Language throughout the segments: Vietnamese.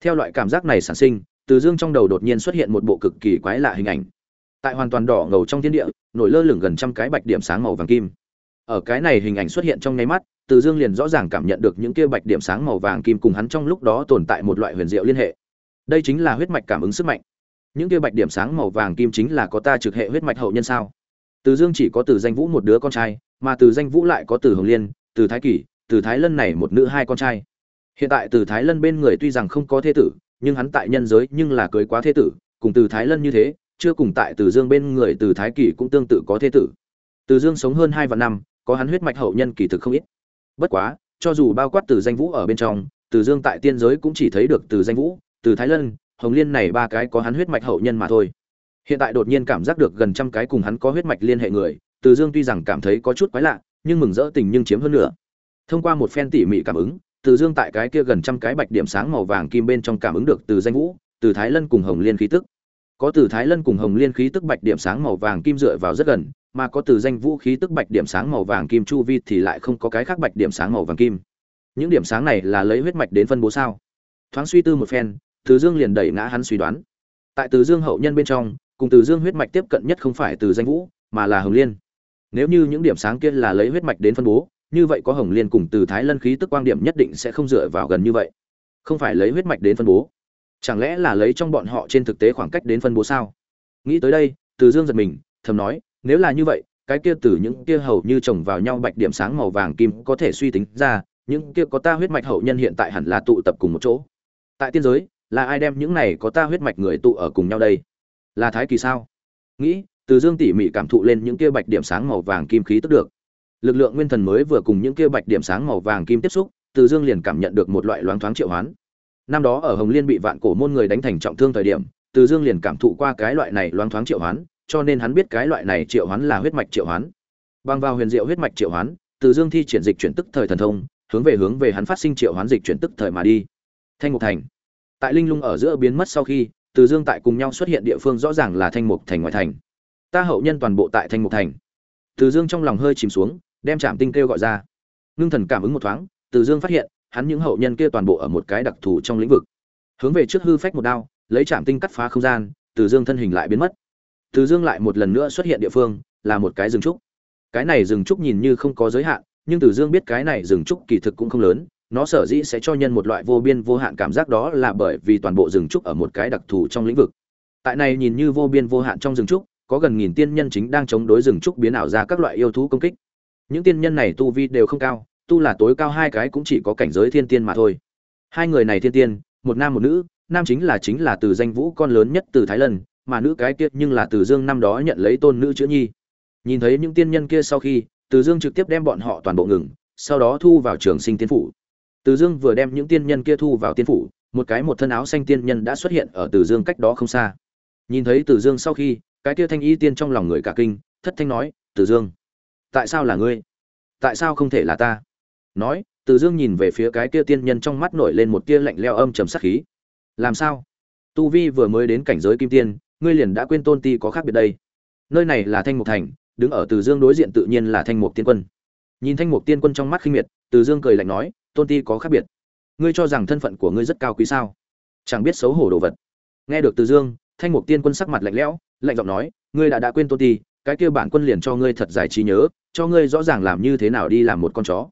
theo loại cảm giác này sản sinh, từ dương trong đầu đột nhiên xuất hiện một bộ cực kỳ quái lạ hình ảnh. Tại hoàn toàn đỏ ngầu trong thiên địa, nổi lơ lửng gần trăm cái bạch điểm sáng màu vàng kim. Ở cái này hình ảnh xuất hiện trong nháy mắt, từ dương liền rõ ràng cảm nhận được những kia bạch điểm sáng màu vàng kim cùng hắn trong lúc đó tồn tại một loại huyền diệu liên hệ. Đây chính là huyết mạch cảm ứng sức mạnh. Những kia bạch điểm sáng màu vàng kim chính là có ta trực hệ huyết mạch hậu nhân sao? Từ dương chỉ có từ danh vũ một đứa con trai, mà từ danh vũ lại có từ hồng liên, từ thái kỷ, từ thái lân này một nữ hai con trai hiện tại từ thái lân bên người tuy rằng không có thế tử, nhưng hắn tại nhân giới nhưng là cưới quá thế tử, cùng từ thái lân như thế, chưa cùng tại từ dương bên người từ thái kỷ cũng tương tự có thế tử. Từ dương sống hơn hai vạn năm, có hắn huyết mạch hậu nhân kỳ thực không ít. Bất quá, cho dù bao quát từ danh vũ ở bên trong, từ dương tại tiên giới cũng chỉ thấy được từ danh vũ, từ thái lân, hồng liên này ba cái có hắn huyết mạch hậu nhân mà thôi. Hiện tại đột nhiên cảm giác được gần trăm cái cùng hắn có huyết mạch liên hệ người, từ dương tuy rằng cảm thấy có chút quái lạ, nhưng mừng rỡ tình nhưng chiếm hơn nữa thông qua một phen tỉ mỉ cảm ứng từ dương tại cái kia gần trăm cái bạch điểm sáng màu vàng kim bên trong cảm ứng được từ danh vũ, từ thái lân cùng hồng liên khí tức. Có từ thái lân cùng hồng liên khí tức bạch điểm sáng màu vàng kim dựa vào rất gần, mà có từ danh vũ khí tức bạch điểm sáng màu vàng kim chu vi thì lại không có cái khác bạch điểm sáng màu vàng kim. Những điểm sáng này là lấy huyết mạch đến phân bố sao? Thoáng suy tư một phen, từ dương liền đẩy ngã hắn suy đoán. Tại từ dương hậu nhân bên trong, cùng từ dương huyết mạch tiếp cận nhất không phải từ danh vũ, mà là hồng liên. Nếu như những điểm sáng kia là lấy huyết mạch đến phân bố như vậy có hồng liên cùng từ thái lân khí tức quan điểm nhất định sẽ không dựa vào gần như vậy. Không phải lấy huyết mạch đến phân bố. Chẳng lẽ là lấy trong bọn họ trên thực tế khoảng cách đến phân bố sao? Nghĩ tới đây, từ dương giật mình, thầm nói, nếu là như vậy, cái kia từ những kia hầu như chồng vào nhau bạch điểm sáng màu vàng kim có thể suy tính ra, những kia có ta huyết mạch hậu nhân hiện tại hẳn là tụ tập cùng một chỗ. Tại tiên giới, là ai đem những này có ta huyết mạch người tụ ở cùng nhau đây? Là thái kỳ sao? Nghĩ, từ dương tỉ mỉ cảm thụ lên những kia bạch điểm sáng màu vàng kim khí tức được lực lượng nguyên thần mới vừa cùng những kia bạch điểm sáng màu vàng kim tiếp xúc, từ dương liền cảm nhận được một loại loáng thoáng triệu hoán. Năm đó ở hồng liên bị vạn cổ môn người đánh thành trọng thương thời điểm, từ dương liền cảm thụ qua cái loại này loáng thoáng triệu hoán, cho nên hắn biết cái loại này triệu hoán là huyết mạch triệu hoán. Bằng vào huyền diệu huyết mạch triệu hoán, từ dương thi triển dịch chuyển tức thời thần thông, hướng về hướng về hắn phát sinh triệu hoán dịch chuyển tức thời mà đi. Thanh mục thành. Tại linh lung ở giữa biến mất sau khi, từ dương tại cùng nhau xuất hiện địa phương rõ ràng là thanh mục thành ngoại thành. Ta hậu nhân toàn bộ tại thanh mục thành. Từ dương trong lòng hơi chìm xuống đem trạm tinh kêu gọi ra. Ngưng thần cảm ứng một thoáng, từ dương phát hiện, hắn những hậu nhân kia toàn bộ ở một cái đặc thù trong lĩnh vực. Hướng về trước hư phách một đao, lấy trạm tinh cắt phá không gian, từ dương thân hình lại biến mất. Từ dương lại một lần nữa xuất hiện địa phương, là một cái rừng trúc. Cái này rừng trúc nhìn như không có giới hạn, nhưng từ dương biết cái này rừng trúc kỳ thực cũng không lớn, nó sở dĩ sẽ cho nhân một loại vô biên vô hạn cảm giác đó là bởi vì toàn bộ rừng trúc ở một cái đặc thù trong lĩnh vực. Tại này nhìn như vô biên vô hạn trong rừng trúc, có gần nghìn tiên nhân chính đang chống đối rừng trúc biến ảo ra các loại yêu thú công kích những tiên nhân này tu vi đều không cao, tu là tối cao hai cái cũng chỉ có cảnh giới thiên tiên mà thôi. Hai người này thiên tiên, một nam một nữ, nam chính là chính là từ danh vũ con lớn nhất từ thái lân, mà nữ cái kia nhưng là từ dương năm đó nhận lấy tôn nữ chữa nhi. Nhìn thấy những tiên nhân kia sau khi, từ dương trực tiếp đem bọn họ toàn bộ ngừng, sau đó thu vào trường sinh tiên phủ. Từ dương vừa đem những tiên nhân kia thu vào tiên phủ, một cái một thân áo xanh tiên nhân đã xuất hiện ở từ dương cách đó không xa. Nhìn thấy từ dương sau khi, cái kia thanh y tiên trong lòng người cả kinh, thất thanh nói, từ dương tại sao là ngươi? Tại sao không thể là ta? Nói, từ dương nhìn về phía cái kia tiên nhân trong mắt nổi lên một tia lạnh leo âm trầm sắc khí. Làm sao? Tu vi vừa mới đến cảnh giới kim tiên, ngươi liền đã quên tôn ti có khác biệt đây. Nơi này là thanh mục thành, đứng ở từ dương đối diện tự nhiên là thanh mục tiên quân. Nhìn thanh mục tiên quân trong mắt khinh miệt, từ dương cười lạnh nói, tôn ti có khác biệt. Ngươi cho rằng thân phận của ngươi rất cao quý sao? Chẳng biết xấu hổ đồ vật. Nghe được từ dương, thanh mục tiên quân sắc mặt lạnh lẽo, lạnh giọng nói, ngươi đã đã quên tôn ti, cái kia bản quân liền cho ngươi thật giải trí nhớ cho ngươi rõ ràng làm như thế nào đi làm một con chó.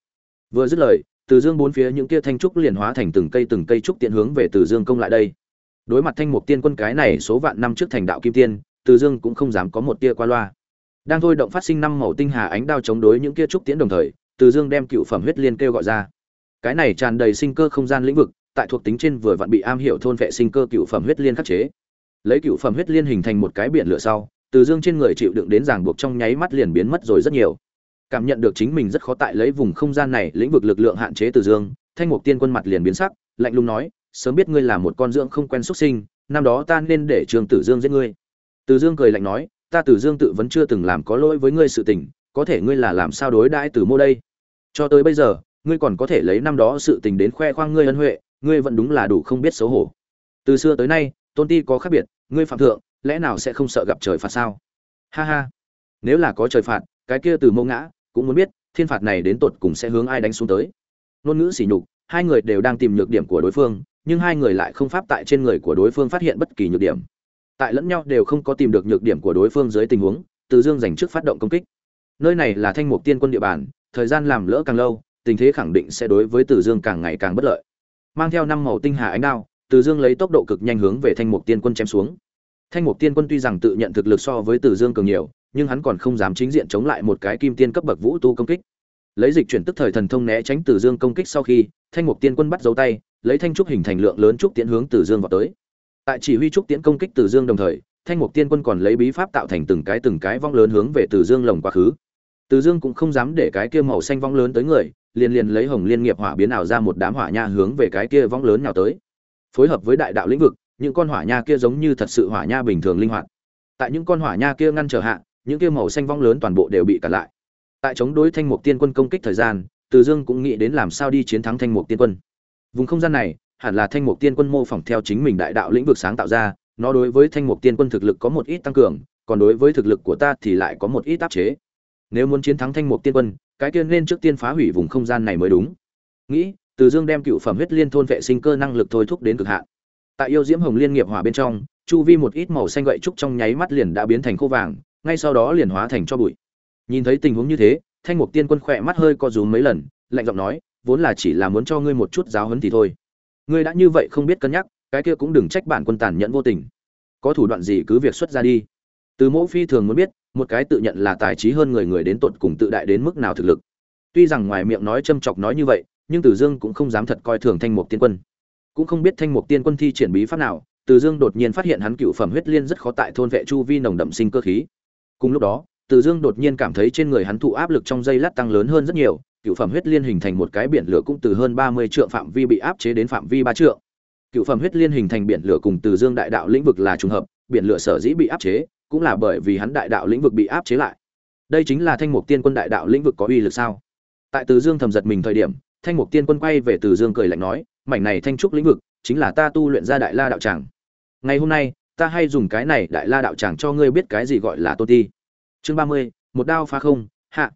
Vừa dứt lời, từ dương bốn phía những kia thanh trúc liền hóa thành từng cây từng cây trúc tiện hướng về từ dương công lại đây. Đối mặt thanh mục tiên quân cái này số vạn năm trước thành đạo kim tiên, từ dương cũng không dám có một tia qua loa. Đang thôi động phát sinh năm màu tinh hà ánh đao chống đối những kia trúc tiễn đồng thời, từ dương đem cựu phẩm huyết liên kêu gọi ra. Cái này tràn đầy sinh cơ không gian lĩnh vực, tại thuộc tính trên vừa vặn bị am hiểu thôn vệ sinh cơ cựu phẩm huyết liên khắc chế. Lấy cựu phẩm huyết liên hình thành một cái biển lửa sau, từ dương trên người chịu đựng đến ràng buộc trong nháy mắt liền biến mất rồi rất nhiều cảm nhận được chính mình rất khó tại lấy vùng không gian này, lĩnh vực lực lượng hạn chế từ dương. Thanh mục tiên quân mặt liền biến sắc, lạnh lùng nói, sớm biết ngươi là một con dưỡng không quen xuất sinh, năm đó ta nên để trường tử dương giết ngươi. Từ dương cười lạnh nói, ta tử dương tự vẫn chưa từng làm có lỗi với ngươi sự tình, có thể ngươi là làm sao đối đãi từ mô đây? Cho tới bây giờ, ngươi còn có thể lấy năm đó sự tình đến khoe khoang ngươi ân huệ, ngươi vẫn đúng là đủ không biết xấu hổ. Từ xưa tới nay, tôn ti có khác biệt, ngươi phạm thượng, lẽ nào sẽ không sợ gặp trời phạt sao? Ha ha. Nếu là có trời phạt, cái kia từ mô ngã cũng muốn biết, thiên phạt này đến tột cùng sẽ hướng ai đánh xuống tới. Ngôn ngữ sỉ nhục, hai người đều đang tìm nhược điểm của đối phương, nhưng hai người lại không pháp tại trên người của đối phương phát hiện bất kỳ nhược điểm. Tại lẫn nhau đều không có tìm được nhược điểm của đối phương dưới tình huống, từ dương giành trước phát động công kích. Nơi này là thanh mục tiên quân địa bàn, thời gian làm lỡ càng lâu, tình thế khẳng định sẽ đối với từ dương càng ngày càng bất lợi. Mang theo năm màu tinh hà ánh đao, từ dương lấy tốc độ cực nhanh hướng về thanh mục tiên quân chém xuống. Thanh mục tiên quân tuy rằng tự nhận thực lực so với từ dương cường nhiều nhưng hắn còn không dám chính diện chống lại một cái kim tiên cấp bậc vũ tu công kích. Lấy dịch chuyển tức thời thần thông né tránh tử dương công kích sau khi, thanh mục tiên quân bắt dấu tay, lấy thanh trúc hình thành lượng lớn trúc tiễn hướng tử dương vào tới. Tại chỉ huy trúc tiễn công kích tử dương đồng thời, thanh mục tiên quân còn lấy bí pháp tạo thành từng cái từng cái vong lớn hướng về tử dương lồng quá khứ. Tử dương cũng không dám để cái kia màu xanh vong lớn tới người, liền liền lấy hồng liên nghiệp hỏa biến ảo ra một đám hỏa nha hướng về cái kia vong lớn nào tới. Phối hợp với đại đạo lĩnh vực, những con hỏa nha kia giống như thật sự hỏa nha bình thường linh hoạt. Tại những con hỏa nha kia ngăn trở hạ những kia màu xanh vong lớn toàn bộ đều bị cản lại. Tại chống đối thanh mục tiên quân công kích thời gian, từ dương cũng nghĩ đến làm sao đi chiến thắng thanh mục tiên quân. Vùng không gian này, hẳn là thanh mục tiên quân mô phỏng theo chính mình đại đạo lĩnh vực sáng tạo ra, nó đối với thanh mục tiên quân thực lực có một ít tăng cường, còn đối với thực lực của ta thì lại có một ít áp chế. Nếu muốn chiến thắng thanh mục tiên quân, cái kia nên trước tiên phá hủy vùng không gian này mới đúng. Nghĩ, từ dương đem cựu phẩm huyết liên thôn vệ sinh cơ năng lực thôi thúc đến cực hạn. Tại yêu diễm hồng liên nghiệp hỏa bên trong, chu vi một ít màu xanh gậy trúc trong nháy mắt liền đã biến thành khô vàng ngay sau đó liền hóa thành cho bụi. Nhìn thấy tình huống như thế, thanh mục tiên quân khỏe mắt hơi co rúm mấy lần, lạnh giọng nói, vốn là chỉ là muốn cho ngươi một chút giáo huấn thì thôi. Ngươi đã như vậy không biết cân nhắc, cái kia cũng đừng trách bản quân tàn nhẫn vô tình. Có thủ đoạn gì cứ việc xuất ra đi. Từ mẫu phi thường muốn biết, một cái tự nhận là tài trí hơn người người đến tột cùng tự đại đến mức nào thực lực. Tuy rằng ngoài miệng nói châm chọc nói như vậy, nhưng từ dương cũng không dám thật coi thường thanh mục tiên quân. Cũng không biết thanh mục tiên quân thi triển bí pháp nào, từ dương đột nhiên phát hiện hắn cựu phẩm huyết liên rất khó tại thôn vệ chu vi nồng đậm sinh cơ khí cùng lúc đó, từ dương đột nhiên cảm thấy trên người hắn thụ áp lực trong dây lát tăng lớn hơn rất nhiều, cựu phẩm huyết liên hình thành một cái biển lửa cũng từ hơn ba mươi trượng phạm vi bị áp chế đến phạm vi ba trượng. Cựu phẩm huyết liên hình thành biển lửa cùng từ dương đại đạo lĩnh vực là trùng hợp, biển lửa sở dĩ bị áp chế, cũng là bởi vì hắn đại đạo lĩnh vực bị áp chế lại. Đây chính là thanh mục tiên quân đại đạo lĩnh vực có uy lực sao? Tại từ dương thầm giật mình thời điểm, thanh mục tiên quân quay về từ dương cười lạnh nói, mảnh này thanh trúc lĩnh vực chính là ta tu luyện ra đại la đạo tràng. Ngày hôm nay ta hay dùng cái này đại la đạo tràng cho ngươi biết cái gì gọi là tôn ti. Chương ba mươi, một đao phá không, hạ.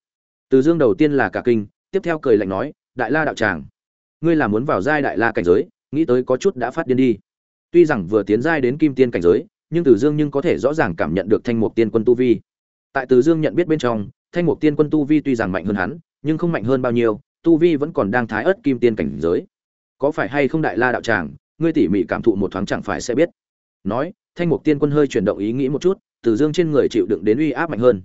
Từ dương đầu tiên là cả kinh, tiếp theo cười lạnh nói, đại la đạo tràng. Ngươi là muốn vào giai đại la cảnh giới, nghĩ tới có chút đã phát điên đi. Tuy rằng vừa tiến giai đến kim tiên cảnh giới, nhưng từ dương nhưng có thể rõ ràng cảm nhận được thanh mục tiên quân tu vi. Tại từ dương nhận biết bên trong, thanh mục tiên quân tu vi tuy rằng mạnh hơn hắn, nhưng không mạnh hơn bao nhiêu, tu vi vẫn còn đang thái ớt kim tiên cảnh giới. Có phải hay không đại la đạo tràng, ngươi tỉ mỉ cảm thụ một thoáng chẳng phải sẽ biết. Nói thanh mục tiên quân hơi chuyển động ý nghĩ một chút, từ dương trên người chịu đựng đến uy áp mạnh hơn.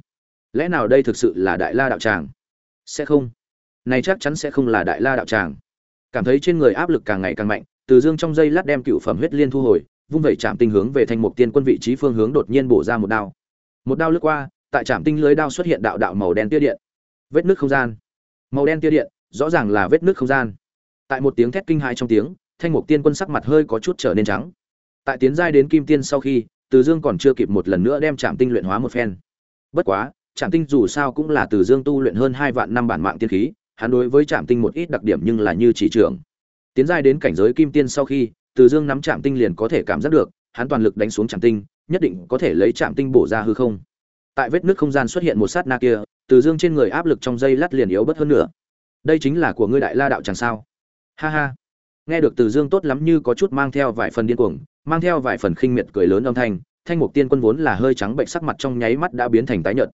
Lẽ nào đây thực sự là đại la đạo tràng? Sẽ không. Này chắc chắn sẽ không là đại la đạo tràng. Cảm thấy trên người áp lực càng ngày càng mạnh, từ dương trong dây lát đem cựu phẩm huyết liên thu hồi, vung vẩy chạm tinh hướng về thanh mục tiên quân vị trí phương hướng đột nhiên bổ ra một đao. Một đao lướt qua, tại trạm tinh lưới đao xuất hiện đạo đạo màu đen tia điện. Vết nước không gian. Màu đen tia điện, rõ ràng là vết nước không gian. Tại một tiếng thét kinh hãi trong tiếng, thanh mục tiên quân sắc mặt hơi có chút trở nên trắng tại tiến giai đến kim tiên sau khi, từ dương còn chưa kịp một lần nữa đem trạm tinh luyện hóa một phen. Bất quá trạm tinh dù sao cũng là từ dương tu luyện hơn hai vạn năm bản mạng tiên khí, hắn đối với trạm tinh một ít đặc điểm nhưng là như chỉ trưởng tiến giai đến cảnh giới kim tiên sau khi, từ dương nắm trạm tinh liền có thể cảm giác được, hắn toàn lực đánh xuống trạm tinh, nhất định có thể lấy trạm tinh bổ ra hư không. Tại vết nước không gian xuất hiện một sát na kia, từ dương trên người áp lực trong dây lát liền yếu bớt hơn nữa. Đây chính là của ngươi đại la đạo chẳng sao? Ha ha. Nghe được từ dương tốt lắm như có chút mang theo vài phần điên cuồng mang theo vài phần khinh miệt cười lớn âm thanh thanh mục tiên quân vốn là hơi trắng bệnh sắc mặt trong nháy mắt đã biến thành tái nhợt.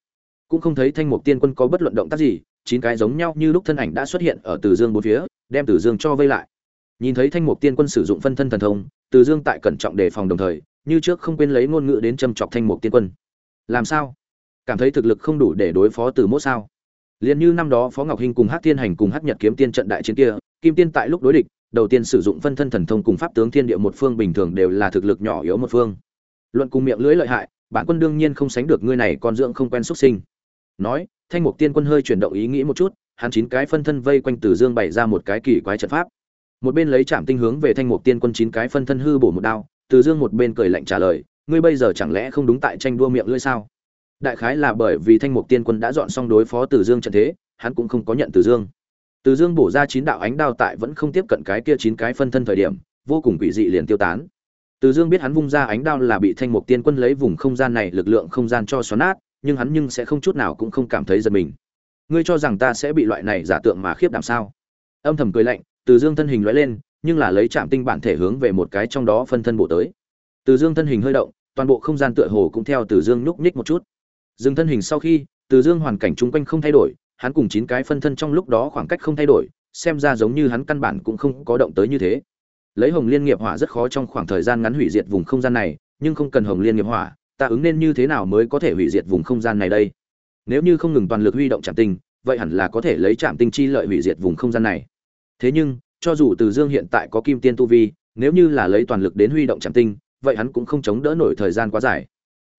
Cũng không thấy thanh mục tiên quân có bất luận động tác gì, chín cái giống nhau như lúc thân ảnh đã xuất hiện ở từ dương bốn phía, đem từ dương cho vây lại. Nhìn thấy thanh mục tiên quân sử dụng phân thân thần thông, từ dương tại cẩn trọng đề phòng đồng thời, như trước không quên lấy ngôn ngữ đến châm chọc thanh mục tiên quân. Làm sao? Cảm thấy thực lực không đủ để đối phó từ mốt sao? Liền như năm đó phó ngọc hinh cùng hát thiên hành cùng hát nhật kiếm tiên trận đại chiến kia, kim tiên tại lúc đối địch đầu tiên sử dụng phân thân thần thông cùng pháp tướng thiên địa một phương bình thường đều là thực lực nhỏ yếu một phương. Luận cùng miệng lưỡi lợi hại, bản quân đương nhiên không sánh được ngươi này con dưỡng không quen xuất sinh. Nói, thanh mục tiên quân hơi chuyển động ý nghĩ một chút, hắn chín cái phân thân vây quanh từ dương bày ra một cái kỳ quái trận pháp. Một bên lấy chạm tinh hướng về thanh mục tiên quân chín cái phân thân hư bổ một đao, từ dương một bên cười lạnh trả lời, ngươi bây giờ chẳng lẽ không đúng tại tranh đua miệng lưỡi sao? Đại khái là bởi vì thanh mục tiên quân đã dọn xong đối phó từ dương trận thế, hắn cũng không có nhận từ dương từ dương bổ ra chín đạo ánh đao tại vẫn không tiếp cận cái kia chín cái phân thân thời điểm, vô cùng quỷ dị liền tiêu tán. Từ dương biết hắn vung ra ánh đao là bị thanh mục tiên quân lấy vùng không gian này lực lượng không gian cho xoắn nát, nhưng hắn nhưng sẽ không chút nào cũng không cảm thấy giật mình. Ngươi cho rằng ta sẽ bị loại này giả tượng mà khiếp đảm sao? Âm thầm cười lạnh, từ dương thân hình lóe lên, nhưng là lấy chạm tinh bản thể hướng về một cái trong đó phân thân bộ tới. Từ dương thân hình hơi động, toàn bộ không gian tựa hồ cũng theo từ dương nhúc nhích một chút. Dừng thân hình sau khi, từ dương hoàn cảnh chung quanh không thay đổi hắn cùng chín cái phân thân trong lúc đó khoảng cách không thay đổi, xem ra giống như hắn căn bản cũng không có động tới như thế. Lấy hồng liên nghiệp hỏa rất khó trong khoảng thời gian ngắn hủy diệt vùng không gian này, nhưng không cần hồng liên nghiệp hỏa, ta ứng nên như thế nào mới có thể hủy diệt vùng không gian này đây? Nếu như không ngừng toàn lực huy động chạm tinh, vậy hẳn là có thể lấy chạm tinh chi lợi hủy diệt vùng không gian này. Thế nhưng, cho dù từ dương hiện tại có kim tiên tu vi, nếu như là lấy toàn lực đến huy động chạm tinh, vậy hắn cũng không chống đỡ nổi thời gian quá dài.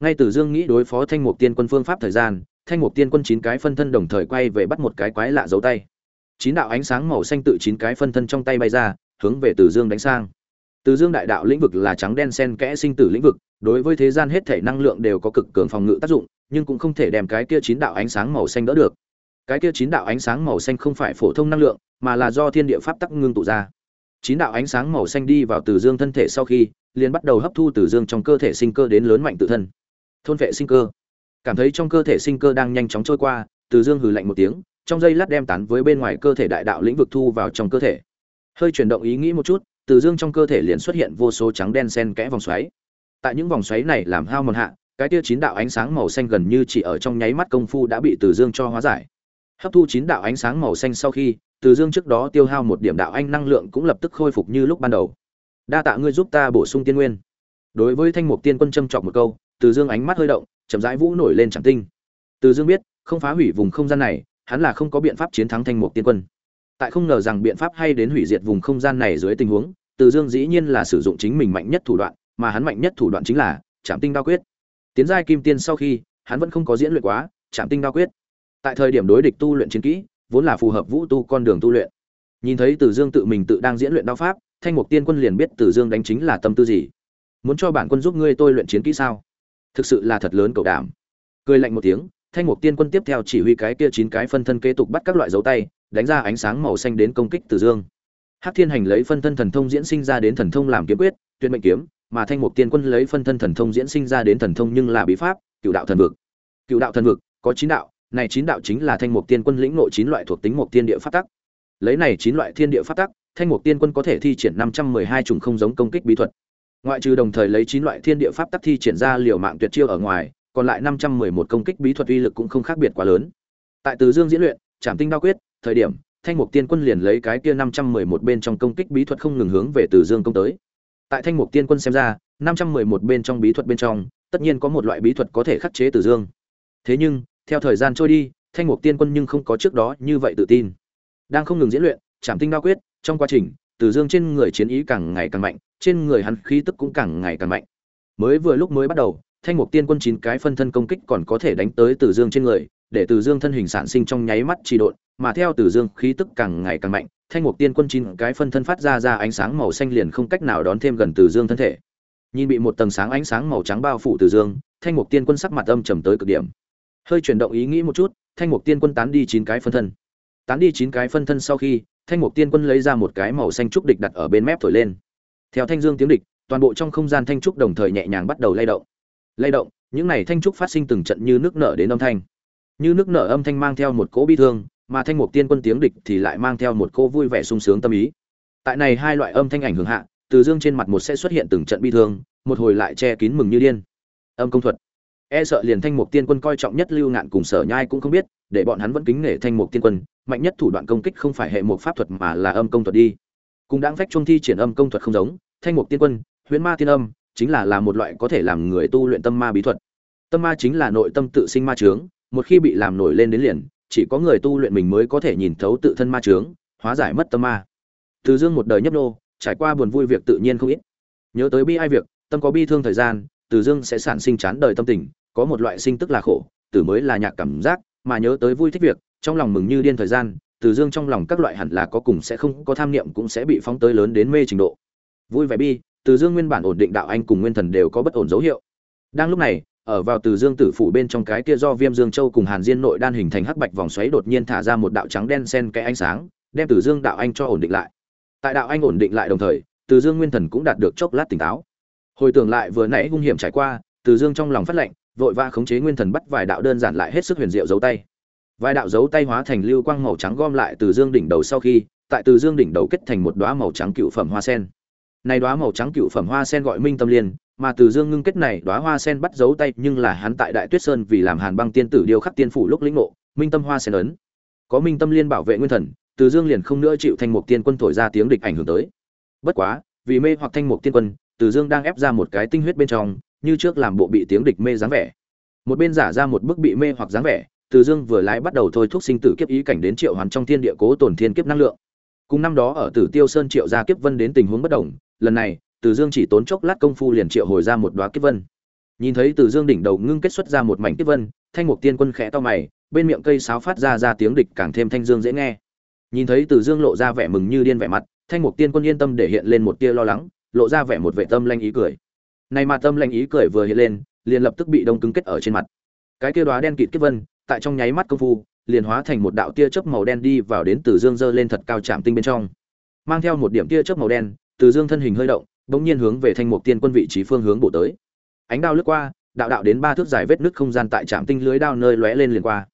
Ngay từ dương nghĩ đối phó thanh mục tiên quân phương pháp thời gian thanh mục tiên quân chín cái phân thân đồng thời quay về bắt một cái quái lạ giấu tay. Chín đạo ánh sáng màu xanh tự chín cái phân thân trong tay bay ra, hướng về từ dương đánh sang. Từ dương đại đạo lĩnh vực là trắng đen sen kẽ sinh tử lĩnh vực, đối với thế gian hết thể năng lượng đều có cực cường phòng ngự tác dụng, nhưng cũng không thể đem cái kia chín đạo ánh sáng màu xanh đỡ được. Cái kia chín đạo ánh sáng màu xanh không phải phổ thông năng lượng, mà là do thiên địa pháp tắc ngưng tụ ra. Chín đạo ánh sáng màu xanh đi vào từ dương thân thể sau khi, liền bắt đầu hấp thu từ dương trong cơ thể sinh cơ đến lớn mạnh tự thân. Thôn vệ sinh cơ cảm thấy trong cơ thể sinh cơ đang nhanh chóng trôi qua, từ dương hừ lạnh một tiếng, trong giây lát đem tán với bên ngoài cơ thể đại đạo lĩnh vực thu vào trong cơ thể. Hơi chuyển động ý nghĩ một chút, từ dương trong cơ thể liền xuất hiện vô số trắng đen sen kẽ vòng xoáy. Tại những vòng xoáy này làm hao mòn hạ, cái tia chín đạo ánh sáng màu xanh gần như chỉ ở trong nháy mắt công phu đã bị từ dương cho hóa giải. Hấp thu chín đạo ánh sáng màu xanh sau khi, từ dương trước đó tiêu hao một điểm đạo anh năng lượng cũng lập tức khôi phục như lúc ban đầu. Đa tạ ngươi giúp ta bổ sung tiên nguyên. Đối với thanh mục tiên quân châm chọc một câu, từ dương ánh mắt hơi động chậm rãi vũ nổi lên chẳng tinh. Từ dương biết, không phá hủy vùng không gian này, hắn là không có biện pháp chiến thắng thanh mục tiên quân. Tại không ngờ rằng biện pháp hay đến hủy diệt vùng không gian này dưới tình huống, từ dương dĩ nhiên là sử dụng chính mình mạnh nhất thủ đoạn, mà hắn mạnh nhất thủ đoạn chính là chạm tinh đao quyết. Tiến giai kim tiên sau khi, hắn vẫn không có diễn luyện quá chạm tinh đao quyết. Tại thời điểm đối địch tu luyện chiến kỹ, vốn là phù hợp vũ tu con đường tu luyện. Nhìn thấy từ dương tự mình tự đang diễn luyện đao pháp, thanh mục tiên quân liền biết từ dương đánh chính là tâm tư gì. Muốn cho bản quân giúp ngươi tôi luyện chiến kỹ sao? Thực sự là thật lớn cầu đảm. Cười lạnh một tiếng, thanh mục tiên quân tiếp theo chỉ huy cái kia chín cái phân thân kế tục bắt các loại dấu tay, đánh ra ánh sáng màu xanh đến công kích từ dương. Hắc thiên hành lấy phân thân thần thông diễn sinh ra đến thần thông làm kiếm quyết, tuyệt mệnh kiếm, mà thanh mục tiên quân lấy phân thân thần thông diễn sinh ra đến thần thông nhưng là bí pháp, cựu đạo thần vực. Cựu đạo thần vực, có chín đạo, này chín đạo chính là thanh mục tiên quân lĩnh nội chín loại thuộc tính mục tiên địa pháp tắc. Lấy này chín loại thiên địa pháp tắc, thanh mục tiên quân có thể thi triển năm trăm mười hai chủng không giống công kích bí thuật ngoại trừ đồng thời lấy chín loại thiên địa pháp tắc thi triển ra liều mạng tuyệt chiêu ở ngoài, còn lại năm trăm mười một công kích bí thuật uy lực cũng không khác biệt quá lớn. Tại từ dương diễn luyện, trảm tinh đao quyết, thời điểm, thanh mục tiên quân liền lấy cái kia năm trăm mười một bên trong công kích bí thuật không ngừng hướng về từ dương công tới. Tại thanh mục tiên quân xem ra, năm trăm mười một bên trong bí thuật bên trong, tất nhiên có một loại bí thuật có thể khắc chế từ dương. Thế nhưng, theo thời gian trôi đi, thanh mục tiên quân nhưng không có trước đó như vậy tự tin. Đang không ngừng diễn luyện, trảm tinh đao quyết, trong quá trình, từ dương trên người chiến ý càng ngày càng mạnh trên người hắn khí tức cũng càng ngày càng mạnh. Mới vừa lúc mới bắt đầu, thanh mục tiên quân chín cái phân thân công kích còn có thể đánh tới từ dương trên người, để từ dương thân hình sản sinh trong nháy mắt trì độn, mà theo từ dương khí tức càng ngày càng mạnh, thanh mục tiên quân chín cái phân thân phát ra ra ánh sáng màu xanh liền không cách nào đón thêm gần từ dương thân thể. Nhìn bị một tầng sáng ánh sáng màu trắng bao phủ từ dương, thanh mục tiên quân sắc mặt âm trầm tới cực điểm. Hơi chuyển động ý nghĩ một chút, thanh mục tiên quân tán đi chín cái phân thân. Tán đi chín cái phân thân sau khi, thanh mục tiên quân lấy ra một cái màu xanh trúc địch đặt ở bên mép thổi lên theo thanh dương tiếng địch, toàn bộ trong không gian thanh trúc đồng thời nhẹ nhàng bắt đầu lay động. Lay động, những này thanh trúc phát sinh từng trận như nước nở đến âm thanh. Như nước nở âm thanh mang theo một cỗ bi thương, mà thanh mục tiên quân tiếng địch thì lại mang theo một cỗ vui vẻ sung sướng tâm ý. Tại này hai loại âm thanh ảnh hưởng hạ, từ dương trên mặt một sẽ xuất hiện từng trận bi thương, một hồi lại che kín mừng như điên. Âm công thuật. E sợ liền thanh mục tiên quân coi trọng nhất lưu ngạn cùng sở nhai cũng không biết, để bọn hắn vẫn kính nể thanh mục tiên quân, mạnh nhất thủ đoạn công kích không phải hệ một pháp thuật mà là âm công thuật đi cùng đáng phách trung thi triển âm công thuật không giống, thanh mục tiên quân, huyễn ma tiên âm, chính là là một loại có thể làm người tu luyện tâm ma bí thuật. Tâm ma chính là nội tâm tự sinh ma trướng một khi bị làm nổi lên đến liền, chỉ có người tu luyện mình mới có thể nhìn thấu tự thân ma trướng hóa giải mất tâm ma. Từ dương một đời nhấp nô, trải qua buồn vui việc tự nhiên không ít. Nhớ tới bi ai việc, tâm có bi thương thời gian, từ dương sẽ sản sinh chán đời tâm tình, có một loại sinh tức là khổ, tử mới là nhạc cảm giác, mà nhớ tới vui thích việc, trong lòng mừng như điên thời gian từ dương trong lòng các loại hẳn là có cùng sẽ không, có tham niệm cũng sẽ bị phóng tới lớn đến mê trình độ. Vui vẻ bi, từ dương nguyên bản ổn định đạo anh cùng nguyên thần đều có bất ổn dấu hiệu. Đang lúc này, ở vào từ dương tử phủ bên trong cái kia do viêm dương châu cùng hàn diên nội đan hình thành hắc bạch vòng xoáy đột nhiên thả ra một đạo trắng đen sen cái ánh sáng, đem từ dương đạo anh cho ổn định lại. Tại đạo anh ổn định lại đồng thời, từ dương nguyên thần cũng đạt được chốc lát tỉnh táo. Hồi tưởng lại vừa nãy hung hiểm trải qua, từ dương trong lòng phát lệnh, vội va khống chế nguyên thần bắt vài đạo đơn giản lại hết sức huyền diệu giấu tay vài đạo dấu tay hóa thành lưu quang màu trắng gom lại từ dương đỉnh đầu sau khi, tại từ dương đỉnh đầu kết thành một đóa màu trắng cựu phẩm hoa sen. Này đóa màu trắng cựu phẩm hoa sen gọi minh tâm liên, mà từ dương ngưng kết này đóa hoa sen bắt dấu tay nhưng là hắn tại đại tuyết sơn vì làm hàn băng tiên tử điêu khắc tiên phủ lúc lĩnh ngộ, minh tâm hoa sen ấn. Có minh tâm liên bảo vệ nguyên thần, từ dương liền không nữa chịu thanh mục tiên quân thổi ra tiếng địch ảnh hưởng tới. Bất quá, vì mê hoặc thanh mục tiên quân, từ dương đang ép ra một cái tinh huyết bên trong, như trước làm bộ bị tiếng địch mê dáng vẻ. Một bên giả ra một bức bị mê hoặc dáng vẻ từ dương vừa lái bắt đầu thôi thúc sinh tử kiếp ý cảnh đến triệu hoàn trong thiên địa cố tổn thiên kiếp năng lượng. Cùng năm đó ở tử tiêu sơn triệu ra kiếp vân đến tình huống bất đồng, lần này, từ dương chỉ tốn chốc lát công phu liền triệu hồi ra một đoá kiếp vân. Nhìn thấy từ dương đỉnh đầu ngưng kết xuất ra một mảnh kiếp vân, thanh mục tiên quân khẽ to mày, bên miệng cây sáo phát ra ra tiếng địch càng thêm thanh dương dễ nghe. Nhìn thấy từ dương lộ ra vẻ mừng như điên vẻ mặt, thanh mục tiên quân yên tâm để hiện lên một tia lo lắng, lộ ra vẻ một vệ tâm lanh ý cười. Này mà tâm lanh ý cười vừa hiện lên, liền lập tức bị đông cứng kết ở trên mặt. Cái kia đóa đen kịt kiếp vân tại trong nháy mắt công phu, liền hóa thành một đạo tia chớp màu đen đi vào đến từ dương dơ lên thật cao chạm tinh bên trong. Mang theo một điểm tia chớp màu đen, từ dương thân hình hơi động bỗng nhiên hướng về thanh mục tiên quân vị trí phương hướng bổ tới. Ánh đao lướt qua, đạo đạo đến ba thước dài vết nứt không gian tại trạm tinh lưới đao nơi lóe lên liền qua.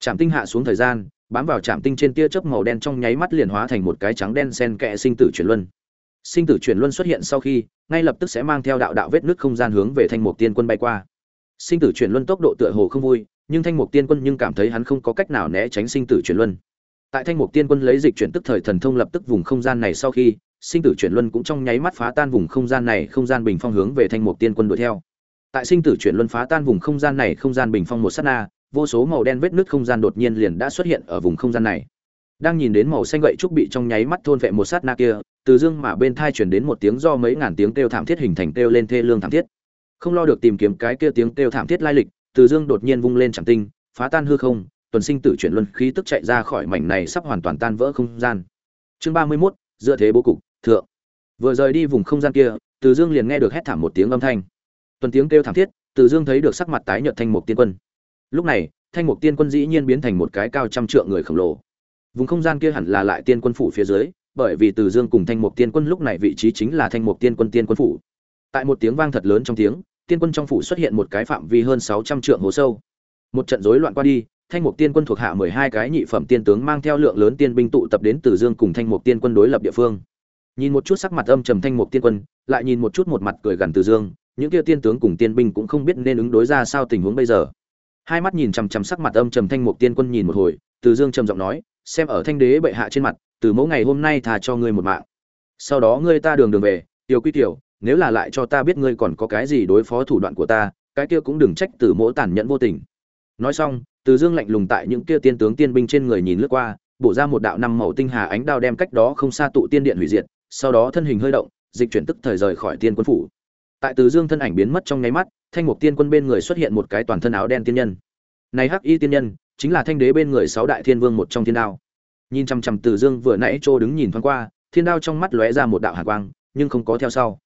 Trạm tinh hạ xuống thời gian, bám vào trạm tinh trên tia chớp màu đen trong nháy mắt liền hóa thành một cái trắng đen sen kẽ sinh tử chuyển luân. Sinh tử chuyển luân xuất hiện sau khi, ngay lập tức sẽ mang theo đạo đạo vết nứt không gian hướng về thanh mục tiên quân bay qua. Sinh tử chuyển luân tốc độ tựa hồ không vui nhưng thanh mục tiên quân nhưng cảm thấy hắn không có cách nào né tránh sinh tử chuyển luân. Tại thanh mục tiên quân lấy dịch chuyển tức thời thần thông lập tức vùng không gian này sau khi, sinh tử chuyển luân cũng trong nháy mắt phá tan vùng không gian này, không gian bình phong hướng về thanh mục tiên quân đuổi theo. Tại sinh tử chuyển luân phá tan vùng không gian này, không gian bình phong một sát na, vô số màu đen vết nứt không gian đột nhiên liền đã xuất hiện ở vùng không gian này. Đang nhìn đến màu xanh gậy trúc bị trong nháy mắt thôn vệ một sát na kia, từ dương mà bên thai chuyển đến một tiếng do mấy ngàn tiếng kêu thảm thiết hình thành kêu lên thê lương thảm thiết. Không lo được tìm kiếm cái kia tiếng kêu thảm thiết lai lịch từ dương đột nhiên vung lên chẳng tinh phá tan hư không tuần sinh tử chuyển luân khí tức chạy ra khỏi mảnh này sắp hoàn toàn tan vỡ không gian. Chương ba mươi 31, dựa thế bố cục thượng. Vừa rời đi vùng không gian kia từ dương liền nghe được hét thảm một tiếng âm thanh. Tuần tiếng kêu thảm thiết từ dương thấy được sắc mặt tái nhợt thanh mục tiên quân. Lúc này thanh mục tiên quân dĩ nhiên biến thành một cái cao trăm trượng người khổng lồ. Vùng không gian kia hẳn là lại tiên quân phủ phía dưới bởi vì từ dương cùng thanh mục tiên quân lúc này vị trí chính là thanh mục tiên quân tiên quân phủ. Tại một tiếng vang thật lớn trong tiếng tiên quân trong phủ xuất hiện một cái phạm vi hơn sáu trăm trượng hồ sâu. Một trận rối loạn qua đi, thanh mục tiên quân thuộc hạ mười hai cái nhị phẩm tiên tướng mang theo lượng lớn tiên binh tụ tập đến từ dương cùng thanh mục tiên quân đối lập địa phương. Nhìn một chút sắc mặt âm trầm thanh mục tiên quân, lại nhìn một chút một mặt cười gần từ dương, những kia tiên tướng cùng tiên binh cũng không biết nên ứng đối ra sao tình huống bây giờ. Hai mắt nhìn chằm chằm sắc mặt âm trầm thanh mục tiên quân nhìn một hồi, từ dương trầm giọng nói, xem ở thanh đế bệ hạ trên mặt, từ mẫu ngày hôm nay thà cho ngươi một mạng. Sau đó ngươi ta đường đường về, tiểu quy tiểu nếu là lại cho ta biết ngươi còn có cái gì đối phó thủ đoạn của ta, cái kia cũng đừng trách từ mỗ tàn nhẫn vô tình. Nói xong, từ dương lạnh lùng tại những kia tiên tướng tiên binh trên người nhìn lướt qua, bổ ra một đạo năm màu tinh hà ánh đao đem cách đó không xa tụ tiên điện hủy diệt, sau đó thân hình hơi động, dịch chuyển tức thời rời khỏi tiên quân phủ. Tại từ dương thân ảnh biến mất trong nháy mắt, thanh mục tiên quân bên người xuất hiện một cái toàn thân áo đen tiên nhân. Này hắc y tiên nhân, chính là thanh đế bên người sáu đại thiên vương một trong thiên đao. Nhìn chằm chằm từ dương vừa nãy trô đứng nhìn thoáng qua, thiên đao trong mắt lóe ra một đạo hạ quang, nhưng không có theo sau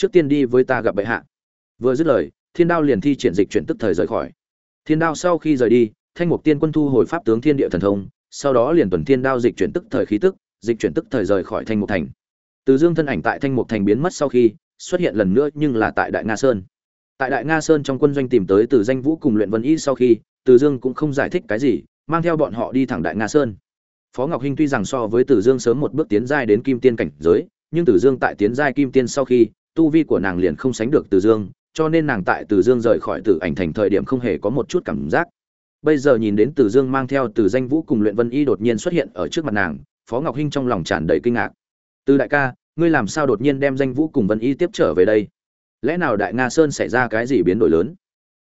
trước tiên đi với ta gặp bệ hạ. Vừa dứt lời, thiên đao liền thi triển dịch chuyển tức thời rời khỏi. Thiên đao sau khi rời đi, thanh mục tiên quân thu hồi pháp tướng thiên địa thần thông, sau đó liền tuần thiên đao dịch chuyển tức thời khí tức, dịch chuyển tức thời rời khỏi thanh mục thành. Từ dương thân ảnh tại thanh mục thành biến mất sau khi, xuất hiện lần nữa nhưng là tại đại nga sơn. Tại đại nga sơn trong quân doanh tìm tới từ danh vũ cùng luyện vân y sau khi, từ dương cũng không giải thích cái gì, mang theo bọn họ đi thẳng đại nga sơn. Phó ngọc hinh tuy rằng so với từ dương sớm một bước tiến giai đến kim tiên cảnh giới, nhưng từ dương tại tiến giai kim tiên sau khi tu vi của nàng liền không sánh được từ dương, cho nên nàng tại từ dương rời khỏi tử ảnh thành thời điểm không hề có một chút cảm giác. Bây giờ nhìn đến từ dương mang theo từ danh vũ cùng luyện vân y đột nhiên xuất hiện ở trước mặt nàng, phó ngọc hinh trong lòng tràn đầy kinh ngạc. Từ đại ca, ngươi làm sao đột nhiên đem danh vũ cùng vân y tiếp trở về đây? Lẽ nào đại nga sơn xảy ra cái gì biến đổi lớn?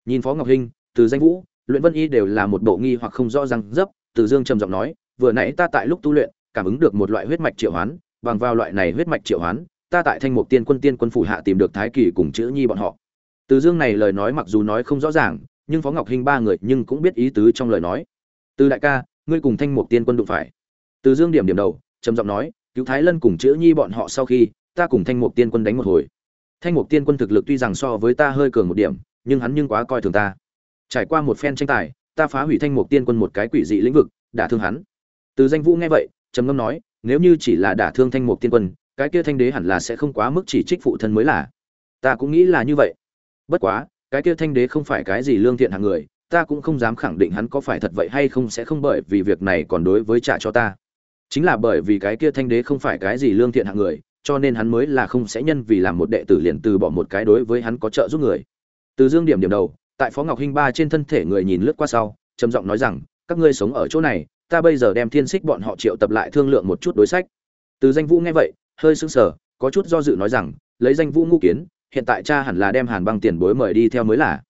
Nhìn phó ngọc hinh, từ danh vũ, luyện vân y đều là một bộ nghi hoặc không rõ ràng dấp, từ dương trầm giọng nói, vừa nãy ta tại lúc tu luyện, cảm ứng được một loại huyết mạch triệu hoán, bằng vào loại này huyết mạch triệu hoán ta tại thanh mục tiên quân tiên quân phủ hạ tìm được thái kỳ cùng chữ nhi bọn họ. Từ dương này lời nói mặc dù nói không rõ ràng, nhưng phó ngọc hinh ba người nhưng cũng biết ý tứ trong lời nói. Từ đại ca, ngươi cùng thanh mục tiên quân đụng phải. Từ dương điểm điểm đầu, trầm giọng nói, cứu thái lân cùng chữ nhi bọn họ sau khi, ta cùng thanh mục tiên quân đánh một hồi. Thanh mục tiên quân thực lực tuy rằng so với ta hơi cường một điểm, nhưng hắn nhưng quá coi thường ta. Trải qua một phen tranh tài, ta phá hủy thanh mục tiên quân một cái quỷ dị lĩnh vực, đả thương hắn. Từ danh vũ nghe vậy, trầm ngâm nói, nếu như chỉ là đả thương thanh mục tiên quân cái kia thanh đế hẳn là sẽ không quá mức chỉ trích phụ thân mới là. Ta cũng nghĩ là như vậy. Bất quá, cái kia thanh đế không phải cái gì lương thiện hàng người, ta cũng không dám khẳng định hắn có phải thật vậy hay không sẽ không bởi vì việc này còn đối với trả cho ta. Chính là bởi vì cái kia thanh đế không phải cái gì lương thiện hạng người, cho nên hắn mới là không sẽ nhân vì làm một đệ tử liền từ bỏ một cái đối với hắn có trợ giúp người. Từ dương điểm điểm đầu, tại phó ngọc hinh ba trên thân thể người nhìn lướt qua sau, trầm giọng nói rằng, các ngươi sống ở chỗ này, ta bây giờ đem thiên xích bọn họ triệu tập lại thương lượng một chút đối sách. Từ danh vũ nghe vậy hơi sững sờ, có chút do dự nói rằng, lấy danh vũ ngũ kiến, hiện tại cha hẳn là đem hàn băng tiền bối mời đi theo mới là.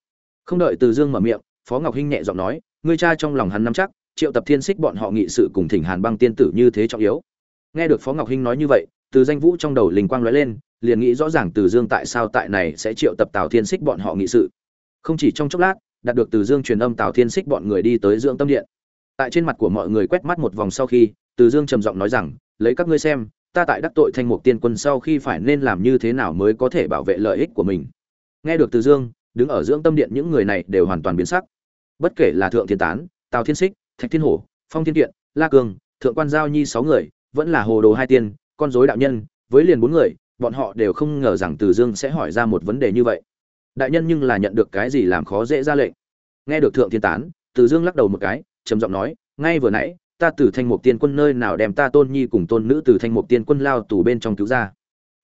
Không đợi từ dương mở miệng, phó ngọc hinh nhẹ giọng nói, ngươi cha trong lòng hắn nắm chắc, triệu tập thiên xích bọn họ nghị sự cùng thỉnh hàn băng tiên tử như thế trọng yếu. Nghe được phó ngọc hinh nói như vậy, từ danh vũ trong đầu linh quang lóe lên, liền nghĩ rõ ràng từ dương tại sao tại này sẽ triệu tập tào thiên xích bọn họ nghị sự. Không chỉ trong chốc lát, đạt được từ dương truyền âm tào thiên xích bọn người đi tới dưỡng tâm điện. Tại trên mặt của mọi người quét mắt một vòng sau khi, từ dương trầm giọng nói rằng, lấy các ngươi xem ta tại đắc tội thanh mục tiên quân sau khi phải nên làm như thế nào mới có thể bảo vệ lợi ích của mình. Nghe được từ dương, đứng ở dưỡng tâm điện những người này đều hoàn toàn biến sắc. Bất kể là thượng thiên tán, tào thiên xích thạch thiên hổ, phong thiên kiện, la cường, thượng quan giao nhi sáu người, vẫn là hồ đồ hai tiên, con dối đạo nhân, với liền bốn người, bọn họ đều không ngờ rằng từ dương sẽ hỏi ra một vấn đề như vậy. Đại nhân nhưng là nhận được cái gì làm khó dễ ra lệnh? Nghe được thượng thiên tán, từ dương lắc đầu một cái, trầm giọng nói, ngay vừa nãy ta từ thanh mục tiên quân nơi nào đem ta tôn nhi cùng tôn nữ từ thanh mục tiên quân lao tù bên trong cứu ra.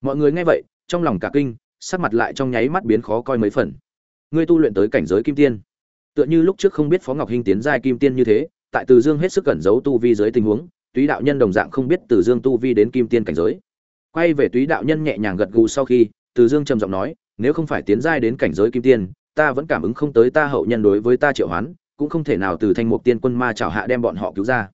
Mọi người nghe vậy, trong lòng cả kinh, sắc mặt lại trong nháy mắt biến khó coi mấy phần. Ngươi tu luyện tới cảnh giới kim tiên. Tựa như lúc trước không biết phó ngọc hinh tiến giai kim tiên như thế, tại từ dương hết sức cẩn giấu tu vi dưới tình huống, túy đạo nhân đồng dạng không biết từ dương tu vi đến kim tiên cảnh giới. Quay về túy đạo nhân nhẹ nhàng gật gù sau khi, từ dương trầm giọng nói, nếu không phải tiến giai đến cảnh giới kim tiên, ta vẫn cảm ứng không tới ta hậu nhân đối với ta triệu hoán, cũng không thể nào từ thanh mục tiên quân ma chảo hạ đem bọn họ cứu ra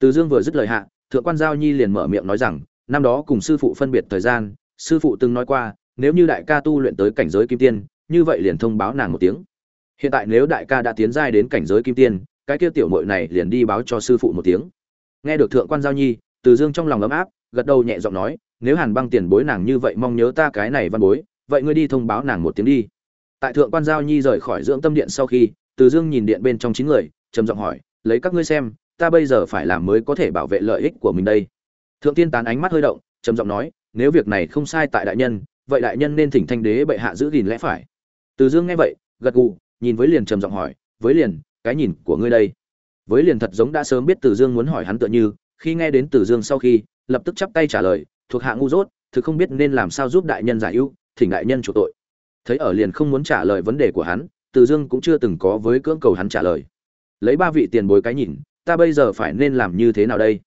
từ dương vừa dứt lời hạ, thượng quan giao nhi liền mở miệng nói rằng, năm đó cùng sư phụ phân biệt thời gian, sư phụ từng nói qua, nếu như đại ca tu luyện tới cảnh giới kim tiên, như vậy liền thông báo nàng một tiếng. Hiện tại nếu đại ca đã tiến giai đến cảnh giới kim tiên, cái kia tiểu muội này liền đi báo cho sư phụ một tiếng. Nghe được thượng quan giao nhi, từ dương trong lòng ấm áp, gật đầu nhẹ giọng nói, nếu hàn băng tiền bối nàng như vậy mong nhớ ta cái này văn bối, vậy ngươi đi thông báo nàng một tiếng đi. Tại thượng quan giao nhi rời khỏi dưỡng tâm điện sau khi, từ dương nhìn điện bên trong chín người, trầm giọng hỏi, lấy các ngươi xem ta bây giờ phải làm mới có thể bảo vệ lợi ích của mình đây. Thượng tiên tán ánh mắt hơi động, trầm giọng nói, nếu việc này không sai tại đại nhân, vậy đại nhân nên thỉnh thanh đế bệ hạ giữ gìn lẽ phải. Từ dương nghe vậy, gật gù, nhìn với liền trầm giọng hỏi, với liền, cái nhìn của ngươi đây? Với liền thật giống đã sớm biết từ dương muốn hỏi hắn tựa như, khi nghe đến từ dương sau khi, lập tức chắp tay trả lời, thuộc hạ ngu dốt, thực không biết nên làm sao giúp đại nhân giải ưu, thỉnh đại nhân chủ tội. Thấy ở liền không muốn trả lời vấn đề của hắn, từ dương cũng chưa từng có với cưỡng cầu hắn trả lời. Lấy ba vị tiền bối cái nhìn ta bây giờ phải nên làm như thế nào đây?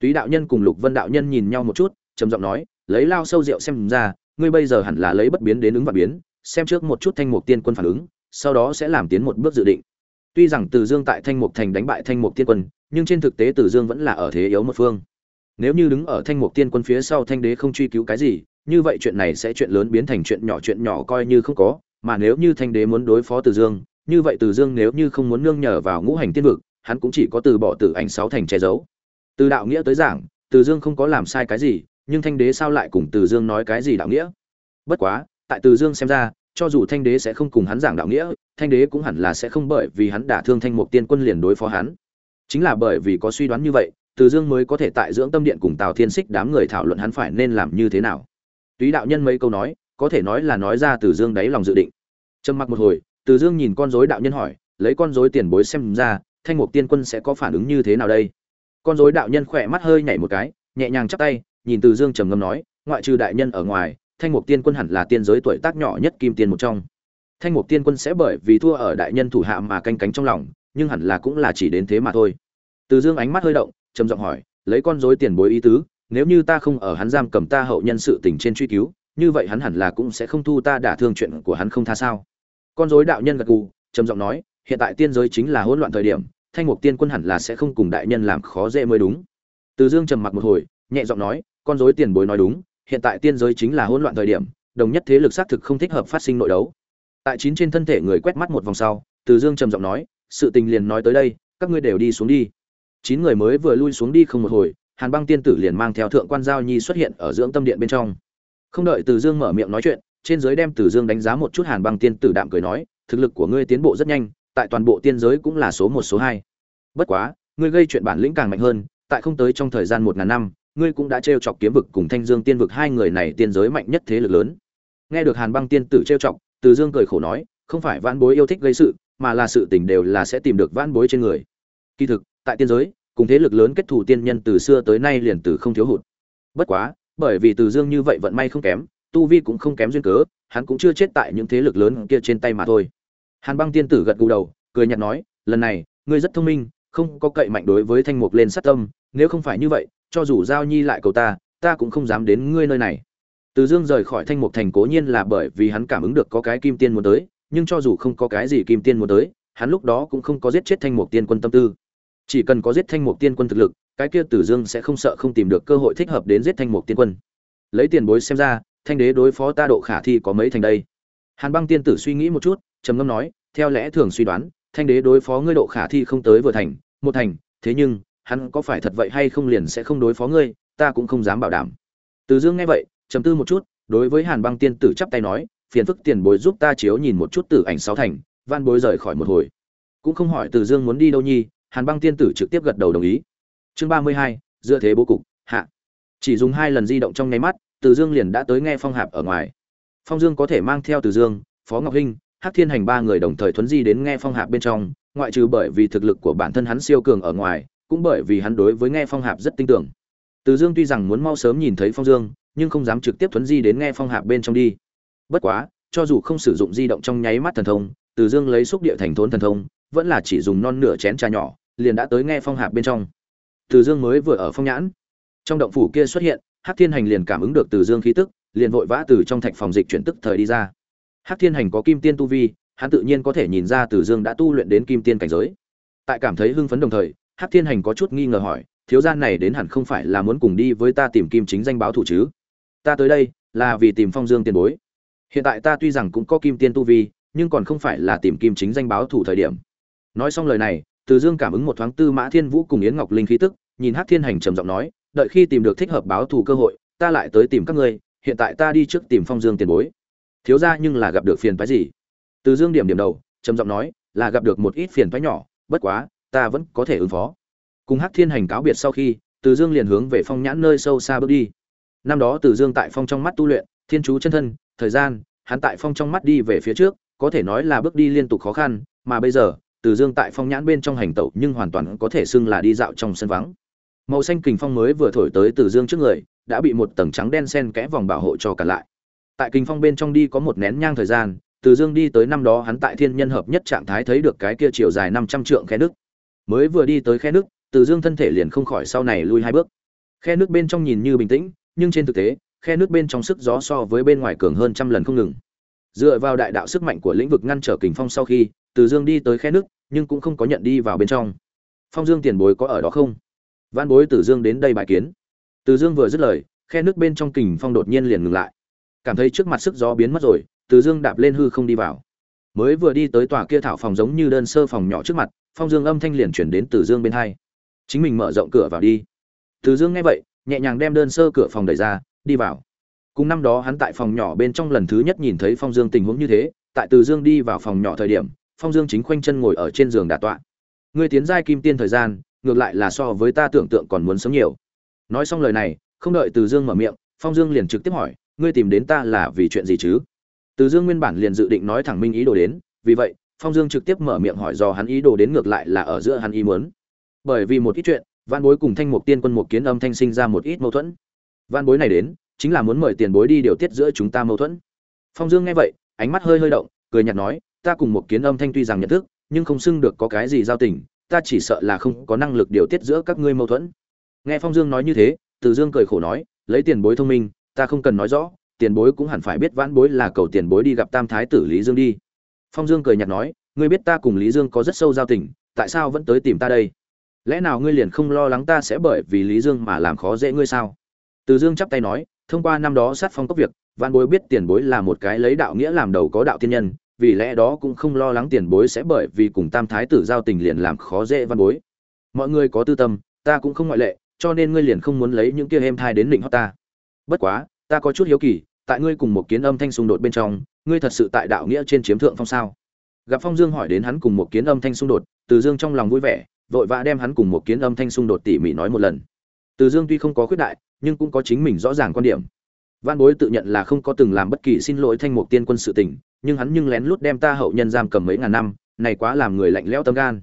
Túy đạo nhân cùng lục vân đạo nhân nhìn nhau một chút, trầm giọng nói, lấy lao sâu rượu xem ra, ngươi bây giờ hẳn là lấy bất biến đến ứng và biến, xem trước một chút thanh mục tiên quân phản ứng, sau đó sẽ làm tiến một bước dự định. Tuy rằng từ dương tại thanh mục thành đánh bại thanh mục tiên quân, nhưng trên thực tế từ dương vẫn là ở thế yếu một phương. Nếu như đứng ở thanh mục tiên quân phía sau thanh đế không truy cứu cái gì, như vậy chuyện này sẽ chuyện lớn biến thành chuyện nhỏ chuyện nhỏ coi như không có, mà nếu như thanh đế muốn đối phó từ dương, như vậy từ dương nếu như không muốn nương nhờ vào ngũ hành tiên vực hắn cũng chỉ có từ bỏ tử ảnh sáu thành che giấu. Từ đạo nghĩa tới giảng, từ dương không có làm sai cái gì, nhưng thanh đế sao lại cùng từ dương nói cái gì đạo nghĩa? Bất quá, tại từ dương xem ra, cho dù thanh đế sẽ không cùng hắn giảng đạo nghĩa, thanh đế cũng hẳn là sẽ không bởi vì hắn đả thương thanh mục tiên quân liền đối phó hắn. Chính là bởi vì có suy đoán như vậy, từ dương mới có thể tại dưỡng tâm điện cùng tào thiên xích đám người thảo luận hắn phải nên làm như thế nào. Túy đạo nhân mấy câu nói, có thể nói là nói ra từ dương đáy lòng dự định. Trầm mặc một hồi, từ dương nhìn con dối đạo nhân hỏi, lấy con dối tiền bối xem ra thanh mục tiên quân sẽ có phản ứng như thế nào đây? Con dối đạo nhân khỏe mắt hơi nhảy một cái, nhẹ nhàng chắp tay, nhìn từ dương trầm ngâm nói, ngoại trừ đại nhân ở ngoài, thanh mục tiên quân hẳn là tiên giới tuổi tác nhỏ nhất kim tiên một trong. Thanh mục tiên quân sẽ bởi vì thua ở đại nhân thủ hạ mà canh cánh trong lòng, nhưng hẳn là cũng là chỉ đến thế mà thôi. Từ dương ánh mắt hơi động, trầm giọng hỏi, lấy con dối tiền bối ý tứ, nếu như ta không ở hắn giam cầm ta hậu nhân sự tình trên truy cứu, như vậy hắn hẳn là cũng sẽ không thu ta đả thương chuyện của hắn không tha sao? Con dối đạo nhân gật gù, trầm giọng nói, hiện tại tiên giới chính là hỗn loạn thời điểm thanh mục tiên quân hẳn là sẽ không cùng đại nhân làm khó dễ mới đúng. Từ dương trầm mặc một hồi, nhẹ giọng nói, con dối tiền bối nói đúng, hiện tại tiên giới chính là hỗn loạn thời điểm, đồng nhất thế lực xác thực không thích hợp phát sinh nội đấu. Tại chín trên thân thể người quét mắt một vòng sau, từ dương trầm giọng nói, sự tình liền nói tới đây, các ngươi đều đi xuống đi. Chín người mới vừa lui xuống đi không một hồi, hàn băng tiên tử liền mang theo thượng quan giao nhi xuất hiện ở dưỡng tâm điện bên trong. Không đợi từ dương mở miệng nói chuyện, trên giới đem từ dương đánh giá một chút, hàn băng tiên tử đạm cười nói, thực lực của ngươi tiến bộ rất nhanh tại toàn bộ tiên giới cũng là số một, số hai. Bất quá, ngươi gây chuyện bản lĩnh càng mạnh hơn, tại không tới trong thời gian một ngàn năm, ngươi cũng đã trêu chọc kiếm vực cùng thanh dương tiên vực hai người này tiên giới mạnh nhất thế lực lớn. Nghe được hàn băng tiên tử trêu chọc, từ dương cười khổ nói, không phải vãn bối yêu thích gây sự, mà là sự tình đều là sẽ tìm được vãn bối trên người. Kỳ thực, tại tiên giới, cùng thế lực lớn kết thù tiên nhân từ xưa tới nay liền từ không thiếu hụt. Bất quá, bởi vì từ dương như vậy vận may không kém, tu vi cũng không kém duyên cớ, hắn cũng chưa chết tại những thế lực lớn kia trên tay mà thôi hàn băng tiên tử gật gù đầu, cười nhạt nói, lần này, ngươi rất thông minh, không có cậy mạnh đối với thanh mục lên sát tâm, nếu không phải như vậy, cho dù giao nhi lại cầu ta ta cũng không dám đến ngươi nơi này. Từ dương rời khỏi thanh mục thành cố nhiên là bởi vì hắn cảm ứng được có cái kim tiên muốn tới, nhưng cho dù không có cái gì kim tiên muốn tới, hắn lúc đó cũng không có giết chết thanh mục tiên quân tâm tư. Chỉ cần có giết thanh mục tiên quân thực lực, cái kia tử dương sẽ không sợ không tìm được cơ hội thích hợp đến giết thanh mục tiên quân. Lấy tiền bối xem ra, thanh đế đối phó ta độ khả thi có mấy thành đây? Hàn băng tiên tử suy nghĩ một chút trầm ngâm nói, theo lẽ thường suy đoán, thanh đế đối phó ngươi độ khả thi không tới vừa thành, một thành, thế nhưng, hắn có phải thật vậy hay không liền sẽ không đối phó ngươi, ta cũng không dám bảo đảm. Từ dương nghe vậy, trầm tư một chút, đối với hàn băng tiên tử chắp tay nói, phiền phức tiền bối giúp ta chiếu nhìn một chút tử ảnh sáu thành van bối rời khỏi một hồi. Cũng không hỏi từ dương muốn đi đâu nhi, hàn băng tiên tử trực tiếp gật đầu đồng ý. Chương ba mươi hai, dựa thế bố cục, hạ. Chỉ dùng hai lần di động trong nháy mắt, từ dương liền đã tới nghe phong hạp ở ngoài. Phong dương có thể mang theo từ dương, phó ngọc hinh hắc thiên hành ba người đồng thời thuấn di đến nghe phong hạp bên trong, ngoại trừ bởi vì thực lực của bản thân hắn siêu cường ở ngoài, cũng bởi vì hắn đối với nghe phong hạp rất tin tưởng. Từ dương tuy rằng muốn mau sớm nhìn thấy phong dương, nhưng không dám trực tiếp thuấn di đến nghe phong hạp bên trong đi. Bất quá, cho dù không sử dụng di động trong nháy mắt thần thông, từ dương lấy xúc địa thành thốn thần thông, vẫn là chỉ dùng non nửa chén trà nhỏ, liền đã tới nghe phong hạp bên trong. Từ dương mới vừa ở phong nhãn. Trong động phủ kia xuất hiện, hắc thiên hành liền cảm ứng được từ dương khí tức, liền vội vã từ trong thạch phòng dịch chuyển tức thời đi ra hắc thiên hành có kim tiên tu vi, hắn tự nhiên có thể nhìn ra từ dương đã tu luyện đến kim tiên cảnh giới. Tại cảm thấy hưng phấn đồng thời, hắc thiên hành có chút nghi ngờ hỏi, thiếu gia này đến hẳn không phải là muốn cùng đi với ta tìm kim chính danh báo thủ chứ? Ta tới đây là vì tìm phong dương tiền bối. Hiện tại ta tuy rằng cũng có kim tiên tu vi, nhưng còn không phải là tìm kim chính danh báo thủ thời điểm. Nói xong lời này, từ dương cảm ứng một thoáng tư mã thiên vũ cùng yến ngọc linh khí tức, nhìn Hắc thiên hành trầm giọng nói, đợi khi tìm được thích hợp báo thủ cơ hội, ta lại tới tìm các ngươi, hiện tại ta đi trước tìm phong dương tiền bối thiếu ra nhưng là gặp được phiền phái gì? Từ dương điểm điểm đầu, trầm giọng nói, là gặp được một ít phiền phái nhỏ, bất quá, ta vẫn có thể ứng phó. Cùng hắc thiên hành cáo biệt sau khi, từ dương liền hướng về phong nhãn nơi sâu xa bước đi. Năm đó từ dương tại phong trong mắt tu luyện, thiên chú chân thân, thời gian, hắn tại phong trong mắt đi về phía trước, có thể nói là bước đi liên tục khó khăn, mà bây giờ, từ dương tại phong nhãn bên trong hành tẩu nhưng hoàn toàn có thể xưng là đi dạo trong sân vắng. Màu xanh kình phong mới vừa thổi tới từ dương trước người, đã bị một tầng trắng đen sen kẽ vòng bảo hộ cho cả lại tại kinh phong bên trong đi có một nén nhang thời gian, từ dương đi tới năm đó hắn tại thiên nhân hợp nhất trạng thái thấy được cái kia chiều dài năm trăm trượng khe nước. Mới vừa đi tới khe nước, từ dương thân thể liền không khỏi sau này lui hai bước. Khe nước bên trong nhìn như bình tĩnh, nhưng trên thực tế, khe nước bên trong sức gió so với bên ngoài cường hơn trăm lần không ngừng. Dựa vào đại đạo sức mạnh của lĩnh vực ngăn trở kình phong sau khi, từ dương đi tới khe nước, nhưng cũng không có nhận đi vào bên trong. Phong dương tiền bối có ở đó không? Văn bối từ dương đến đây bài kiến. Từ dương vừa dứt lời, khe nước bên trong kình phong đột nhiên liền ngừng lại cảm thấy trước mặt sức gió biến mất rồi, từ dương đạp lên hư không đi vào. Mới vừa đi tới tòa kia thảo phòng giống như đơn sơ phòng nhỏ trước mặt, phong dương âm thanh liền chuyển đến từ dương bên hai. Chính mình mở rộng cửa vào đi. Từ dương nghe vậy, nhẹ nhàng đem đơn sơ cửa phòng đẩy ra, đi vào. Cùng năm đó hắn tại phòng nhỏ bên trong lần thứ nhất nhìn thấy phong dương tình huống như thế, tại từ dương đi vào phòng nhỏ thời điểm, phong dương chính khoanh chân ngồi ở trên giường đà tọa. Người tiến giai kim tiên thời gian, ngược lại là so với ta tưởng tượng còn muốn sống nhiều. Nói xong lời này, không đợi từ dương mở miệng, phong dương liền trực tiếp hỏi ngươi tìm đến ta là vì chuyện gì chứ? Từ dương nguyên bản liền dự định nói thẳng minh ý đồ đến, vì vậy, phong dương trực tiếp mở miệng hỏi do hắn ý đồ đến ngược lại là ở giữa hắn ý muốn. Bởi vì một ít chuyện văn bối cùng thanh mục tiên quân một kiến âm thanh sinh ra một ít mâu thuẫn. Văn bối này đến, chính là muốn mời tiền bối đi điều tiết giữa chúng ta mâu thuẫn. Phong dương nghe vậy, ánh mắt hơi hơi động, cười nhạt nói, ta cùng một kiến âm thanh tuy rằng nhận thức, nhưng không xưng được có cái gì giao tình, ta chỉ sợ là không có năng lực điều tiết giữa các ngươi mâu thuẫn. Nghe phong dương nói như thế, từ dương cười khổ nói, lấy tiền bối thông minh ta không cần nói rõ, tiền bối cũng hẳn phải biết vãn bối là cầu tiền bối đi gặp tam thái tử lý dương đi. Phong dương cười nhạt nói, ngươi biết ta cùng lý dương có rất sâu giao tình, tại sao vẫn tới tìm ta đây? Lẽ nào ngươi liền không lo lắng ta sẽ bởi vì lý dương mà làm khó dễ ngươi sao? Từ dương chắp tay nói, thông qua năm đó sát phong cốc việc văn bối biết tiền bối là một cái lấy đạo nghĩa làm đầu có đạo thiên nhân, vì lẽ đó cũng không lo lắng tiền bối sẽ bởi vì cùng tam thái tử giao tình liền làm khó dễ văn bối. Mọi người có tư tâm, ta cũng không ngoại lệ, cho nên ngươi liền không muốn lấy những kia êm thai đến định hót ta bất quá, ta có chút hiếu kỳ, tại ngươi cùng một kiến âm thanh xung đột bên trong, ngươi thật sự tại đạo nghĩa trên chiếm thượng phong sao? Gặp phong dương hỏi đến hắn cùng một kiến âm thanh xung đột, từ dương trong lòng vui vẻ, vội vã đem hắn cùng một kiến âm thanh xung đột tỉ mỉ nói một lần. Từ dương tuy không có khuyết đại, nhưng cũng có chính mình rõ ràng quan điểm. Văn bối tự nhận là không có từng làm bất kỳ xin lỗi thanh mục tiên quân sự tình, nhưng hắn nhưng lén lút đem ta hậu nhân giam cầm mấy ngàn năm, này quá làm người lạnh lẽo tâm gan.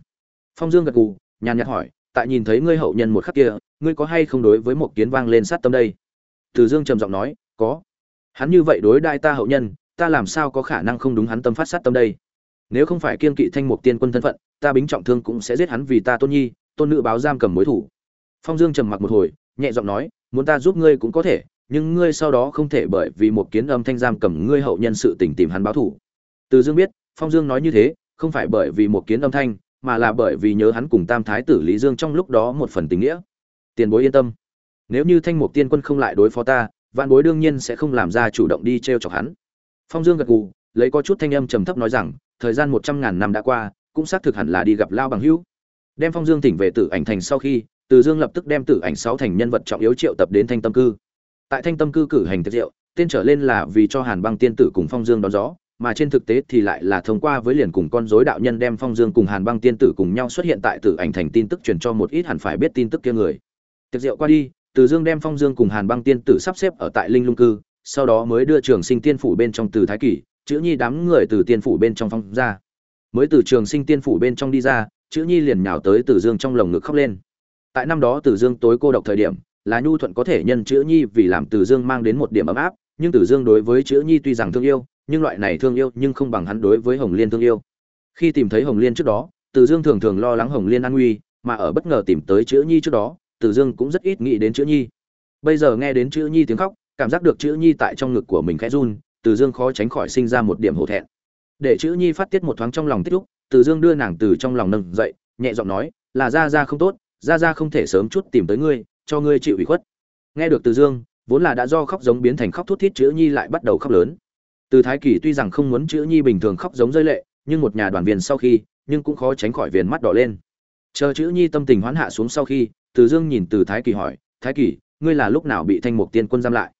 Phong dương gật gù, nhàn nhạt hỏi, tại nhìn thấy ngươi hậu nhân một khắc kia, ngươi có hay không đối với một kiến vang lên sát tâm đây? Từ dương trầm giọng nói, có. Hắn như vậy đối đại ta hậu nhân, ta làm sao có khả năng không đúng hắn tâm phát sát tâm đây? Nếu không phải kiên kỵ thanh mục tiên quân thân phận, ta bính trọng thương cũng sẽ giết hắn vì ta tôn nhi, tôn nữ báo giam cầm mối thủ. Phong dương trầm mặc một hồi, nhẹ giọng nói, muốn ta giúp ngươi cũng có thể, nhưng ngươi sau đó không thể bởi vì một kiến âm thanh giam cầm ngươi hậu nhân sự tình tìm hắn báo thủ. Từ dương biết, phong dương nói như thế, không phải bởi vì một kiến âm thanh, mà là bởi vì nhớ hắn cùng tam thái tử lý dương trong lúc đó một phần tình nghĩa. Tiền bối yên tâm nếu như thanh mục tiên quân không lại đối phó ta, vạn bối đương nhiên sẽ không làm ra chủ động đi t r e o chọc hắn. Phong dương gật gù, lấy có chút thanh âm trầm thấp nói rằng, thời gian một trăm ngàn năm đã qua, cũng xác thực hẳn là đi gặp lao bằng hữu. Đem phong dương tỉnh về tử ảnh thành sau khi, từ dương lập tức đem tử ảnh sáu thành nhân vật trọng yếu triệu tập đến thanh tâm cư. Tại thanh tâm cư cử hành tiệc rượu, tên trở lên là vì cho hàn băng tiên tử cùng phong dương đón gió, mà trên thực tế thì lại là thông qua với liền cùng con rối đạo nhân đem phong dương cùng hàn băng tiên tử cùng nhau xuất hiện tại tử ảnh thành tin tức truyền cho một ít hẳn phải biết tin tức kia người. Tiệc rượu qua đi từ dương đem phong dương cùng hàn băng tiên tử sắp xếp ở tại linh lung cư, sau đó mới đưa trường sinh tiên phủ bên trong từ thái kỷ, chữ nhi đám người từ tiên phủ bên trong phong ra. Mới từ trường sinh tiên phủ bên trong đi ra, chữ nhi liền nhào tới từ dương trong lồng ngực khóc lên. Tại năm đó từ dương tối cô độc thời điểm, là nhu thuận có thể nhân chữ nhi vì làm từ dương mang đến một điểm ấm áp, nhưng từ dương đối với chữ nhi tuy rằng thương yêu, nhưng loại này thương yêu nhưng không bằng hắn đối với hồng liên thương yêu. Khi tìm thấy hồng liên trước đó, từ dương thường thường lo lắng hồng liên an nguy, mà ở bất ngờ tìm tới chữ nhi trước đó từ dương cũng rất ít nghĩ đến chữ nhi. Bây giờ nghe đến chữ nhi tiếng khóc, cảm giác được chữ nhi tại trong ngực của mình khẽ run, từ dương khó tránh khỏi sinh ra một điểm hổ thẹn. Để chữ nhi phát tiết một thoáng trong lòng tích lúc, từ dương đưa nàng từ trong lòng nâng dậy, nhẹ giọng nói, là ra ra không tốt ra ra không thể sớm chút tìm tới ngươi, cho ngươi chịu ủy khuất. Nghe được từ dương, vốn là đã do khóc giống biến thành khóc thút thít chữ nhi lại bắt đầu khóc lớn. Từ thái kỳ tuy rằng không muốn chữ nhi bình thường khóc giống rơi lệ, nhưng một nhà đoàn viên sau khi, nhưng cũng khó tránh khỏi viền mắt đỏ lên chờ chữ nhi tâm tình hoán hạ xuống sau khi, từ dương nhìn từ thái kỳ hỏi, thái kỳ, ngươi là lúc nào bị thanh mục tiên quân giam lại?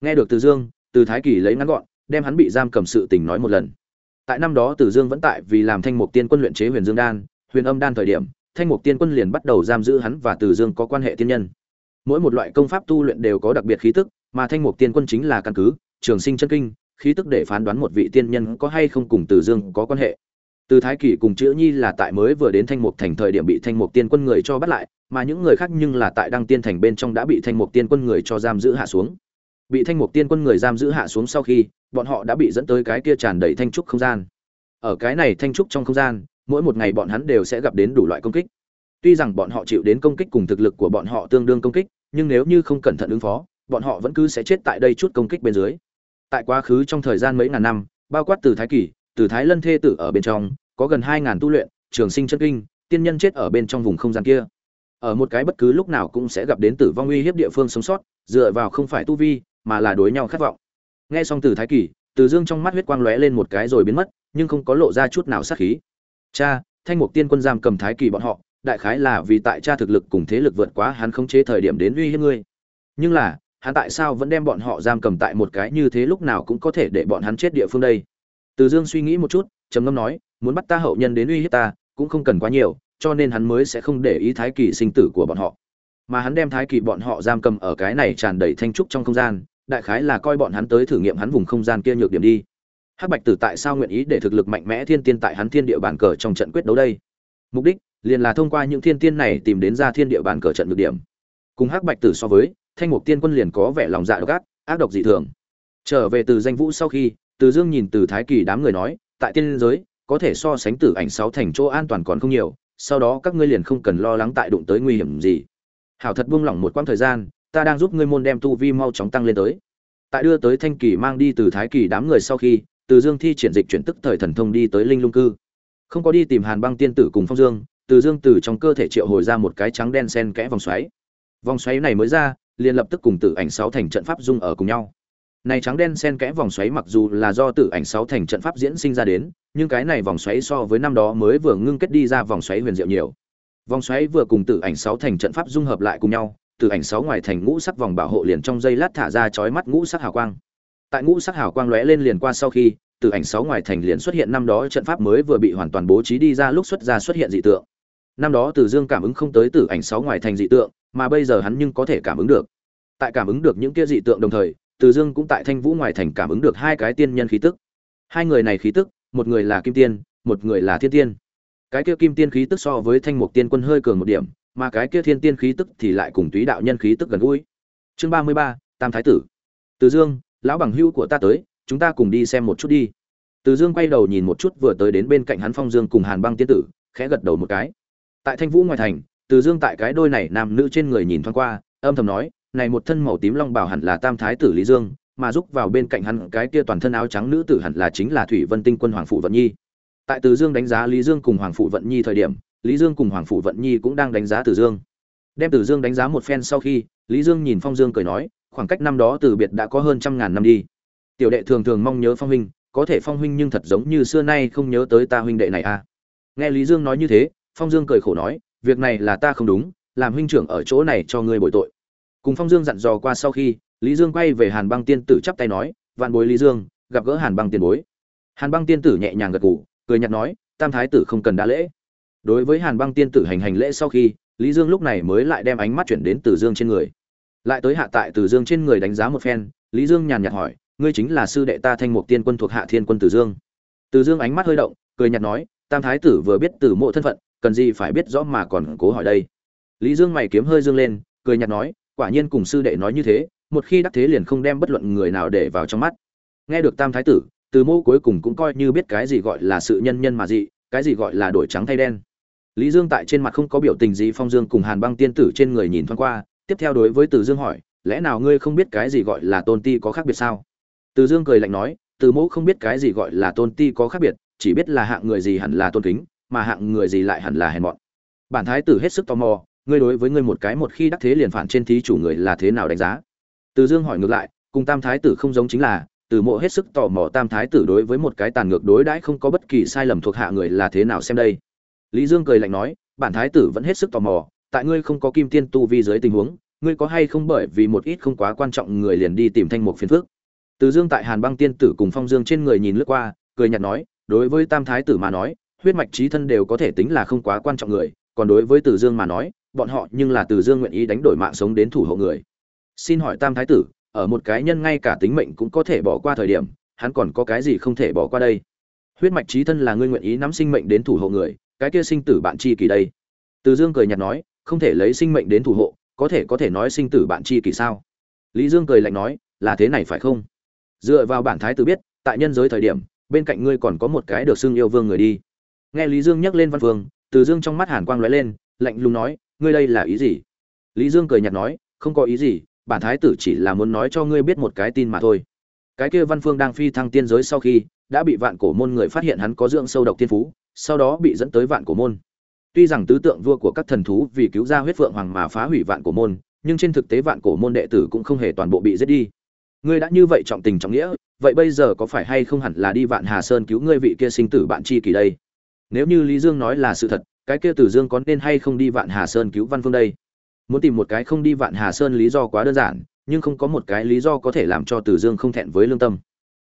Nghe được từ dương, từ thái kỳ lấy ngắn gọn, đem hắn bị giam cầm sự tình nói một lần. Tại năm đó từ dương vẫn tại vì làm thanh mục tiên quân luyện chế huyền dương đan, huyền âm đan thời điểm, thanh mục tiên quân liền bắt đầu giam giữ hắn và từ dương có quan hệ tiên nhân. Mỗi một loại công pháp tu luyện đều có đặc biệt khí tức, mà thanh mục tiên quân chính là căn cứ, trường sinh chân kinh, khí tức để phán đoán một vị tiên nhân có hay không cùng từ dương có quan hệ từ thái kỳ cùng chữ nhi là tại mới vừa đến thanh mục thành thời điểm bị thanh mục tiên quân người cho bắt lại, mà những người khác nhưng là tại đăng tiên thành bên trong đã bị thanh mục tiên quân người cho giam giữ hạ xuống. Bị thanh mục tiên quân người giam giữ hạ xuống sau khi, bọn họ đã bị dẫn tới cái kia tràn đầy thanh trúc không gian. Ở cái này thanh trúc trong không gian, mỗi một ngày bọn hắn đều sẽ gặp đến đủ loại công kích. Tuy rằng bọn họ chịu đến công kích cùng thực lực của bọn họ tương đương công kích, nhưng nếu như không cẩn thận ứng phó, bọn họ vẫn cứ sẽ chết tại đây chút công kích bên dưới. Tại quá khứ trong thời gian mấy ngàn năm, bao quát từ thái kỳ từ thái lân thê tử ở bên trong, có gần hai ngàn tu luyện, trường sinh chân kinh, tiên nhân chết ở bên trong vùng không gian kia. Ở một cái bất cứ lúc nào cũng sẽ gặp đến tử vong uy hiếp địa phương sống sót, dựa vào không phải tu vi, mà là đối nhau khát vọng. Nghe xong từ thái kỳ, từ dương trong mắt huyết quang lóe lên một cái rồi biến mất, nhưng không có lộ ra chút nào sát khí. Cha, thanh mục tiên quân giam cầm thái kỳ bọn họ, đại khái là vì tại cha thực lực cùng thế lực vượt quá hắn không chế thời điểm đến uy hiếp ngươi. Nhưng là, hắn tại sao vẫn đem bọn họ giam cầm tại một cái như thế lúc nào cũng có thể để bọn hắn chết địa phương đây? Từ dương suy nghĩ một chút, trầm ngâm nói, muốn bắt ta hậu nhân đến uy hiếp ta, cũng không cần quá nhiều, cho nên hắn mới sẽ không để ý thái kỳ sinh tử của bọn họ. Mà hắn đem thái kỳ bọn họ giam cầm ở cái này tràn đầy thanh trúc trong không gian, đại khái là coi bọn hắn tới thử nghiệm hắn vùng không gian kia nhược điểm đi. Hắc bạch tử tại sao nguyện ý để thực lực mạnh mẽ thiên tiên tại hắn thiên địa bàn cờ trong trận quyết đấu đây? Mục đích, liền là thông qua những thiên tiên này tìm đến ra thiên địa bàn cờ trận nhược điểm. Cùng hắc bạch tử so với, thanh mục tiên quân liền có vẻ lòng dạ độc ác ác độc dị thường. Trở về từ danh vũ sau khi từ dương nhìn từ thái kỳ đám người nói, tại tiên giới, có thể so sánh tử ảnh sáu thành chỗ an toàn còn không nhiều, sau đó các ngươi liền không cần lo lắng tại đụng tới nguy hiểm gì. Hảo thật buông lỏng một quãng thời gian, ta đang giúp ngươi môn đem tu vi mau chóng tăng lên tới. Tại đưa tới thanh kỳ mang đi từ thái kỳ đám người sau khi, từ dương thi triển dịch chuyển tức thời thần thông đi tới linh lung cư. Không có đi tìm hàn băng tiên tử cùng phong dương, từ dương từ trong cơ thể triệu hồi ra một cái trắng đen sen kẽ vòng xoáy. Vòng xoáy này mới ra, liền lập tức cùng tử ảnh sáu thành trận pháp dung ở cùng nhau này trắng đen sen kẽ vòng xoáy mặc dù là do tử ảnh sáu thành trận pháp diễn sinh ra đến, nhưng cái này vòng xoáy so với năm đó mới vừa ngưng kết đi ra vòng xoáy huyền diệu nhiều. Vòng xoáy vừa cùng tử ảnh sáu thành trận pháp dung hợp lại cùng nhau, tử ảnh sáu ngoài thành ngũ sắc vòng bảo hộ liền trong dây lát thả ra chói mắt ngũ sắc hào quang. Tại ngũ sắc hào quang lóe lên liền qua sau khi, tử ảnh sáu ngoài thành liền xuất hiện năm đó trận pháp mới vừa bị hoàn toàn bố trí đi ra lúc xuất ra xuất hiện dị tượng. Năm đó tử dương cảm ứng không tới tử ảnh sáu ngoài thành dị tượng, mà bây giờ hắn nhưng có thể cảm ứng được. Tại cảm ứng được những kia dị tượng đồng thời từ dương cũng tại thanh vũ ngoài thành cảm ứng được hai cái tiên nhân khí tức. Hai người này khí tức, một người là kim tiên, một người là thiên tiên. Cái kia kim tiên khí tức so với thanh mục tiên quân hơi cường một điểm, mà cái kia thiên tiên khí tức thì lại cùng túy đạo nhân khí tức gần gũi. Chương ba mươi ba, tam thái tử. Từ dương, lão bằng hữu của ta tới, chúng ta cùng đi xem một chút đi. Từ dương quay đầu nhìn một chút vừa tới đến bên cạnh hắn phong dương cùng hàn băng tiên tử, khẽ gật đầu một cái. Tại thanh vũ ngoài thành, từ dương tại cái đôi này nam nữ trên người nhìn thoáng qua, âm thầm nói này một thân màu tím long bảo hẳn là tam thái tử lý dương, mà giúp vào bên cạnh hắn cái kia toàn thân áo trắng nữ tử hẳn là chính là thủy vân tinh quân hoàng phụ vận nhi. Tại từ dương đánh giá lý dương cùng hoàng phụ vận nhi thời điểm, lý dương cùng hoàng phụ vận nhi cũng đang đánh giá từ dương. Đem từ dương đánh giá một phen sau khi, lý dương nhìn phong dương cười nói, khoảng cách năm đó từ biệt đã có hơn trăm ngàn năm đi. Tiểu đệ thường thường mong nhớ phong huynh, có thể phong huynh nhưng thật giống như xưa nay không nhớ tới ta huynh đệ này à. Nghe lý dương nói như thế, phong dương cười khổ nói, việc này là ta không đúng, làm huynh trưởng ở chỗ này cho ngươi bồi tội cùng phong dương dặn dò qua sau khi, lý dương quay về hàn băng tiên tử chắp tay nói, vạn bối lý dương, gặp gỡ hàn băng tiên bối. Hàn băng tiên tử nhẹ nhàng gật gù, cười nhạt nói, tam thái tử không cần đa lễ. Đối với hàn băng tiên tử hành hành lễ sau khi, lý dương lúc này mới lại đem ánh mắt chuyển đến từ dương trên người. Lại tới hạ tại từ dương trên người đánh giá một phen, lý dương nhàn nhạt hỏi, ngươi chính là sư đệ ta thanh mục tiên quân thuộc hạ thiên quân từ dương? Từ dương ánh mắt hơi động, cười nhạt nói, tam thái tử vừa biết từ mộ thân phận, cần gì phải biết rõ mà còn cố hỏi đây? Lý dương mày kiếm hơi dương lên, cười nhạt nói quả nhiên cùng sư đệ nói như thế, một khi đắc thế liền không đem bất luận người nào để vào trong mắt. Nghe được tam thái tử, từ mô cuối cùng cũng coi như biết cái gì gọi là sự nhân nhân mà dị, cái gì gọi là đổi trắng thay đen. Lý dương tại trên mặt không có biểu tình gì, phong dương cùng hàn băng tiên tử trên người nhìn thoáng qua, tiếp theo đối với từ dương hỏi, lẽ nào ngươi không biết cái gì gọi là tôn ti có khác biệt sao? Từ dương cười lạnh nói, từ mẫu không biết cái gì gọi là tôn ti có khác biệt, chỉ biết là hạng người gì hẳn là tôn kính, mà hạng người gì lại hẳn là hèn mọn. Bản thái tử hết sức tò mò ngươi đối với ngươi một cái một khi đắc thế liền phản trên thí chủ người là thế nào đánh giá? Từ dương hỏi ngược lại, cùng tam thái tử không giống chính là, từ mộ hết sức tò mò tam thái tử đối với một cái tàn ngược đối đãi không có bất kỳ sai lầm thuộc hạ người là thế nào xem đây. Lý dương cười lạnh nói, bản thái tử vẫn hết sức tò mò, tại ngươi không có kim tiên tu vi dưới tình huống, ngươi có hay không bởi vì một ít không quá quan trọng người liền đi tìm thanh mục phiền phước từ dương tại hàn băng tiên tử cùng phong dương trên người nhìn lướt qua, cười nhạt nói, đối với tam thái tử mà nói, huyết mạch trí thân đều có thể tính là không quá quan trọng người, còn đối với từ dương mà nói bọn họ nhưng là từ dương nguyện ý đánh đổi mạng sống đến thủ hộ người. Xin hỏi tam thái tử, ở một cái nhân ngay cả tính mệnh cũng có thể bỏ qua thời điểm, hắn còn có cái gì không thể bỏ qua đây? Huyết mạch trí thân là ngươi nguyện ý nắm sinh mệnh đến thủ hộ người, cái kia sinh tử bạn chi kỳ đây. Từ dương cười nhạt nói, không thể lấy sinh mệnh đến thủ hộ, có thể có thể nói sinh tử bạn chi kỳ sao? Lý dương cười lạnh nói, là thế này phải không? Dựa vào bản thái tử biết, tại nhân giới thời điểm, bên cạnh ngươi còn có một cái được xưng yêu vương người đi. Nghe lý dương nhắc lên văn vương từ dương trong mắt hàn quang lóe lên, lạnh lùng nói ngươi đây là ý gì? Lý dương cười nhạt nói, không có ý gì, bản thái tử chỉ là muốn nói cho ngươi biết một cái tin mà thôi. Cái kia văn phương đang phi thăng tiên giới sau khi, đã bị vạn cổ môn người phát hiện hắn có dưỡng sâu độc tiên phú, sau đó bị dẫn tới vạn cổ môn. Tuy rằng tứ tượng vua của các thần thú vì cứu ra huyết phượng hoàng mà phá hủy vạn cổ môn, nhưng trên thực tế vạn cổ môn đệ tử cũng không hề toàn bộ bị giết đi. Ngươi đã như vậy trọng tình trọng nghĩa, vậy bây giờ có phải hay không hẳn là đi vạn hà sơn cứu ngươi vị kia sinh tử bạn chi kỳ đây? Nếu như lý dương nói là sự thật cái kia tử dương có nên hay không đi vạn hà sơn cứu văn phương đây? Muốn tìm một cái không đi vạn hà sơn lý do quá đơn giản, nhưng không có một cái lý do có thể làm cho tử dương không thẹn với lương tâm.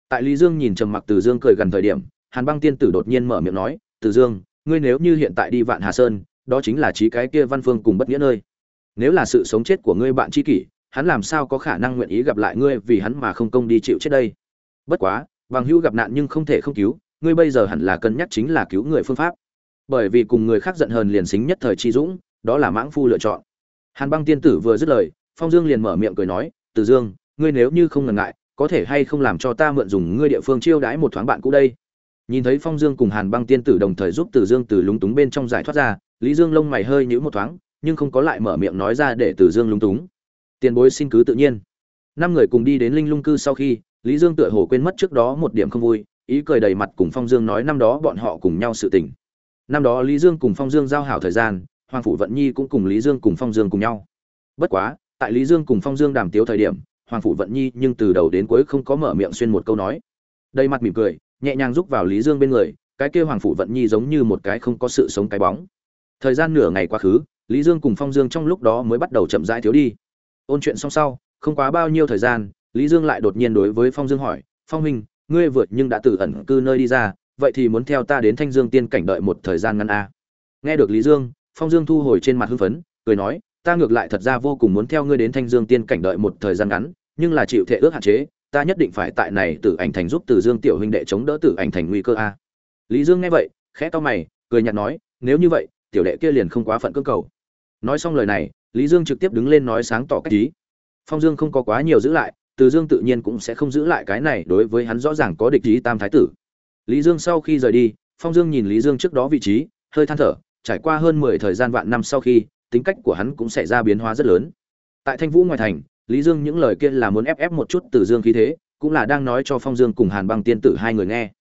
Tại lý dương nhìn trầm mặc tử dương cười gần thời điểm, hàn băng tiên tử đột nhiên mở miệng nói tử dương, ngươi nếu như hiện tại đi vạn hà sơn, đó chính là trí cái kia văn phương cùng bất nghĩa nơi. Nếu là sự sống chết của ngươi bạn tri kỷ, hắn làm sao có khả năng nguyện ý gặp lại ngươi vì hắn mà không công đi chịu chết đây? Bất quá Vàng hữu gặp nạn nhưng không thể không cứu, ngươi bây giờ hẳn là cân nhắc chính là cứu người phương pháp bởi vì cùng người khác giận hờn liền xính nhất thời chi dũng, đó là mãng phu lựa chọn. Hàn băng tiên tử vừa dứt lời, phong dương liền mở miệng cười nói, từ dương, ngươi nếu như không ngần ngại, có thể hay không làm cho ta mượn dùng ngươi địa phương chiêu đãi một thoáng bạn cũ đây? Nhìn thấy phong dương cùng hàn băng tiên tử đồng thời giúp từ dương từ lúng túng bên trong giải thoát ra, lý dương lông mày hơi nhíu một thoáng, nhưng không có lại mở miệng nói ra để từ dương lúng túng. Tiền bối xin cứ tự nhiên. Năm người cùng đi đến linh lung cư sau khi, lý dương tựa hồ quên mất trước đó một điểm không vui, ý cười đầy mặt cùng phong dương nói năm đó bọn họ cùng nhau sự tình năm đó lý dương cùng phong dương giao hảo thời gian, hoàng phủ vận nhi cũng cùng lý dương cùng phong dương cùng nhau. Bất quá, tại lý dương cùng phong dương đàm tiếu thời điểm, hoàng phủ vận nhi nhưng từ đầu đến cuối không có mở miệng xuyên một câu nói. Đầy mặt mỉm cười, nhẹ nhàng rúc vào lý dương bên người, cái kêu hoàng phủ vận nhi giống như một cái không có sự sống cái bóng. Thời gian nửa ngày quá khứ, lý dương cùng phong dương trong lúc đó mới bắt đầu chậm rãi thiếu đi. Ôn chuyện xong sau, không quá bao nhiêu thời gian, lý dương lại đột nhiên đối với phong dương hỏi, phong huynh, ngươi vượt nhưng đã từ ẩn cư nơi đi ra vậy thì muốn theo ta đến thanh dương tiên cảnh đợi một thời gian ngắn a à. nghe được lý dương, phong dương thu hồi trên mặt hưng phấn, cười nói, ta ngược lại thật ra vô cùng muốn theo ngươi đến thanh dương tiên cảnh đợi một thời gian ngắn, nhưng là chịu thệ ước hạn chế, ta nhất định phải tại này tử ảnh thành giúp từ dương tiểu huynh đệ chống đỡ tử ảnh thành nguy cơ a lý dương nghe vậy, khẽ to mày, cười nhạt nói, nếu như vậy, tiểu đệ kia liền không quá phận cơ cầu. Nói xong lời này, lý dương trực tiếp đứng lên nói sáng tỏ cách ý. Phong dương không có quá nhiều giữ lại, từ dương tự nhiên cũng sẽ không giữ lại cái này đối với hắn rõ ràng có địch ý tam thái tử lý dương sau khi rời đi, phong dương nhìn lý dương trước đó vị trí, hơi than thở, trải qua hơn mười thời gian vạn năm sau khi, tính cách của hắn cũng xảy ra biến hóa rất lớn. Tại thanh vũ ngoài thành, lý dương những lời kia là muốn ép ép một chút từ dương khí thế, cũng là đang nói cho phong dương cùng hàn băng tiên tử hai người nghe.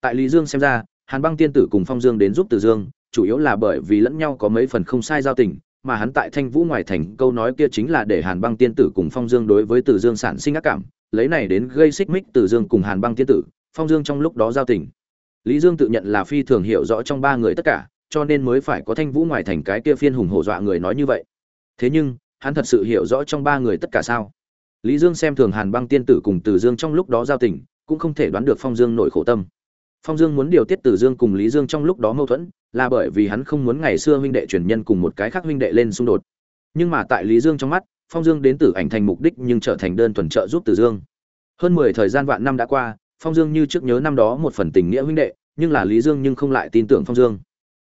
Tại lý dương xem ra, hàn băng tiên tử cùng phong dương đến giúp từ dương, chủ yếu là bởi vì lẫn nhau có mấy phần không sai giao tình, mà hắn tại thanh vũ ngoài thành câu nói kia chính là để hàn băng tiên tử cùng phong dương đối với từ dương sản sinh ác cảm, lấy này đến gây xích mích từ dương cùng hàn băng tiên tử phong dương trong lúc đó giao tình. Lý dương tự nhận là phi thường hiểu rõ trong ba người tất cả, cho nên mới phải có thanh vũ ngoài thành cái kia phiên hùng hổ dọa người nói như vậy. Thế nhưng, hắn thật sự hiểu rõ trong ba người tất cả sao? Lý dương xem thường hàn băng tiên tử cùng từ dương trong lúc đó giao tình, cũng không thể đoán được phong dương nội khổ tâm. Phong dương muốn điều tiết từ dương cùng lý dương trong lúc đó mâu thuẫn, là bởi vì hắn không muốn ngày xưa huynh đệ truyền nhân cùng một cái khác huynh đệ lên xung đột. Nhưng mà tại lý dương trong mắt, phong dương đến từ ảnh thành mục đích nhưng trở thành đơn thuần trợ giúp từ dương. Hơn mười thời gian vạn năm đã qua phong dương như trước nhớ năm đó một phần tình nghĩa huynh đệ, nhưng là lý dương nhưng không lại tin tưởng phong dương.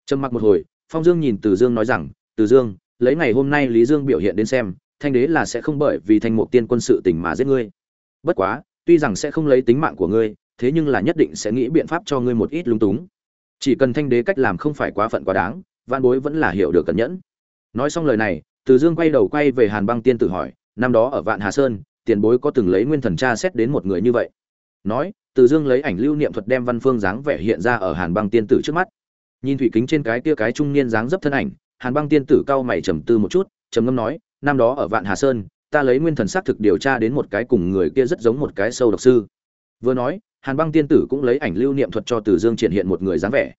Trầm mặc một hồi, phong dương nhìn từ dương nói rằng, từ dương, lấy ngày hôm nay lý dương biểu hiện đến xem, thanh đế là sẽ không bởi vì thanh mục tiên quân sự tình mà giết ngươi. Bất quá, tuy rằng sẽ không lấy tính mạng của ngươi, thế nhưng là nhất định sẽ nghĩ biện pháp cho ngươi một ít lung túng. Chỉ cần thanh đế cách làm không phải quá phận quá đáng văn bối vẫn là hiểu được cẩn nhẫn. Nói xong lời này, từ dương quay đầu quay về hàn băng tiên tử hỏi, năm đó ở vạn hà sơn, tiền bối có từng lấy nguyên thần tra xét đến một người như vậy? Nói từ dương lấy ảnh lưu niệm thuật đem văn phương dáng vẻ hiện ra ở hàn băng tiên tử trước mắt. Nhìn thủy kính trên cái kia cái trung niên dáng dấp thân ảnh, hàn băng tiên tử cau mày trầm tư một chút, trầm ngâm nói, năm đó ở vạn hà sơn, ta lấy nguyên thần xác thực điều tra đến một cái cùng người kia rất giống một cái sâu độc sư. Vừa nói, hàn băng tiên tử cũng lấy ảnh lưu niệm thuật cho từ dương triển hiện một người dáng vẻ.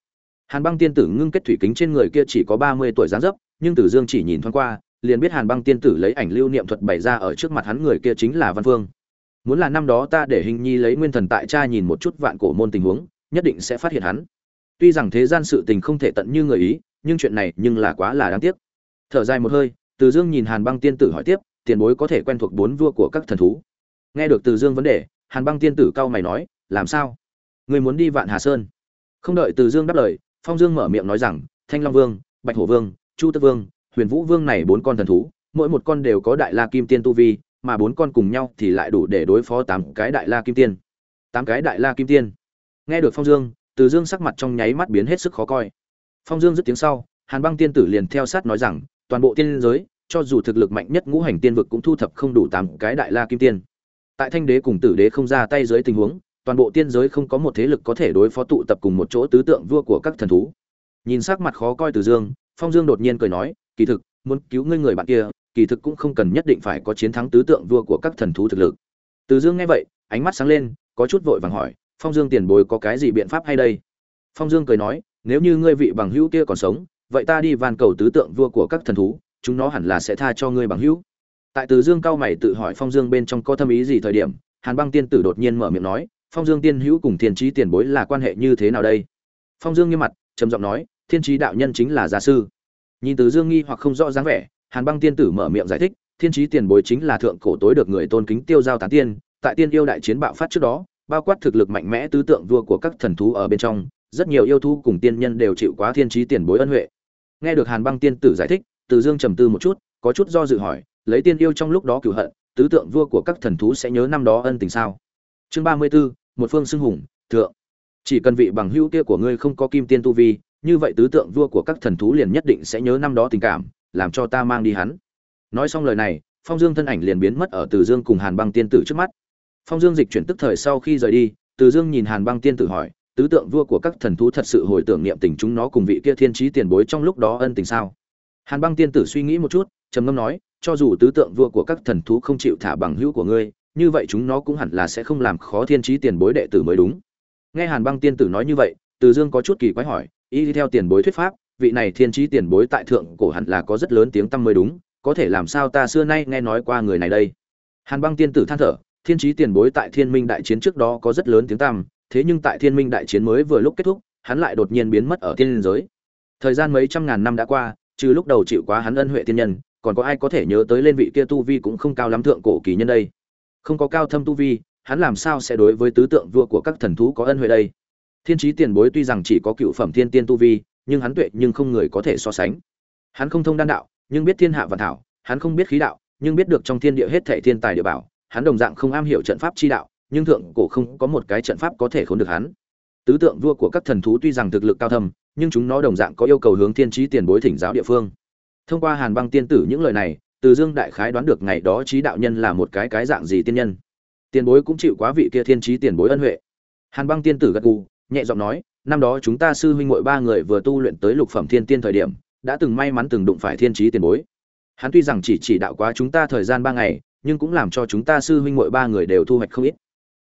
Hàn băng tiên tử ngưng kết thủy kính trên người kia chỉ có ba mươi tuổi dáng dấp, nhưng từ dương chỉ nhìn thoáng qua, liền biết hàn băng tiên tử lấy ảnh lưu niệm thuật bày ra ở trước mặt hắn người kia chính là văn phương muốn là năm đó ta để hình nhi lấy nguyên thần tại cha nhìn một chút vạn cổ môn tình huống, nhất định sẽ phát hiện hắn. Tuy rằng thế gian sự tình không thể tận như người ý, nhưng chuyện này nhưng là quá là đáng tiếc. Thở dài một hơi, từ dương nhìn hàn băng tiên tử hỏi tiếp, tiền bối có thể quen thuộc bốn vua của các thần thú? Nghe được từ dương vấn đề, hàn băng tiên tử cau mày nói, làm sao? Người muốn đi vạn hà sơn? Không đợi từ dương đáp lời, phong dương mở miệng nói rằng, thanh long vương, bạch hổ vương, chu tức vương, huyền vũ vương này bốn con thần thú, mỗi một con đều có đại la kim tiên tu vi mà bốn con cùng nhau thì lại đủ để đối phó tám cái đại la kim tiên. Tám cái đại la kim tiên. Nghe được phong dương, từ dương sắc mặt trong nháy mắt biến hết sức khó coi. Phong dương dứt tiếng sau, hàn băng tiên tử liền theo sát nói rằng, toàn bộ tiên giới, cho dù thực lực mạnh nhất ngũ hành tiên vực cũng thu thập không đủ tám cái đại la kim tiên. Tại thanh đế cùng tử đế không ra tay dưới tình huống, toàn bộ tiên giới không có một thế lực có thể đối phó tụ tập cùng một chỗ tứ tượng vua của các thần thú. Nhìn sắc mặt khó coi từ dương, phong dương đột nhiên cười nói, kỳ thực, muốn cứu ngươi người bạn kia kỳ thực cũng không cần nhất định phải có chiến thắng tứ tượng vua của các thần thú thực lực. Từ dương nghe vậy, ánh mắt sáng lên, có chút vội vàng hỏi, phong dương tiền bối có cái gì biện pháp hay đây? Phong dương cười nói, nếu như ngươi vị bằng hữu kia còn sống, vậy ta đi van cầu tứ tượng vua của các thần thú, chúng nó hẳn là sẽ tha cho ngươi bằng hữu. Tại từ dương cao mày tự hỏi phong dương bên trong có thâm ý gì thời điểm, hàn băng tiên tử đột nhiên mở miệng nói, phong dương tiên hữu cùng thiên Chí tiền bối là quan hệ như thế nào đây? Phong dương nghiêm mặt, trầm giọng nói, thiên Chí đạo nhân chính là gia sư. Nhìn từ dương nghi hoặc không rõ dáng vẻ hàn băng tiên tử mở miệng giải thích thiên trí tiền bối chính là thượng cổ tối được người tôn kính tiêu giao tán tiên tại tiên yêu đại chiến bạo phát trước đó bao quát thực lực mạnh mẽ tứ tượng vua của các thần thú ở bên trong rất nhiều yêu thú cùng tiên nhân đều chịu quá thiên trí tiền bối ân huệ. Nghe được hàn băng tiên tử giải thích từ dương trầm tư một chút có chút do dự hỏi lấy tiên yêu trong lúc đó cửu hận tứ tượng vua của các thần thú sẽ nhớ năm đó ân tình sao? Chương ba mươi 34, một phương xưng hùng thượng. Chỉ cần vị bằng hữu kia của ngươi không có kim tiên tu vi như vậy tứ tượng vua của các thần thú liền nhất định sẽ nhớ năm đó tình cảm làm cho ta mang đi hắn. Nói xong lời này, phong dương thân ảnh liền biến mất ở từ dương cùng hàn băng tiên tử trước mắt. Phong dương dịch chuyển tức thời sau khi rời đi, từ dương nhìn hàn băng tiên tử hỏi, tứ tượng vua của các thần thú thật sự hồi tưởng niệm tình chúng nó cùng vị kia thiên trí tiền bối trong lúc đó ân tình sao? Hàn băng tiên tử suy nghĩ một chút, trầm ngâm nói, cho dù tứ tượng vua của các thần thú không chịu thả bằng hữu của ngươi, như vậy chúng nó cũng hẳn là sẽ không làm khó thiên trí tiền bối đệ tử mới đúng. Nghe hàn băng tiên tử nói như vậy, từ dương có chút kỳ quái hỏi, y theo tiền bối thuyết pháp vị này thiên trí tiền bối tại thượng cổ hẳn là có rất lớn tiếng tăm mới đúng, có thể làm sao ta xưa nay nghe nói qua người này đây? Hàn băng tiên tử than thở, thiên trí tiền bối tại thiên minh đại chiến trước đó có rất lớn tiếng tăm, thế nhưng tại thiên minh đại chiến mới vừa lúc kết thúc, hắn lại đột nhiên biến mất ở thiên giới. Thời gian mấy trăm ngàn năm đã qua, trừ lúc đầu chịu quá hắn ân huệ tiên nhân, còn có ai có thể nhớ tới lên vị kia tu vi cũng không cao lắm thượng cổ kỳ nhân đây? Không có cao thâm tu vi, hắn làm sao sẽ đối với tứ tượng vua của các thần thú có ân huệ đây? Thiên trí tiền bối tuy rằng chỉ có cựu phẩm thiên tiên tu vi nhưng hắn tuệ nhưng không người có thể so sánh. Hắn không thông đan đạo, nhưng biết thiên hạ vạn thảo, hắn không biết khí đạo, nhưng biết được trong thiên địa hết thảy thiên tài địa bảo, hắn đồng dạng không am hiểu trận pháp chi đạo, nhưng thượng cổ không có một cái trận pháp có thể khốn được hắn. Tứ tượng vua của các thần thú tuy rằng thực lực cao thâm, nhưng chúng nó đồng dạng có yêu cầu hướng thiên trí tiền bối thỉnh giáo địa phương. Thông qua hàn băng tiên tử những lời này, từ dương đại khái đoán được ngày đó trí đạo nhân là một cái cái dạng gì tiên nhân. Tiền bối cũng chịu quá vị kia thiên trí tiền bối ân huệ. Hàn băng tiên tử gật gù, nhẹ giọng nói năm đó chúng ta sư huynh muội ba người vừa tu luyện tới lục phẩm thiên tiên thời điểm, đã từng may mắn từng đụng phải thiên trí tiền bối. Hắn tuy rằng chỉ chỉ đạo quá chúng ta thời gian ba ngày, nhưng cũng làm cho chúng ta sư huynh muội ba người đều thu hoạch không ít.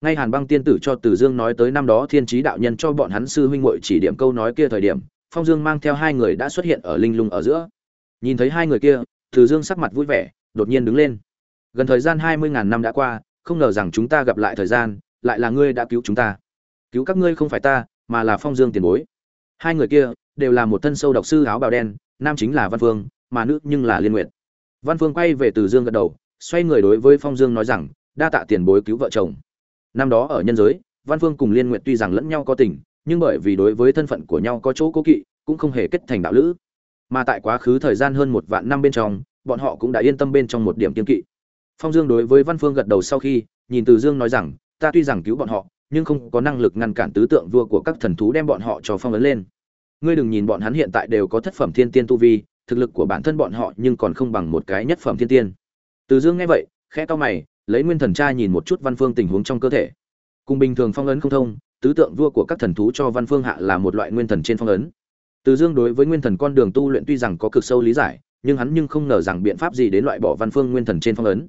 Ngay hàn băng tiên tử cho từ dương nói tới năm đó thiên trí đạo nhân cho bọn hắn sư huynh muội chỉ điểm câu nói kia thời điểm, phong dương mang theo hai người đã xuất hiện ở linh lung ở giữa. Nhìn thấy hai người kia, từ dương sắc mặt vui vẻ, đột nhiên đứng lên. Gần thời gian hai mươi ngàn năm đã qua, không ngờ rằng chúng ta gặp lại thời gian, lại là ngươi đã cứu chúng ta. Cứu các ngươi không phải ta mà là phong dương tiền bối. Hai người kia đều là một thân sâu độc sư áo bào đen, nam chính là văn phương, mà nữ nhưng là liên nguyện văn phương quay về từ dương gật đầu, xoay người đối với phong dương nói rằng, đa tạ tiền bối cứu vợ chồng. Năm đó ở nhân giới, văn phương cùng liên nguyện tuy rằng lẫn nhau có tình, nhưng bởi vì đối với thân phận của nhau có chỗ cố kỵ, cũng không hề kết thành đạo lữ. Mà tại quá khứ thời gian hơn một vạn năm bên trong, bọn họ cũng đã yên tâm bên trong một điểm kiên kỵ. Phong dương đối với văn phương gật đầu sau khi, nhìn từ dương nói rằng, ta tuy rằng cứu bọn họ nhưng không có năng lực ngăn cản tứ tượng vua của các thần thú đem bọn họ cho phong ấn lên. Ngươi đừng nhìn bọn hắn hiện tại đều có thất phẩm thiên tiên tu vi, thực lực của bản thân bọn họ nhưng còn không bằng một cái nhất phẩm thiên tiên. Từ dương nghe vậy, khẽ to mày, lấy nguyên thần tra nhìn một chút văn phương tình huống trong cơ thể. Cùng bình thường phong ấn không thông, tứ tượng vua của các thần thú cho văn phương hạ là một loại nguyên thần trên phong ấn. Từ dương đối với nguyên thần con đường tu luyện tuy rằng có cực sâu lý giải, nhưng hắn nhưng không ngờ rằng biện pháp gì đến loại bỏ văn phương nguyên thần trên phong ấn.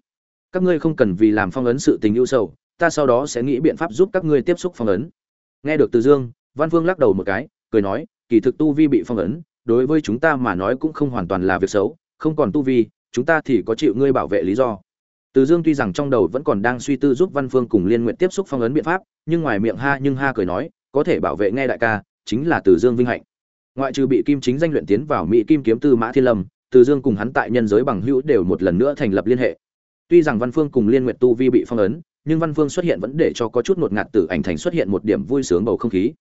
Các ngươi không cần vì làm phong ấn sự tình ưu sầu ta sau đó sẽ nghĩ biện pháp giúp các ngươi tiếp xúc phong ấn. Nghe được từ dương, văn Vương lắc đầu một cái, cười nói, kỳ thực tu vi bị phong ấn, đối với chúng ta mà nói cũng không hoàn toàn là việc xấu, không còn tu vi, chúng ta thì có chịu ngươi bảo vệ lý do. Từ dương tuy rằng trong đầu vẫn còn đang suy tư giúp văn phương cùng liên nguyện tiếp xúc phong ấn biện pháp, nhưng ngoài miệng ha nhưng ha cười nói, có thể bảo vệ nghe đại ca, chính là từ dương vinh hạnh. Ngoại trừ bị kim chính danh luyện tiến vào mỹ kim kiếm tư mã thiên lâm, từ dương cùng hắn tại nhân giới bằng hữu đều một lần nữa thành lập liên hệ. Tuy rằng văn phương cùng liên nguyện tu vi bị phong ấn nhưng văn vương xuất hiện vẫn để cho có chút ngột ngạt tử ảnh thành xuất hiện một điểm vui sướng bầu không khí.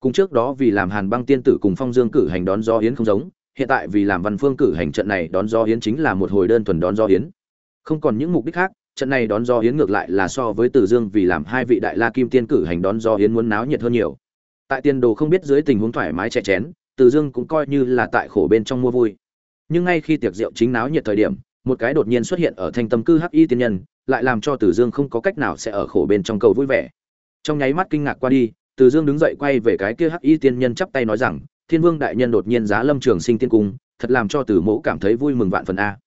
Cùng trước đó vì làm hàn băng tiên tử cùng phong dương cử hành đón do hiến không giống, hiện tại vì làm văn phương cử hành trận này đón do hiến chính là một hồi đơn thuần đón do hiến. Không còn những mục đích khác, trận này đón do hiến ngược lại là so với tử dương vì làm hai vị đại la kim tiên cử hành đón do hiến muốn náo nhiệt hơn nhiều. Tại tiên đồ không biết dưới tình huống thoải mái chè chén tử dương cũng coi như là tại khổ bên trong mua vui. Nhưng ngay khi tiệc rượu chính náo nhiệt thời điểm một cái đột nhiên xuất hiện ở thanh tâm cư hắc y tiên nhân, lại làm cho tử dương không có cách nào sẽ ở khổ bên trong cầu vui vẻ. Trong nháy mắt kinh ngạc qua đi tử dương đứng dậy quay về cái kia hắc y tiên nhân chắp tay nói rằng, thiên vương đại nhân đột nhiên giá lâm trường sinh tiên cung, thật làm cho tử mẫu cảm thấy vui mừng vạn phần a.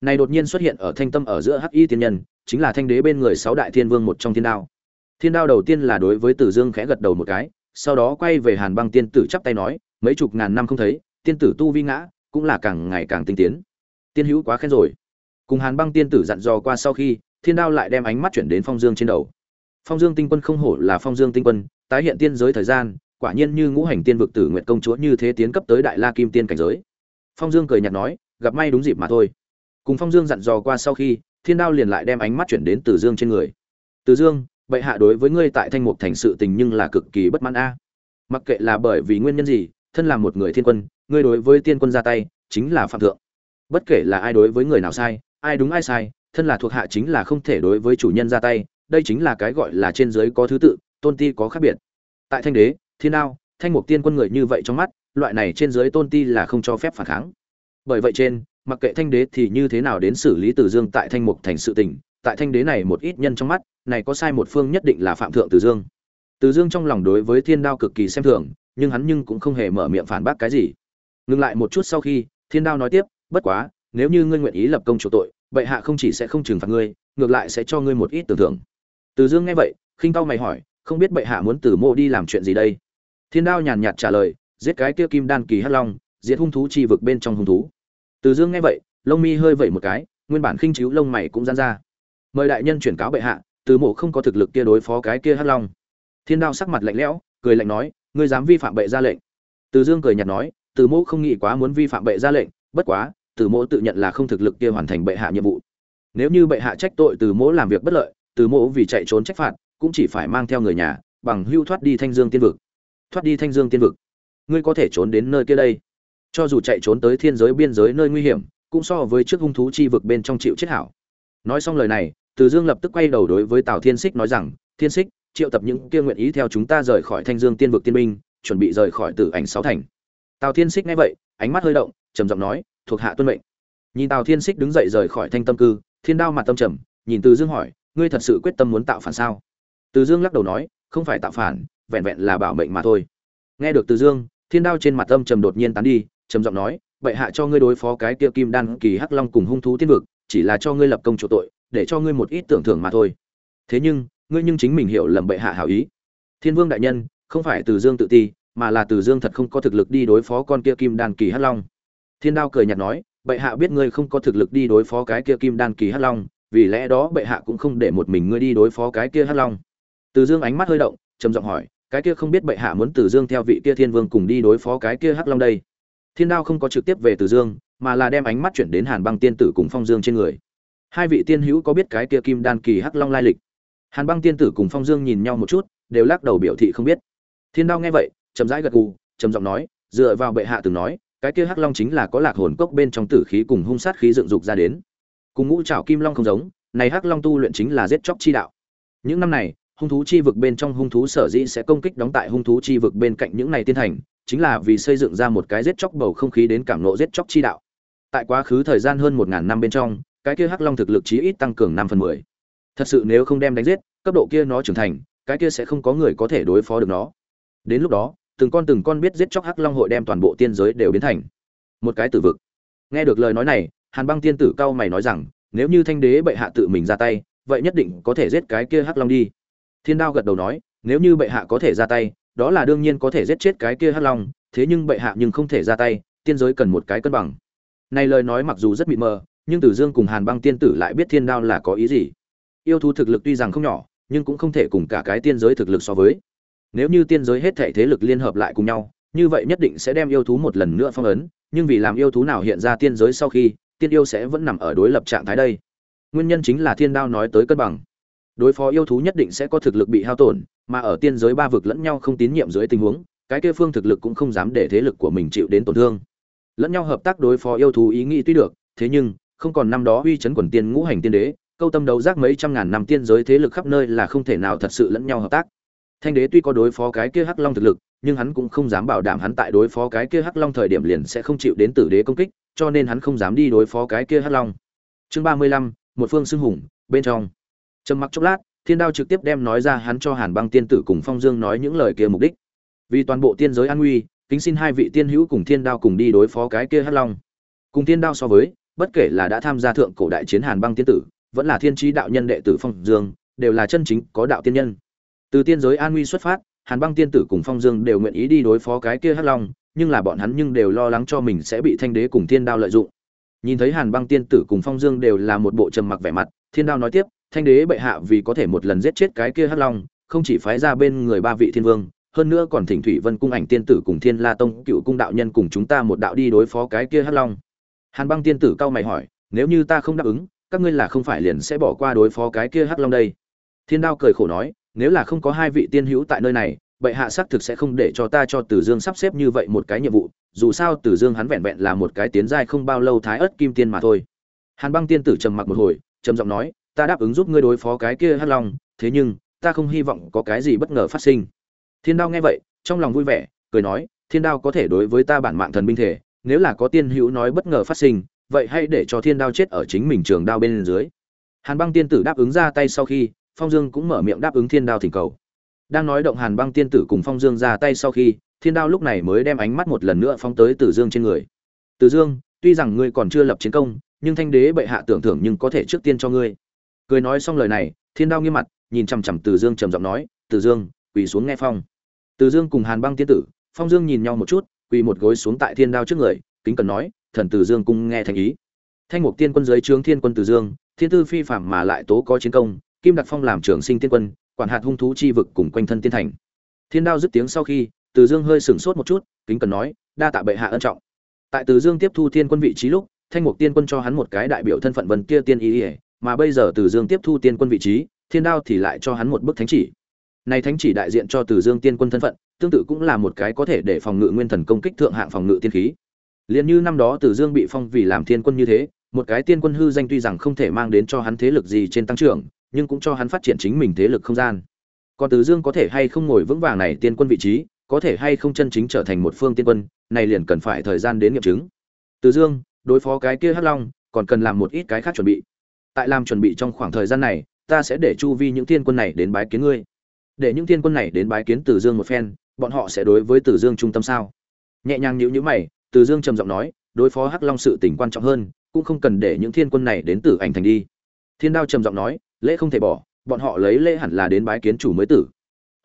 Này đột nhiên xuất hiện ở thanh tâm ở giữa hắc y tiên nhân, chính là thanh đế bên người sáu đại thiên vương một trong thiên đao. Thiên đao đầu tiên là đối với tử dương khẽ gật đầu một cái, sau đó quay về hàn băng tiên tử chắp tay nói, mấy chục ngàn năm không thấy, tiên tử tu vi ngã, cũng là càng ngày càng tinh tiến. Tiên hữu quá khen rồi cùng hàn băng tiên tử dặn dò qua sau khi, thiên đao lại đem ánh mắt chuyển đến phong dương trên đầu. Phong dương tinh quân không hổ là phong dương tinh quân, tái hiện tiên giới thời gian, quả nhiên như ngũ hành tiên vực tử nguyện công chúa như thế tiến cấp tới đại la kim tiên cảnh giới. Phong dương cười nhạt nói, gặp may đúng dịp mà thôi. Cùng phong dương dặn dò qua sau khi, thiên đao liền lại đem ánh mắt chuyển đến từ dương trên người. Từ dương, bệ hạ đối với ngươi tại thanh mục thành sự tình nhưng là cực kỳ bất mãn a. Mặc kệ là bởi vì nguyên nhân gì, thân là một người thiên quân, ngươi đối với tiên quân ra tay, chính là phạm thượng. Bất kể là ai đối với người nào sai ai đúng ai sai, thân là thuộc hạ chính là không thể đối với chủ nhân ra tay, đây chính là cái gọi là trên dưới có thứ tự, tôn ti có khác biệt. Tại thanh đế, thiên đao, thanh mục tiên quân người như vậy trong mắt, loại này trên dưới tôn ti là không cho phép phản kháng. Bởi vậy trên, mặc kệ thanh đế thì như thế nào đến xử lý tử dương tại thanh mục thành sự tình, tại thanh đế này một ít nhân trong mắt, này có sai một phương nhất định là phạm thượng tử dương. Tử dương trong lòng đối với thiên đao cực kỳ xem thường, nhưng hắn nhưng cũng không hề mở miệng phản bác cái gì. Ngừng lại một chút sau khi, thiên đao nói tiếp, bất quá nếu như ngươi nguyện ý lập công chỗ tội, bệ hạ không chỉ sẽ không trừng phạt ngươi, ngược lại sẽ cho ngươi một ít tưởng thưởng. Từ dương nghe vậy, khinh tao mày hỏi, không biết bệ hạ muốn tử mộ đi làm chuyện gì đây? Thiên đao nhàn nhạt trả lời, giết cái kia kim đan kỳ hắc long diệt hung thú chi vực bên trong hung thú. Từ dương nghe vậy, lông mi hơi vẩy một cái, nguyên bản khinh chiếu lông mày cũng giãn ra. Mời đại nhân chuyển cáo bệ hạ, từ mộ không có thực lực kia đối phó cái kia hắc long. Thiên đao sắc mặt lạnh lẽo, cười lạnh nói, ngươi dám vi phạm bệ ra lệnh. Từ dương cười nhạt nói, từ mộ không nghĩ quá muốn vi phạm bệ ra lệnh, bất quá từ Mỗ tự nhận là không thực lực kia hoàn thành bệ hạ nhiệm vụ. Nếu như bệ hạ trách tội từ Mỗ làm việc bất lợi, từ Mỗ vì chạy trốn trách phạt, cũng chỉ phải mang theo người nhà, bằng hưu thoát đi thanh dương tiên vực. Thoát đi thanh dương tiên vực. Ngươi có thể trốn đến nơi kia đây. Cho dù chạy trốn tới thiên giới biên giới nơi nguy hiểm, cũng so với trước hung thú chi vực bên trong chịu chết hảo. Nói xong lời này, từ dương lập tức quay đầu đối với tào thiên xích nói rằng, thiên xích triệu tập những kia nguyện ý theo chúng ta rời khỏi thanh dương tiên vực tiên binh, chuẩn bị rời khỏi tử ảnh sáu thành. Tào thiên xích nghe vậy, ánh mắt hơi động, trầm giọng nói thuộc hạ tuân mệnh. Nhìn tào thiên xích đứng dậy rời khỏi thanh tâm cư, thiên đao mặt tâm trầm, nhìn từ dương hỏi, ngươi thật sự quyết tâm muốn tạo phản sao? Từ dương lắc đầu nói, không phải tạo phản, vẹn vẹn là bảo mệnh mà thôi. Nghe được từ dương, thiên đao trên mặt âm trầm đột nhiên tán đi, trầm giọng nói, bệ hạ cho ngươi đối phó cái kia kim đan kỳ hắc long cùng hung thú tiên vực, chỉ là cho ngươi lập công chủ tội, để cho ngươi một ít tưởng thưởng mà thôi. Thế nhưng, ngươi nhưng chính mình hiểu lầm bệ hạ hảo ý. Thiên vương đại nhân, không phải từ dương tự ti, mà là từ dương thật không có thực lực đi đối phó con kia kim đan kỳ hắc long thiên đao cười nhạt nói, bệ hạ biết ngươi không có thực lực đi đối phó cái kia kim đan kỳ hắc long, vì lẽ đó bệ hạ cũng không để một mình ngươi đi đối phó cái kia hắc long. Từ dương ánh mắt hơi động, trầm giọng hỏi, cái kia không biết bệ hạ muốn từ dương theo vị kia thiên vương cùng đi đối phó cái kia hắc long đây? Thiên đao không có trực tiếp về từ dương, mà là đem ánh mắt chuyển đến hàn băng tiên tử cùng phong dương trên người. Hai vị tiên hữu có biết cái kia kim đan kỳ hắc long lai lịch? Hàn băng tiên tử cùng phong dương nhìn nhau một chút, đều lắc đầu biểu thị không biết. Thiên đao nghe vậy, chậm rãi gật gù, trầm giọng nói, dựa vào bệ hạ từng nói cái kia hắc long chính là có lạc hồn cốc bên trong tử khí cùng hung sát khí dựng dục ra đến. Cùng ngũ trảo kim long không giống, này hắc long tu luyện chính là giết chóc chi đạo. Những năm này, hung thú chi vực bên trong hung thú sở dĩ sẽ công kích đóng tại hung thú chi vực bên cạnh những này tiên thành, chính là vì xây dựng ra một cái giết chóc bầu không khí đến cảm nộ giết chóc chi đạo. Tại quá khứ thời gian hơn một ngàn năm bên trong, cái kia hắc long thực lực chí ít tăng cường năm phần mười. Thật sự nếu không đem đánh giết, cấp độ kia nó trưởng thành, cái kia sẽ không có người có thể đối phó được nó. Đến lúc đó từng con từng con biết giết chóc hắc long hội đem toàn bộ tiên giới đều biến thành một cái tử vực. Nghe được lời nói này, hàn băng tiên tử cao mày nói rằng, nếu như thanh đế bệ hạ tự mình ra tay, vậy nhất định có thể giết cái kia hắc long đi. Thiên đao gật đầu nói, nếu như bệ hạ có thể ra tay, đó là đương nhiên có thể giết chết cái kia hắc long, thế nhưng bệ hạ nhưng không thể ra tay, tiên giới cần một cái cân bằng. Này lời nói mặc dù rất mịt mờ, nhưng tử dương cùng hàn băng tiên tử lại biết thiên đao là có ý gì. Yêu thú thực lực tuy rằng không nhỏ, nhưng cũng không thể cùng cả cái tiên giới thực lực so với nếu như tiên giới hết thảy thế lực liên hợp lại cùng nhau, như vậy nhất định sẽ đem yêu thú một lần nữa phong ấn, nhưng vì làm yêu thú nào hiện ra tiên giới sau khi, tiên yêu sẽ vẫn nằm ở đối lập trạng thái đây. Nguyên nhân chính là thiên đao nói tới cân bằng. Đối phó yêu thú nhất định sẽ có thực lực bị hao tổn, mà ở tiên giới ba vực lẫn nhau không tín nhiệm dưới tình huống, cái kia phương thực lực cũng không dám để thế lực của mình chịu đến tổn thương. Lẫn nhau hợp tác đối phó yêu thú ý nghĩ tuy được, thế nhưng, không còn năm đó uy chấn quần tiên ngũ hành tiên đế, câu tâm đấu giác mấy trăm ngàn năm tiên giới thế lực khắp nơi là không thể nào thật sự lẫn nhau hợp tác thanh đế tuy có đối phó cái kia hắc long thực lực, nhưng hắn cũng không dám bảo đảm hắn tại đối phó cái kia hắc long thời điểm liền sẽ không chịu đến tử đế công kích, cho nên hắn không dám đi đối phó cái kia hắc long. Chương ba mươi lăm, một phương xưng hùng, bên trong. Trầm mặc chốc lát, thiên đao trực tiếp đem nói ra hắn cho hàn băng tiên tử cùng phong dương nói những lời kia mục đích. Vì toàn bộ tiên giới an nguy, kính xin hai vị tiên hữu cùng thiên đao cùng đi đối phó cái kia hắc long. Cùng thiên đao so với, bất kể là đã tham gia thượng cổ đại chiến hàn băng tiên tử, vẫn là thiên trí đạo nhân đệ tử phong dương, đều là chân chính có đạo tiên nhân từ tiên giới an nguy xuất phát, hàn băng tiên tử cùng phong dương đều nguyện ý đi đối phó cái kia hắc long, nhưng là bọn hắn nhưng đều lo lắng cho mình sẽ bị thanh đế cùng thiên đao lợi dụng. Nhìn thấy hàn băng tiên tử cùng phong dương đều là một bộ trầm mặc vẻ mặt, thiên đao nói tiếp, thanh đế bệ hạ vì có thể một lần giết chết cái kia hắc long, không chỉ phái ra bên người ba vị thiên vương, hơn nữa còn thỉnh thủy vân cung ảnh tiên tử cùng thiên la tông cựu cung đạo nhân cùng chúng ta một đạo đi đối phó cái kia hắc long. Hàn băng tiên tử cao mày hỏi, nếu như ta không đáp ứng, các ngươi là không phải liền sẽ bỏ qua đối phó cái kia hắc long đây? Thiên đao cười khổ nói nếu là không có hai vị tiên hữu tại nơi này bệ hạ xác thực sẽ không để cho ta cho tử dương sắp xếp như vậy một cái nhiệm vụ, dù sao tử dương hắn vẹn vẹn là một cái tiến giai không bao lâu thái ớt kim tiên mà thôi. Hàn băng tiên tử trầm mặc một hồi, trầm giọng nói, ta đáp ứng giúp ngươi đối phó cái kia hắc long, thế nhưng, ta không hy vọng có cái gì bất ngờ phát sinh. Thiên đao nghe vậy, trong lòng vui vẻ, cười nói, thiên đao có thể đối với ta bản mạng thần binh thể, nếu là có tiên hữu nói bất ngờ phát sinh, vậy hãy để cho thiên đao chết ở chính mình trường đao bên dưới. Hàn băng tiên tử đáp ứng ra tay sau khi phong dương cũng mở miệng đáp ứng thiên đao thỉnh cầu. Đang nói động hàn băng tiên tử cùng phong dương ra tay sau khi, thiên đao lúc này mới đem ánh mắt một lần nữa phóng tới tử dương trên người. Tử dương, tuy rằng ngươi còn chưa lập chiến công, nhưng thanh đế bệ hạ tưởng thưởng nhưng có thể trước tiên cho ngươi. Cười nói xong lời này, thiên đao nghiêm mặt, nhìn chằm chằm tử dương trầm giọng nói tử dương, quỳ xuống nghe phong. Tử dương cùng hàn băng tiên tử, phong dương nhìn nhau một chút, quỳ một gối xuống tại thiên đao trước người, kính cần nói, thần tử dương cung nghe thành ý. Thanh mục tiên quân giới trướng thiên quân tử dương, thiên tư phi phạm mà lại tố có chiến công kim đặc phong làm trưởng sinh tiên quân quản hạt hung thú chi vực cùng quanh thân tiên thành. Thiên đao dứt tiếng sau khi từ dương hơi sửng sốt một chút kính cần nói đa tạ bệ hạ ân trọng. Tại từ dương tiếp thu thiên quân vị trí lúc thanh mục tiên quân cho hắn một cái đại biểu thân phận vần kia tiên ý ỉa mà bây giờ từ dương tiếp thu tiên quân vị trí thiên đao thì lại cho hắn một bức thánh chỉ. Này thánh chỉ đại diện cho từ dương tiên quân thân phận tương tự cũng là một cái có thể để phòng ngự nguyên thần công kích thượng hạng phòng ngự tiên khí. Liền như năm đó Từ Dương bị phong vì làm thiên quân như thế, một cái tiên quân hư danh tuy rằng không thể mang đến cho hắn thế lực gì trên tăng trưởng, nhưng cũng cho hắn phát triển chính mình thế lực không gian. Còn Từ Dương có thể hay không ngồi vững vàng này tiên quân vị trí, có thể hay không chân chính trở thành một phương tiên quân, này liền cần phải thời gian đến nghiệm chứng. Từ Dương, đối phó cái kia Hắc Long, còn cần làm một ít cái khác chuẩn bị. Tại làm chuẩn bị trong khoảng thời gian này, ta sẽ để chu vi những tiên quân này đến bái kiến ngươi. Để những tiên quân này đến bái kiến Từ Dương một phen, bọn họ sẽ đối với Từ Dương trung tâm sao? Nhẹ nhàng nhíu nhíu mày, Từ Dương trầm giọng nói, đối phó Hắc Long sự tình quan trọng hơn, cũng không cần để những thiên quân này đến Tử Ảnh thành đi. Thiên Đao trầm giọng nói, lễ không thể bỏ, bọn họ lấy lễ hẳn là đến bái kiến chủ mới tử.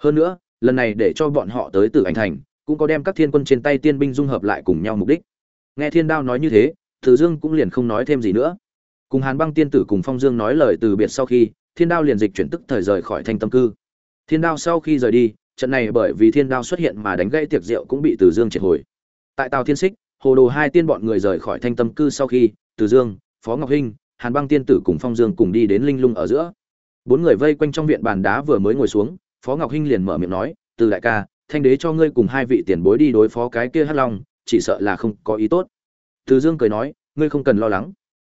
Hơn nữa, lần này để cho bọn họ tới Tử Ảnh thành, cũng có đem các thiên quân trên tay tiên binh dung hợp lại cùng nhau mục đích. Nghe Thiên Đao nói như thế, Từ Dương cũng liền không nói thêm gì nữa. Cùng Hàn Băng tiên tử cùng Phong Dương nói lời từ biệt sau khi, Thiên Đao liền dịch chuyển tức thời rời khỏi Thanh Tâm cư. Thiên Đao sau khi rời đi, trận này bởi vì Thiên Đao xuất hiện mà đánh gãy tiệc rượu cũng bị Từ Dương triệt hồi. Tại Tàu Thiên Xích, Hồ Đồ hai tiên bọn người rời khỏi Thanh Tâm cư sau khi, Từ Dương, Phó Ngọc Hinh, Hàn Băng tiên tử cùng Phong Dương cùng đi đến Linh Lung ở giữa. Bốn người vây quanh trong viện bàn đá vừa mới ngồi xuống, Phó Ngọc Hinh liền mở miệng nói, "Từ đại ca, Thanh đế cho ngươi cùng hai vị tiền bối đi đối phó cái kia Hắc Long, chỉ sợ là không có ý tốt." Từ Dương cười nói, "Ngươi không cần lo lắng.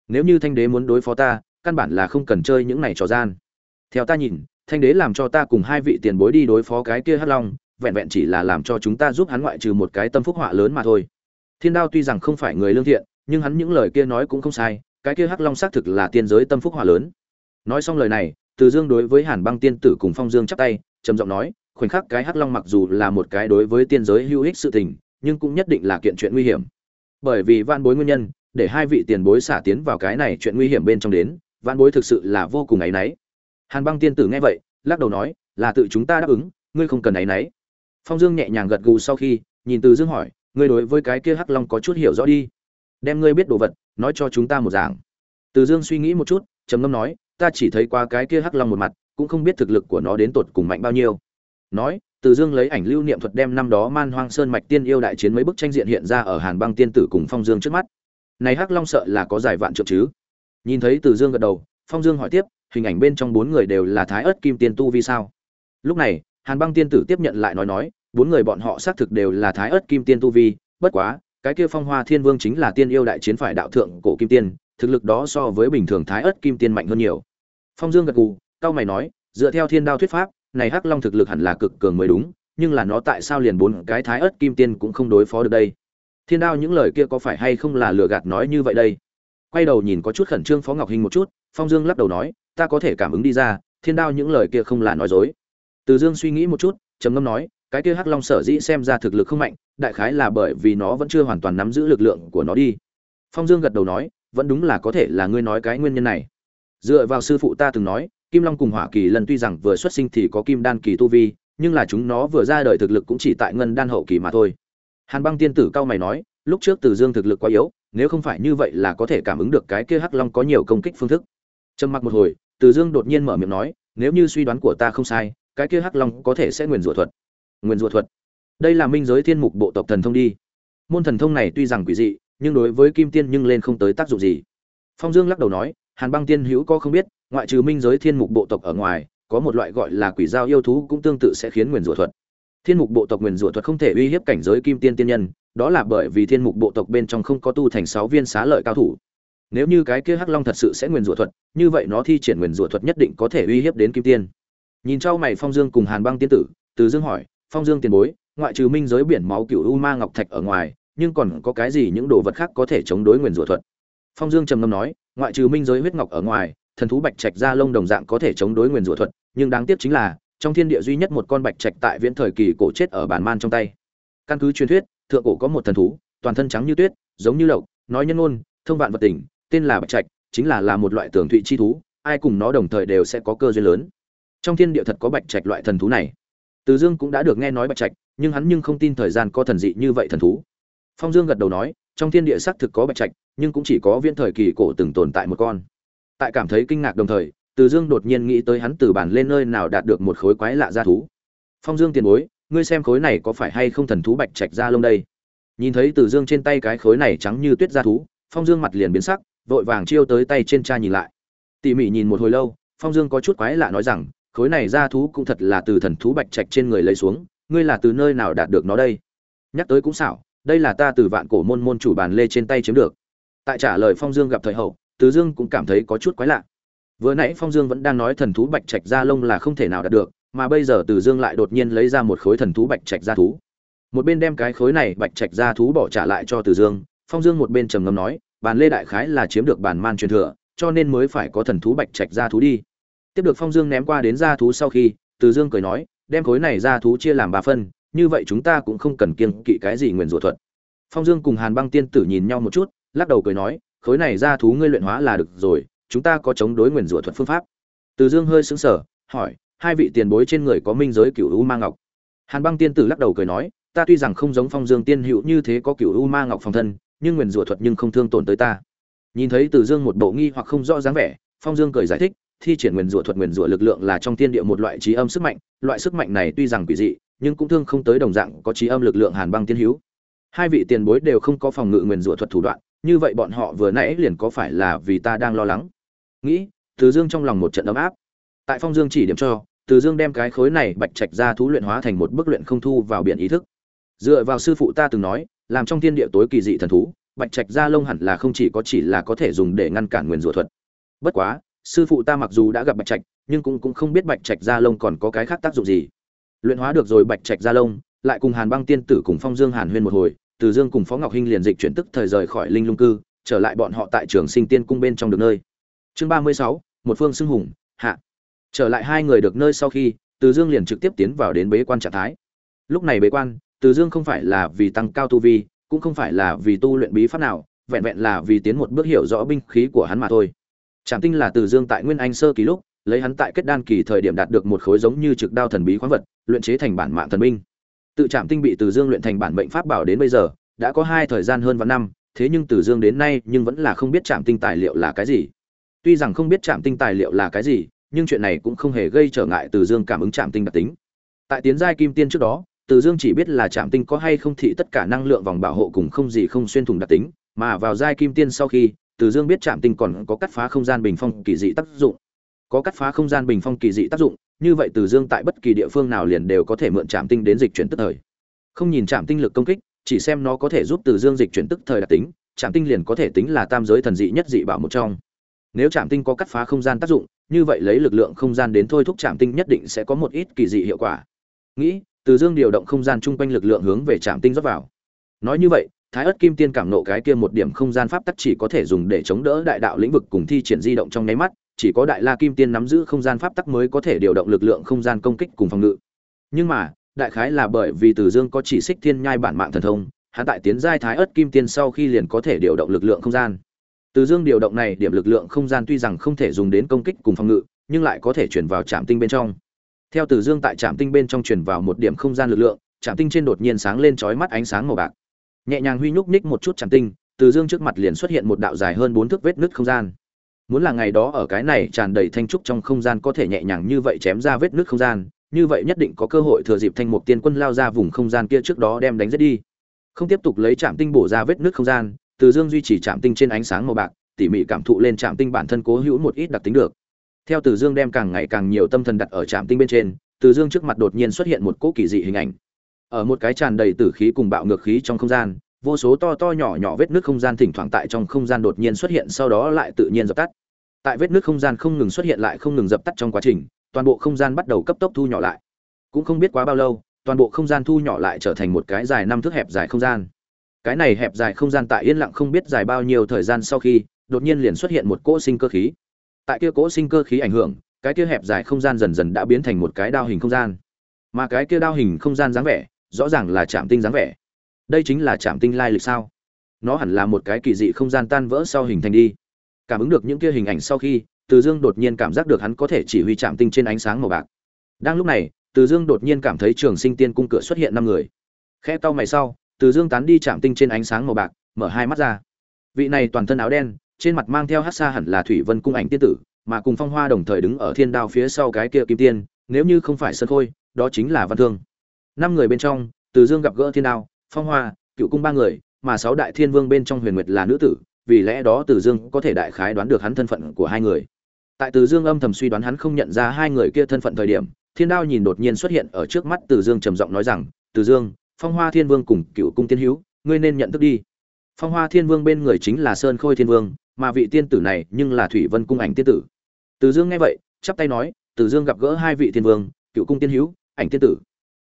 Nếu như Thanh đế muốn đối phó ta, căn bản là không cần chơi những này trò gian. Theo ta nhìn, Thanh đế làm cho ta cùng hai vị tiền bối đi đối phó cái kia Hắc Long, vẹn vẹn chỉ là làm cho chúng ta giúp hắn ngoại trừ một cái tâm phúc họa lớn mà thôi." Thiên Đao tuy rằng không phải người lương thiện, nhưng hắn những lời kia nói cũng không sai, cái kia hắc long xác thực là tiên giới tâm phúc hòa lớn. Nói xong lời này, từ dương đối với hàn băng tiên tử cùng phong dương chắp tay, trầm giọng nói, khoảnh khắc cái hắc long mặc dù là một cái đối với tiên giới hữu ích sự tình, nhưng cũng nhất định là kiện chuyện nguy hiểm. Bởi vì van bối nguyên nhân, để hai vị tiền bối xả tiến vào cái này chuyện nguy hiểm bên trong đến van bối thực sự là vô cùng áy náy. Hàn băng tiên tử nghe vậy, lắc đầu nói, là tự chúng ta đáp ứng, ngươi không cần áy náy. Phong dương nhẹ nhàng gật gù sau khi, nhìn từ dương hỏi, ngươi đối với cái kia hắc long có chút hiểu rõ đi. Đem ngươi biết đồ vật nói cho chúng ta một dạng. từ dương suy nghĩ một chút, trầm ngâm nói, ta chỉ thấy qua cái kia hắc long một mặt, cũng không biết thực lực của nó đến tột cùng mạnh bao nhiêu. Nói, từ dương lấy ảnh lưu niệm thuật đem năm đó man hoang sơn mạch tiên yêu đại chiến mấy bức tranh diện hiện ra ở hàn băng tiên tử cùng phong dương trước mắt. Này hắc long sợ là có giải vạn trượng chứ? Nhìn thấy từ dương gật đầu, phong dương hỏi tiếp, hình ảnh bên trong bốn người đều là thái ớt kim tiên tu vì sao? Lúc này, hàn băng tiên tử tiếp nhận lại nói nói, bốn người bọn họ xác thực đều là thái ớt kim tiên tu vi, bất quá cái kia phong hoa thiên vương chính là tiên yêu đại chiến phải đạo thượng cổ kim tiên, thực lực đó so với bình thường thái ớt kim tiên mạnh hơn nhiều. Phong dương gật gù cao mày nói, dựa theo thiên đao thuyết pháp, này hắc long thực lực hẳn là cực cường mới đúng, nhưng là nó tại sao liền bốn cái thái ớt kim tiên cũng không đối phó được đây? Thiên đao những lời kia có phải hay không là lừa gạt nói như vậy đây? Quay đầu nhìn có chút khẩn trương phó ngọc hình một chút, phong dương lắc đầu nói, ta có thể cảm ứng đi ra, thiên đao những lời kia không là nói dối. Từ dương suy nghĩ một chút, trầm ngâm nói, cái kia hắc long sở dĩ xem ra thực lực không mạnh đại khái là bởi vì nó vẫn chưa hoàn toàn nắm giữ lực lượng của nó đi. Phong dương gật đầu nói, vẫn đúng là có thể là ngươi nói cái nguyên nhân này. Dựa vào sư phụ ta từng nói, kim long cùng hỏa kỳ lần tuy rằng vừa xuất sinh thì có kim đan kỳ tu vi, nhưng là chúng nó vừa ra đời thực lực cũng chỉ tại ngân đan hậu kỳ mà thôi. Hàn băng tiên tử cao mày nói, lúc trước từ dương thực lực quá yếu, nếu không phải như vậy là có thể cảm ứng được cái kia hắc long có nhiều công kích phương thức. Trầm mặc một hồi, từ dương đột nhiên mở miệng nói, nếu như suy đoán của ta không sai, cái kia hắc long có thể sẽ nguyền rủa thuật. Nguyền rủa thuật? Đây là minh giới thiên mục bộ tộc thần thông đi. Môn thần thông này tuy rằng quỷ dị, nhưng đối với kim tiên nhưng lên không tới tác dụng gì. Phong dương lắc đầu nói, hàn băng tiên hữu có không biết, ngoại trừ minh giới thiên mục bộ tộc ở ngoài, có một loại gọi là quỷ giao yêu thú cũng tương tự sẽ khiến nguyền rủa thuật. Thiên mục bộ tộc nguyền rủa thuật không thể uy hiếp cảnh giới kim tiên tiên nhân, đó là bởi vì thiên mục bộ tộc bên trong không có tu thành sáu viên xá lợi cao thủ. Nếu như cái kia hắc long thật sự sẽ nguyền rủa thuật, như vậy nó thi triển nguyền rủa thuật nhất định có thể uy hiếp đến kim tiên. Nhìn trao mày phong dương cùng hàn băng tiên tử, từ dương hỏi, phong dương tiền bối ngoại trừ minh giới biển máu cựu u ma ngọc thạch ở ngoài, nhưng còn có cái gì những đồ vật khác có thể chống đối nguyền rủa thuật? Phong dương trầm ngâm nói, ngoại trừ minh giới huyết ngọc ở ngoài, thần thú bạch trạch da lông đồng dạng có thể chống đối nguyền rủa thuật, nhưng đáng tiếc chính là, trong thiên địa duy nhất một con bạch trạch tại viễn thời kỳ cổ chết ở bản man trong tay. Căn cứ truyền thuyết, thượng cổ có một thần thú, toàn thân trắng như tuyết, giống như lộc, nói nhân ngôn, thông vạn vật tỉnh tên là bạch trạch, chính là là một loại tường thụy chi thú, ai cùng nó đồng thời đều sẽ có cơ duyên lớn. Trong thiên địa thật có bạch trạch loại thần thú này từ Dương cũng đã được nghe nói Bạch Trạch, nhưng hắn nhưng không tin thời gian có thần dị như vậy thần thú. Phong Dương gật đầu nói, trong thiên địa xác thực có Bạch Trạch, nhưng cũng chỉ có viễn thời kỳ cổ từng tồn tại một con. Tại cảm thấy kinh ngạc đồng thời, Từ Dương đột nhiên nghĩ tới hắn từ bản lên nơi nào đạt được một khối quái lạ gia thú. Phong Dương tiền bối, ngươi xem khối này có phải hay không thần thú Bạch Trạch ra lông đây? Nhìn thấy Từ Dương trên tay cái khối này trắng như tuyết gia thú, Phong Dương mặt liền biến sắc, vội vàng chiêu tới tay trên cha nhìn lại. Tỉ mỉ nhìn một hồi lâu, Phong Dương có chút quái lạ nói rằng, khối này ra thú cũng thật là từ thần thú bạch trạch trên người lấy xuống, ngươi là từ nơi nào đạt được nó đây? Nhắc tới cũng xảo, đây là ta từ vạn cổ môn môn chủ bàn lê trên tay chiếm được. Tại trả lời phong dương gặp thời hậu, từ dương cũng cảm thấy có chút quái lạ. Vừa nãy phong dương vẫn đang nói thần thú bạch trạch ra lông là không thể nào đạt được, mà bây giờ từ dương lại đột nhiên lấy ra một khối thần thú bạch trạch ra thú. Một bên đem cái khối này bạch trạch ra thú bỏ trả lại cho từ dương, phong dương một bên trầm ngâm nói, bàn lê đại khái là chiếm được bản man truyền thừa, cho nên mới phải có thần thú bạch trạch ra thú đi tiếp được phong dương ném qua đến gia thú sau khi, từ dương cười nói, đem khối này gia thú chia làm ba phân, như vậy chúng ta cũng không cần kiêng kỵ cái gì nguyền rủa thuật. Phong dương cùng hàn băng tiên tử nhìn nhau một chút, lắc đầu cười nói, khối này gia thú ngươi luyện hóa là được rồi, chúng ta có chống đối nguyền rủa thuật phương pháp. Từ dương hơi sững sờ, hỏi, hai vị tiền bối trên người có minh giới cựu u ma ngọc? Hàn băng tiên tử lắc đầu cười nói, ta tuy rằng không giống phong dương tiên hữu như thế có cựu u ma ngọc phòng thân, nhưng nguyền rủa thuật nhưng không thương tổn tới ta. Nhìn thấy từ dương một bộ nghi hoặc không rõ dáng vẻ, phong dương cười giải thích thi triển nguyền rủa thuật nguyền rủa lực lượng là trong thiên địa một loại trí âm sức mạnh, loại sức mạnh này tuy rằng quỷ dị, nhưng cũng thương không tới đồng dạng có trí âm lực lượng hàn băng tiên hữu. Hai vị tiền bối đều không có phòng ngự nguyền rủa thuật thủ đoạn, như vậy bọn họ vừa nãy liền có phải là vì ta đang lo lắng? Nghĩ, từ dương trong lòng một trận ấm áp. Tại phong dương chỉ điểm cho, từ dương đem cái khối này bạch trạch ra thú luyện hóa thành một bức luyện không thu vào biển ý thức. Dựa vào sư phụ ta từng nói, làm trong thiên địa tối kỳ dị thần thú, bạch trạch ra lông hẳn là không chỉ có chỉ là có thể dùng để ngăn cản nguyền rủa thuật. Bất quá sư phụ ta mặc dù đã gặp bạch trạch, nhưng cũng cũng không biết bạch trạch gia lông còn có cái khác tác dụng gì. Luyện hóa được rồi bạch trạch gia lông, lại cùng hàn băng tiên tử cùng phong dương hàn huyên một hồi, từ dương cùng phó ngọc hinh liền dịch chuyển tức thời rời khỏi linh lung cư, trở lại bọn họ tại trường sinh tiên cung bên trong được nơi. Chương ba mươi sáu, một phương xưng hùng, hạ. Trở lại hai người được nơi sau khi, từ dương liền trực tiếp tiến vào đến bế quan trạng thái. Lúc này bế quan, từ dương không phải là vì tăng cao tu vi, cũng không phải là vì tu luyện bí pháp nào, vẹn vẹn là vì tiến một bước hiểu rõ binh khí của hắn mà thôi. Trảm tinh là từ dương tại nguyên anh sơ kỳ lúc, lấy hắn tại kết đan kỳ thời điểm đạt được một khối giống như trực đao thần bí khoáng vật, luyện chế thành bản mạng thần binh. Tự Trảm tinh bị từ dương luyện thành bản mệnh pháp bảo đến bây giờ, đã có hai thời gian hơn vạn năm, thế nhưng từ dương đến nay nhưng vẫn là không biết Trảm tinh tài liệu là cái gì. Tuy rằng không biết Trảm tinh tài liệu là cái gì, nhưng chuyện này cũng không hề gây trở ngại từ dương cảm ứng Trảm tinh đặc tính. Tại tiến giai kim tiên trước đó, từ dương chỉ biết là trạm tinh có hay không thị tất cả năng lượng vòng bảo hộ cùng không gì không xuyên thủng đặc tính, mà vào giai kim tiên sau khi từ dương biết trạm tinh còn có cắt phá không gian bình phong kỳ dị tác dụng. Có cắt phá không gian bình phong kỳ dị tác dụng, như vậy từ dương tại bất kỳ địa phương nào liền đều có thể mượn trạm tinh đến dịch chuyển tức thời. Không nhìn trạm tinh lực công kích, chỉ xem nó có thể giúp từ dương dịch chuyển tức thời đặc tính, trạm tinh liền có thể tính là tam giới thần dị nhất dị bảo một trong. Nếu trạm tinh có cắt phá không gian tác dụng, như vậy lấy lực lượng không gian đến thôi thúc trạm tinh nhất định sẽ có một ít kỳ dị hiệu quả. Nghĩ, từ dương điều động không gian chung quanh lực lượng hướng về trạm tinh rót vào. Nói như vậy thái ớt kim tiên cảm nộ cái kia một điểm không gian pháp tắc chỉ có thể dùng để chống đỡ đại đạo lĩnh vực cùng thi triển di động trong nháy mắt, chỉ có đại la kim tiên nắm giữ không gian pháp tắc mới có thể điều động lực lượng không gian công kích cùng phòng ngự. Nhưng mà, đại khái là bởi vì từ dương có chỉ xích thiên nhai bản mạng thần thông, hắn tại tiến giai thái ớt kim tiên sau khi liền có thể điều động lực lượng không gian. Từ dương điều động này điểm lực lượng không gian tuy rằng không thể dùng đến công kích cùng phòng ngự, nhưng lại có thể chuyển vào trạm tinh bên trong. Theo từ dương tại trạm tinh bên trong chuyển vào một điểm không gian lực lượng, trạm tinh trên đột nhiên sáng lên chói mắt ánh sáng màu bạc nhẹ nhàng huy nhúc nhích một chút chẳng tinh, từ dương trước mặt liền xuất hiện một đạo dài hơn bốn thước vết nứt không gian. Muốn là ngày đó ở cái này tràn đầy thanh trúc trong không gian có thể nhẹ nhàng như vậy chém ra vết nứt không gian, như vậy nhất định có cơ hội thừa dịp thanh mục tiên quân lao ra vùng không gian kia trước đó đem đánh giết đi. Không tiếp tục lấy trạm tinh bổ ra vết nứt không gian, từ dương duy trì trạm tinh trên ánh sáng màu bạc, tỉ mỉ cảm thụ lên trạm tinh bản thân cố hữu một ít đặc tính được. Theo từ dương đem càng ngày càng nhiều tâm thần đặt ở trạm tinh bên trên, từ dương trước mặt đột nhiên xuất hiện một cỗ kỳ dị hình ảnh ở một cái tràn đầy tử khí cùng bạo ngược khí trong không gian, vô số to to nhỏ nhỏ vết nước không gian thỉnh thoảng tại trong không gian đột nhiên xuất hiện, sau đó lại tự nhiên dập tắt. Tại vết nước không gian không ngừng xuất hiện lại không ngừng dập tắt trong quá trình, toàn bộ không gian bắt đầu cấp tốc thu nhỏ lại. Cũng không biết quá bao lâu, toàn bộ không gian thu nhỏ lại trở thành một cái dài năm thước hẹp dài không gian. Cái này hẹp dài không gian tại yên lặng không biết dài bao nhiêu thời gian sau khi, đột nhiên liền xuất hiện một cỗ sinh cơ khí. Tại kia cỗ sinh cơ khí ảnh hưởng, cái kia hẹp dài không gian dần dần đã biến thành một cái đao hình không gian. Mà cái kia đao hình không gian dáng vẻ rõ ràng là chạm tinh dáng vẻ. Đây chính là chạm tinh lai lịch sao? Nó hẳn là một cái kỳ dị không gian tan vỡ sau hình thành đi. Cảm ứng được những kia hình ảnh sau khi, từ dương đột nhiên cảm giác được hắn có thể chỉ huy chạm tinh trên ánh sáng màu bạc. Đang lúc này, từ dương đột nhiên cảm thấy trường sinh tiên cung cửa xuất hiện năm người. Khe tao mày sau, từ dương tán đi chạm tinh trên ánh sáng màu bạc, mở hai mắt ra. Vị này toàn thân áo đen, trên mặt mang theo hát xa hẳn là thủy vân cung ảnh tiên tử, mà cùng phong hoa đồng thời đứng ở thiên đao phía sau cái kia kim tiên, nếu như không phải sân khôi, đó chính là văn thương năm người bên trong, từ dương gặp gỡ thiên đao, phong hoa, cựu cung ba người, mà sáu đại thiên vương bên trong huyền nguyệt là nữ tử, vì lẽ đó từ dương có thể đại khái đoán được hắn thân phận của hai người. Tại từ dương âm thầm suy đoán hắn không nhận ra hai người kia thân phận thời điểm, thiên đao nhìn đột nhiên xuất hiện ở trước mắt từ dương trầm giọng nói rằng, từ dương, phong hoa thiên vương cùng cựu cung tiên hữu, ngươi nên nhận thức đi. Phong hoa thiên vương bên người chính là sơn khôi thiên vương, mà vị tiên tử này nhưng là thủy vân cung ảnh tiên tử. Từ dương nghe vậy, chắp tay nói, từ dương gặp gỡ hai vị thiên vương, cựu cung tiên hữu, ảnh tiên tử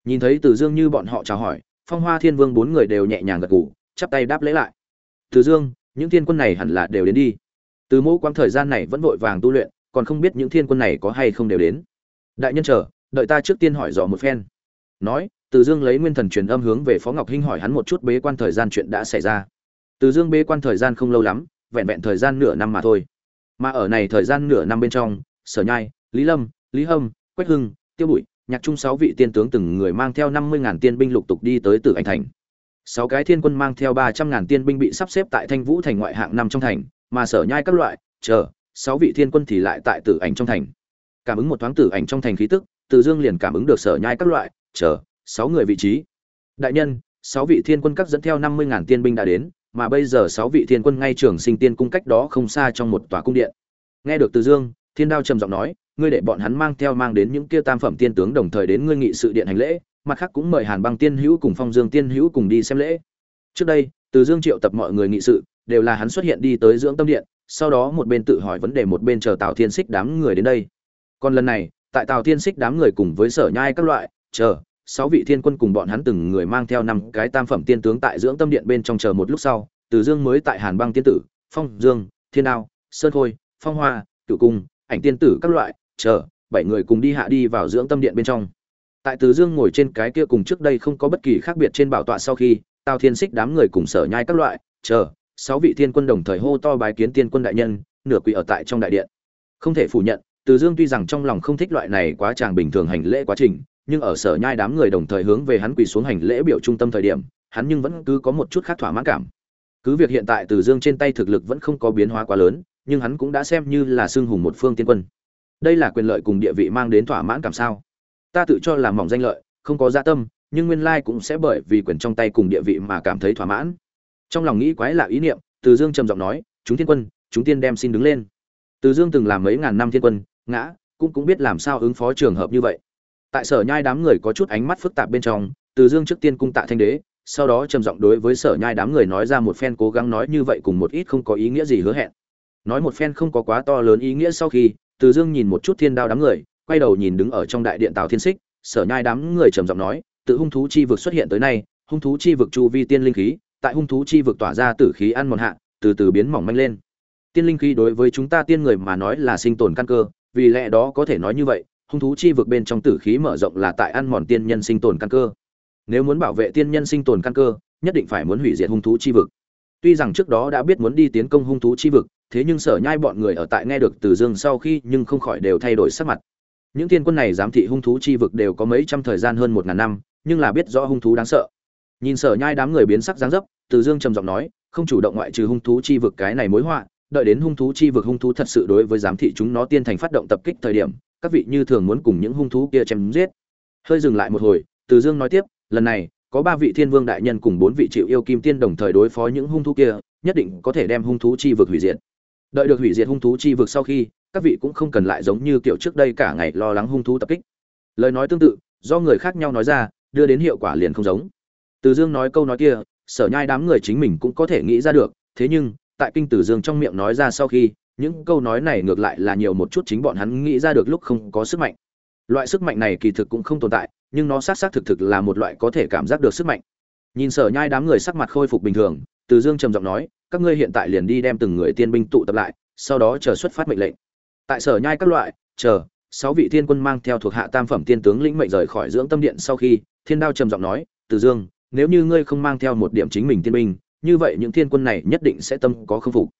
nhìn thấy từ dương như bọn họ chào hỏi, phong hoa thiên vương bốn người đều nhẹ nhàng gật gù, chắp tay đáp lễ lại. Từ dương, những thiên quân này hẳn là đều đến đi. Từ mẫu quãng thời gian này vẫn vội vàng tu luyện, còn không biết những thiên quân này có hay không đều đến. Đại nhân chờ, đợi ta trước tiên hỏi dò một phen. Nói, từ dương lấy nguyên thần truyền âm hướng về phó ngọc hinh hỏi hắn một chút bế quan thời gian chuyện đã xảy ra. Từ dương bế quan thời gian không lâu lắm, vẹn vẹn thời gian nửa năm mà thôi. Mà ở này thời gian nửa năm bên trong, sở nhai, lý lâm, lý hâm, quách hưng, tiêu bụi nhạc trung sáu vị tiên tướng từng người mang theo năm mươi ngàn tiên binh lục tục đi tới tử ảnh thành. Sáu cái thiên quân mang theo ba trăm ngàn tiên binh bị sắp xếp tại thanh vũ thành ngoại hạng năm trong thành, mà sở nhai các loại, chờ, sáu vị thiên quân thì lại tại tử ảnh trong thành. Cảm ứng một thoáng tử ảnh trong thành khí tức, từ dương liền cảm ứng được sở nhai các loại, chờ, sáu người vị trí. Đại nhân, sáu vị thiên quân các dẫn theo năm mươi ngàn tiên binh đã đến, mà bây giờ sáu vị thiên quân ngay trường sinh tiên cung cách đó không xa trong một tòa cung điện. Nghe được từ dương, thiên đao trầm giọng nói ngươi để bọn hắn mang theo mang đến những kia tam phẩm tiên tướng đồng thời đến ngươi nghị sự điện hành lễ, mặt khác cũng mời hàn băng tiên hữu cùng phong dương tiên hữu cùng đi xem lễ. Trước đây, từ dương triệu tập mọi người nghị sự, đều là hắn xuất hiện đi tới dưỡng tâm điện, sau đó một bên tự hỏi vấn đề một bên chờ tào thiên xích đám người đến đây. Còn lần này, tại tào thiên xích đám người cùng với sở nhai các loại, chờ, sáu vị thiên quân cùng bọn hắn từng người mang theo năm cái tam phẩm tiên tướng tại dưỡng tâm điện bên trong chờ một lúc sau, từ dương mới tại hàn băng tiên tử, phong dương, thiên đao, sơn khôi, phong hoa cựu cung, ảnh tiên tử các loại chờ, bảy người cùng đi hạ đi vào dưỡng tâm điện bên trong. Tại từ dương ngồi trên cái kia cùng trước đây không có bất kỳ khác biệt trên bảo tọa sau khi, tào thiên xích đám người cùng sở nhai các loại, chờ, sáu vị thiên quân đồng thời hô to bái kiến tiên quân đại nhân, nửa quỷ ở tại trong đại điện. Không thể phủ nhận, từ dương tuy rằng trong lòng không thích loại này quá tràng bình thường hành lễ quá trình, nhưng ở sở nhai đám người đồng thời hướng về hắn quỳ xuống hành lễ biểu trung tâm thời điểm, hắn nhưng vẫn cứ có một chút khác thỏa mãn cảm. Cứ việc hiện tại từ dương trên tay thực lực vẫn không có biến hóa quá lớn, nhưng hắn cũng đã xem như là xưng hùng một phương tiên quân đây là quyền lợi cùng địa vị mang đến thỏa mãn cảm sao? Ta tự cho là mỏng danh lợi, không có gia tâm, nhưng nguyên lai cũng sẽ bởi vì quyền trong tay cùng địa vị mà cảm thấy thỏa mãn. Trong lòng nghĩ quái lạ ý niệm, từ dương trầm giọng nói, chúng thiên quân, chúng tiên đem xin đứng lên. Từ dương từng làm mấy ngàn năm thiên quân, ngã, cũng cũng biết làm sao ứng phó trường hợp như vậy. Tại sở nhai đám người có chút ánh mắt phức tạp bên trong, từ dương trước tiên cung tạ thanh đế, sau đó trầm giọng đối với sở nhai đám người nói ra một phen cố gắng nói như vậy cùng một ít không có ý nghĩa gì hứa hẹn. Nói một phen không có quá to lớn ý nghĩa sau khi từ dương nhìn một chút thiên đao đám người, quay đầu nhìn đứng ở trong đại điện tào thiên xích sở nhai đám người trầm giọng nói, tự hung thú chi vực xuất hiện tới nay, hung thú chi vực chu vi tiên linh khí, tại hung thú chi vực tỏa ra tử khí ăn mòn hạ, từ từ biến mỏng manh lên. Tiên linh khí đối với chúng ta tiên người mà nói là sinh tồn căn cơ, vì lẽ đó có thể nói như vậy, hung thú chi vực bên trong tử khí mở rộng là tại ăn mòn tiên nhân sinh tồn căn cơ. Nếu muốn bảo vệ tiên nhân sinh tồn căn cơ, nhất định phải muốn hủy diệt hung thú chi vực. Tuy rằng trước đó đã biết muốn đi tiến công hung thú chi vực thế nhưng sở nhai bọn người ở tại nghe được từ dương sau khi nhưng không khỏi đều thay đổi sắc mặt. Những tiên quân này giám thị hung thú chi vực đều có mấy trăm thời gian hơn một ngàn năm, nhưng là biết rõ hung thú đáng sợ. Nhìn sở nhai đám người biến sắc dáng dấp, từ dương trầm giọng nói, không chủ động ngoại trừ hung thú chi vực cái này mối họa, đợi đến hung thú chi vực hung thú thật sự đối với giám thị chúng nó tiên thành phát động tập kích thời điểm, các vị như thường muốn cùng những hung thú kia chém giết. Hơi dừng lại một hồi, từ dương nói tiếp, lần này, có ba vị thiên vương đại nhân cùng bốn vị chịu yêu kim tiên đồng thời đối phó những hung thú kia, nhất định có thể đem hung thú chi vực hủy diệt đợi được hủy diệt hung thú chi vực sau khi, các vị cũng không cần lại giống như kiểu trước đây cả ngày lo lắng hung thú tập kích. Lời nói tương tự, do người khác nhau nói ra, đưa đến hiệu quả liền không giống. Từ dương nói câu nói kia, sở nhai đám người chính mình cũng có thể nghĩ ra được, thế nhưng, tại kinh tử dương trong miệng nói ra sau khi, những câu nói này ngược lại là nhiều một chút chính bọn hắn nghĩ ra được lúc không có sức mạnh. Loại sức mạnh này kỳ thực cũng không tồn tại, nhưng nó xác xác thực thực là một loại có thể cảm giác được sức mạnh. Nhìn sở nhai đám người sắc mặt khôi phục bình thường, từ dương trầm giọng nói các ngươi hiện tại liền đi đem từng người tiên binh tụ tập lại, sau đó chờ xuất phát mệnh lệnh. Tại sở nhai các loại, chờ, sáu vị thiên quân mang theo thuộc hạ tam phẩm tiên tướng lĩnh mệnh rời khỏi dưỡng tâm điện sau khi, thiên đao trầm giọng nói, từ dương, nếu như ngươi không mang theo một điểm chính mình tiên binh, như vậy những thiên quân này nhất định sẽ tâm có khâm phục.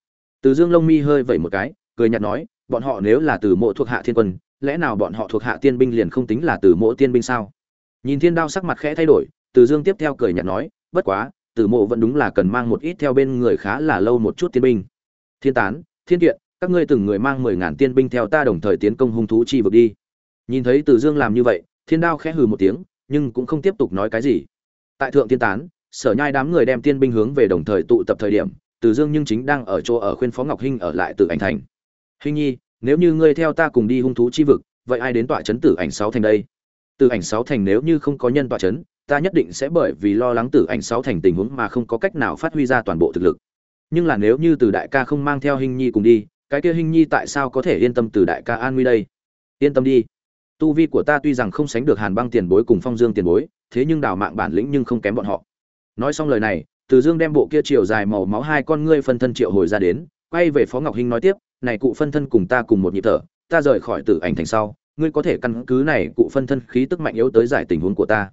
Từ dương lông mi hơi vẩy một cái, cười nhạt nói, bọn họ nếu là từ mộ thuộc hạ thiên quân, lẽ nào bọn họ thuộc hạ tiên binh liền không tính là từ mộ tiên binh sao? Nhìn thiên đao sắc mặt khẽ thay đổi, từ dương tiếp theo cười nhạt nói, bất quá từ mộ vẫn đúng là cần mang một ít theo bên người khá là lâu một chút tiên binh. Thiên tán, thiên kiện, các ngươi từng người mang mười ngàn tiên binh theo ta đồng thời tiến công hung thú chi vực đi. Nhìn thấy từ dương làm như vậy, thiên đao khẽ hừ một tiếng, nhưng cũng không tiếp tục nói cái gì. Tại thượng thiên tán, sở nhai đám người đem tiên binh hướng về đồng thời tụ tập thời điểm từ dương nhưng chính đang ở chỗ ở khuyên phó ngọc hinh ở lại từ ảnh thành. Hình nhi, nếu như ngươi theo ta cùng đi hung thú chi vực, vậy ai đến tọa chấn tử ảnh sáu thành đây? Tử ảnh sáu thành nếu như không có nhân tọa chấn ta nhất định sẽ bởi vì lo lắng tử ảnh sáu thành tình huống mà không có cách nào phát huy ra toàn bộ thực lực. Nhưng là nếu như từ đại ca không mang theo hình nhi cùng đi, cái kia hình nhi tại sao có thể yên tâm từ đại ca an nguy đây? Yên tâm đi. Tu vi của ta tuy rằng không sánh được hàn băng tiền bối cùng phong dương tiền bối, thế nhưng đào mạng bản lĩnh nhưng không kém bọn họ. Nói xong lời này, từ dương đem bộ kia chiều dài màu máu hai con ngươi phân thân triệu hồi ra đến, quay về phó ngọc hinh nói tiếp, này cụ phân thân cùng ta cùng một nhịp thở, ta rời khỏi tử ảnh thành sau, ngươi có thể căn cứ này cụ phân thân khí tức mạnh yếu tới giải tình huống của ta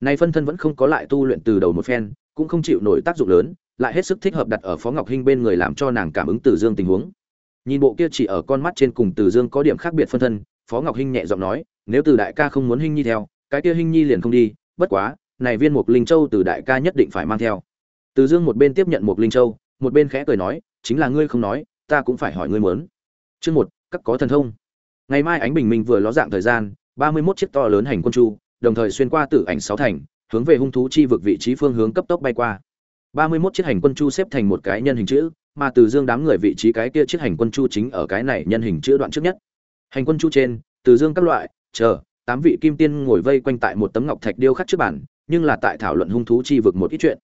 này phân thân vẫn không có lại tu luyện từ đầu một phen, cũng không chịu nổi tác dụng lớn, lại hết sức thích hợp đặt ở phó ngọc hinh bên người làm cho nàng cảm ứng từ dương tình huống. Nhìn bộ kia chỉ ở con mắt trên cùng từ dương có điểm khác biệt phân thân, phó ngọc hinh nhẹ giọng nói, nếu từ đại ca không muốn hinh nhi theo, cái kia hinh nhi liền không đi, bất quá, này viên Mộc linh châu từ đại ca nhất định phải mang theo. Từ dương một bên tiếp nhận Mộc linh châu, một bên khẽ cười nói, chính là ngươi không nói, ta cũng phải hỏi ngươi muốn. Chương một, các có thần thông. Ngày mai ánh bình minh vừa ló dạng thời gian, ba mươi 31 chiếc to lớn hành quân chu đồng thời xuyên qua tử ảnh sáu thành, hướng về hung thú chi vực vị trí phương hướng cấp tốc bay qua. ba mươi 31 chiếc hành quân chu xếp thành một cái nhân hình chữ, mà từ dương đám người vị trí cái kia chiếc hành quân chu chính ở cái này nhân hình chữ đoạn trước nhất. Hành quân chu trên, từ dương các loại, chờ, tám vị kim tiên ngồi vây quanh tại một tấm ngọc thạch điêu khắc trước bản nhưng là tại thảo luận hung thú chi vực một ít chuyện.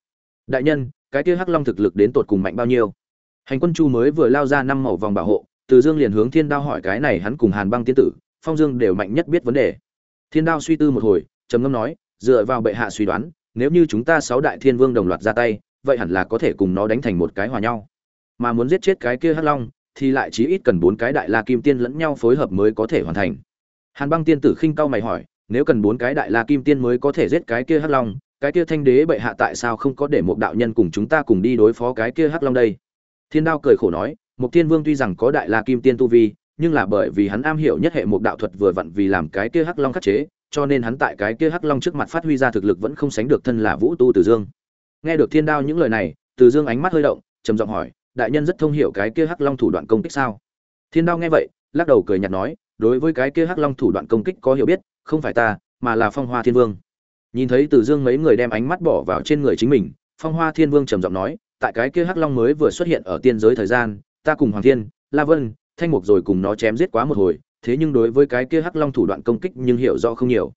Đại nhân, cái kia hắc long thực lực đến tột cùng mạnh bao nhiêu? Hành quân chu mới vừa lao ra năm màu vòng bảo hộ, từ dương liền hướng thiên đao hỏi cái này hắn cùng hàn băng tiên tử, phong dương đều mạnh nhất biết vấn đề thiên đao suy tư một hồi, trầm ngâm nói, dựa vào bệ hạ suy đoán, nếu như chúng ta sáu đại thiên vương đồng loạt ra tay, vậy hẳn là có thể cùng nó đánh thành một cái hòa nhau. Mà muốn giết chết cái kia hắc long, thì lại chí ít cần bốn cái đại la kim tiên lẫn nhau phối hợp mới có thể hoàn thành. Hàn băng tiên tử khinh cao mày hỏi, nếu cần bốn cái đại la kim tiên mới có thể giết cái kia hắc long, cái kia thanh đế bệ hạ tại sao không có để một đạo nhân cùng chúng ta cùng đi đối phó cái kia hắc long đây? Thiên đao cười khổ nói một thiên vương tuy rằng có đại la kim tiên tu vi nhưng là bởi vì hắn am hiểu nhất hệ một đạo thuật vừa vặn vì làm cái kia hắc long khắc chế, cho nên hắn tại cái kia hắc long trước mặt phát huy ra thực lực vẫn không sánh được thân là vũ tu từ dương. Nghe được thiên đao những lời này từ dương ánh mắt hơi động, trầm giọng hỏi, đại nhân rất thông hiểu cái kia hắc long thủ đoạn công kích sao? Thiên đao nghe vậy, lắc đầu cười nhạt nói, đối với cái kia hắc long thủ đoạn công kích có hiểu biết, không phải ta, mà là phong hoa thiên vương. Nhìn thấy từ dương mấy người đem ánh mắt bỏ vào trên người chính mình, phong hoa thiên vương trầm giọng nói, tại cái kia hắc long mới vừa xuất hiện ở tiên giới thời gian, ta cùng hoàng thiên, la vân thanh mục rồi cùng nó chém giết quá một hồi, thế nhưng đối với cái kia hắc long thủ đoạn công kích nhưng hiểu rõ không nhiều.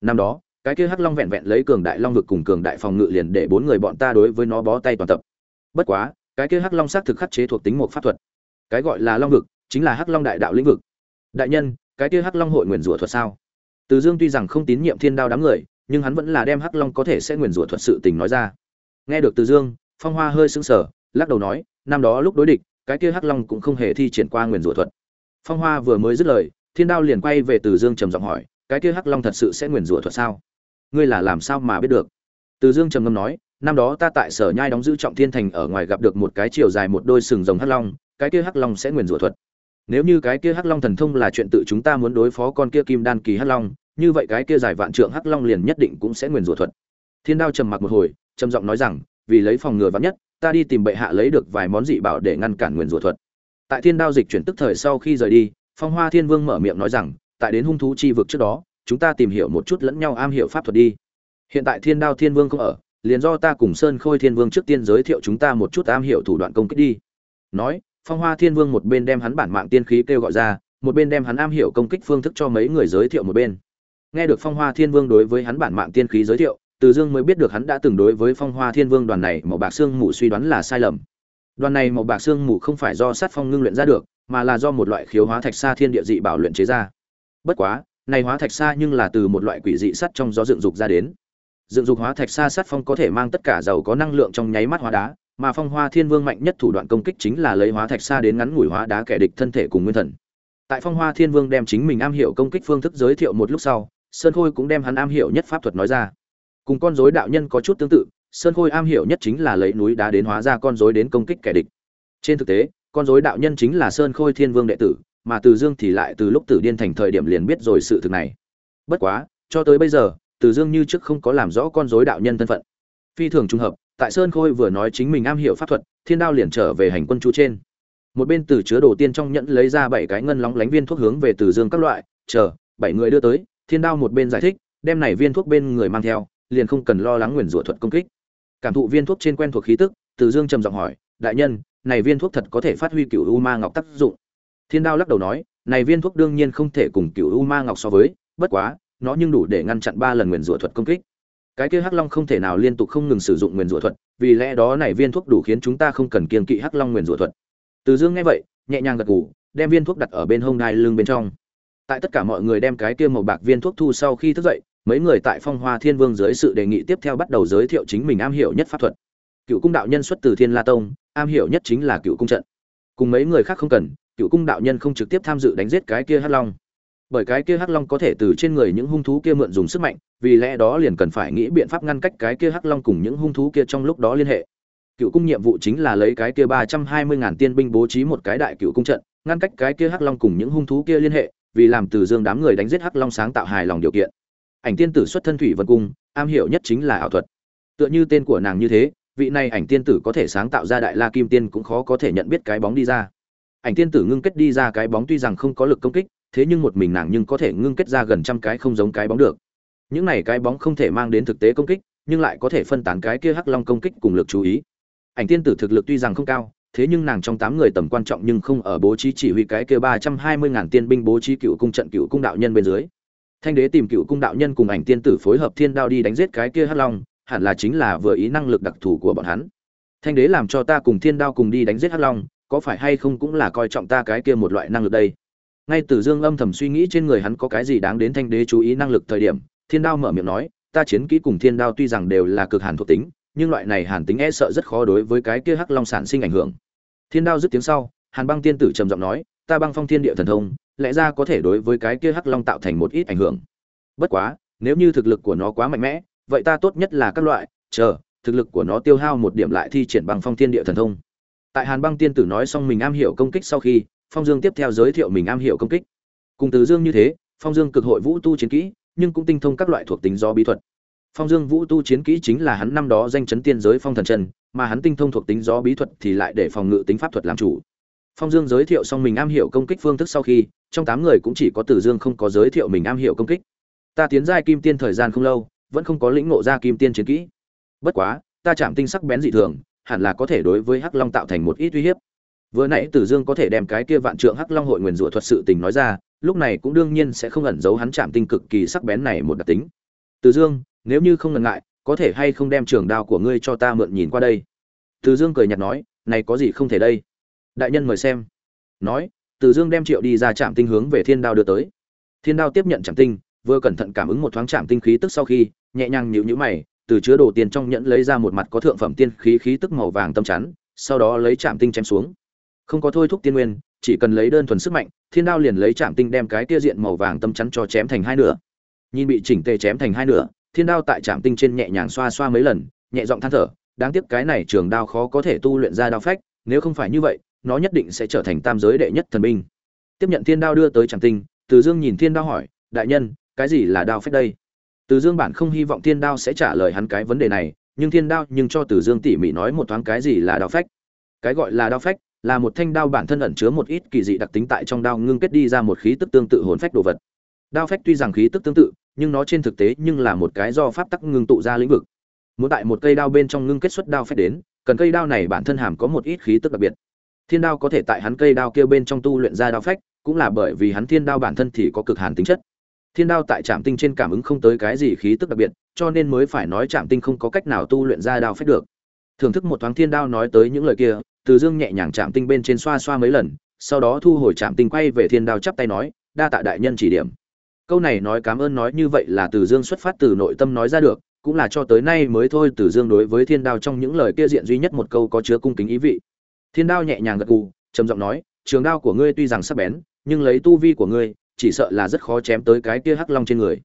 Năm đó, cái kia hắc long vẹn vẹn lấy cường đại long vực cùng cường đại phòng ngự liền để bốn người bọn ta đối với nó bó tay toàn tập. Bất quá, cái kia hắc long xác thực khắc chế thuộc tính một pháp thuật. Cái gọi là long vực, chính là hắc long đại đạo lĩnh vực. Đại nhân, cái kia hắc long hội nguyền rủa thuật sao? Từ dương tuy rằng không tín nhiệm thiên đao đám người, nhưng hắn vẫn là đem hắc long có thể sẽ nguyền rủa thuật sự tình nói ra. Nghe được từ dương, phong hoa hơi sững sờ, lắc đầu nói, năm đó lúc đối địch cái kia hắc long cũng không hề thi triển qua nguyền rủa thuật. Phong hoa vừa mới dứt lời, thiên đao liền quay về từ dương trầm giọng hỏi, cái kia hắc long thật sự sẽ nguyền rủa thuật sao? Ngươi là làm sao mà biết được? Từ dương trầm ngâm nói, năm đó ta tại sở nhai đóng giữ trọng thiên thành ở ngoài gặp được một cái chiều dài một đôi sừng rồng hắc long, cái kia hắc long sẽ nguyền rủa thuật. Nếu như cái kia hắc long thần thông là chuyện tự chúng ta muốn đối phó con kia kim đan kỳ hắc long, như vậy cái kia dài vạn trượng hắc long liền nhất định cũng sẽ nguyền rủa thuật. Thiên đao trầm mặc một hồi, trầm giọng nói rằng, vì lấy phòng ngừa vắn nhất ta đi tìm bệ hạ lấy được vài món dị bảo để ngăn cản nguyền rủa thuật. Tại thiên đao dịch chuyển tức thời sau khi rời đi, phong hoa thiên vương mở miệng nói rằng, tại đến hung thú chi vực trước đó, chúng ta tìm hiểu một chút lẫn nhau am hiểu pháp thuật đi. Hiện tại thiên đao thiên vương không ở, liền do ta cùng sơn khôi thiên vương trước tiên giới thiệu chúng ta một chút am hiểu thủ đoạn công kích đi. Nói, phong hoa thiên vương một bên đem hắn bản mạng tiên khí kêu gọi ra, một bên đem hắn am hiểu công kích phương thức cho mấy người giới thiệu một bên. Nghe được phong hoa thiên vương đối với hắn bản mạng tiên khí giới thiệu từ dương mới biết được hắn đã từng đối với phong hoa thiên vương đoàn này màu bạc xương mù suy đoán là sai lầm. Đoàn này màu bạc xương mù không phải do sát phong ngưng luyện ra được, mà là do một loại khiếu hóa thạch sa thiên địa dị bảo luyện chế ra. Bất quá, này hóa thạch sa nhưng là từ một loại quỷ dị sắt trong gió dựng dục ra đến. Dựng dục hóa thạch sa sát phong có thể mang tất cả dầu có năng lượng trong nháy mắt hóa đá, mà phong hoa thiên vương mạnh nhất thủ đoạn công kích chính là lấy hóa thạch sa đến ngắn ngủi hóa đá kẻ địch thân thể cùng nguyên thần. Tại phong hoa thiên vương đem chính mình am hiểu công kích phương thức giới thiệu một lúc sau, sơn khôi cũng đem hắn am hiểu nhất pháp thuật nói ra cùng con dối đạo nhân có chút tương tự, sơn khôi am hiểu nhất chính là lấy núi đá đến hóa ra con dối đến công kích kẻ địch. Trên thực tế, con dối đạo nhân chính là sơn khôi thiên vương đệ tử, mà từ dương thì lại từ lúc tử điên thành thời điểm liền biết rồi sự thực này. Bất quá, cho tới bây giờ, từ dương như trước không có làm rõ con dối đạo nhân thân phận. Phi thường trùng hợp, tại sơn khôi vừa nói chính mình am hiểu pháp thuật, thiên đao liền trở về hành quân chú trên. Một bên từ chứa đồ tiên trong nhẫn lấy ra bảy cái ngân lóng lánh viên thuốc hướng về từ dương các loại, chờ, bảy người đưa tới, thiên đao một bên giải thích, đem này viên thuốc bên người mang theo liền không cần lo lắng nguyền rủa thuật công kích. Cảm thụ viên thuốc trên quen thuộc khí tức, từ dương trầm giọng hỏi, đại nhân, này viên thuốc thật có thể phát huy cựu u ma ngọc tác dụng? Thiên đao lắc đầu nói, này viên thuốc đương nhiên không thể cùng cựu u ma ngọc so với, bất quá, nó nhưng đủ để ngăn chặn ba lần nguyền rủa thuật công kích. Cái kia hắc long không thể nào liên tục không ngừng sử dụng nguyền rủa thuật, vì lẽ đó này viên thuốc đủ khiến chúng ta không cần kiên kỵ hắc long nguyền rủa thuật. Từ dương nghe vậy, nhẹ nhàng gật gù, đem viên thuốc đặt ở bên hông đai lưng bên trong. Tại tất cả mọi người đem cái kia màu bạc viên thuốc thu sau khi thức dậy mấy người tại phong hoa thiên vương dưới sự đề nghị tiếp theo bắt đầu giới thiệu chính mình am hiểu nhất pháp thuật. Cựu cung đạo nhân xuất từ thiên la tông, am hiểu nhất chính là cựu cung trận. Cùng mấy người khác không cần, cựu cung đạo nhân không trực tiếp tham dự đánh giết cái kia hắc long. Bởi cái kia hắc long có thể từ trên người những hung thú kia mượn dùng sức mạnh, vì lẽ đó liền cần phải nghĩ biện pháp ngăn cách cái kia hắc long cùng những hung thú kia trong lúc đó liên hệ. Cựu cung nhiệm vụ chính là lấy cái kia ba trăm hai mươi ngàn tiên binh bố trí một cái đại cựu cung trận, ngăn cách cái kia hắc long cùng những hung thú kia liên hệ, vì làm từ dương đám người đánh giết hắc long sáng tạo hài lòng điều kiện ảnh tiên tử xuất thân thủy vân cung, am hiểu nhất chính là ảo thuật. Tựa như tên của nàng như thế, vị này ảnh tiên tử có thể sáng tạo ra đại la kim tiên cũng khó có thể nhận biết cái bóng đi ra. Ảnh tiên tử ngưng kết đi ra cái bóng tuy rằng không có lực công kích, thế nhưng một mình nàng nhưng có thể ngưng kết ra gần trăm cái không giống cái bóng được. Những này cái bóng không thể mang đến thực tế công kích, nhưng lại có thể phân tán cái kia hắc long công kích cùng lực chú ý. Ảnh tiên tử thực lực tuy rằng không cao, thế nhưng nàng trong tám người tầm quan trọng nhưng không ở bố trí chỉ huy cái kia ba trăm hai mươi ngàn tiên binh bố trí cựu cung trận cựu cung đạo nhân bên dưới thanh đế tìm cựu cung đạo nhân cùng ảnh tiên tử phối hợp thiên đao đi đánh giết cái kia hắc long, hẳn là chính là vừa ý năng lực đặc thù của bọn hắn. Thanh đế làm cho ta cùng thiên đao cùng đi đánh giết hắc long, có phải hay không cũng là coi trọng ta cái kia một loại năng lực đây? Ngay từ dương âm thầm suy nghĩ trên người hắn có cái gì đáng đến thanh đế chú ý năng lực thời điểm, thiên đao mở miệng nói, ta chiến kỹ cùng thiên đao tuy rằng đều là cực hàn thuộc tính, nhưng loại này hàn tính e sợ rất khó đối với cái kia hắc long sản sinh ảnh hưởng. Thiên đao dứt tiếng sau, hàn băng tiên tử trầm giọng nói, ta băng phong thiên địa thần thông lẽ ra có thể đối với cái kia hắc long tạo thành một ít ảnh hưởng. Bất quá, nếu như thực lực của nó quá mạnh mẽ, vậy ta tốt nhất là các loại, chờ, thực lực của nó tiêu hao một điểm lại thi triển bằng phong thiên địa thần thông. Tại hàn băng tiên tử nói xong mình am hiểu công kích sau khi, phong dương tiếp theo giới thiệu mình am hiểu công kích. Cùng từ dương như thế, phong dương cực hội vũ tu chiến kỹ, nhưng cũng tinh thông các loại thuộc tính do bí thuật. Phong dương vũ tu chiến kỹ chính là hắn năm đó danh chấn tiên giới phong thần chân mà hắn tinh thông thuộc tính do bí thuật thì lại để phòng ngự tính pháp thuật làm chủ phong dương giới thiệu xong mình am hiểu công kích phương thức sau khi, trong tám người cũng chỉ có Tử dương không có giới thiệu mình am hiểu công kích. Ta tiến giai kim tiên thời gian không lâu, vẫn không có lĩnh ngộ ra kim tiên chiến kỹ. Bất quá, ta chạm tinh sắc bén dị thường, hẳn là có thể đối với hắc long tạo thành một ít uy hiếp. Vừa nãy tử dương có thể đem cái kia vạn trượng hắc long hội nguyền rủa thuật sự tình nói ra, lúc này cũng đương nhiên sẽ không ẩn giấu hắn chạm tinh cực kỳ sắc bén này một đặc tính. Tử dương, nếu như không ngần ngại, có thể hay không đem trường đao của ngươi cho ta mượn nhìn qua đây? Tử dương cười nhạt nói, này có gì không thể đây? Đại nhân mời xem. Nói, Từ dương đem triệu đi ra chạm tinh hướng về thiên đao đưa tới. Thiên đao tiếp nhận chạm tinh, vừa cẩn thận cảm ứng một thoáng chạm tinh khí tức sau khi, nhẹ nhàng nhịu nhữ mày, từ chứa đồ tiền trong nhẫn lấy ra một mặt có thượng phẩm tiên khí khí tức màu vàng tâm chắn, sau đó lấy chạm tinh chém xuống. Không có thôi thúc tiên nguyên, chỉ cần lấy đơn thuần sức mạnh, thiên đao liền lấy chạm tinh đem cái tia diện màu vàng tâm chắn cho chém thành hai nửa. Nhìn bị chỉnh tề chém thành hai nửa, thiên đao tại chạm tinh trên nhẹ nhàng xoa xoa mấy lần, nhẹ giọng than thở, đáng tiếc cái này trường đao khó có thể tu luyện ra đao phách, nếu không phải như vậy nó nhất định sẽ trở thành tam giới đệ nhất thần binh tiếp nhận thiên đao đưa tới tràng tinh từ dương nhìn thiên đao hỏi đại nhân cái gì là đao phách đây từ dương bản không hy vọng thiên đao sẽ trả lời hắn cái vấn đề này nhưng thiên đao nhưng cho từ dương tỉ mỉ nói một thoáng cái gì là đao phách cái gọi là đao phách là một thanh đao bản thân ẩn chứa một ít kỳ dị đặc tính tại trong đao ngưng kết đi ra một khí tức tương tự hồn phách đồ vật. Đao phách tuy rằng khí tức tương tự, nhưng nó trên thực tế nhưng là một cái do pháp tắc ngưng tụ ra lĩnh vực. Muốn tại một cây đao bên trong ngưng kết xuất đao phách đến, cần cây đao này bản thân hàm có một ít khí tức đặc biệt. Thiên đao có thể tại hắn cây đao kia bên trong tu luyện ra đao phách, cũng là bởi vì hắn thiên đao bản thân thì có cực hàn tính chất. Thiên đao tại trạm Tinh trên cảm ứng không tới cái gì khí tức đặc biệt, cho nên mới phải nói trạm Tinh không có cách nào tu luyện ra đao phách được. Thưởng thức một thoáng thiên đao nói tới những lời kia, từ dương nhẹ nhàng chạm tinh bên trên xoa xoa mấy lần sau đó thu hồi chạm tinh quay về thiên đao chắp tay nói đa tạ đại nhân chỉ điểm câu này nói cảm ơn nói như vậy là từ dương xuất phát từ nội tâm nói ra được cũng là cho tới nay mới thôi từ dương đối với thiên đao trong những lời kia diện duy nhất một câu có chứa cung kính ý vị thiên đao nhẹ nhàng gật gù, trầm giọng nói, trường đao của ngươi tuy rằng sắc bén, nhưng lấy tu vi của ngươi, chỉ sợ là rất khó chém tới cái kia hắc long trên người.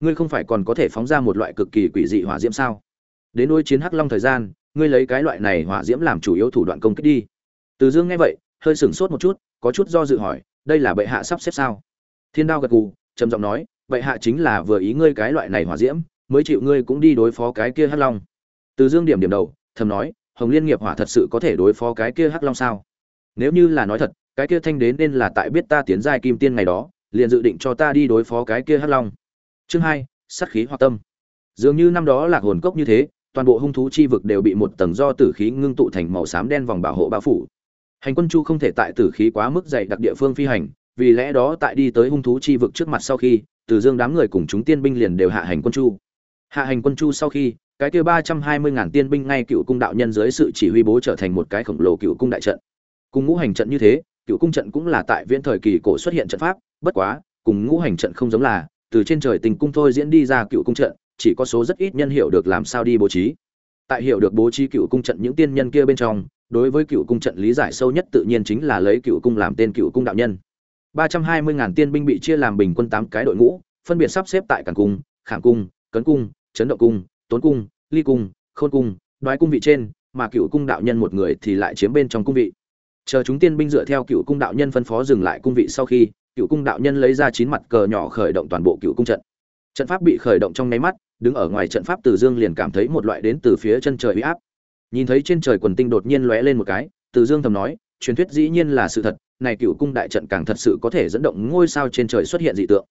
Ngươi không phải còn có thể phóng ra một loại cực kỳ quỷ dị hỏa diễm sao? Đến đối chiến hắc long thời gian, ngươi lấy cái loại này hỏa diễm làm chủ yếu thủ đoạn công kích đi. Từ dương nghe vậy, hơi sửng sốt một chút, có chút do dự hỏi, đây là bệ hạ sắp xếp sao? Thiên đao gật gù, trầm giọng nói, bệ hạ chính là vừa ý ngươi cái loại này hỏa diễm, mới chịu ngươi cũng đi đối phó cái kia hắc long. Từ dương điểm điểm đầu, thầm nói hồng liên nghiệp hỏa thật sự có thể đối phó cái kia hắc long sao nếu như là nói thật cái kia thanh đến nên là tại biết ta tiến giai kim tiên ngày đó liền dự định cho ta đi đối phó cái kia hắc long chương hai sắt khí hoặc tâm dường như năm đó lạc hồn cốc như thế toàn bộ hung thú chi vực đều bị một tầng do tử khí ngưng tụ thành màu xám đen vòng bảo hộ bao phủ. Hành quân chu không thể tại tử khí quá mức dày đặc địa phương phi hành, vì lẽ đó tại đi tới hung thú chi vực trước mặt sau khi, Từ Dương đám người cùng chúng tiên binh liền đều hạ hành quân chu. hạ hành quân chu sau khi cái kia ba trăm hai mươi ngàn tiên binh ngay cựu cung đạo nhân dưới sự chỉ huy bố trở thành một cái khổng lồ cựu cung đại trận. Cùng ngũ hành trận như thế, cựu cung trận cũng là tại viễn thời kỳ cổ xuất hiện trận pháp, bất quá, cùng ngũ hành trận không giống là, từ trên trời tình cung thôi diễn đi ra cựu cung trận, chỉ có số rất ít nhân hiểu được làm sao đi bố trí. Tại hiểu được bố trí cựu cung trận những tiên nhân kia bên trong, đối với cựu cung trận lý giải sâu nhất tự nhiên chính là lấy cựu cung làm tên cựu cung đạo nhân. ba trăm hai mươi ngàn tiên binh bị chia làm bình quân tám cái đội ngũ, phân biệt sắp xếp tại cản cung, khảm cung, cấn cung, chấn động cung tốn cung, ly cung, khôn cung, đoái cung vị trên, mà cựu cung đạo nhân một người thì lại chiếm bên trong cung vị. Chờ chúng tiên binh dựa theo cựu cung đạo nhân phân phó dừng lại cung vị sau khi, cựu cung đạo nhân lấy ra chín mặt cờ nhỏ khởi động toàn bộ cựu cung trận. Trận pháp bị khởi động trong nháy mắt, đứng ở ngoài trận pháp từ dương liền cảm thấy một loại đến từ phía chân trời huy áp. Nhìn thấy trên trời quần tinh đột nhiên lóe lên một cái, từ dương thầm nói, truyền thuyết dĩ nhiên là sự thật, này cựu cung đại trận càng thật sự có thể dẫn động ngôi sao trên trời xuất hiện dị tượng.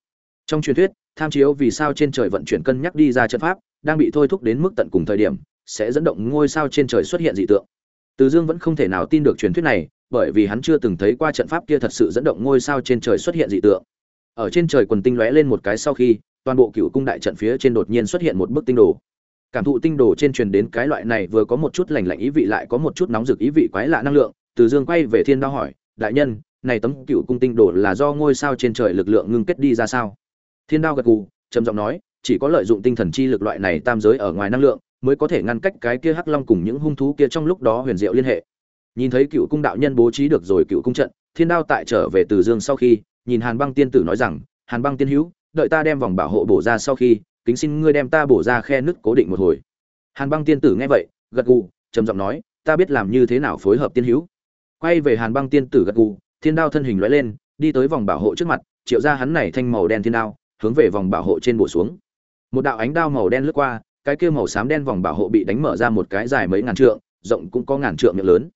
Trong truyền thuyết, tham chiếu vì sao trên trời vận chuyển cân nhắc đi ra trận pháp đang bị thôi thúc đến mức tận cùng thời điểm, sẽ dẫn động ngôi sao trên trời xuất hiện dị tượng. Từ dương vẫn không thể nào tin được truyền thuyết này, bởi vì hắn chưa từng thấy qua trận pháp kia thật sự dẫn động ngôi sao trên trời xuất hiện dị tượng. Ở trên trời quần tinh lóe lên một cái sau khi, toàn bộ cựu cung đại trận phía trên đột nhiên xuất hiện một bức tinh đồ. Cảm thụ tinh đồ trên truyền đến cái loại này vừa có một chút lành lạnh ý vị lại có một chút nóng rực ý vị quái lạ năng lượng, từ dương quay về thiên đao hỏi, đại nhân, này tấm cựu cung tinh đồ là do ngôi sao trên trời lực lượng ngưng kết đi ra sao? Thiên đao gật gù, trầm giọng nói chỉ có lợi dụng tinh thần chi lực loại này tam giới ở ngoài năng lượng, mới có thể ngăn cách cái kia hắc long cùng những hung thú kia trong lúc đó huyền diệu liên hệ. Nhìn thấy cựu cung đạo nhân bố trí được rồi cựu cung trận, thiên đao tại trở về từ dương sau khi, nhìn hàn băng tiên tử nói rằng, hàn băng tiên hữu, đợi ta đem vòng bảo hộ bổ ra sau khi, kính xin ngươi đem ta bổ ra khe nứt cố định một hồi. Hàn băng tiên tử nghe vậy, gật gù, trầm giọng nói, ta biết làm như thế nào phối hợp tiên hữu. Quay về hàn băng tiên tử gật gù, thiên đao thân hình lóe lên, đi tới vòng bảo hộ trước mặt, triệu ra hắn này thanh màu đen thiên đao, hướng về vòng bảo hộ trên bổ xuống một đạo ánh đao màu đen lướt qua, cái kia màu xám đen vòng bảo hộ bị đánh mở ra một cái dài mấy ngàn trượng, rộng cũng có ngàn trượng miệng lớn.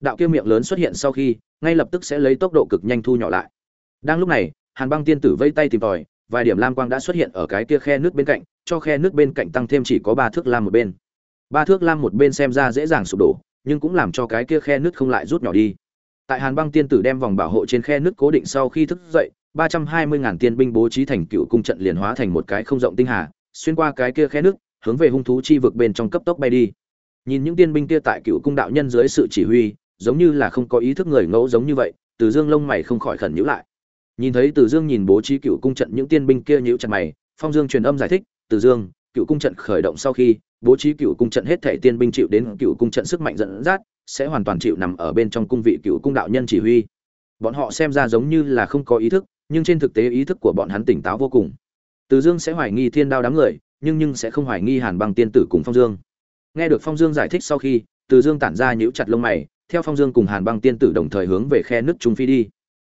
Đạo kia miệng lớn xuất hiện sau khi, ngay lập tức sẽ lấy tốc độ cực nhanh thu nhỏ lại. Đang lúc này, hàn băng tiên tử vây tay tìm tòi, vài điểm lam quang đã xuất hiện ở cái kia khe nước bên cạnh, cho khe nước bên cạnh tăng thêm chỉ có ba thước lam một bên. Ba thước lam một bên xem ra dễ dàng sụp đổ, nhưng cũng làm cho cái kia khe nước không lại rút nhỏ đi. Tại hàn băng tiên tử đem vòng bảo hộ trên khe nước cố định sau khi thức dậy, ba trăm hai mươi ngàn tiên binh bố trí thành cựu cung trận liền hóa thành một cái không rộng tinh hà xuyên qua cái kia khe nước, hướng về hung thú chi vực bên trong cấp tốc bay đi. Nhìn những tiên binh kia tại cựu cung đạo nhân dưới sự chỉ huy, giống như là không có ý thức người ngẫu giống như vậy, từ dương lông mày không khỏi khẩn nhữ lại. Nhìn thấy từ dương nhìn bố trí cựu cung trận, những tiên binh kia nhữ chặt mày, phong dương truyền âm giải thích, từ dương, cựu cung trận khởi động sau khi, bố trí cựu cung trận hết thể tiên binh chịu đến cựu cung trận sức mạnh dẫn dắt, sẽ hoàn toàn chịu nằm ở bên trong cung vị cựu cung đạo nhân chỉ huy. Bọn họ xem ra giống như là không có ý thức, nhưng trên thực tế ý thức của bọn hắn tỉnh táo vô cùng từ dương sẽ hoài nghi thiên đao đám người, nhưng nhưng sẽ không hoài nghi hàn băng tiên tử cùng phong dương. Nghe được phong dương giải thích sau khi, từ dương tản ra nhíu chặt lông mày, theo phong dương cùng hàn băng tiên tử đồng thời hướng về khe nước trung phi đi.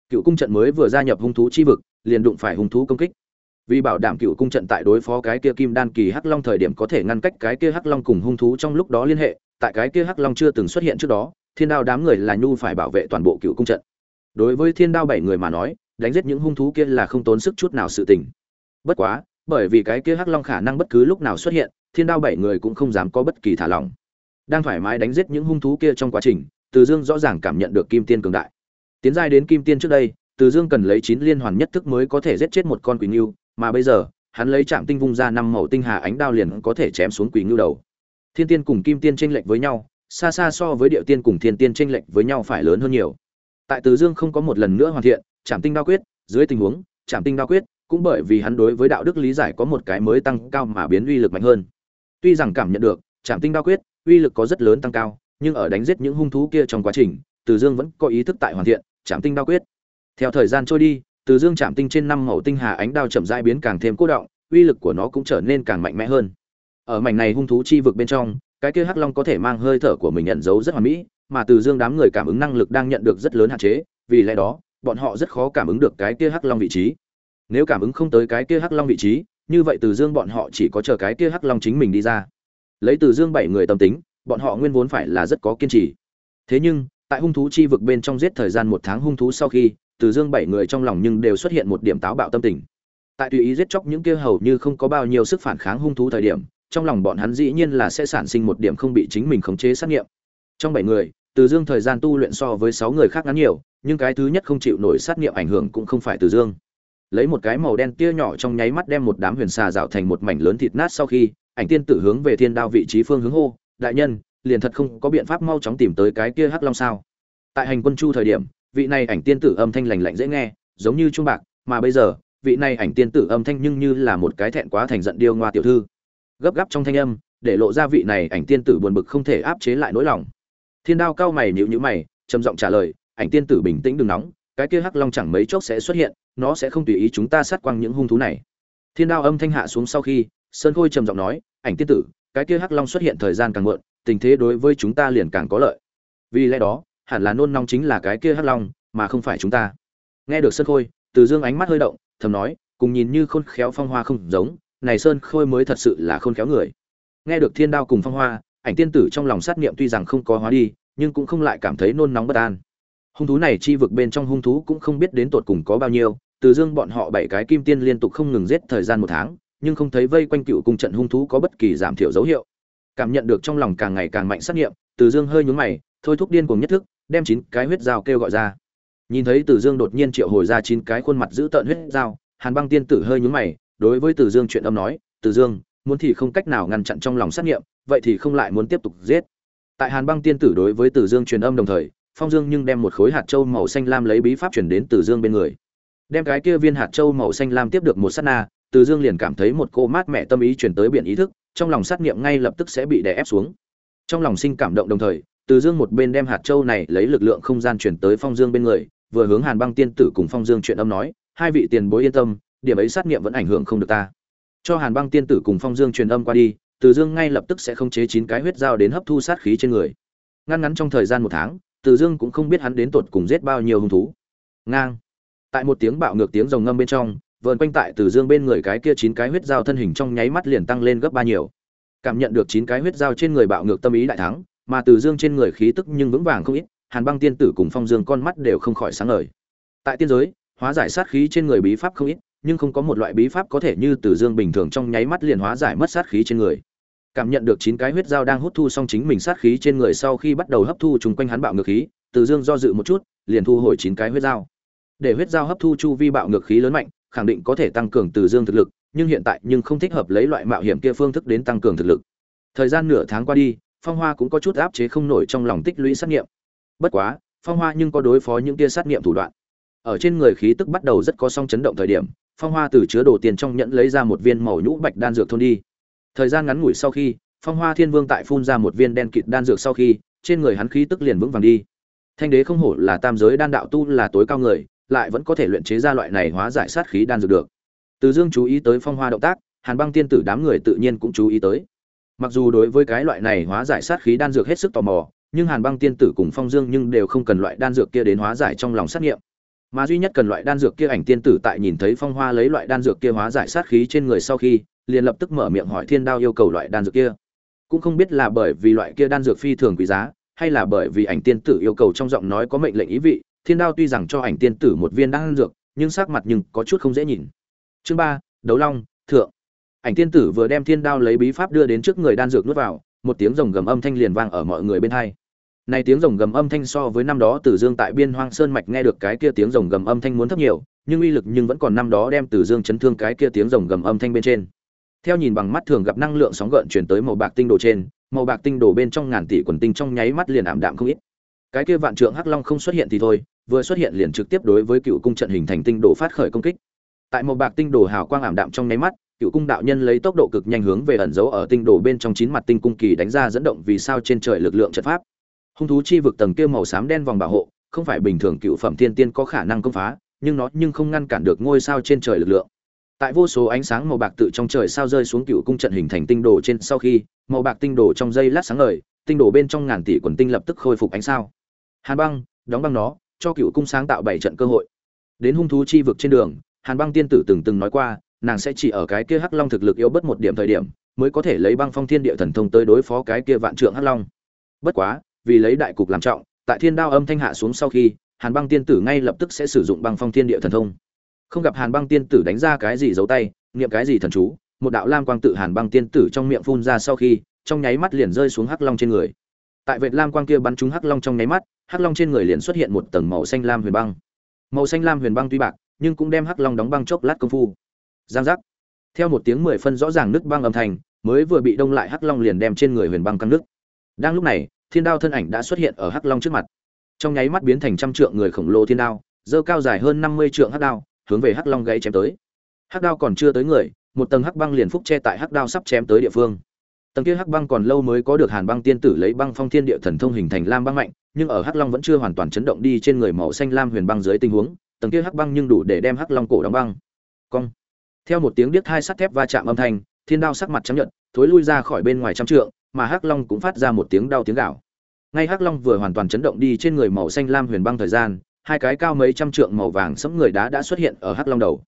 Cựu cung trận mới vừa gia nhập hung thú chi vực, liền đụng phải hung thú công kích. Vì bảo đảm cựu cung trận tại đối phó cái kia kim đan kỳ hắc long thời điểm có thể ngăn cách cái kia hắc long cùng hung thú trong lúc đó liên hệ, tại cái kia hắc long chưa từng xuất hiện trước đó, thiên đao đám người là nhu phải bảo vệ toàn bộ cựu cung trận. Đối với thiên đao bảy người mà nói, đánh giết những hung thú kia là không tốn sức chút nào sự tình bất quá, bởi vì cái kia hắc long khả năng bất cứ lúc nào xuất hiện, thiên đao bảy người cũng không dám có bất kỳ thả lỏng. Đang thoải mái đánh giết những hung thú kia trong quá trình, từ dương rõ ràng cảm nhận được kim tiên cường đại. Tiến giai đến kim tiên trước đây, từ dương cần lấy chín liên hoàn nhất thức mới có thể giết chết một con quỷ ngưu, mà bây giờ, hắn lấy trạm tinh vung ra năm màu tinh hà ánh đao liền có thể chém xuống quỷ ngưu đầu. Thiên tiên cùng kim tiên tranh lệch với nhau, xa xa so với địa tiên cùng thiên tiên tranh lệch với nhau phải lớn hơn nhiều. Tại từ dương không có một lần nữa hoàn thiện, trạm tinh đao quyết, dưới tình huống, trạm tinh đao quyết cũng bởi vì hắn đối với đạo đức lý giải có một cái mới tăng cao mà biến uy lực mạnh hơn. Tuy rằng cảm nhận được trạm tinh đao quyết, uy lực có rất lớn tăng cao, nhưng ở đánh giết những hung thú kia trong quá trình, từ dương vẫn có ý thức tại hoàn thiện trạm tinh đao quyết. Theo thời gian trôi đi, từ dương trạm tinh trên năm màu tinh hà ánh đao chậm rãi biến càng thêm cố động, uy lực của nó cũng trở nên càng mạnh mẽ hơn. Ở mảnh này hung thú chi vực bên trong, cái kia hắc long có thể mang hơi thở của mình nhận dấu rất hoàn mỹ, mà từ dương đám người cảm ứng năng lực đang nhận được rất lớn hạn chế, vì lẽ đó, bọn họ rất khó cảm ứng được cái kia hắc long vị trí nếu cảm ứng không tới cái kia hắc long vị trí, như vậy từ dương bọn họ chỉ có chờ cái kia hắc long chính mình đi ra. Lấy từ dương bảy người tâm tính, bọn họ nguyên vốn phải là rất có kiên trì. Thế nhưng, tại hung thú chi vực bên trong giết thời gian một tháng hung thú sau khi, từ dương bảy người trong lòng nhưng đều xuất hiện một điểm táo bạo tâm tình. Tại tùy ý giết chóc những kia hầu như không có bao nhiêu sức phản kháng hung thú thời điểm, trong lòng bọn hắn dĩ nhiên là sẽ sản sinh một điểm không bị chính mình khống chế sát nghiệm. Trong bảy người, từ dương thời gian tu luyện so với sáu người khác ngắn nhiều, nhưng cái thứ nhất không chịu nổi sát nghiệm ảnh hưởng cũng không phải từ dương lấy một cái màu đen tia nhỏ trong nháy mắt đem một đám huyền xà rào thành một mảnh lớn thịt nát sau khi, ảnh tiên tử hướng về thiên đao vị trí phương hướng hô, đại nhân, liền thật không có biện pháp mau chóng tìm tới cái kia hắc long sao? Tại hành quân chu thời điểm, vị này ảnh tiên tử âm thanh lành lạnh dễ nghe, giống như trung bạc, mà bây giờ, vị này ảnh tiên tử âm thanh nhưng như là một cái thẹn quá thành giận điêu ngoa tiểu thư. Gấp gáp trong thanh âm, để lộ ra vị này ảnh tiên tử buồn bực không thể áp chế lại nỗi lòng. Thiên đao cao mày nhịu nhữ mày, trầm giọng trả lời, ảnh tiên tử bình tĩnh đừng nóng, cái kia hắc long chẳng mấy chốc sẽ xuất hiện nó sẽ không tùy ý chúng ta sát quăng những hung thú này. Thiên đao âm thanh hạ xuống sau khi, sơn khôi trầm giọng nói, ảnh tiên tử, cái kia hắc long xuất hiện thời gian càng muộn, tình thế đối với chúng ta liền càng có lợi. Vì lẽ đó, hẳn là nôn nóng chính là cái kia hắc long, mà không phải chúng ta. Nghe được sơn khôi, từ dương ánh mắt hơi động, thầm nói, cùng nhìn như khôn khéo phong hoa không giống, này sơn khôi mới thật sự là khôn khéo người. Nghe được thiên đao cùng phong hoa, ảnh tiên tử trong lòng sát niệm tuy rằng không có hóa đi, nhưng cũng không lại cảm thấy nôn nóng bất an. Hung thú này chi vực bên trong hung thú cũng không biết đến tột cùng có bao nhiêu từ dương bọn họ bảy cái kim tiên liên tục không ngừng giết thời gian một tháng, nhưng không thấy vây quanh cựu cung trận hung thú có bất kỳ giảm thiểu dấu hiệu. Cảm nhận được trong lòng càng ngày càng mạnh sát nghiệm, từ dương hơi nhún mày, thôi thúc điên cùng nhất thức, đem chín cái huyết dao kêu gọi ra. Nhìn thấy từ dương đột nhiên triệu hồi ra chín cái khuôn mặt giữ tợn huyết dao, hàn băng tiên tử hơi nhún mày, đối với từ dương chuyện âm nói, từ dương, muốn thì không cách nào ngăn chặn trong lòng sát nghiệm, vậy thì không lại muốn tiếp tục giết. Tại hàn băng tiên tử đối với từ dương truyền âm đồng thời, phong dương nhưng đem một khối hạt châu màu xanh lam lấy bí pháp chuyển đến từ dương bên người đem cái kia viên hạt châu màu xanh lam tiếp được một sát na, từ dương liền cảm thấy một cô mát mẹ tâm ý chuyển tới biển ý thức, trong lòng sát nghiệm ngay lập tức sẽ bị đè ép xuống. Trong lòng sinh cảm động đồng thời, từ dương một bên đem hạt châu này lấy lực lượng không gian chuyển tới phong dương bên người, vừa hướng hàn băng tiên tử cùng phong dương chuyện âm nói, hai vị tiền bối yên tâm, điểm ấy sát nghiệm vẫn ảnh hưởng không được ta. Cho hàn băng tiên tử cùng phong dương truyền âm qua đi, từ dương ngay lập tức sẽ không chế chín cái huyết dao đến hấp thu sát khí trên người. Ngăn ngắn trong thời gian một tháng, từ dương cũng không biết hắn đến tột cùng giết bao nhiêu hung thú. Ngang tại một tiếng bạo ngược tiếng rồng ngâm bên trong, vờn quanh tại từ dương bên người cái kia chín cái huyết dao thân hình trong nháy mắt liền tăng lên gấp ba nhiều. Cảm nhận được chín cái huyết dao trên người bạo ngược tâm ý đại thắng, mà từ dương trên người khí tức nhưng vững vàng không ít, hàn băng tiên tử cùng phong dương con mắt đều không khỏi sáng ngời. Tại tiên giới, hóa giải sát khí trên người bí pháp không ít, nhưng không có một loại bí pháp có thể như từ dương bình thường trong nháy mắt liền hóa giải mất sát khí trên người. Cảm nhận được chín cái huyết dao đang hút thu xong chính mình sát khí trên người sau khi bắt đầu hấp thu chung quanh hắn bạo ngược khí, từ dương do dự một chút, liền thu hồi chín cái huyết dao để huyết dao hấp thu chu vi bạo ngược khí lớn mạnh, khẳng định có thể tăng cường từ dương thực lực, nhưng hiện tại nhưng không thích hợp lấy loại mạo hiểm kia phương thức đến tăng cường thực lực. Thời gian nửa tháng qua đi, phong hoa cũng có chút áp chế không nổi trong lòng tích lũy sát nghiệm. Bất quá, phong hoa nhưng có đối phó những kia sát nghiệm thủ đoạn. Ở trên người khí tức bắt đầu rất có song chấn động thời điểm, phong hoa từ chứa đồ tiền trong nhẫn lấy ra một viên màu nhũ bạch đan dược thôn đi. Thời gian ngắn ngủi sau khi, phong hoa thiên vương tại phun ra một viên đen kịt đan dược sau khi, trên người hắn khí tức liền vững vàng đi. Thanh đế không hổ là tam giới đan đạo tu là tối cao người lại vẫn có thể luyện chế ra loại này hóa giải sát khí đan dược được. Từ dương chú ý tới phong hoa động tác, hàn băng tiên tử đám người tự nhiên cũng chú ý tới. Mặc dù đối với cái loại này hóa giải sát khí đan dược hết sức tò mò, nhưng hàn băng tiên tử cùng phong dương nhưng đều không cần loại đan dược kia đến hóa giải trong lòng sát nghiệm. Mà duy nhất cần loại đan dược kia ảnh tiên tử tại nhìn thấy phong hoa lấy loại đan dược kia hóa giải sát khí trên người sau khi, liền lập tức mở miệng hỏi thiên đao yêu cầu loại đan dược kia. Cũng không biết là bởi vì loại kia đan dược phi thường quý giá, hay là bởi vì ảnh tiên tử yêu cầu trong giọng nói có mệnh lệnh ý vị thiên đao tuy rằng cho ảnh tiên tử một viên đan dược nhưng sắc mặt nhưng có chút không dễ nhìn chương ba đấu long thượng ảnh tiên tử vừa đem thiên đao lấy bí pháp đưa đến trước người đan dược nuốt vào một tiếng rồng gầm âm thanh liền vang ở mọi người bên hai này tiếng rồng gầm âm thanh so với năm đó Tử Dương tại Biên Hoang Sơn mạch nghe được cái kia tiếng rồng gầm âm thanh muốn thấp nhiều, nhưng uy lực nhưng vẫn còn năm đó đem Tử Dương chấn thương cái kia tiếng rồng gầm âm thanh bên trên. Theo nhìn bằng mắt thường gặp năng lượng sóng gợn truyền tới màu bạc tinh đồ trên, màu bạc tinh đồ bên trong ngàn tỷ quần tinh trong nháy mắt liền ảm đạm không ít. Cái kia vạn trượng hắc long không xuất hiện thì thôi, vừa xuất hiện liền trực tiếp đối với cựu cung trận hình thành tinh đồ phát khởi công kích. Tại màu bạc tinh đồ hào quang ảm đạm trong nháy mắt, cựu cung đạo nhân lấy tốc độ cực nhanh hướng về ẩn dấu ở tinh đồ bên trong chín mặt tinh cung kỳ đánh ra dẫn động vì sao trên trời lực lượng trận pháp. Hung thú chi vực tầng kia màu xám đen vòng bảo hộ không phải bình thường cựu phẩm thiên tiên có khả năng công phá nhưng nó nhưng không ngăn cản được ngôi sao trên trời lực lượng. Tại vô số ánh sáng màu bạc tự trong trời sao rơi xuống cựu cung trận hình thành tinh đồ trên sau khi màu bạc tinh đồ trong dây lát sáng ngời tinh đồ bên trong ngàn tỷ quần tinh lập tức khôi phục ánh sao hàn băng đóng băng nó cho cựu cung sáng tạo bảy trận cơ hội đến hung thú chi vực trên đường hàn băng tiên tử từng từng nói qua nàng sẽ chỉ ở cái kia hắc long thực lực yếu bất một điểm thời điểm mới có thể lấy băng phong thiên địa thần thông tới đối phó cái kia vạn trượng hắc long bất quá vì lấy đại cục làm trọng, tại thiên đao âm thanh hạ xuống sau khi, Hàn Băng tiên tử ngay lập tức sẽ sử dụng băng phong thiên địa thần thông. Không gặp Hàn Băng tiên tử đánh ra cái gì giấu tay, niệm cái gì thần chú, một đạo lam quang tự Hàn Băng tiên tử trong miệng phun ra sau khi, trong nháy mắt liền rơi xuống hắc long trên người. Tại vệt lam quang kia bắn trúng hắc long trong nháy mắt, hắc long trên người liền xuất hiện một tầng màu xanh lam huyền băng. Màu xanh lam huyền băng tuy bạc, nhưng cũng đem hắc long đóng băng chốc lát công phu. Giang giác. Theo một tiếng mười phân rõ ràng nứt băng âm thanh, mới vừa bị đông lại hắc long liền đem trên người huyền băng căng nước đang lúc này thiên đao thân ảnh đã xuất hiện ở hắc long trước mặt trong nháy mắt biến thành trăm trượng người khổng lồ thiên đao dơ cao dài hơn năm mươi trượng hắc đao hướng về hắc long gãy chém tới hắc đao còn chưa tới người một tầng hắc băng liền phúc che tại hắc đao sắp chém tới địa phương tầng kia hắc băng còn lâu mới có được hàn băng tiên tử lấy băng phong thiên địa thần thông hình thành lam băng mạnh, nhưng ở hắc long vẫn chưa hoàn toàn chấn động đi trên người màu xanh lam huyền băng dưới tình huống, tầng kia hắc băng nhưng đủ để đem hắc long cổ đóng băng. Cong. Theo một tiếng điếc hai sắt thép va chạm âm thanh, thiên đao sắc mặt trắng nhận thối lui ra khỏi bên ngoài trăm trượng, mà hắc long cũng phát ra một tiếng đau tiếng gạo ngay hắc long vừa hoàn toàn chấn động đi trên người màu xanh lam huyền băng thời gian, hai cái cao mấy trăm trượng màu vàng sẫm người đá đã xuất hiện ở hắc long đầu.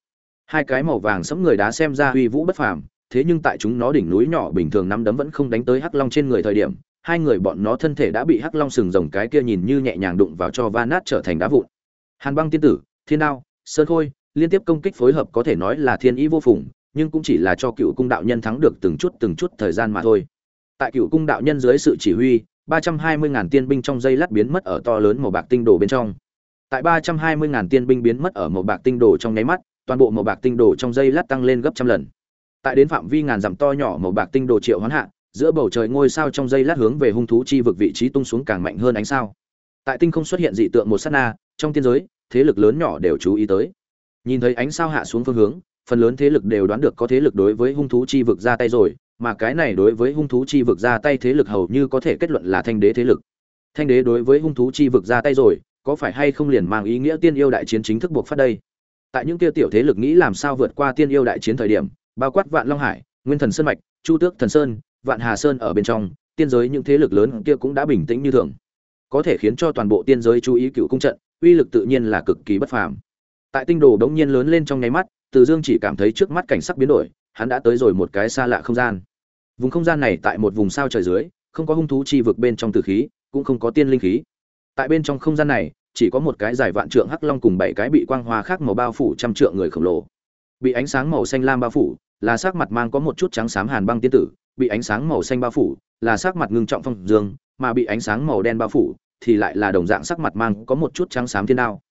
Hai cái màu vàng sẫm người đá xem ra uy vũ bất phàm thế nhưng tại chúng nó đỉnh núi nhỏ bình thường năm đấm vẫn không đánh tới hắc long trên người thời điểm, hai người bọn nó thân thể đã bị hắc long sừng rồng cái kia nhìn như nhẹ nhàng đụng vào cho va nát trở thành đá vụn. Hàn băng tiên tử, thiên đao, sơn khôi, liên tiếp công kích phối hợp có thể nói là thiên ý vô phùng, nhưng cũng chỉ là cho cựu cung đạo nhân thắng được từng chút từng chút thời gian mà thôi. Tại cựu cung đạo nhân dưới sự chỉ huy, ba trăm hai mươi ngàn tiên binh trong dây lát biến mất ở to lớn màu bạc tinh đồ bên trong. Tại ba trăm hai mươi ngàn tiên binh biến mất ở màu bạc tinh đồ trong nháy mắt, toàn bộ màu bạc tinh đồ trong dây lát tăng lên gấp trăm lần tại đến phạm vi ngàn dặm to nhỏ màu bạc tinh đồ triệu hoán hạ, giữa bầu trời ngôi sao trong dây lát hướng về hung thú chi vực vị trí tung xuống càng mạnh hơn ánh sao. Tại tinh không xuất hiện dị tượng một sát na, trong tiên giới, thế lực lớn nhỏ đều chú ý tới. Nhìn thấy ánh sao hạ xuống phương hướng, phần lớn thế lực đều đoán được có thế lực đối với hung thú chi vực ra tay rồi, mà cái này đối với hung thú chi vực ra tay thế lực hầu như có thể kết luận là thanh đế thế lực. Thanh đế đối với hung thú chi vực ra tay rồi, có phải hay không liền mang ý nghĩa tiên yêu đại chiến chính thức buộc phát đây? Tại những kia tiểu thế lực nghĩ làm sao vượt qua tiên yêu đại chiến thời điểm bao quát vạn long hải, nguyên thần sơn mạch, chu tước thần sơn, vạn hà sơn ở bên trong, tiên giới những thế lực lớn kia cũng đã bình tĩnh như thường. Có thể khiến cho toàn bộ tiên giới chú ý cựu cung trận, uy lực tự nhiên là cực kỳ bất phàm. Tại tinh đồ đống nhiên lớn lên trong nháy mắt, từ dương chỉ cảm thấy trước mắt cảnh sắc biến đổi, hắn đã tới rồi một cái xa lạ không gian. Vùng không gian này tại một vùng sao trời dưới, không có hung thú chi vực bên trong tử khí, cũng không có tiên linh khí. Tại bên trong không gian này, chỉ có một cái dài vạn trượng hắc long cùng bảy cái bị quang hoa khác màu bao phủ trăm trượng người khổng lồ. Bị ánh sáng màu xanh lam bao phủ là sắc mặt mang có một chút trắng xám hàn băng tiên tử, bị ánh sáng màu xanh bao phủ, là sắc mặt ngưng trọng phong dương, mà bị ánh sáng màu đen bao phủ, thì lại là đồng dạng sắc mặt mang có một chút trắng xám thiên đao.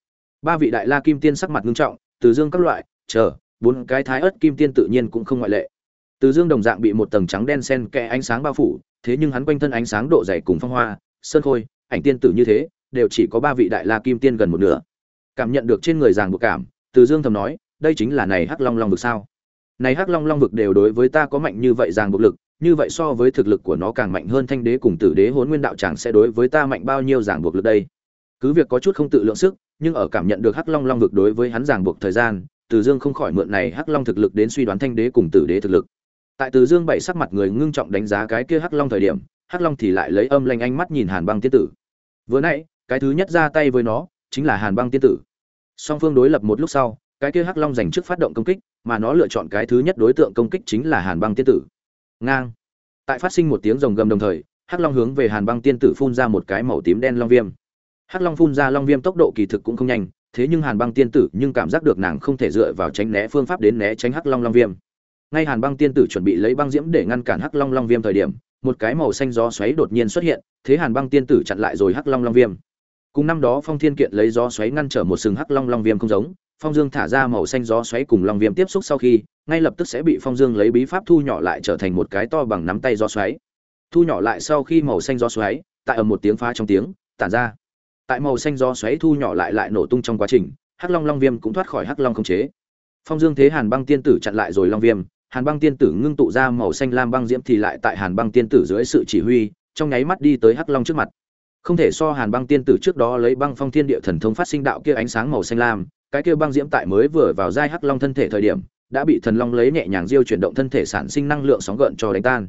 Ba vị đại la kim tiên sắc mặt ngưng trọng, từ dương các loại, chờ, bốn cái thái ớt kim tiên tự nhiên cũng không ngoại lệ. Từ dương đồng dạng bị một tầng trắng đen xen kẽ ánh sáng bao phủ, thế nhưng hắn quanh thân ánh sáng độ dày cùng phong hoa, sơn khôi, ảnh tiên tử như thế, đều chỉ có ba vị đại la kim tiên gần một nửa. Cảm nhận được trên người ràng buộc cảm, từ dương thầm nói, đây chính là này hắc long long vực sao? Này hắc long long vực đều đối với ta có mạnh như vậy ràng buộc lực, như vậy so với thực lực của nó càng mạnh hơn thanh đế cùng tử đế hốn nguyên đạo chẳng sẽ đối với ta mạnh bao nhiêu ràng buộc lực đây? Cứ việc có chút không tự lượng sức, nhưng ở cảm nhận được hắc long long vực đối với hắn ràng buộc thời gian, từ dương không khỏi mượn này hắc long thực lực đến suy đoán thanh đế cùng tử đế thực lực. Tại từ dương bảy sắc mặt người ngưng trọng đánh giá cái kia hắc long thời điểm, hắc long thì lại lấy âm lanh ánh mắt nhìn hàn băng tiên tử. Vừa nãy, cái thứ nhất ra tay với nó, chính là hàn băng tiên tử. Song phương đối lập một lúc sau, cái kia hắc long dành trước phát động công kích mà nó lựa chọn cái thứ nhất đối tượng công kích chính là hàn băng tiên tử. Ngang. Tại phát sinh một tiếng rồng gầm đồng thời, hắc long hướng về hàn băng tiên tử phun ra một cái màu tím đen long viêm. Hắc long phun ra long viêm tốc độ kỳ thực cũng không nhanh, thế nhưng hàn băng tiên tử nhưng cảm giác được nàng không thể dựa vào tránh né phương pháp đến né tránh hắc long long viêm. Ngay hàn băng tiên tử chuẩn bị lấy băng diễm để ngăn cản hắc long long viêm thời điểm, một cái màu xanh gió xoáy đột nhiên xuất hiện, thế hàn băng tiên tử chặn lại rồi hắc long long viêm. Cùng năm đó phong thiên kiện lấy gió xoáy ngăn trở một sừng hắc long long viêm không giống phong dương thả ra màu xanh gió xoáy cùng long viêm tiếp xúc sau khi, ngay lập tức sẽ bị phong dương lấy bí pháp thu nhỏ lại trở thành một cái to bằng nắm tay gió xoáy. Thu nhỏ lại sau khi màu xanh gió xoáy, tại ở một tiếng phá trong tiếng, tản ra. Tại màu xanh gió xoáy thu nhỏ lại lại nổ tung trong quá trình, hắc long long viêm cũng thoát khỏi hắc long không chế. Phong dương thế hàn băng tiên tử chặn lại rồi long viêm, hàn băng tiên tử ngưng tụ ra màu xanh lam băng diễm thì lại tại hàn băng tiên tử dưới sự chỉ huy, trong nháy mắt đi tới hắc long trước mặt. Không thể so hàn băng tiên tử trước đó lấy băng phong thiên địa thần thông phát sinh đạo kia ánh sáng màu xanh lam cái kia băng diễm tại mới vừa vào giai hắc long thân thể thời điểm, đã bị thần long lấy nhẹ nhàng diêu chuyển động thân thể sản sinh năng lượng sóng gợn cho đánh tan.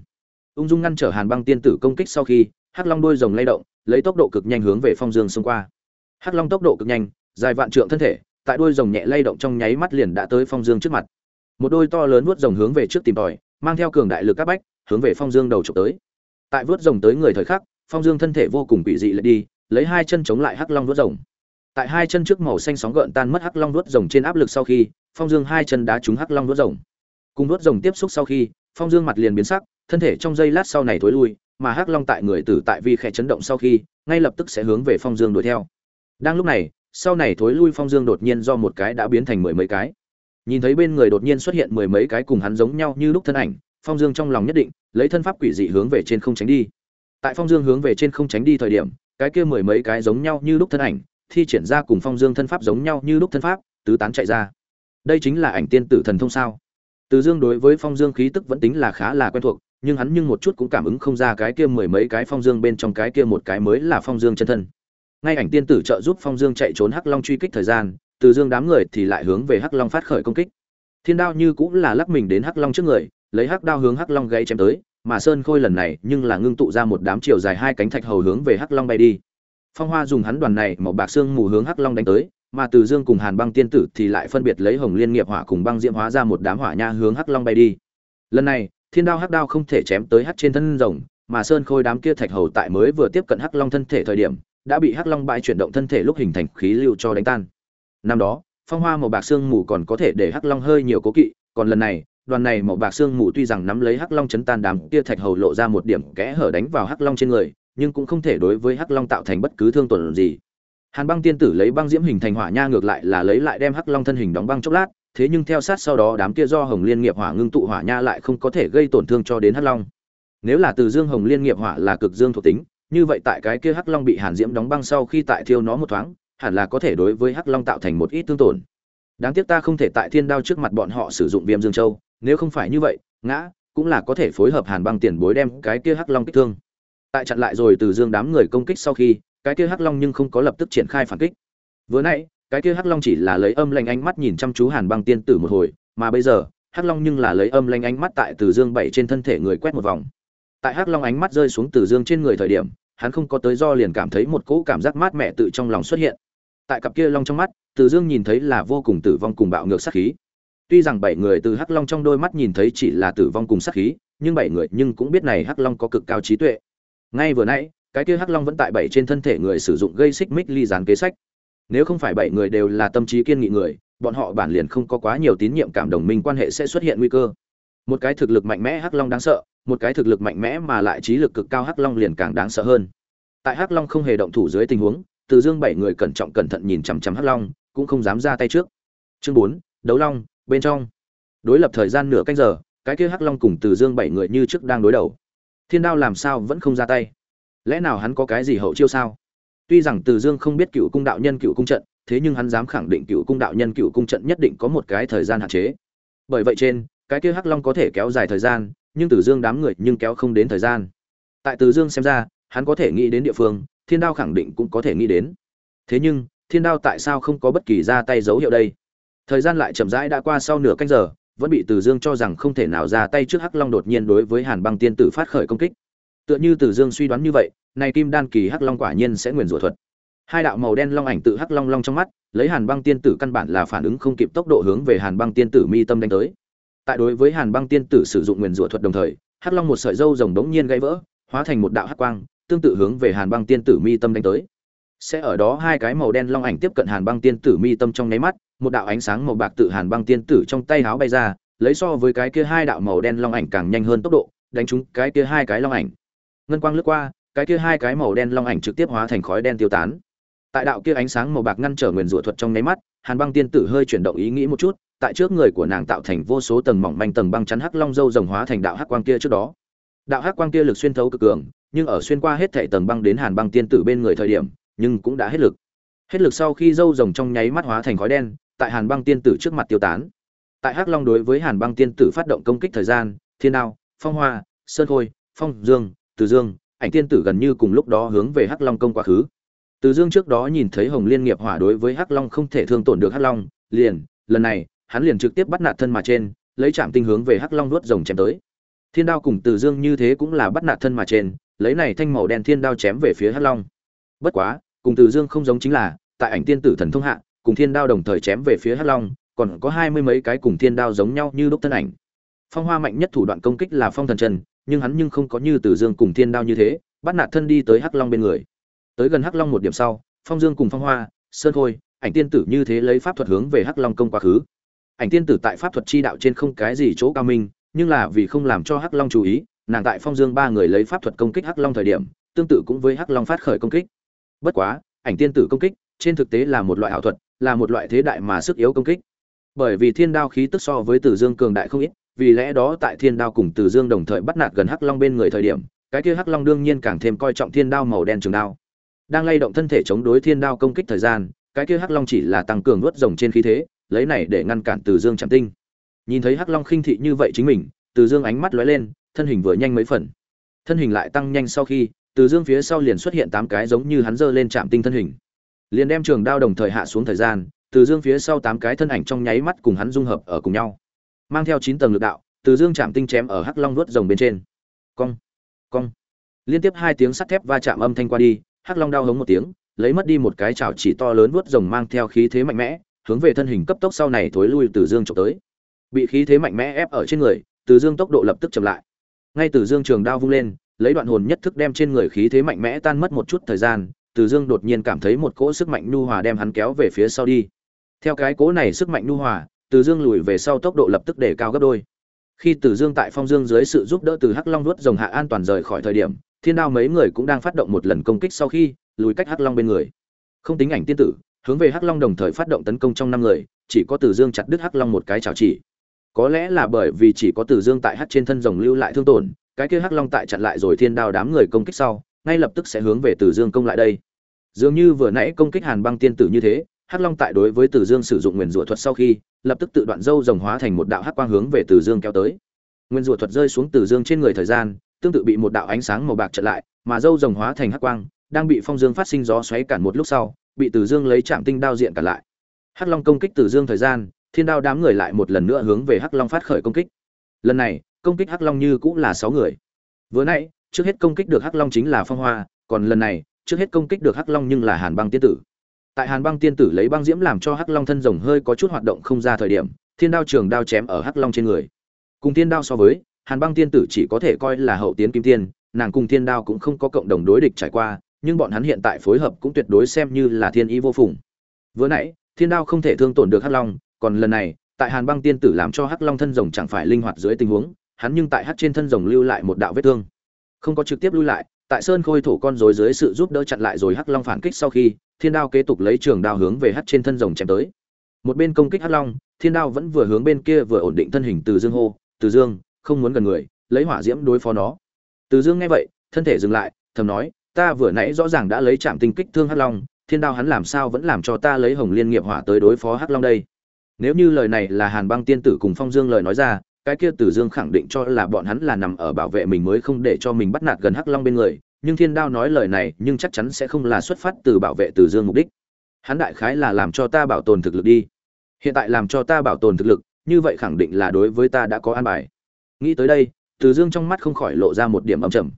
Ung dung ngăn trở hàn băng tiên tử công kích sau khi, hắc long đôi rồng lay động, lấy tốc độ cực nhanh hướng về phong dương xông qua. Hắc long tốc độ cực nhanh, dài vạn trượng thân thể, tại đôi rồng nhẹ lay động trong nháy mắt liền đã tới phong dương trước mặt. Một đôi to lớn vuốt rồng hướng về trước tìm tòi, mang theo cường đại lực các bách, hướng về phong dương đầu trục tới. Tại vuốt rồng tới người thời khắc, phong dương thân thể vô cùng quỷ dị lại đi, lấy hai chân chống lại hắc long vuốt rồng tại hai chân trước màu xanh sóng gợn tan mất hắc long đuốt rồng trên áp lực sau khi, phong dương hai chân đá trúng hắc long đuốt rồng. Cùng đuốt rồng tiếp xúc sau khi, phong dương mặt liền biến sắc, thân thể trong giây lát sau này thối lui, mà hắc long tại người tử tại vi khẽ chấn động sau khi, ngay lập tức sẽ hướng về phong dương đuổi theo. Đang lúc này, sau này thối lui phong dương đột nhiên do một cái đã biến thành mười mấy cái. Nhìn thấy bên người đột nhiên xuất hiện mười mấy cái cùng hắn giống nhau như lúc thân ảnh, phong dương trong lòng nhất định, lấy thân pháp quỷ dị hướng về trên không tránh đi. Tại phong dương hướng về trên không tránh đi thời điểm, cái kia mười mấy cái giống nhau như lúc thân ảnh thi triển ra cùng phong dương thân pháp giống nhau như lúc thân pháp, tứ tán chạy ra. Đây chính là ảnh tiên tử thần thông sao? Từ dương đối với phong dương khí tức vẫn tính là khá là quen thuộc, nhưng hắn nhưng một chút cũng cảm ứng không ra cái kia mười mấy cái phong dương bên trong cái kia một cái mới là phong dương chân thân. Ngay ảnh tiên tử trợ giúp phong dương chạy trốn hắc long truy kích thời gian, từ dương đám người thì lại hướng về hắc long phát khởi công kích. Thiên đao như cũng là lắc mình đến hắc long trước người, lấy hắc đao hướng hắc long gãy chém tới, mà sơn khôi lần này nhưng là ngưng tụ ra một đám chiều dài hai cánh thạch hầu hướng về hắc long bay đi phong hoa dùng hắn đoàn này màu bạc xương mù hướng hắc long đánh tới, mà từ dương cùng hàn băng tiên tử thì lại phân biệt lấy hồng liên nghiệp hỏa cùng băng diễm hóa ra một đám hỏa nha hướng hắc long bay đi. Lần này, thiên đao hắc đao không thể chém tới hắc trên thân rồng, mà sơn khôi đám kia thạch hầu tại mới vừa tiếp cận hắc long thân thể thời điểm, đã bị hắc long bãi chuyển động thân thể lúc hình thành khí lưu cho đánh tan. Năm đó, phong hoa màu bạc xương mù còn có thể để hắc long hơi nhiều cố kỵ, còn lần này, đoàn này màu bạc xương mù tuy rằng nắm lấy hắc long chấn tan đám kia thạch hầu lộ ra một điểm kẽ hở đánh vào hắc long trên người nhưng cũng không thể đối với hắc long tạo thành bất cứ thương tổn gì. Hàn băng tiên tử lấy băng diễm hình thành hỏa nha ngược lại là lấy lại đem hắc long thân hình đóng băng chốc lát, thế nhưng theo sát sau đó đám kia do hồng liên nghiệp hỏa ngưng tụ hỏa nha lại không có thể gây tổn thương cho đến hắc long. Nếu là từ dương hồng liên nghiệp hỏa là cực dương thuộc tính, như vậy tại cái kia hắc long bị hàn diễm đóng băng sau khi tại thiêu nó một thoáng, hẳn là có thể đối với hắc long tạo thành một ít thương tổn. Đáng tiếc ta không thể tại thiên đao trước mặt bọn họ sử dụng viêm dương châu, nếu không phải như vậy, ngã, cũng là có thể phối hợp hàn băng tiền bối đem cái kia hắc long kích thương tại chặn lại rồi từ dương đám người công kích sau khi, cái kia hắc long nhưng không có lập tức triển khai phản kích. Vừa nãy, cái kia hắc long chỉ là lấy âm lanh ánh mắt nhìn chăm chú hàn băng tiên tử một hồi, mà bây giờ, hắc long nhưng là lấy âm lanh ánh mắt tại từ dương bảy trên thân thể người quét một vòng. Tại hắc long ánh mắt rơi xuống từ dương trên người thời điểm, hắn không có tới do liền cảm thấy một cỗ cảm giác mát mẻ tự trong lòng xuất hiện. Tại cặp kia long trong mắt, từ dương nhìn thấy là vô cùng tử vong cùng bạo ngược sát khí. Tuy rằng bảy người từ hắc long trong đôi mắt nhìn thấy chỉ là tử vong cùng sát khí, nhưng bảy người nhưng cũng biết này hắc long có cực cao trí tuệ ngay vừa nãy, cái kia hắc long vẫn tại bảy trên thân thể người sử dụng gây xích mích ly dán kế sách. Nếu không phải bảy người đều là tâm trí kiên nghị người, bọn họ bản liền không có quá nhiều tín nhiệm cảm đồng minh quan hệ sẽ xuất hiện nguy cơ. Một cái thực lực mạnh mẽ hắc long đáng sợ, một cái thực lực mạnh mẽ mà lại trí lực cực cao hắc long liền càng đáng sợ hơn. Tại hắc long không hề động thủ dưới tình huống, từ dương bảy người cẩn trọng cẩn thận nhìn chằm chằm hắc long, cũng không dám ra tay trước. Chương bốn, đấu long, bên trong. Đối lập thời gian nửa canh giờ, cái kia hắc long cùng từ dương bảy người như trước đang đối đầu thiên đao làm sao vẫn không ra tay? Lẽ nào hắn có cái gì hậu chiêu sao? Tuy rằng từ dương không biết cựu cung đạo nhân cựu cung trận, thế nhưng hắn dám khẳng định cựu cung đạo nhân cựu cung trận nhất định có một cái thời gian hạn chế. Bởi vậy trên, cái kia hắc long có thể kéo dài thời gian, nhưng từ dương đám người nhưng kéo không đến thời gian. Tại từ dương xem ra, hắn có thể nghĩ đến địa phương, thiên đao khẳng định cũng có thể nghĩ đến. Thế nhưng, thiên đao tại sao không có bất kỳ ra tay dấu hiệu đây? Thời gian lại chậm rãi đã qua sau nửa canh giờ vẫn bị từ dương cho rằng không thể nào ra tay trước hắc long đột nhiên đối với hàn băng tiên tử phát khởi công kích. Tựa như từ dương suy đoán như vậy, này kim đan kỳ hắc long quả nhiên sẽ nguyền rủa thuật. Hai đạo màu đen long ảnh tự hắc long long trong mắt, lấy hàn băng tiên tử căn bản là phản ứng không kịp tốc độ hướng về hàn băng tiên tử mi tâm đánh tới. Tại đối với hàn băng tiên tử sử dụng nguyền rủa thuật đồng thời, hắc long một sợi râu rồng đống nhiên gãy vỡ, hóa thành một đạo hắc quang, tương tự hướng về hàn băng tiên tử mi tâm đánh tới. Sẽ ở đó hai cái màu đen long ảnh tiếp cận hàn băng tiên tử mi tâm trong nháy mắt một đạo ánh sáng màu bạc tự hàn băng tiên tử trong tay háo bay ra, lấy so với cái kia hai đạo màu đen long ảnh càng nhanh hơn tốc độ, đánh trúng cái kia hai cái long ảnh. Ngân quang lướt qua, cái kia hai cái màu đen long ảnh trực tiếp hóa thành khói đen tiêu tán. Tại đạo kia ánh sáng màu bạc ngăn trở nguyền rủa thuật trong nháy mắt, hàn băng tiên tử hơi chuyển động ý nghĩ một chút, tại trước người của nàng tạo thành vô số tầng mỏng manh tầng băng chắn hắc long dâu rồng hóa thành đạo hắc quang kia trước đó. Đạo hắc quang kia lực xuyên thấu cực cường, nhưng ở xuyên qua hết thảy tầng băng đến hàn băng tiên tử bên người thời điểm, nhưng cũng đã hết lực. Hết lực sau khi dâu rồng trong nháy mắt hóa thành khói đen tại hàn băng tiên tử trước mặt tiêu tán. Tại hắc long đối với hàn băng tiên tử phát động công kích thời gian, thiên đao, phong hoa, sơn khôi, phong dương, từ dương, ảnh tiên tử gần như cùng lúc đó hướng về hắc long công quá khứ. Từ dương trước đó nhìn thấy hồng liên nghiệp hỏa đối với hắc long không thể thương tổn được hắc long, liền, lần này, hắn liền trực tiếp bắt nạt thân mà trên, lấy chạm tinh hướng về hắc long nuốt rồng chém tới. Thiên đao cùng từ dương như thế cũng là bắt nạt thân mà trên, lấy này thanh màu đen thiên đao chém về phía hắc long. Bất quá, cùng từ dương không giống chính là, tại ảnh tiên tử thần thông hạ cùng thiên đao đồng thời chém về phía hắc long, còn có hai mươi mấy cái cùng thiên đao giống nhau như đúc thân ảnh. Phong hoa mạnh nhất thủ đoạn công kích là phong thần chân nhưng hắn nhưng không có như từ dương cùng thiên đao như thế, bắt nạt thân đi tới hắc long bên người. Tới gần hắc long một điểm sau, phong dương cùng phong hoa, sơn khôi, ảnh tiên tử như thế lấy pháp thuật hướng về hắc long công quá khứ. Ảnh tiên tử tại pháp thuật chi đạo trên không cái gì chỗ cao minh, nhưng là vì không làm cho hắc long chú ý, nàng tại phong dương ba người lấy pháp thuật công kích hắc long thời điểm, tương tự cũng với hắc long phát khởi công kích. Bất quá, ảnh tiên tử công kích, trên thực tế là một loại ảo thuật là một loại thế đại mà sức yếu công kích. Bởi vì thiên đao khí tức so với tử dương cường đại không ít, vì lẽ đó tại thiên đao cùng tử dương đồng thời bắt nạt gần hắc long bên người thời điểm, cái kia hắc long đương nhiên càng thêm coi trọng thiên đao màu đen trường đao. Đang lay động thân thể chống đối thiên đao công kích thời gian, cái kia hắc long chỉ là tăng cường nuốt rồng trên khí thế, lấy này để ngăn cản tử dương chạm tinh. Nhìn thấy hắc long khinh thị như vậy chính mình, tử dương ánh mắt lóe lên, thân hình vừa nhanh mấy phần. Thân hình lại tăng nhanh sau khi từ dương phía sau liền xuất hiện tám cái giống như hắn giơ lên chạm tinh thân hình liền đem trường đao đồng thời hạ xuống thời gian, từ dương phía sau tám cái thân ảnh trong nháy mắt cùng hắn dung hợp ở cùng nhau. Mang theo chín tầng lực đạo, từ dương chạm tinh chém ở hắc long nuốt rồng bên trên. Cong cong. Liên tiếp hai tiếng sắt thép va chạm âm thanh qua đi, hắc long đau hống một tiếng, lấy mất đi một cái chảo chỉ to lớn vớt rồng mang theo khí thế mạnh mẽ, hướng về thân hình cấp tốc sau này thối lui từ dương trộm tới. Bị khí thế mạnh mẽ ép ở trên người, từ dương tốc độ lập tức chậm lại. Ngay từ dương trường đao vung lên, lấy đoạn hồn nhất thức đem trên người khí thế mạnh mẽ tan mất một chút thời gian từ dương đột nhiên cảm thấy một cỗ sức mạnh nhu hòa đem hắn kéo về phía sau đi. Theo cái cỗ này sức mạnh nhu hòa, từ dương lùi về sau tốc độ lập tức để cao gấp đôi. Khi từ dương tại phong dương dưới sự giúp đỡ từ hắc long nuốt rồng hạ an toàn rời khỏi thời điểm, thiên đao mấy người cũng đang phát động một lần công kích sau khi, lùi cách hắc long bên người. Không tính ảnh tiên tử, hướng về hắc long đồng thời phát động tấn công trong năm người, chỉ có từ dương chặt đứt hắc long một cái chảo chỉ. Có lẽ là bởi vì chỉ có từ dương tại hắc trên thân rồng lưu lại thương tổn, cái kia hắc long tại chặn lại rồi thiên đao đám người công kích sau ngay lập tức sẽ hướng về Tử dương công lại đây. Dường như vừa nãy công kích hàn băng tiên tử như thế, hắc long tại đối với Tử dương sử dụng Nguyên rủa thuật sau khi, lập tức tự đoạn dâu rồng hóa thành một đạo hắc quang hướng về Tử dương kéo tới. Nguyên rủa thuật rơi xuống Tử dương trên người thời gian, tương tự bị một đạo ánh sáng màu bạc chặn lại, mà dâu rồng hóa thành hắc quang, đang bị phong dương phát sinh gió xoáy cản một lúc sau, bị Tử dương lấy chạm tinh đao diện cản lại. Hắc long công kích Tử dương thời gian, thiên đao đám người lại một lần nữa hướng về hắc long phát khởi công kích. Lần này, công kích hắc long như cũng là sáu người. Vừa nãy trước hết công kích được hắc long chính là phong hoa, còn lần này, trước hết công kích được hắc long nhưng là hàn băng tiên tử. Tại hàn băng tiên tử lấy băng diễm làm cho hắc long thân rồng hơi có chút hoạt động không ra thời điểm, thiên đao trường đao chém ở hắc long trên người. Cùng thiên đao so với, hàn băng tiên tử chỉ có thể coi là hậu tiến kim tiên, nàng cùng thiên đao cũng không có cộng đồng đối địch trải qua, nhưng bọn hắn hiện tại phối hợp cũng tuyệt đối xem như là thiên ý vô phùng. Vừa nãy, thiên đao không thể thương tổn được hắc long, còn lần này, tại hàn băng tiên tử làm cho hắc long thân rồng chẳng phải linh hoạt dưới tình huống, hắn nhưng tại hắc trên thân rồng lưu lại một đạo vết thương không có trực tiếp lui lại, tại sơn khôi thủ con rối dưới sự giúp đỡ chặn lại rồi hắc long phản kích sau khi, thiên đao kế tục lấy trường đao hướng về hắt trên thân rồng chém tới. Một bên công kích hắc long, thiên đao vẫn vừa hướng bên kia vừa ổn định thân hình từ dương hô, từ dương, không muốn gần người, lấy hỏa diễm đối phó nó. Từ dương nghe vậy, thân thể dừng lại, thầm nói, ta vừa nãy rõ ràng đã lấy chạm tinh kích thương hắc long, thiên đao hắn làm sao vẫn làm cho ta lấy hồng liên nghiệp hỏa tới đối phó hắc long đây? Nếu như lời này là hàn băng tiên tử cùng phong dương lời nói ra cái kia tử dương khẳng định cho là bọn hắn là nằm ở bảo vệ mình mới không để cho mình bắt nạt gần hắc long bên người, nhưng thiên đao nói lời này, nhưng chắc chắn sẽ không là xuất phát từ bảo vệ tử dương mục đích. Hắn đại khái là làm cho ta bảo tồn thực lực đi. Hiện tại làm cho ta bảo tồn thực lực, như vậy khẳng định là đối với ta đã có an bài. Nghĩ tới đây từ dương trong mắt không khỏi lộ ra một điểm âm trầm.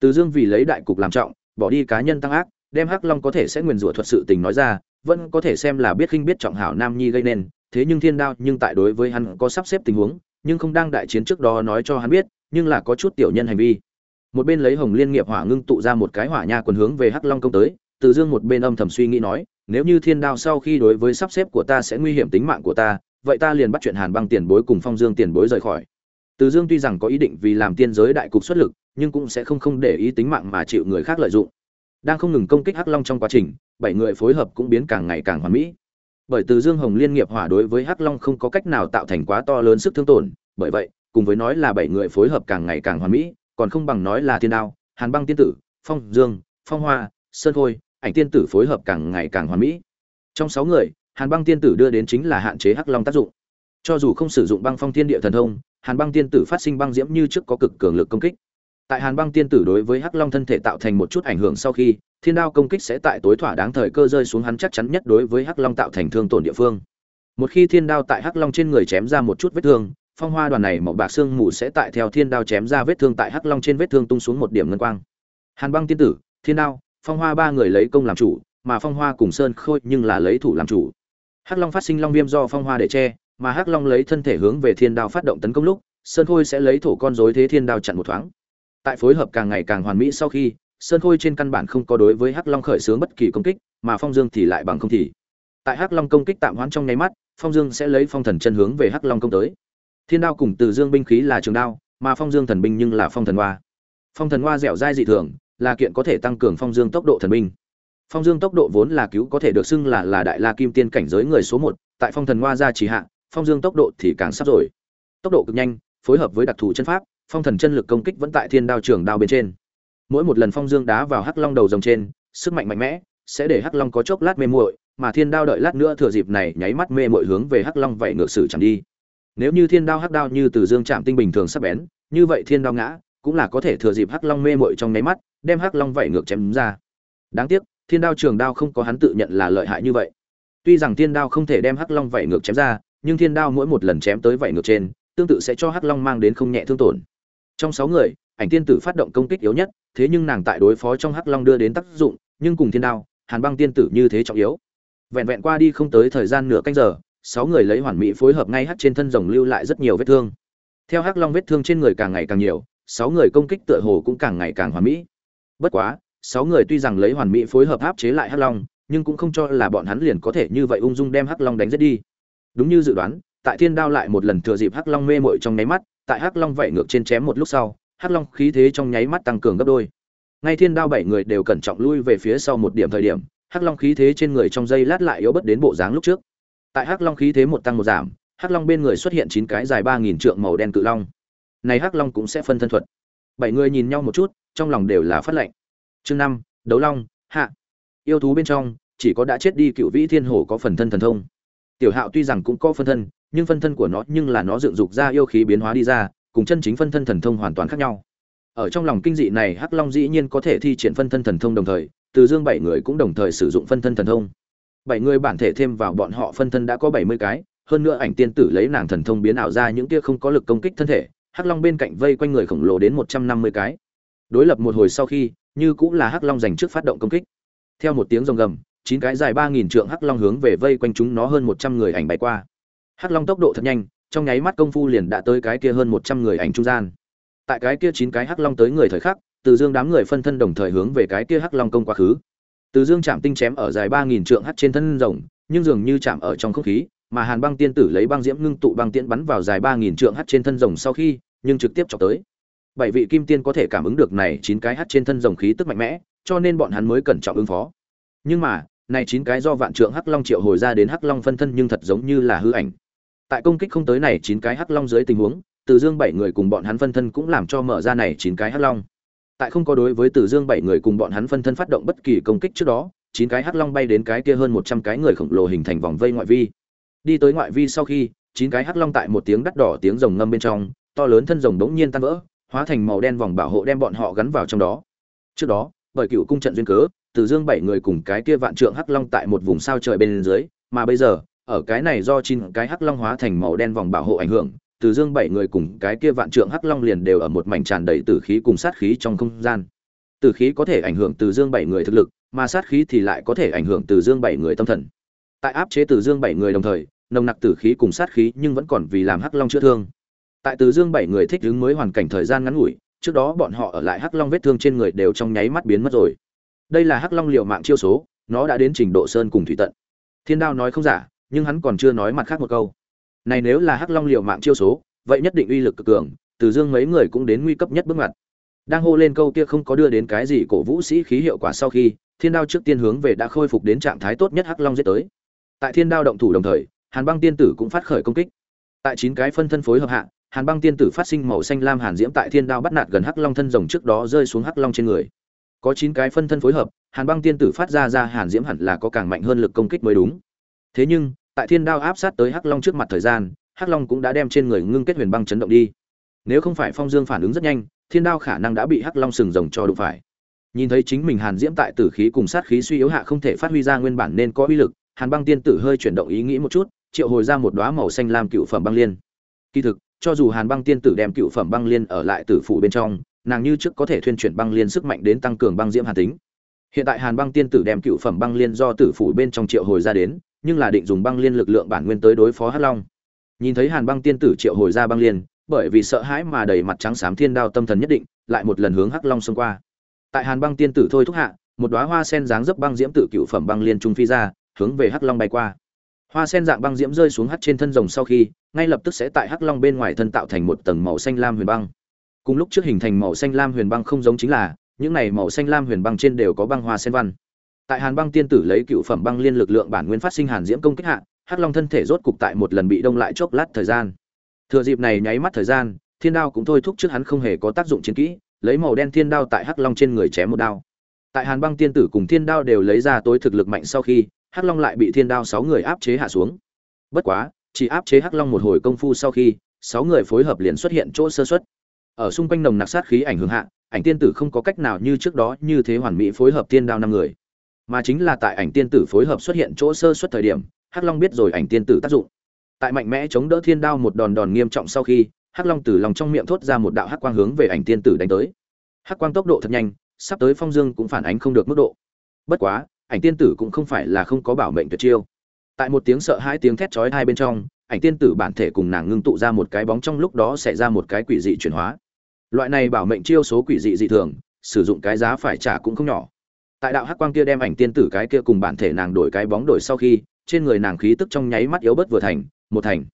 Từ dương vì lấy đại cục làm trọng, bỏ đi cá nhân tăng ác, đem hắc long có thể sẽ nguyền rủa thuật sự tình nói ra, vẫn có thể xem là biết khinh biết trọng hảo nam nhi gây nên, thế nhưng thiên đao nhưng tại đối với hắn có sắp xếp tình huống nhưng không đang đại chiến trước đó nói cho hắn biết, nhưng là có chút tiểu nhân hành vi. Một bên lấy hồng liên nghiệp hỏa ngưng tụ ra một cái hỏa nha quần hướng về hắc long công tới, từ dương một bên âm thầm suy nghĩ nói, nếu như thiên đao sau khi đối với sắp xếp của ta sẽ nguy hiểm tính mạng của ta, vậy ta liền bắt chuyện hàn băng tiền bối cùng phong dương tiền bối rời khỏi. Từ dương tuy rằng có ý định vì làm tiên giới đại cục xuất lực, nhưng cũng sẽ không không để ý tính mạng mà chịu người khác lợi dụng. Đang không ngừng công kích hắc long trong quá trình, bảy người phối hợp cũng biến càng ngày càng hoàn mỹ bởi từ dương hồng liên nghiệp hỏa đối với hắc long không có cách nào tạo thành quá to lớn sức thương tổn, bởi vậy, cùng với nói là bảy người phối hợp càng ngày càng hoàn mỹ, còn không bằng nói là thiên đao, hàn băng tiên tử, phong dương, phong hoa, sơn khôi, ảnh tiên tử phối hợp càng ngày càng hoàn mỹ. Trong sáu người, hàn băng tiên tử đưa đến chính là hạn chế hắc long tác dụng. Cho dù không sử dụng băng phong thiên địa thần thông, hàn băng tiên tử phát sinh băng diễm như trước có cực cường lực công kích tại hàn băng tiên tử đối với hắc long thân thể tạo thành một chút ảnh hưởng sau khi, thiên đao công kích sẽ tại tối thỏa đáng thời cơ rơi xuống hắn chắc chắn nhất đối với hắc long tạo thành thương tổn địa phương. Một khi thiên đao tại hắc long trên người chém ra một chút vết thương, phong hoa đoàn này màu bạc xương mù sẽ tại theo thiên đao chém ra vết thương tại hắc long trên vết thương tung xuống một điểm ngân quang. Hàn băng tiên tử, thiên đao, phong hoa ba người lấy công làm chủ, mà phong hoa cùng sơn khôi nhưng là lấy thủ làm chủ. Hắc long phát sinh long viêm do phong hoa để che, mà hắc long lấy thân thể hướng về thiên đao phát động tấn công lúc, sơn khôi sẽ lấy thổ con rối thế thiên đao chặn một thoáng tại phối hợp càng ngày càng hoàn mỹ sau khi, sơn khôi trên căn bản không có đối với hắc long khởi xướng bất kỳ công kích, mà phong dương thì lại bằng không thì. Tại hắc long công kích tạm hoãn trong nháy mắt, phong dương sẽ lấy phong thần chân hướng về hắc long công tới. Thiên đao cùng từ dương binh khí là trường đao, mà phong dương thần binh nhưng là phong thần hoa. Phong thần hoa dẻo dai dị thường, là kiện có thể tăng cường phong dương tốc độ thần binh. Phong dương tốc độ vốn là cứu có thể được xưng là là đại la kim tiên cảnh giới người số một, tại phong thần hoa gia trì hạ, phong dương tốc độ thì càng sắp rồi. Tốc độ cực nhanh, phối hợp với đặc thù chân pháp phong thần chân lực công kích vẫn tại thiên đao trường đao bên trên. Mỗi một lần phong dương đá vào hắc long đầu rồng trên, sức mạnh mạnh mẽ, sẽ để hắc long có chốc lát mê muội, mà thiên đao đợi lát nữa thừa dịp này nháy mắt mê muội hướng về hắc long vậy ngược sử chẳng đi. Nếu như thiên đao hắc đao như từ dương chạm tinh bình thường sắp bén, như vậy thiên đao ngã cũng là có thể thừa dịp hắc long mê muội trong nháy mắt, đem hắc long vậy ngược chém ra. Đáng tiếc, thiên đao trường đao không có hắn tự nhận là lợi hại như vậy. Tuy rằng thiên đao không thể đem hắc long vậy ngược chém ra, nhưng thiên đao mỗi một lần chém tới vậy ngược trên, tương tự sẽ cho hắc long mang đến không nhẹ thương tổn trong sáu người, ảnh tiên tử phát động công kích yếu nhất, thế nhưng nàng tại đối phó trong hắc long đưa đến tác dụng, nhưng cùng thiên đao, hàn băng tiên tử như thế trọng yếu. Vẹn vẹn qua đi không tới thời gian nửa canh giờ, sáu người lấy hoàn mỹ phối hợp ngay hắt trên thân rồng lưu lại rất nhiều vết thương. Theo hắc long vết thương trên người càng ngày càng nhiều, sáu người công kích tựa hồ cũng càng ngày càng hoàn mỹ. Bất quá, sáu người tuy rằng lấy hoàn mỹ phối hợp áp chế lại hắc long, nhưng cũng không cho là bọn hắn liền có thể như vậy ung dung đem hắc long đánh giết đi. Đúng như dự đoán tại thiên đao lại một lần thừa dịp hắc long mê mội trong nháy mắt, tại hắc long vẩy ngược trên chém một lúc sau, hắc long khí thế trong nháy mắt tăng cường gấp đôi. Ngay thiên đao bảy người đều cẩn trọng lui về phía sau một điểm thời điểm, hắc long khí thế trên người trong dây lát lại yếu bất đến bộ dáng lúc trước. Tại hắc long khí thế một tăng một giảm, hắc long bên người xuất hiện chín cái dài ba nghìn trượng màu đen cự long. Này hắc long cũng sẽ phân thân thuật. Bảy người nhìn nhau một chút, trong lòng đều là phát lệnh. Chương năm, đấu long, hạ. Yêu thú bên trong, chỉ có đã chết đi cựu vĩ thiên hổ có phần thân thần thông. Tiểu hạo tuy rằng cũng có phân thân nhưng phân thân của nó nhưng là nó dựng dục ra yêu khí biến hóa đi ra, cùng chân chính phân thân thần thông hoàn toàn khác nhau. Ở trong lòng kinh dị này, hắc long dĩ nhiên có thể thi triển phân thân thần thông đồng thời, từ dương bảy người cũng đồng thời sử dụng phân thân thần thông. Bảy người bản thể thêm vào bọn họ phân thân đã có bảy mươi cái, hơn nữa ảnh tiên tử lấy nàng thần thông biến ảo ra những kia không có lực công kích thân thể, hắc long bên cạnh vây quanh người khổng lồ đến một trăm năm mươi cái. Đối lập một hồi sau khi, như cũng là hắc long giành trước phát động công kích. Theo một tiếng rồng gầm, chín cái dài ba nghìn trượng hắc long hướng về vây quanh chúng nó hơn một trăm người ảnh bay qua hắc long tốc độ thật nhanh, trong nháy mắt công phu liền đã tới cái kia hơn một trăm người ảnh trung gian. Tại cái kia chín cái hắc long tới người thời khắc, từ dương đám người phân thân đồng thời hướng về cái kia hắc long công quá khứ. Từ dương chạm tinh chém ở dài ba nghìn trượng hắt trên thân rồng, nhưng dường như chạm ở trong không khí, mà hàn băng tiên tử lấy băng diễm ngưng tụ băng tiễn bắn vào dài ba nghìn trượng hắt trên thân rồng sau khi, nhưng trực tiếp chọc tới. Bảy vị kim tiên có thể cảm ứng được này chín cái hắt trên thân rồng khí tức mạnh mẽ, cho nên bọn hắn mới cẩn trọng ứng phó. Nhưng mà, này chín cái do vạn trượng hắc long triệu hồi ra đến hắc long phân thân nhưng thật giống như là hư ảnh tại công kích không tới này chín cái hắc long dưới tình huống, từ dương bảy người cùng bọn hắn phân thân cũng làm cho mở ra này chín cái hắc long. Tại không có đối với từ dương bảy người cùng bọn hắn phân thân phát động bất kỳ công kích trước đó, chín cái hắc long bay đến cái kia hơn một trăm cái người khổng lồ hình thành vòng vây ngoại vi. Đi tới ngoại vi sau khi, chín cái hắc long tại một tiếng đắt đỏ tiếng rồng ngâm bên trong, to lớn thân rồng đống nhiên tan vỡ, hóa thành màu đen vòng bảo hộ đem bọn họ gắn vào trong đó. Trước đó, bởi cựu cung trận duyên cớ, từ dương bảy người cùng cái kia vạn trượng hắc long tại một vùng sao trời bên dưới, mà bây giờ ở cái này do chín cái hắc long hóa thành màu đen vòng bảo hộ ảnh hưởng, từ dương bảy người cùng cái kia vạn trượng hắc long liền đều ở một mảnh tràn đầy tử khí cùng sát khí trong không gian. Tử khí có thể ảnh hưởng từ dương bảy người thực lực, mà sát khí thì lại có thể ảnh hưởng từ dương bảy người tâm thần. Tại áp chế từ dương bảy người đồng thời, nồng nặc tử khí cùng sát khí nhưng vẫn còn vì làm hắc long chữa thương. Tại từ dương bảy người thích ứng mới hoàn cảnh thời gian ngắn ngủi, trước đó bọn họ ở lại hắc long vết thương trên người đều trong nháy mắt biến mất rồi. Đây là hắc long liệu mạng chiêu số, nó đã đến trình độ sơn cùng thủy tận. Thiên đao nói không giả nhưng hắn còn chưa nói mặt khác một câu. Này nếu là hắc long liều mạng chiêu số, vậy nhất định uy lực cực cường, từ dương mấy người cũng đến nguy cấp nhất bước ngoặt. Đang hô lên câu kia không có đưa đến cái gì cổ vũ sĩ khí hiệu quả sau khi, thiên đao trước tiên hướng về đã khôi phục đến trạng thái tốt nhất hắc long giết tới. Tại thiên đao động thủ đồng thời, hàn băng tiên tử cũng phát khởi công kích. Tại chín cái phân thân phối hợp hạ, hàn băng tiên tử phát sinh màu xanh lam hàn diễm tại thiên đao bắt nạt gần hắc long thân rồng trước đó rơi xuống hắc long trên người. Có chín cái phân thân phối hợp, hàn băng tiên tử phát ra ra hàn diễm hẳn là có càng mạnh hơn lực công kích mới đúng. Thế nhưng tại thiên đao áp sát tới hắc long trước mặt thời gian, hắc long cũng đã đem trên người ngưng kết huyền băng chấn động đi. Nếu không phải phong dương phản ứng rất nhanh, thiên đao khả năng đã bị hắc long sừng rồng cho đụng phải. Nhìn thấy chính mình hàn diễm tại tử khí cùng sát khí suy yếu hạ không thể phát huy ra nguyên bản nên có uy lực, hàn băng tiên tử hơi chuyển động ý nghĩ một chút, triệu hồi ra một đóa màu xanh lam cựu phẩm băng liên. Kỳ thực, cho dù hàn băng tiên tử đem cựu phẩm băng liên ở lại tử phủ bên trong, nàng như trước có thể thuyên chuyển băng liên sức mạnh đến tăng cường băng diễm hàn tính hiện tại hàn băng tiên tử đem cựu phẩm băng liên do tử phủ bên trong triệu hồi ra đến, nhưng là định dùng băng liên lực lượng bản nguyên tới đối phó hắc long. Nhìn thấy hàn băng tiên tử triệu hồi ra băng liên, bởi vì sợ hãi mà đầy mặt trắng xám thiên đao tâm thần nhất định, lại một lần hướng hắc long xông qua. Tại hàn băng tiên tử thôi thúc hạ, một đóa hoa sen dáng dấp băng diễm tự cựu phẩm băng liên trung phi ra, hướng về hắc long bay qua. Hoa sen dạng băng diễm rơi xuống hắt trên thân rồng sau khi, ngay lập tức sẽ tại hắc long bên ngoài thân tạo thành một tầng màu xanh lam huyền băng. Cùng lúc trước hình thành màu xanh lam huyền băng không giống chính là những này màu xanh lam huyền băng trên đều có băng hoa sen văn. Tại hàn băng tiên tử lấy cựu phẩm băng liên lực lượng bản nguyên phát sinh hàn diễm công kích hạ, hắc long thân thể rốt cục tại một lần bị đông lại chốc lát thời gian. Thừa dịp này nháy mắt thời gian, thiên đao cũng thôi thúc trước hắn không hề có tác dụng chiến kỹ, lấy màu đen thiên đao tại hắc long trên người chém một đao. Tại hàn băng tiên tử cùng thiên đao đều lấy ra tối thực lực mạnh sau khi, hắc long lại bị thiên đao sáu người áp chế hạ xuống. Bất quá, chỉ áp chế hắc long một hồi công phu sau khi, sáu người phối hợp liền xuất hiện chỗ sơ xuất ở xung quanh nồng nặc sát khí ảnh hưởng hạ, ảnh tiên tử không có cách nào như trước đó như thế hoàn mỹ phối hợp thiên đao năm người. Mà chính là tại ảnh tiên tử phối hợp xuất hiện chỗ sơ suất thời điểm, hắc long biết rồi ảnh tiên tử tác dụng. Tại mạnh mẽ chống đỡ thiên đao một đòn đòn nghiêm trọng sau khi, hắc long từ lòng trong miệng thốt ra một đạo hắc quang hướng về ảnh tiên tử đánh tới. Hắc quang tốc độ thật nhanh, sắp tới phong dương cũng phản ánh không được mức độ. Bất quá, ảnh tiên tử cũng không phải là không có bảo mệnh tuyệt chiêu. Tại một tiếng sợ hai tiếng thét chói hai bên trong, ảnh tiên tử bản thể cùng nàng ngưng tụ ra một cái bóng trong lúc đó sẽ ra một cái quỷ dị chuyển hóa loại này bảo mệnh chiêu số quỷ dị dị thường, sử dụng cái giá phải trả cũng không nhỏ. Tại đạo hắc quang kia đem ảnh tiên tử cái kia cùng bản thể nàng đổi cái bóng đổi sau khi, trên người nàng khí tức trong nháy mắt yếu bớt vừa thành, một thành.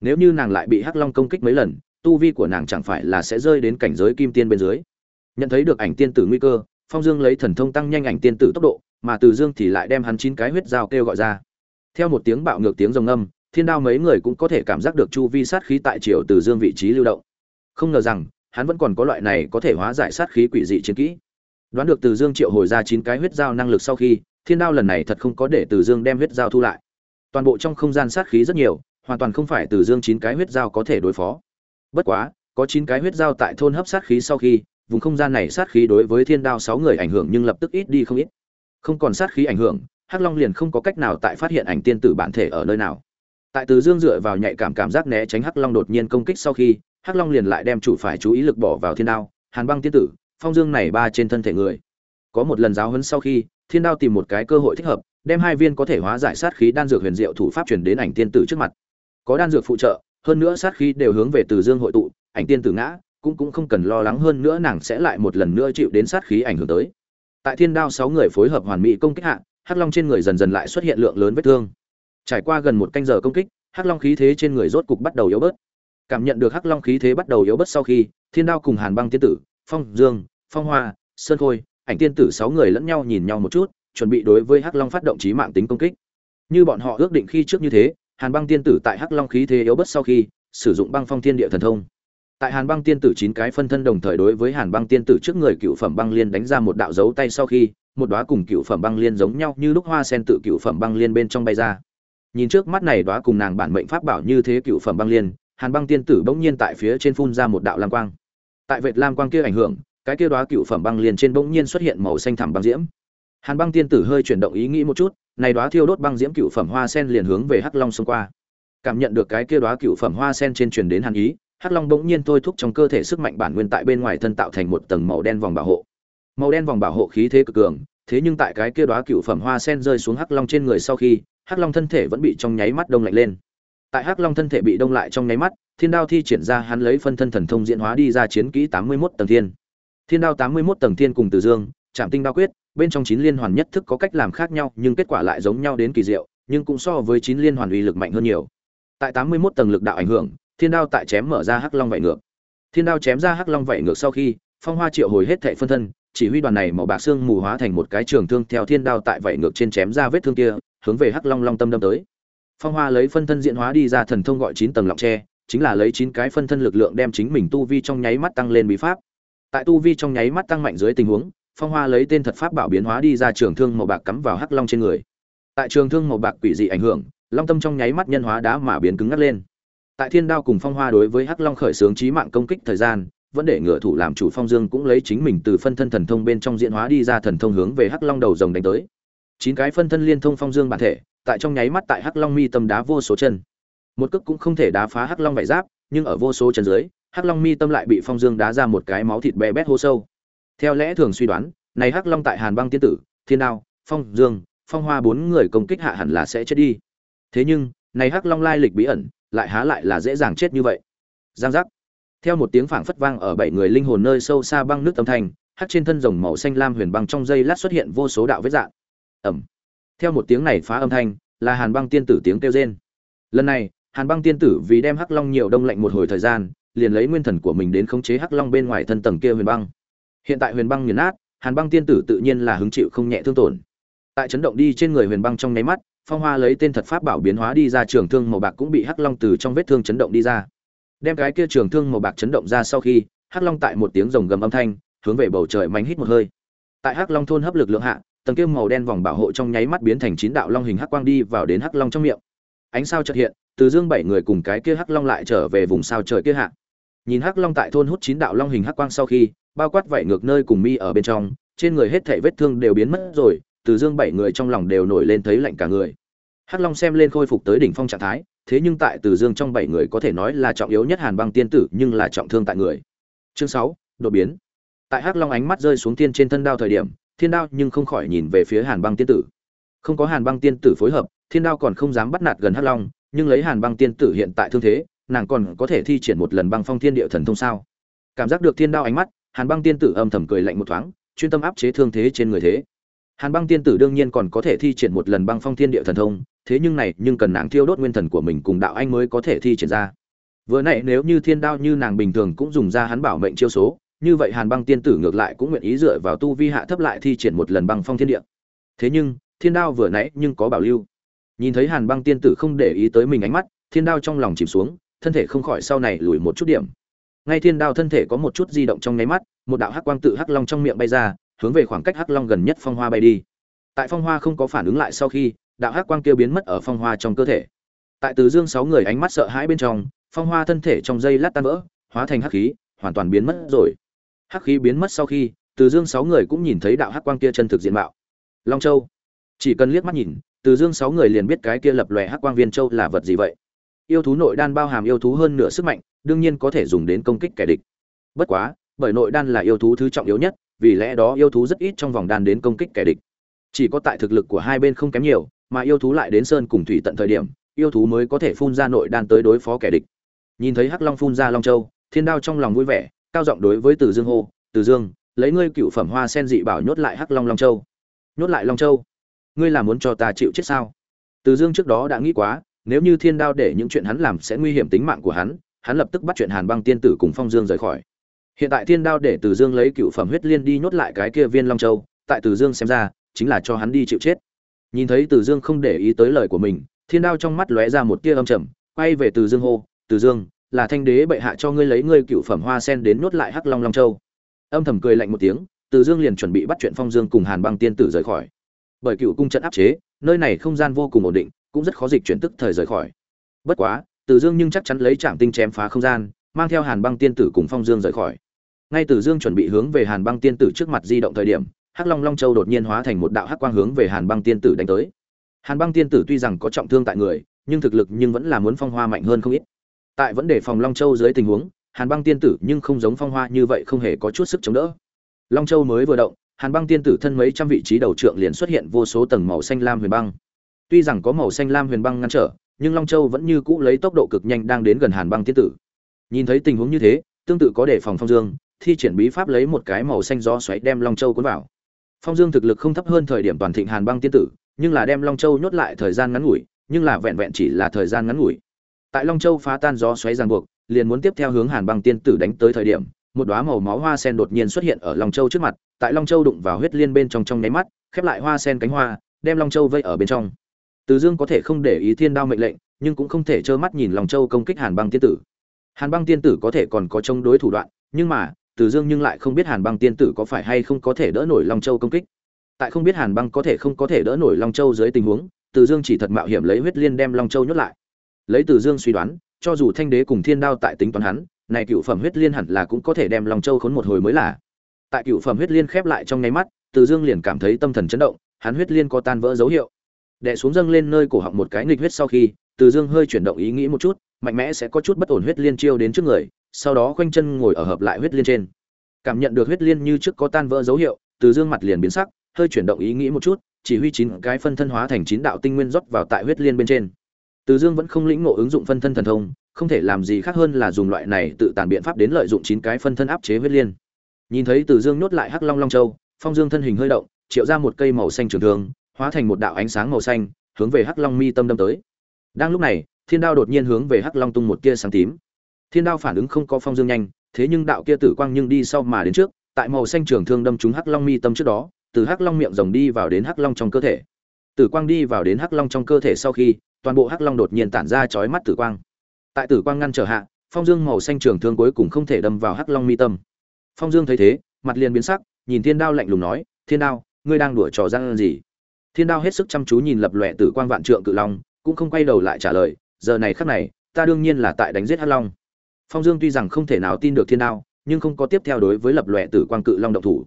Nếu như nàng lại bị hắc long công kích mấy lần, tu vi của nàng chẳng phải là sẽ rơi đến cảnh giới kim tiên bên dưới. Nhận thấy được ảnh tiên tử nguy cơ, phong dương lấy thần thông tăng nhanh ảnh tiên tử tốc độ, mà từ dương thì lại đem hắn chín cái huyết dao kêu gọi ra. Theo một tiếng bạo ngược tiếng rồng âm, thiên đao mấy người cũng có thể cảm giác được chu vi sát khí tại triều từ dương vị trí lưu động. Không ngờ rằng hắn vẫn còn có loại này có thể hóa giải sát khí quỷ dị chiến kỹ. Đoán được từ dương triệu hồi ra chín cái huyết dao năng lực sau khi, thiên đao lần này thật không có để từ dương đem huyết dao thu lại. Toàn bộ trong không gian sát khí rất nhiều, hoàn toàn không phải từ dương chín cái huyết dao có thể đối phó. Bất quá, có chín cái huyết dao tại thôn hấp sát khí sau khi, vùng không gian này sát khí đối với thiên đao sáu người ảnh hưởng nhưng lập tức ít đi không ít. Không còn sát khí ảnh hưởng, hắc long liền không có cách nào tại phát hiện ảnh tiên tử bản thể ở nơi nào. Tại từ dương dựa vào nhạy cảm cảm giác né tránh hắc long đột nhiên công kích sau khi hắc long liền lại đem chủ phải chú ý lực bỏ vào thiên đao, hàn băng tiên tử, phong dương này ba trên thân thể người. Có một lần giáo huấn sau khi, thiên đao tìm một cái cơ hội thích hợp, đem hai viên có thể hóa giải sát khí đan dược huyền diệu thủ pháp truyền đến ảnh tiên tử trước mặt. Có đan dược phụ trợ, hơn nữa sát khí đều hướng về từ dương hội tụ, ảnh tiên tử ngã, cũng cũng không cần lo lắng hơn nữa nàng sẽ lại một lần nữa chịu đến sát khí ảnh hưởng tới. Tại thiên đao sáu người phối hợp hoàn mỹ công kích hạ, hắc long trên người dần dần lại xuất hiện lượng lớn vết thương. Trải qua gần một canh giờ công kích, hắc long khí thế trên người rốt cục bắt đầu yếu bớt cảm nhận được hắc long khí thế bắt đầu yếu bớt sau khi, thiên đao cùng hàn băng tiên tử, phong dương, phong hoa, sơn khôi, ảnh tiên tử sáu người lẫn nhau nhìn nhau một chút, chuẩn bị đối với hắc long phát động trí mạng tính công kích. Như bọn họ ước định khi trước như thế, hàn băng tiên tử tại hắc long khí thế yếu bớt sau khi, sử dụng băng phong thiên địa thần thông. Tại hàn băng tiên tử chín cái phân thân đồng thời đối với hàn băng tiên tử trước người cựu phẩm băng liên đánh ra một đạo dấu tay sau khi, một đóa cùng cựu phẩm băng liên giống nhau như lúc hoa sen tự cựu phẩm băng liên bên trong bay ra. Nhìn trước mắt này đóa cùng nàng bản mệnh pháp bảo như thế cựu phẩm băng liên hàn băng tiên tử bỗng nhiên tại phía trên phun ra một đạo lam quang. Tại vệt lam quang kia ảnh hưởng, cái kia đóa cựu phẩm băng liền trên bỗng nhiên xuất hiện màu xanh thẳm băng diễm. Hàn băng tiên tử hơi chuyển động ý nghĩ một chút, này đóa thiêu đốt băng diễm cựu phẩm hoa sen liền hướng về hắc long xông qua. Cảm nhận được cái kia đóa cựu phẩm hoa sen trên truyền đến hàn ý, hắc long bỗng nhiên thôi thúc trong cơ thể sức mạnh bản nguyên tại bên ngoài thân tạo thành một tầng màu đen vòng bảo hộ. Màu đen vòng bảo hộ khí thế cực cường, thế nhưng tại cái kia đóa cựu phẩm hoa sen rơi xuống hắc long trên người sau khi, hắc long thân thể vẫn bị trong nháy mắt đông lạnh lên tại hắc long thân thể bị đông lại trong nháy mắt, thiên đao thi triển ra hắn lấy phân thân thần thông diễn hóa đi ra chiến kỹ tám mươi mốt tầng thiên. Thiên đao tám mươi mốt tầng thiên cùng từ dương chạm tinh đao quyết, bên trong chín liên hoàn nhất thức có cách làm khác nhau, nhưng kết quả lại giống nhau đến kỳ diệu, nhưng cũng so với chín liên hoàn uy lực mạnh hơn nhiều. Tại tám mươi mốt tầng lực đạo ảnh hưởng, thiên đao tại chém mở ra hắc long vảy ngược. Thiên đao chém ra hắc long vảy ngược sau khi, phong hoa triệu hồi hết thệ phân thân, chỉ huy đoàn này màu bạc xương mù hóa thành một cái trường thương theo thiên đao tại vảy ngược trên chém ra vết thương kia, hướng về hắc long long tâm đâm tới phong hoa lấy phân thân diễn hóa đi ra thần thông gọi chín tầng lọng tre, chính là lấy chín cái phân thân lực lượng đem chính mình tu vi trong nháy mắt tăng lên bí pháp. Tại tu vi trong nháy mắt tăng mạnh dưới tình huống, phong hoa lấy tên thật pháp bảo biến hóa đi ra trường thương màu bạc cắm vào hắc long trên người. Tại trường thương màu bạc quỷ dị ảnh hưởng, long tâm trong nháy mắt nhân hóa đá mà biến cứng ngắt lên. Tại thiên đao cùng phong hoa đối với hắc long khởi xướng trí mạng công kích thời gian, vẫn để ngựa thủ làm chủ phong dương cũng lấy chính mình từ phân thân thần thông bên trong diễn hóa đi ra thần thông hướng về hắc long đầu rồng đánh tới. Chín cái phân thân liên thông phong dương bản thể tại trong nháy mắt tại hắc long mi tâm đá vô số chân. Một cước cũng không thể đá phá hắc long vải giáp, nhưng ở vô số chân dưới, hắc long mi tâm lại bị phong dương đá ra một cái máu thịt bé bét hô sâu. Theo lẽ thường suy đoán, này hắc long tại hàn băng tiên tử, thiên đao, phong dương, phong hoa bốn người công kích hạ hẳn là sẽ chết đi. Thế nhưng, này hắc long lai lịch bí ẩn, lại há lại là dễ dàng chết như vậy. Giang giác. Theo một tiếng phảng phất vang ở bảy người linh hồn nơi sâu xa băng nước âm thanh, hắc trên thân rồng màu xanh lam huyền băng trong dây lát xuất hiện vô số đạo vết dạng. Ẩm theo một tiếng này phá âm thanh, là hàn băng tiên tử tiếng kêu rên. Lần này, hàn băng tiên tử vì đem hắc long nhiều đông lạnh một hồi thời gian, liền lấy nguyên thần của mình đến khống chế hắc long bên ngoài thân tầng kia huyền băng. Hiện tại huyền băng nghiền nát, hàn băng tiên tử tự nhiên là hứng chịu không nhẹ thương tổn. Tại chấn động đi trên người huyền băng trong nháy mắt, phong hoa lấy tên thật pháp bảo biến hóa đi ra trường thương màu bạc cũng bị hắc long từ trong vết thương chấn động đi ra. Đem cái kia trường thương màu bạc chấn động ra sau khi, hắc long tại một tiếng rồng gầm âm thanh, hướng về bầu trời mánh hít một hơi. Tại hắc long thôn hấp lực lượng hạ tầng kia màu đen vòng bảo hộ trong nháy mắt biến thành chín đạo long hình hắc quang đi vào đến hắc long trong miệng. Ánh sao chợt hiện, từ dương bảy người cùng cái kia hắc long lại trở về vùng sao trời kia hạ. Nhìn hắc long tại thôn hút chín đạo long hình hắc quang sau khi, bao quát vảy ngược nơi cùng mi ở bên trong, trên người hết thảy vết thương đều biến mất rồi, từ dương bảy người trong lòng đều nổi lên thấy lạnh cả người. Hắc long xem lên khôi phục tới đỉnh phong trạng thái, thế nhưng tại từ dương trong bảy người có thể nói là trọng yếu nhất hàn băng tiên tử, nhưng là trọng thương tại người. Chương sáu, đột biến. Tại hắc long ánh mắt rơi xuống tiên trên thân đao thời điểm thiên đao nhưng không khỏi nhìn về phía hàn băng tiên tử. Không có hàn băng tiên tử phối hợp, thiên đao còn không dám bắt nạt gần hắc long, nhưng lấy hàn băng tiên tử hiện tại thương thế, nàng còn có thể thi triển một lần băng phong thiên địa thần thông sao? Cảm giác được thiên đao ánh mắt, hàn băng tiên tử âm thầm cười lạnh một thoáng, chuyên tâm áp chế thương thế trên người thế. Hàn băng tiên tử đương nhiên còn có thể thi triển một lần băng phong thiên địa thần thông, thế nhưng này, nhưng cần nàng thiêu đốt nguyên thần của mình cùng đạo anh mới có thể thi triển ra. Vừa nãy nếu như thiên đao như nàng bình thường cũng dùng ra hắn bảo mệnh chiêu số như vậy hàn băng tiên tử ngược lại cũng nguyện ý dựa vào tu vi hạ thấp lại thi triển một lần băng phong thiên địa. Thế nhưng, thiên đao vừa nãy nhưng có bảo lưu. Nhìn thấy hàn băng tiên tử không để ý tới mình ánh mắt, thiên đao trong lòng chìm xuống, thân thể không khỏi sau này lùi một chút điểm. Ngay thiên đao thân thể có một chút di động trong nháy mắt, một đạo hắc quang tự hắc long trong miệng bay ra, hướng về khoảng cách hắc long gần nhất phong hoa bay đi. Tại phong hoa không có phản ứng lại sau khi, đạo hắc quang kia biến mất ở phong hoa trong cơ thể. Tại từ dương sáu người ánh mắt sợ hãi bên trong, phong hoa thân thể trong dây lát tan vỡ, hóa thành hắc khí, hoàn toàn biến mất rồi hắc khí biến mất sau khi, từ dương sáu người cũng nhìn thấy đạo hắc quang kia chân thực diện mạo. Long châu. Chỉ cần liếc mắt nhìn, từ dương sáu người liền biết cái kia lập lòe hắc quang viên châu là vật gì vậy. Yêu thú nội đan bao hàm yêu thú hơn nửa sức mạnh, đương nhiên có thể dùng đến công kích kẻ địch. Bất quá, bởi nội đan là yêu thú thứ trọng yếu nhất, vì lẽ đó yêu thú rất ít trong vòng đan đến công kích kẻ địch. Chỉ có tại thực lực của hai bên không kém nhiều, mà yêu thú lại đến sơn cùng thủy tận thời điểm, yêu thú mới có thể phun ra nội đan tới đối phó kẻ địch. Nhìn thấy hắc long phun ra long châu, thiên đao trong lòng vui vẻ cao giọng đối với từ dương hô, từ dương, lấy ngươi cựu phẩm hoa sen dị bảo nhốt lại hắc long long châu. Nhốt lại long châu? Ngươi là muốn cho ta chịu chết sao? Từ dương trước đó đã nghĩ quá, nếu như thiên đao để những chuyện hắn làm sẽ nguy hiểm tính mạng của hắn hắn lập tức bắt chuyện hàn băng tiên tử cùng phong dương rời khỏi. Hiện tại thiên đao để từ dương lấy cựu phẩm huyết liên đi nhốt lại cái kia viên long châu, tại từ dương xem ra, chính là cho hắn đi chịu chết. Nhìn thấy từ dương không để ý tới lời của mình, thiên đao trong mắt lóe ra một tia âm trầm, quay về từ dương hô, từ dương là thanh đế bệ hạ cho ngươi lấy ngươi cựu phẩm hoa sen đến nuốt lại hắc long long châu. Âm thầm cười lạnh một tiếng, từ dương liền chuẩn bị bắt chuyện phong dương cùng hàn băng tiên tử rời khỏi. Bởi cựu cung trận áp chế, nơi này không gian vô cùng ổn định, cũng rất khó dịch chuyển tức thời rời khỏi. Bất quá, từ dương nhưng chắc chắn lấy trạm tinh chém phá không gian, mang theo hàn băng tiên tử cùng phong dương rời khỏi. Ngay từ dương chuẩn bị hướng về hàn băng tiên tử trước mặt di động thời điểm, hắc long long châu đột nhiên hóa thành một đạo hắc quang hướng về hàn băng tiên tử đánh tới. Hàn băng tiên tử tuy rằng có trọng thương tại người, nhưng thực lực nhưng vẫn là muốn phong hoa mạnh hơn không ít tại vấn đề phòng long châu dưới tình huống, hàn băng tiên tử nhưng không giống phong hoa như vậy không hề có chút sức chống đỡ. Long châu mới vừa động, hàn băng tiên tử thân mấy trăm vị trí đầu trượng liền xuất hiện vô số tầng màu xanh lam huyền băng. Tuy rằng có màu xanh lam huyền băng ngăn trở, nhưng long châu vẫn như cũ lấy tốc độ cực nhanh đang đến gần hàn băng tiên tử. Nhìn thấy tình huống như thế, tương tự có đề phòng phong dương, thi triển bí pháp lấy một cái màu xanh gió xoáy đem long châu cuốn vào. Phong dương thực lực không thấp hơn thời điểm toàn thịnh hàn băng tiên tử, nhưng là đem long châu nhốt lại thời gian ngắn ngủi, nhưng là vẹn vẹn chỉ là thời gian ngắn ngủi tại long châu phá tan gió xoáy ràng buộc, liền muốn tiếp theo hướng hàn băng tiên tử đánh tới thời điểm, một đóa màu máu hoa sen đột nhiên xuất hiện ở long châu trước mặt, tại long châu đụng vào huyết liên bên trong trong nháy mắt, khép lại hoa sen cánh hoa, đem long châu vây ở bên trong. Từ dương có thể không để ý thiên đao mệnh lệnh, nhưng cũng không thể trơ mắt nhìn long châu công kích hàn băng tiên tử. Hàn băng tiên tử có thể còn có chống đối thủ đoạn, nhưng mà, từ dương nhưng lại không biết hàn băng tiên tử có phải hay không có thể đỡ nổi long châu công kích. Tại không biết hàn băng có thể không có thể đỡ nổi long châu dưới tình huống, từ dương chỉ thật mạo hiểm lấy huyết liên đem long châu nhốt lại lấy từ dương suy đoán, cho dù thanh đế cùng thiên đao tại tính toán hắn, này cựu phẩm huyết liên hẳn là cũng có thể đem long châu khốn một hồi mới là. Tại cựu phẩm huyết liên khép lại trong nháy mắt, từ dương liền cảm thấy tâm thần chấn động, hắn huyết liên có tan vỡ dấu hiệu. Đẻ xuống dâng lên nơi cổ họng một cái nghịch huyết sau khi, từ dương hơi chuyển động ý nghĩ một chút, mạnh mẽ sẽ có chút bất ổn huyết liên chiêu đến trước người, sau đó khoanh chân ngồi ở hợp lại huyết liên trên. Cảm nhận được huyết liên như trước có tan vỡ dấu hiệu, từ dương mặt liền biến sắc, hơi chuyển động ý nghĩ một chút, chỉ huy chín cái phân thân hóa thành chín đạo tinh nguyên rót vào tại huyết liên bên trên từ dương vẫn không lĩnh ngộ ứng dụng phân thân thần thông, không thể làm gì khác hơn là dùng loại này tự tàn biện pháp đến lợi dụng chín cái phân thân áp chế huyết liên. Nhìn thấy từ dương nhốt lại hắc long long châu, phong dương thân hình hơi động, triệu ra một cây màu xanh trường thương, hóa thành một đạo ánh sáng màu xanh, hướng về hắc long mi tâm đâm tới. Đang lúc này, thiên đao đột nhiên hướng về hắc long tung một tia sáng tím. Thiên đao phản ứng không có phong dương nhanh, thế nhưng đạo kia tử quang nhưng đi sau mà đến trước, tại màu xanh trường thương đâm trúng hắc long mi tâm trước đó, từ hắc long miệng rồng đi vào đến hắc long trong cơ thể. Tử quang đi vào đến hắc long trong cơ thể sau khi toàn bộ hắc long đột nhiên tản ra chói mắt tử quang. Tại tử quang ngăn trở hạ, phong dương màu xanh trường thương cuối cùng không thể đâm vào hắc long mi tâm. Phong dương thấy thế, mặt liền biến sắc, nhìn thiên đao lạnh lùng nói, thiên đao, ngươi đang đùa trò răng gì? Thiên đao hết sức chăm chú nhìn lập lòe tử quang vạn trượng cự long, cũng không quay đầu lại trả lời, giờ này khắc này, ta đương nhiên là tại đánh giết hắc long. Phong dương tuy rằng không thể nào tin được thiên đao, nhưng không có tiếp theo đối với lập lòe tử quang cự long động thủ.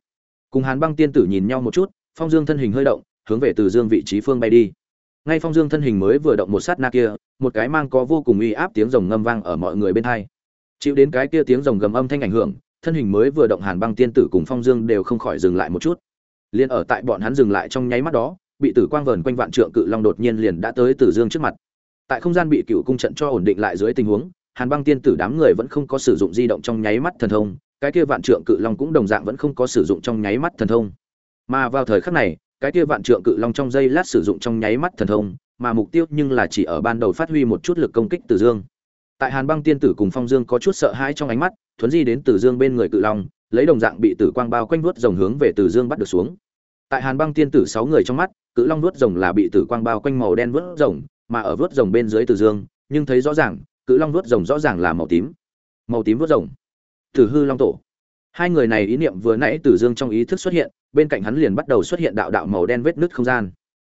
Cùng hàn băng tiên tử nhìn nhau một chút, phong dương thân hình hơi động, hướng về từ dương vị trí phương bay đi ngay phong dương thân hình mới vừa động một sát na kia, một cái mang có vô cùng uy áp tiếng rồng ngâm vang ở mọi người bên hai. Chịu đến cái kia tiếng rồng gầm âm thanh ảnh hưởng, thân hình mới vừa động hàn băng tiên tử cùng phong dương đều không khỏi dừng lại một chút. Liền ở tại bọn hắn dừng lại trong nháy mắt đó, bị tử quang vờn quanh vạn trượng cự long đột nhiên liền đã tới tử dương trước mặt. Tại không gian bị cựu cung trận cho ổn định lại dưới tình huống, hàn băng tiên tử đám người vẫn không có sử dụng di động trong nháy mắt thần thông, cái kia vạn trượng cự long cũng đồng dạng vẫn không có sử dụng trong nháy mắt thần thông. Mà vào thời khắc này cái kia vạn trượng cự long trong dây lát sử dụng trong nháy mắt thần thông, mà mục tiêu nhưng là chỉ ở ban đầu phát huy một chút lực công kích Tử dương. Tại hàn băng tiên tử cùng phong dương có chút sợ hãi trong ánh mắt, thuấn di đến Tử dương bên người cự long, lấy đồng dạng bị tử quang bao quanh vuốt rồng hướng về Tử dương bắt được xuống. Tại hàn băng tiên tử sáu người trong mắt, cự long vuốt rồng là bị tử quang bao quanh màu đen vuốt rồng, mà ở vuốt rồng bên dưới Tử dương, nhưng thấy rõ ràng, cự long vuốt rồng rõ ràng là màu tím. Màu tím vuốt rồng. Tử hư long tổ hai người này ý niệm vừa nãy từ dương trong ý thức xuất hiện, bên cạnh hắn liền bắt đầu xuất hiện đạo đạo màu đen vết nứt không gian.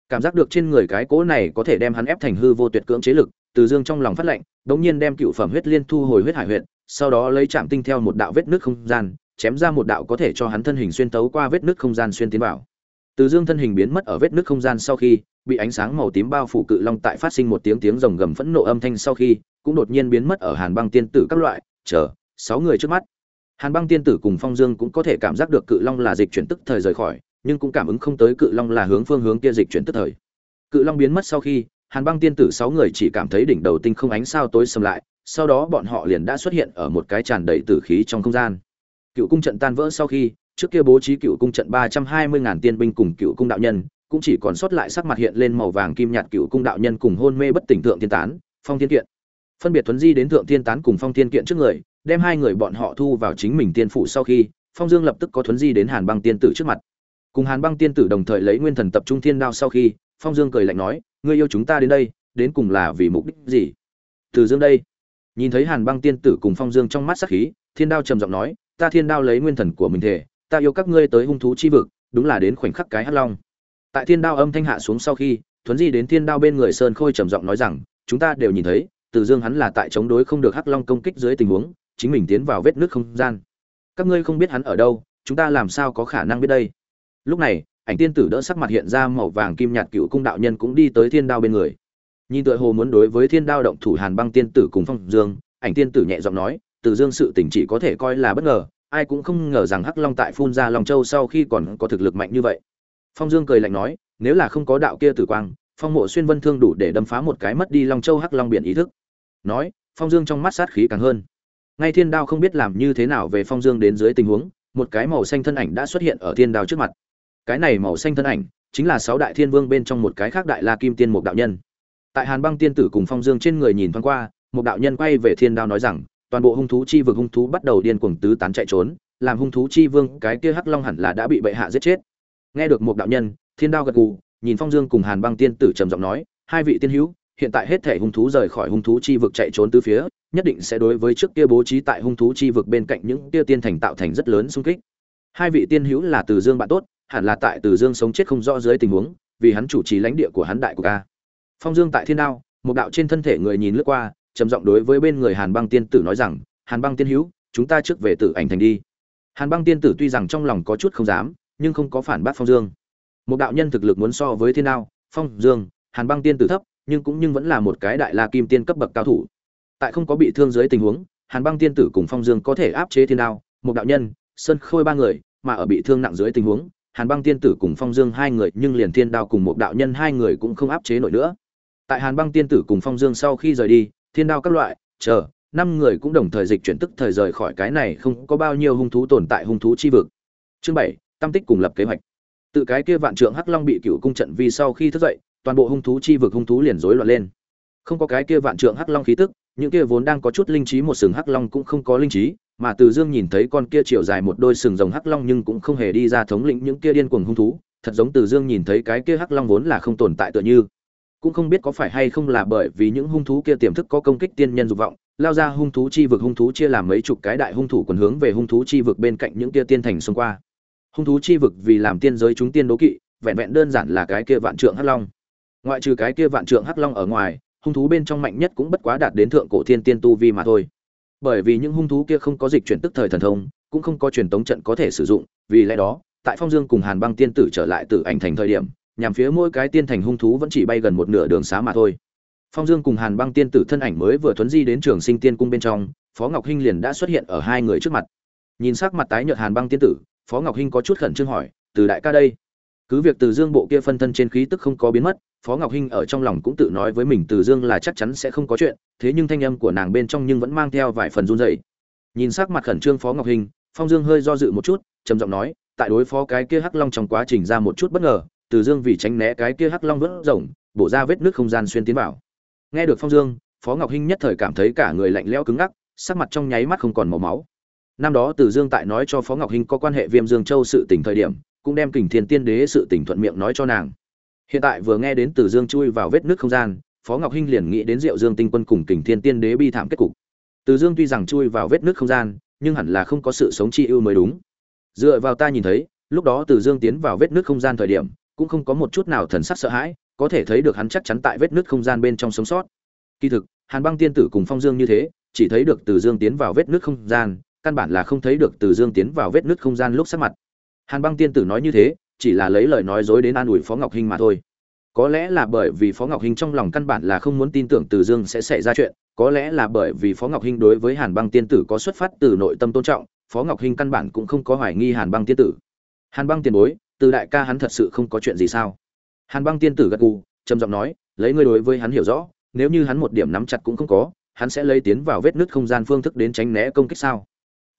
Cảm giác được trên người cái cỗ này có thể đem hắn ép thành hư vô tuyệt cưỡng chế lực từ dương trong lòng phát lệnh, đống nhiên đem cựu phẩm huyết liên thu hồi huyết hải huyện, sau đó lấy chạm tinh theo một đạo vết nứt không gian, chém ra một đạo có thể cho hắn thân hình xuyên tấu qua vết nứt không gian xuyên tiến vào. Từ dương thân hình biến mất ở vết nứt không gian sau khi, bị ánh sáng màu tím bao phủ cự long tại phát sinh một tiếng tiếng rồng gầm phẫn nộ âm thanh sau khi, cũng đột nhiên biến mất ở hàn băng tiên tử các loại, chờ, sáu người trước mắt hàn băng tiên tử cùng phong dương cũng có thể cảm giác được cự long là dịch chuyển tức thời rời khỏi, nhưng cũng cảm ứng không tới cự long là hướng phương hướng kia dịch chuyển tức thời. Cự long biến mất sau khi, hàn băng tiên tử sáu người chỉ cảm thấy đỉnh đầu tinh không ánh sao tối sầm lại, sau đó bọn họ liền đã xuất hiện ở một cái tràn đầy tử khí trong không gian. Cựu cung trận tan vỡ sau khi, trước kia bố trí cựu cung trận ba trăm hai mươi ngàn tiên binh cùng cựu cung đạo nhân, cũng chỉ còn sót lại sắc mặt hiện lên màu vàng kim nhạt cựu cung đạo nhân cùng hôn mê bất tỉnh thượng thiên tán, phong thiên kiện. Phân biệt thuấn di đến thượng thiên tán cùng phong thiên kiện trước người đem hai người bọn họ thu vào chính mình tiên phủ sau khi, phong dương lập tức có thuấn di đến hàn băng tiên tử trước mặt. Cùng hàn băng tiên tử đồng thời lấy nguyên thần tập trung thiên đao sau khi, phong dương cười lạnh nói, ngươi yêu chúng ta đến đây, đến cùng là vì mục đích gì? Từ dương đây. Nhìn thấy hàn băng tiên tử cùng phong dương trong mắt sắc khí, thiên đao trầm giọng nói, ta thiên đao lấy nguyên thần của mình thể, ta yêu các ngươi tới hung thú chi vực, đúng là đến khoảnh khắc cái hắc long. Tại thiên đao âm thanh hạ xuống sau khi, thuấn di đến thiên đao bên người sơn khôi trầm giọng nói rằng, chúng ta đều nhìn thấy, từ dương hắn là tại chống đối không được hắc long công kích dưới tình huống chính mình tiến vào vết nước không gian. Các ngươi không biết hắn ở đâu, chúng ta làm sao có khả năng biết đây? Lúc này, ảnh tiên tử đỡ sắc mặt hiện ra màu vàng kim nhạt cựu cung đạo nhân cũng đi tới thiên đao bên người. Nhìn tựa hồ muốn đối với thiên đao động thủ hàn băng tiên tử cùng phong dương, ảnh tiên tử nhẹ giọng nói, từ dương sự tình chỉ có thể coi là bất ngờ, ai cũng không ngờ rằng hắc long tại phun ra long châu sau khi còn có thực lực mạnh như vậy. Phong dương cười lạnh nói, nếu là không có đạo kia tử quang, phong mộ xuyên vân thương đủ để đâm phá một cái mất đi long châu hắc long biển ý thức. Nói, phong dương trong mắt sát khí càng hơn ngay thiên đao không biết làm như thế nào về phong dương đến dưới tình huống, một cái màu xanh thân ảnh đã xuất hiện ở thiên đao trước mặt. Cái này màu xanh thân ảnh chính là sáu đại thiên vương bên trong một cái khác đại la kim tiên mục đạo nhân. Tại hàn băng tiên tử cùng phong dương trên người nhìn thoáng qua một đạo nhân quay về thiên đao nói rằng, toàn bộ hung thú chi vực hung thú bắt đầu điên cuồng tứ tán chạy trốn, làm hung thú chi vương cái kia hắc long hẳn là đã bị bệ hạ giết chết. Nghe được một đạo nhân, thiên đao gật gù, nhìn phong dương cùng hàn băng tiên tử trầm giọng nói, hai vị tiên hữu hiện tại hết thể hung thú rời khỏi hung thú chi vực chạy trốn tứ phía, nhất định sẽ đối với trước kia bố trí tại hung thú chi vực bên cạnh những kia tiên thành tạo thành rất lớn xung kích. Hai vị tiên hữu là từ dương bạn tốt, hẳn là tại từ dương sống chết không rõ dưới tình huống, vì hắn chủ trì lãnh địa của hắn đại của ca phong dương tại thiên đao, một đạo trên thân thể người nhìn lướt qua, trầm giọng đối với bên người hàn băng tiên tử nói rằng, hàn băng tiên hữu, chúng ta trước về tử ảnh thành đi. Hàn băng tiên tử tuy rằng trong lòng có chút không dám, nhưng không có phản bác phong dương. Một đạo nhân thực lực muốn so với thiên đao, phong dương, hàn băng tiên tử thấp nhưng cũng nhưng vẫn là một cái đại la kim tiên cấp bậc cao thủ. Tại không có bị thương dưới tình huống, hàn băng tiên tử cùng phong dương có thể áp chế thiên đao, một đạo nhân, sơn khôi ba người, mà ở bị thương nặng dưới tình huống, hàn băng tiên tử cùng phong dương hai người nhưng liền thiên đao cùng một đạo nhân hai người cũng không áp chế nổi nữa. Tại hàn băng tiên tử cùng phong dương sau khi rời đi, thiên đao các loại, chờ, năm người cũng đồng thời dịch chuyển tức thời rời khỏi cái này không có bao nhiêu hung thú tồn tại hung thú chi vực. Chương bảy, tam tích cùng lập kế hoạch. Tự cái kia vạn trượng hắc long bị cựu cung trận vì sau khi thức dậy toàn bộ hung thú chi vực hung thú liền rối loạn lên. Không có cái kia vạn trượng hắc long khí tức, những kia vốn đang có chút linh trí một sừng hắc long cũng không có linh trí, mà từ dương nhìn thấy con kia chiều dài một đôi sừng rồng hắc long nhưng cũng không hề đi ra thống lĩnh những kia điên cuồng hung thú, thật giống từ dương nhìn thấy cái kia hắc long vốn là không tồn tại tựa như. Cũng không biết có phải hay không là bởi vì những hung thú kia tiềm thức có công kích tiên nhân dục vọng, lao ra hung thú chi vực hung thú chia làm mấy chục cái đại hung thủ quần hướng về hung thú chi vực bên cạnh những kia tiên thành xông qua. Hung thú chi vực vì làm tiên giới chúng tiên đố kỵ, vẹn vẹn đơn giản là cái kia vạn trượng hắc long ngoại trừ cái kia vạn trượng hắc long ở ngoài, hung thú bên trong mạnh nhất cũng bất quá đạt đến thượng cổ thiên tiên tu vi mà thôi. Bởi vì những hung thú kia không có dịch chuyển tức thời thần thông, cũng không có truyền tống trận có thể sử dụng, vì lẽ đó, tại phong dương cùng hàn băng tiên tử trở lại từ ảnh thành thời điểm, nhằm phía mỗi cái tiên thành hung thú vẫn chỉ bay gần một nửa đường xá mà thôi. Phong dương cùng hàn băng tiên tử thân ảnh mới vừa thuấn di đến trường sinh tiên cung bên trong, phó ngọc hinh liền đã xuất hiện ở hai người trước mặt. Nhìn sắc mặt tái nhợt hàn băng tiên tử, phó ngọc hinh có chút khẩn trương hỏi, từ đại ca đây, cứ việc từ dương bộ kia phân thân trên khí tức không có biến mất phó ngọc hinh ở trong lòng cũng tự nói với mình từ dương là chắc chắn sẽ không có chuyện, thế nhưng thanh âm của nàng bên trong nhưng vẫn mang theo vài phần run rẩy. Nhìn sắc mặt khẩn trương phó ngọc hinh, phong dương hơi do dự một chút, trầm giọng nói, tại đối phó cái kia hắc long trong quá trình ra một chút bất ngờ, từ dương vì tránh né cái kia hắc long vớt rồng bổ ra vết nước không gian xuyên tiến vào. Nghe được phong dương, phó ngọc hinh nhất thời cảm thấy cả người lạnh lẽo cứng ngắc, sắc mặt trong nháy mắt không còn màu máu. Năm đó từ dương tại nói cho phó ngọc hinh có quan hệ viêm dương châu sự tỉnh thời điểm, cũng đem kình thiên tiên đế sự tỉnh thuận miệng nói cho nàng hiện tại vừa nghe đến từ dương chui vào vết nước không gian, phó ngọc hinh liền nghĩ đến diệu dương tinh quân cùng kình thiên tiên đế bi thảm kết cục. Từ dương tuy rằng chui vào vết nước không gian, nhưng hẳn là không có sự sống chi ưu mới đúng. Dựa vào ta nhìn thấy, lúc đó từ dương tiến vào vết nước không gian thời điểm, cũng không có một chút nào thần sắc sợ hãi, có thể thấy được hắn chắc chắn tại vết nước không gian bên trong sống sót. Kỳ thực, hàn băng tiên tử cùng phong dương như thế, chỉ thấy được từ dương tiến vào vết nước không gian, căn bản là không thấy được từ dương tiến vào vết nước không gian lúc sắc mặt. Hàn băng tiên tử nói như thế chỉ là lấy lời nói dối đến an ủi phó ngọc hinh mà thôi. Có lẽ là bởi vì phó ngọc hinh trong lòng căn bản là không muốn tin tưởng từ dương sẽ xảy ra chuyện, có lẽ là bởi vì phó ngọc hinh đối với hàn băng tiên tử có xuất phát từ nội tâm tôn trọng, phó ngọc hinh căn bản cũng không có hoài nghi hàn băng tiên tử. Hàn băng tiền bối, từ đại ca hắn thật sự không có chuyện gì sao? Hàn băng tiên tử gật gù, trầm giọng nói, lấy ngươi đối với hắn hiểu rõ, nếu như hắn một điểm nắm chặt cũng không có, hắn sẽ lấy tiến vào vết nứt không gian phương thức đến tránh né công kích sao?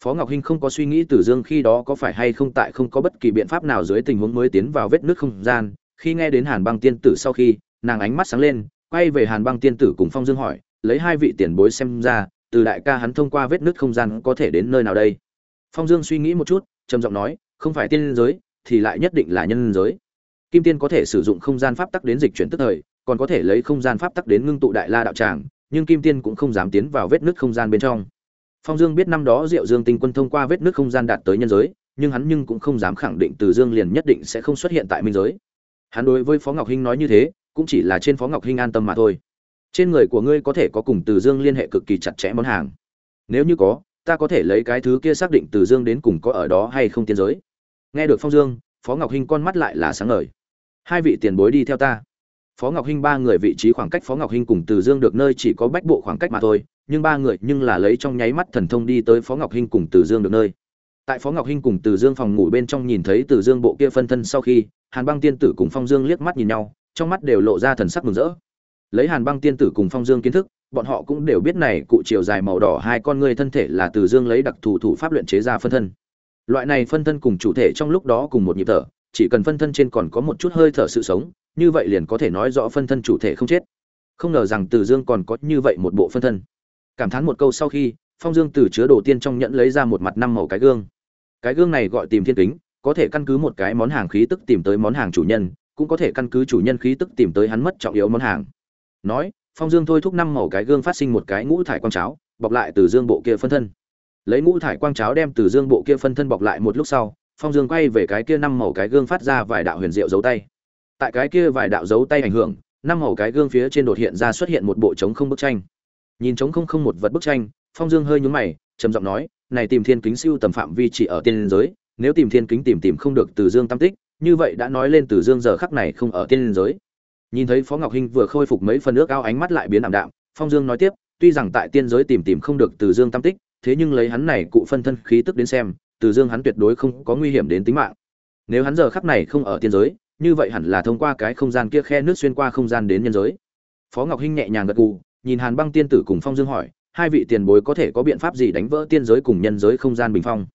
Phó ngọc hinh không có suy nghĩ tử dương khi đó có phải hay không tại không có bất kỳ biện pháp nào dưới tình huống mới tiến vào vết nứt không gian. Khi nghe đến hàn băng tiên tử sau khi, nàng ánh mắt sáng lên, quay về hàn băng tiên tử cùng phong dương hỏi, lấy hai vị tiền bối xem ra, từ đại ca hắn thông qua vết nứt không gian có thể đến nơi nào đây? Phong dương suy nghĩ một chút, trầm giọng nói, không phải tiên giới, thì lại nhất định là nhân giới. Kim tiên có thể sử dụng không gian pháp tắc đến dịch chuyển tức thời, còn có thể lấy không gian pháp tắc đến ngưng tụ đại la đạo tràng, nhưng kim tiên cũng không dám tiến vào vết nứt không gian bên trong phong dương biết năm đó diệu dương tinh quân thông qua vết nước không gian đạt tới nhân giới, nhưng hắn nhưng cũng không dám khẳng định từ dương liền nhất định sẽ không xuất hiện tại minh giới. Hắn đối với phó ngọc hinh nói như thế, cũng chỉ là trên phó ngọc hinh an tâm mà thôi. Trên người của ngươi có thể có cùng từ dương liên hệ cực kỳ chặt chẽ món hàng. Nếu như có, ta có thể lấy cái thứ kia xác định từ dương đến cùng có ở đó hay không tiên giới. Nghe được phong dương, phó ngọc hinh con mắt lại là sáng ngời. Hai vị tiền bối đi theo ta phó ngọc hinh ba người vị trí khoảng cách phó ngọc hinh cùng từ dương được nơi chỉ có bách bộ khoảng cách mà thôi, nhưng ba người nhưng là lấy trong nháy mắt thần thông đi tới phó ngọc hinh cùng từ dương được nơi. Tại phó ngọc hinh cùng từ dương phòng ngủ bên trong nhìn thấy từ dương bộ kia phân thân sau khi, hàn băng tiên tử cùng phong dương liếc mắt nhìn nhau, trong mắt đều lộ ra thần sắc mừng rỡ. Lấy hàn băng tiên tử cùng phong dương kiến thức, bọn họ cũng đều biết này cụ chiều dài màu đỏ hai con người thân thể là từ dương lấy đặc thù thủ pháp luyện chế ra phân thân. Loại này phân thân cùng chủ thể trong lúc đó cùng một nhịp thở, chỉ cần phân thân trên còn có một chút hơi thở sự sống như vậy liền có thể nói rõ phân thân chủ thể không chết. Không ngờ rằng từ dương còn có như vậy một bộ phân thân. Cảm thán một câu sau khi, phong dương từ chứa đồ tiên trong nhẫn lấy ra một mặt năm màu cái gương. Cái gương này gọi tìm thiên kính, có thể căn cứ một cái món hàng khí tức tìm tới món hàng chủ nhân, cũng có thể căn cứ chủ nhân khí tức tìm tới hắn mất trọng yếu món hàng. Nói, phong dương thôi thúc năm màu cái gương phát sinh một cái ngũ thải quang cháo, bọc lại từ dương bộ kia phân thân. Lấy ngũ thải quang cháo đem từ dương bộ kia phân thân bọc lại một lúc sau, phong dương quay về cái kia năm màu cái gương phát ra vài đạo huyền diệu giấu tay tại cái kia vài đạo dấu tay ảnh hưởng, năm màu cái gương phía trên đột hiện ra xuất hiện một bộ trống không bức tranh. Nhìn trống không không một vật bức tranh, phong dương hơi nhún mày, trầm giọng nói, này tìm thiên kính siêu tầm phạm vi chỉ ở tiên giới, nếu tìm thiên kính tìm tìm không được từ dương tam tích, như vậy đã nói lên từ dương giờ khắc này không ở tiên giới. Nhìn thấy phó ngọc hinh vừa khôi phục mấy phần nước ao ánh mắt lại biến ảm đạm, phong dương nói tiếp, tuy rằng tại tiên giới tìm tìm không được từ dương tam tích, thế nhưng lấy hắn này cụ phân thân khí tức đến xem, từ dương hắn tuyệt đối không có nguy hiểm đến tính mạng. Nếu hắn giờ khắc này không ở tiên giới như vậy hẳn là thông qua cái không gian kia khe nước xuyên qua không gian đến nhân giới. Phó ngọc hinh nhẹ nhàng gật gù, nhìn hàn băng tiên tử cùng phong dương hỏi, hai vị tiền bối có thể có biện pháp gì đánh vỡ tiên giới cùng nhân giới không gian bình phong?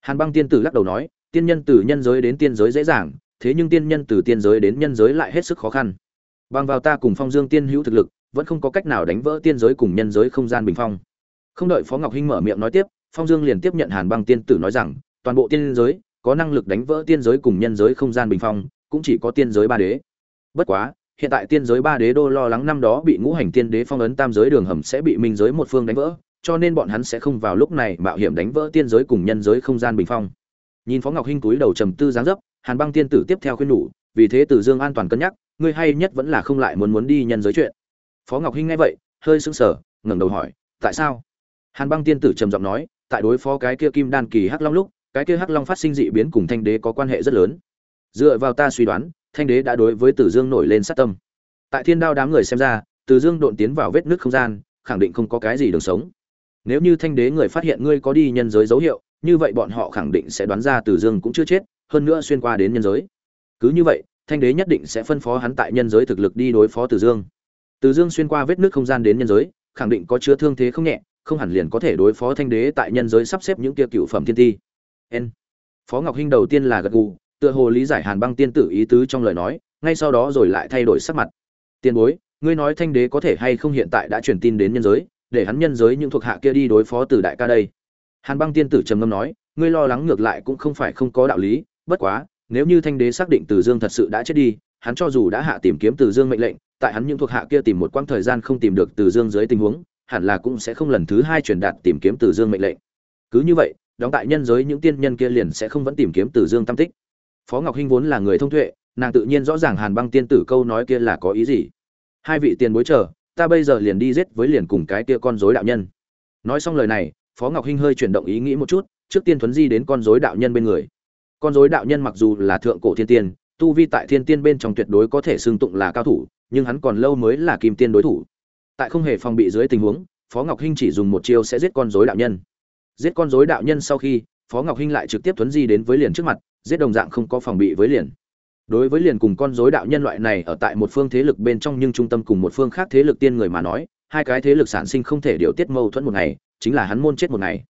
Hàn băng tiên tử lắc đầu nói, tiên nhân từ nhân giới đến tiên giới dễ dàng, thế nhưng tiên nhân từ tiên giới đến nhân giới lại hết sức khó khăn. Bằng vào ta cùng phong dương tiên hữu thực lực, vẫn không có cách nào đánh vỡ tiên giới cùng nhân giới không gian bình phong. Không đợi phó ngọc hinh mở miệng nói tiếp, phong dương liền tiếp nhận hàn băng tiên tử nói rằng, toàn bộ tiên giới có năng lực đánh vỡ tiên giới cùng nhân giới không gian bình phong cũng chỉ có tiên giới ba đế. Bất quá, hiện tại tiên giới ba đế đô lo lắng năm đó bị ngũ hành tiên đế phong ấn tam giới đường hầm sẽ bị minh giới một phương đánh vỡ, cho nên bọn hắn sẽ không vào lúc này mạo hiểm đánh vỡ tiên giới cùng nhân giới không gian bình phong. Nhìn phó ngọc hinh túi đầu trầm tư dáng dấp, hàn băng tiên tử tiếp theo khuyên nhủ, vì thế tử dương an toàn cân nhắc, ngươi hay nhất vẫn là không lại muốn muốn đi nhân giới chuyện. Phó ngọc hinh nghe vậy, hơi sững sờ, ngẩng đầu hỏi, tại sao? Hàn băng tiên tử trầm giọng nói, tại đối phó cái kia kim đan kỳ hắc long lúc, cái kia hắc long phát sinh dị biến cùng thanh đế có quan hệ rất lớn dựa vào ta suy đoán, thanh đế đã đối với tử dương nổi lên sát tâm. Tại thiên đao đám người xem ra, tử dương độn tiến vào vết nước không gian, khẳng định không có cái gì đường sống. Nếu như thanh đế người phát hiện ngươi có đi nhân giới dấu hiệu, như vậy bọn họ khẳng định sẽ đoán ra tử dương cũng chưa chết, hơn nữa xuyên qua đến nhân giới. Cứ như vậy, thanh đế nhất định sẽ phân phó hắn tại nhân giới thực lực đi đối phó tử dương. Tử dương xuyên qua vết nước không gian đến nhân giới, khẳng định có chứa thương thế không nhẹ, không hẳn liền có thể đối phó thanh đế tại nhân giới sắp xếp những kia cựu phẩm thiên ti. N. Phó ngọc hinh đầu tiên là gật gù tựa hồ lý giải hàn băng tiên tử ý tứ trong lời nói, ngay sau đó rồi lại thay đổi sắc mặt. Tiền bối, ngươi nói thanh đế có thể hay không hiện tại đã truyền tin đến nhân giới, để hắn nhân giới những thuộc hạ kia đi đối phó từ đại ca đây? Hàn băng tiên tử trầm ngâm nói, ngươi lo lắng ngược lại cũng không phải không có đạo lý, bất quá, nếu như thanh đế xác định từ dương thật sự đã chết đi, hắn cho dù đã hạ tìm kiếm từ dương mệnh lệnh, tại hắn những thuộc hạ kia tìm một quãng thời gian không tìm được từ dương dưới tình huống, hẳn là cũng sẽ không lần thứ hai truyền đạt tìm kiếm từ dương mệnh lệnh. Cứ như vậy, đóng tại nhân giới những tiên nhân kia liền sẽ không vẫn tìm kiếm từ dương tam tích phó ngọc hinh vốn là người thông tuệ, nàng tự nhiên rõ ràng hàn băng tiên tử câu nói kia là có ý gì. Hai vị tiền bối chờ, ta bây giờ liền đi giết với liền cùng cái kia con rối đạo nhân. Nói xong lời này, phó ngọc hinh hơi chuyển động ý nghĩ một chút, trước tiên thuấn di đến con rối đạo nhân bên người. Con rối đạo nhân mặc dù là thượng cổ thiên tiên, tu vi tại thiên tiên bên trong tuyệt đối có thể xưng tụng là cao thủ, nhưng hắn còn lâu mới là kim tiên đối thủ. Tại không hề phòng bị dưới tình huống, phó ngọc hinh chỉ dùng một chiêu sẽ giết con rối đạo nhân. Giết con rối đạo nhân sau khi, phó ngọc hinh lại trực tiếp thuấn di đến với liền trước mặt giết đồng dạng không có phòng bị với liền. Đối với liền cùng con rối đạo nhân loại này ở tại một phương thế lực bên trong nhưng trung tâm cùng một phương khác thế lực tiên người mà nói, hai cái thế lực sản sinh không thể điều tiết mâu thuẫn một ngày, chính là hắn môn chết một ngày.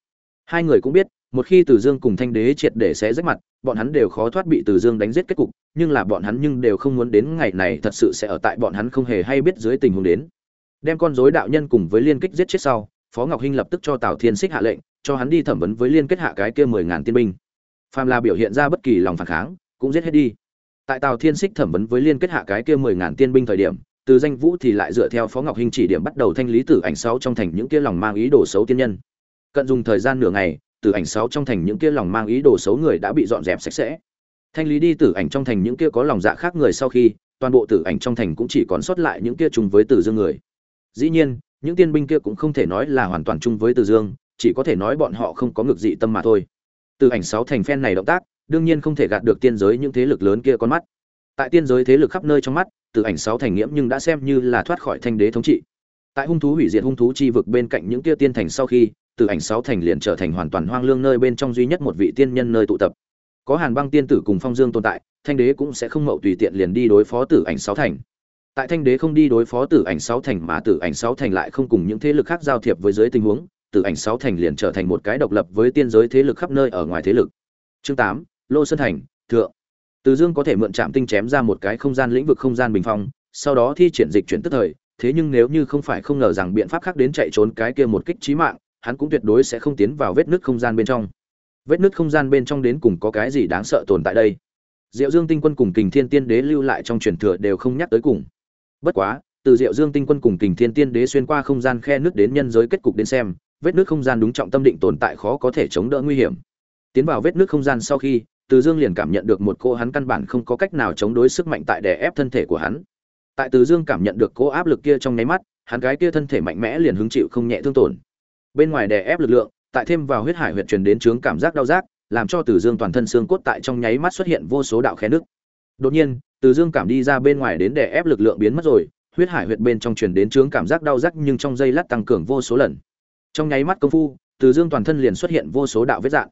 Hai người cũng biết, một khi từ dương cùng thanh đế triệt để sẽ rách mặt, bọn hắn đều khó thoát bị từ dương đánh giết kết cục, nhưng là bọn hắn nhưng đều không muốn đến ngày này thật sự sẽ ở tại bọn hắn không hề hay biết dưới tình huống đến. Đem con rối đạo nhân cùng với liên kích giết chết sau, phó ngọc hinh lập tức cho tào thiên xích hạ lệnh, cho hắn đi thẩm vấn với liên kết hạ cái kia mười ngàn tiên binh phàm là biểu hiện ra bất kỳ lòng phản kháng, cũng giết hết đi. Tại tào thiên xích thẩm vấn với liên kết hạ cái kia mười ngàn tiên binh thời điểm, từ danh vũ thì lại dựa theo phó ngọc hinh chỉ điểm bắt đầu thanh lý tử ảnh sáu trong thành những kia lòng mang ý đồ xấu tiên nhân. Cận dùng thời gian nửa ngày, tử ảnh sáu trong thành những kia lòng mang ý đồ xấu người đã bị dọn dẹp sạch sẽ. Thanh lý đi tử ảnh trong thành những kia có lòng dạ khác người sau khi, toàn bộ tử ảnh trong thành cũng chỉ còn sót lại những kia chung với tử dương người. Dĩ nhiên, những tiên binh kia cũng không thể nói là hoàn toàn chung với tử dương, chỉ có thể nói bọn họ không có ngược dị tâm mà thôi. Từ ảnh sáu thành phen này động tác, đương nhiên không thể gạt được tiên giới những thế lực lớn kia con mắt. Tại tiên giới thế lực khắp nơi trong mắt, từ ảnh sáu thành nghiễm nhưng đã xem như là thoát khỏi thanh đế thống trị. Tại hung thú hủy diệt hung thú chi vực bên cạnh những kia tiên thành sau khi, từ ảnh sáu thành liền trở thành hoàn toàn hoang lương nơi bên trong duy nhất một vị tiên nhân nơi tụ tập. Có hàn băng tiên tử cùng phong dương tồn tại, thanh đế cũng sẽ không mậu tùy tiện liền đi đối phó tử ảnh sáu thành. Tại thanh đế không đi đối phó tử ảnh sáu thành mà tử ảnh sáu thành lại không cùng những thế lực khác giao thiệp với dưới tình huống từ ảnh sáu thành liền trở thành một cái độc lập với tiên giới thế lực khắp nơi ở ngoài thế lực. Chương tám, lô sơn thành, thượng. Từ dương có thể mượn chạm tinh chém ra một cái không gian lĩnh vực không gian bình phong, sau đó thi triển dịch chuyển tức thời, thế nhưng nếu như không phải không ngờ rằng biện pháp khác đến chạy trốn cái kia một kích chí mạng, hắn cũng tuyệt đối sẽ không tiến vào vết nứt không gian bên trong. Vết nứt không gian bên trong đến cùng có cái gì đáng sợ tồn tại đây? Diệu dương tinh quân cùng kình thiên tiên đế lưu lại trong truyền thừa đều không nhắc tới cùng. Bất quá, từ diệu dương tinh quân cùng kình thiên tiên đế xuyên qua không gian khe nước đến nhân giới kết cục đến xem vết nước không gian đúng trọng tâm định tồn tại khó có thể chống đỡ nguy hiểm. Tiến vào vết nước không gian sau khi, từ dương liền cảm nhận được một cô hắn căn bản không có cách nào chống đối sức mạnh tại đè ép thân thể của hắn. Tại từ dương cảm nhận được cô áp lực kia trong nháy mắt, hắn cái kia thân thể mạnh mẽ liền hứng chịu không nhẹ thương tổn. Bên ngoài đè ép lực lượng, tại thêm vào huyết hải huyệt truyền đến chướng cảm giác đau rát, làm cho từ dương toàn thân xương cốt tại trong nháy mắt xuất hiện vô số đạo khe nước đột nhiên, từ dương cảm đi ra bên ngoài đến đè ép lực lượng biến mất rồi, huyết hải huyệt bên trong truyền đến chướng cảm giác đau rát nhưng trong giây lát tăng cường vô số lần trong nháy mắt công phu, từ dương toàn thân liền xuất hiện vô số đạo vết dạn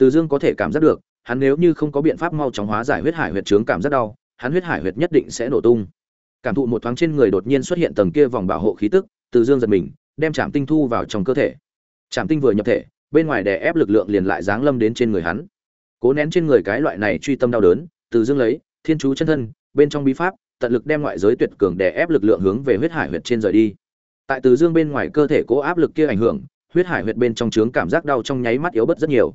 từ dương có thể cảm giác được, hắn nếu như không có biện pháp mau chóng hóa giải huyết hải huyệt trướng cảm giác đau, hắn huyết hải huyệt nhất định sẽ nổ tung. Cảm thụ một thoáng trên người đột nhiên xuất hiện tầng kia vòng bảo hộ khí tức, từ dương giật mình, đem chạm tinh thu vào trong cơ thể. Chạm tinh vừa nhập thể, bên ngoài đè ép lực lượng liền lại giáng lâm đến trên người hắn. Cố nén trên người cái loại này truy tâm đau đớn, từ dương lấy, thiên chú chân thân, bên trong bí pháp, tận lực đem ngoại giới tuyệt cường đè ép lực lượng hướng về huyết hải huyệt trên rời đi tại từ dương bên ngoài cơ thể cố áp lực kia ảnh hưởng, huyết hải huyệt bên trong trướng cảm giác đau trong nháy mắt yếu bớt rất nhiều.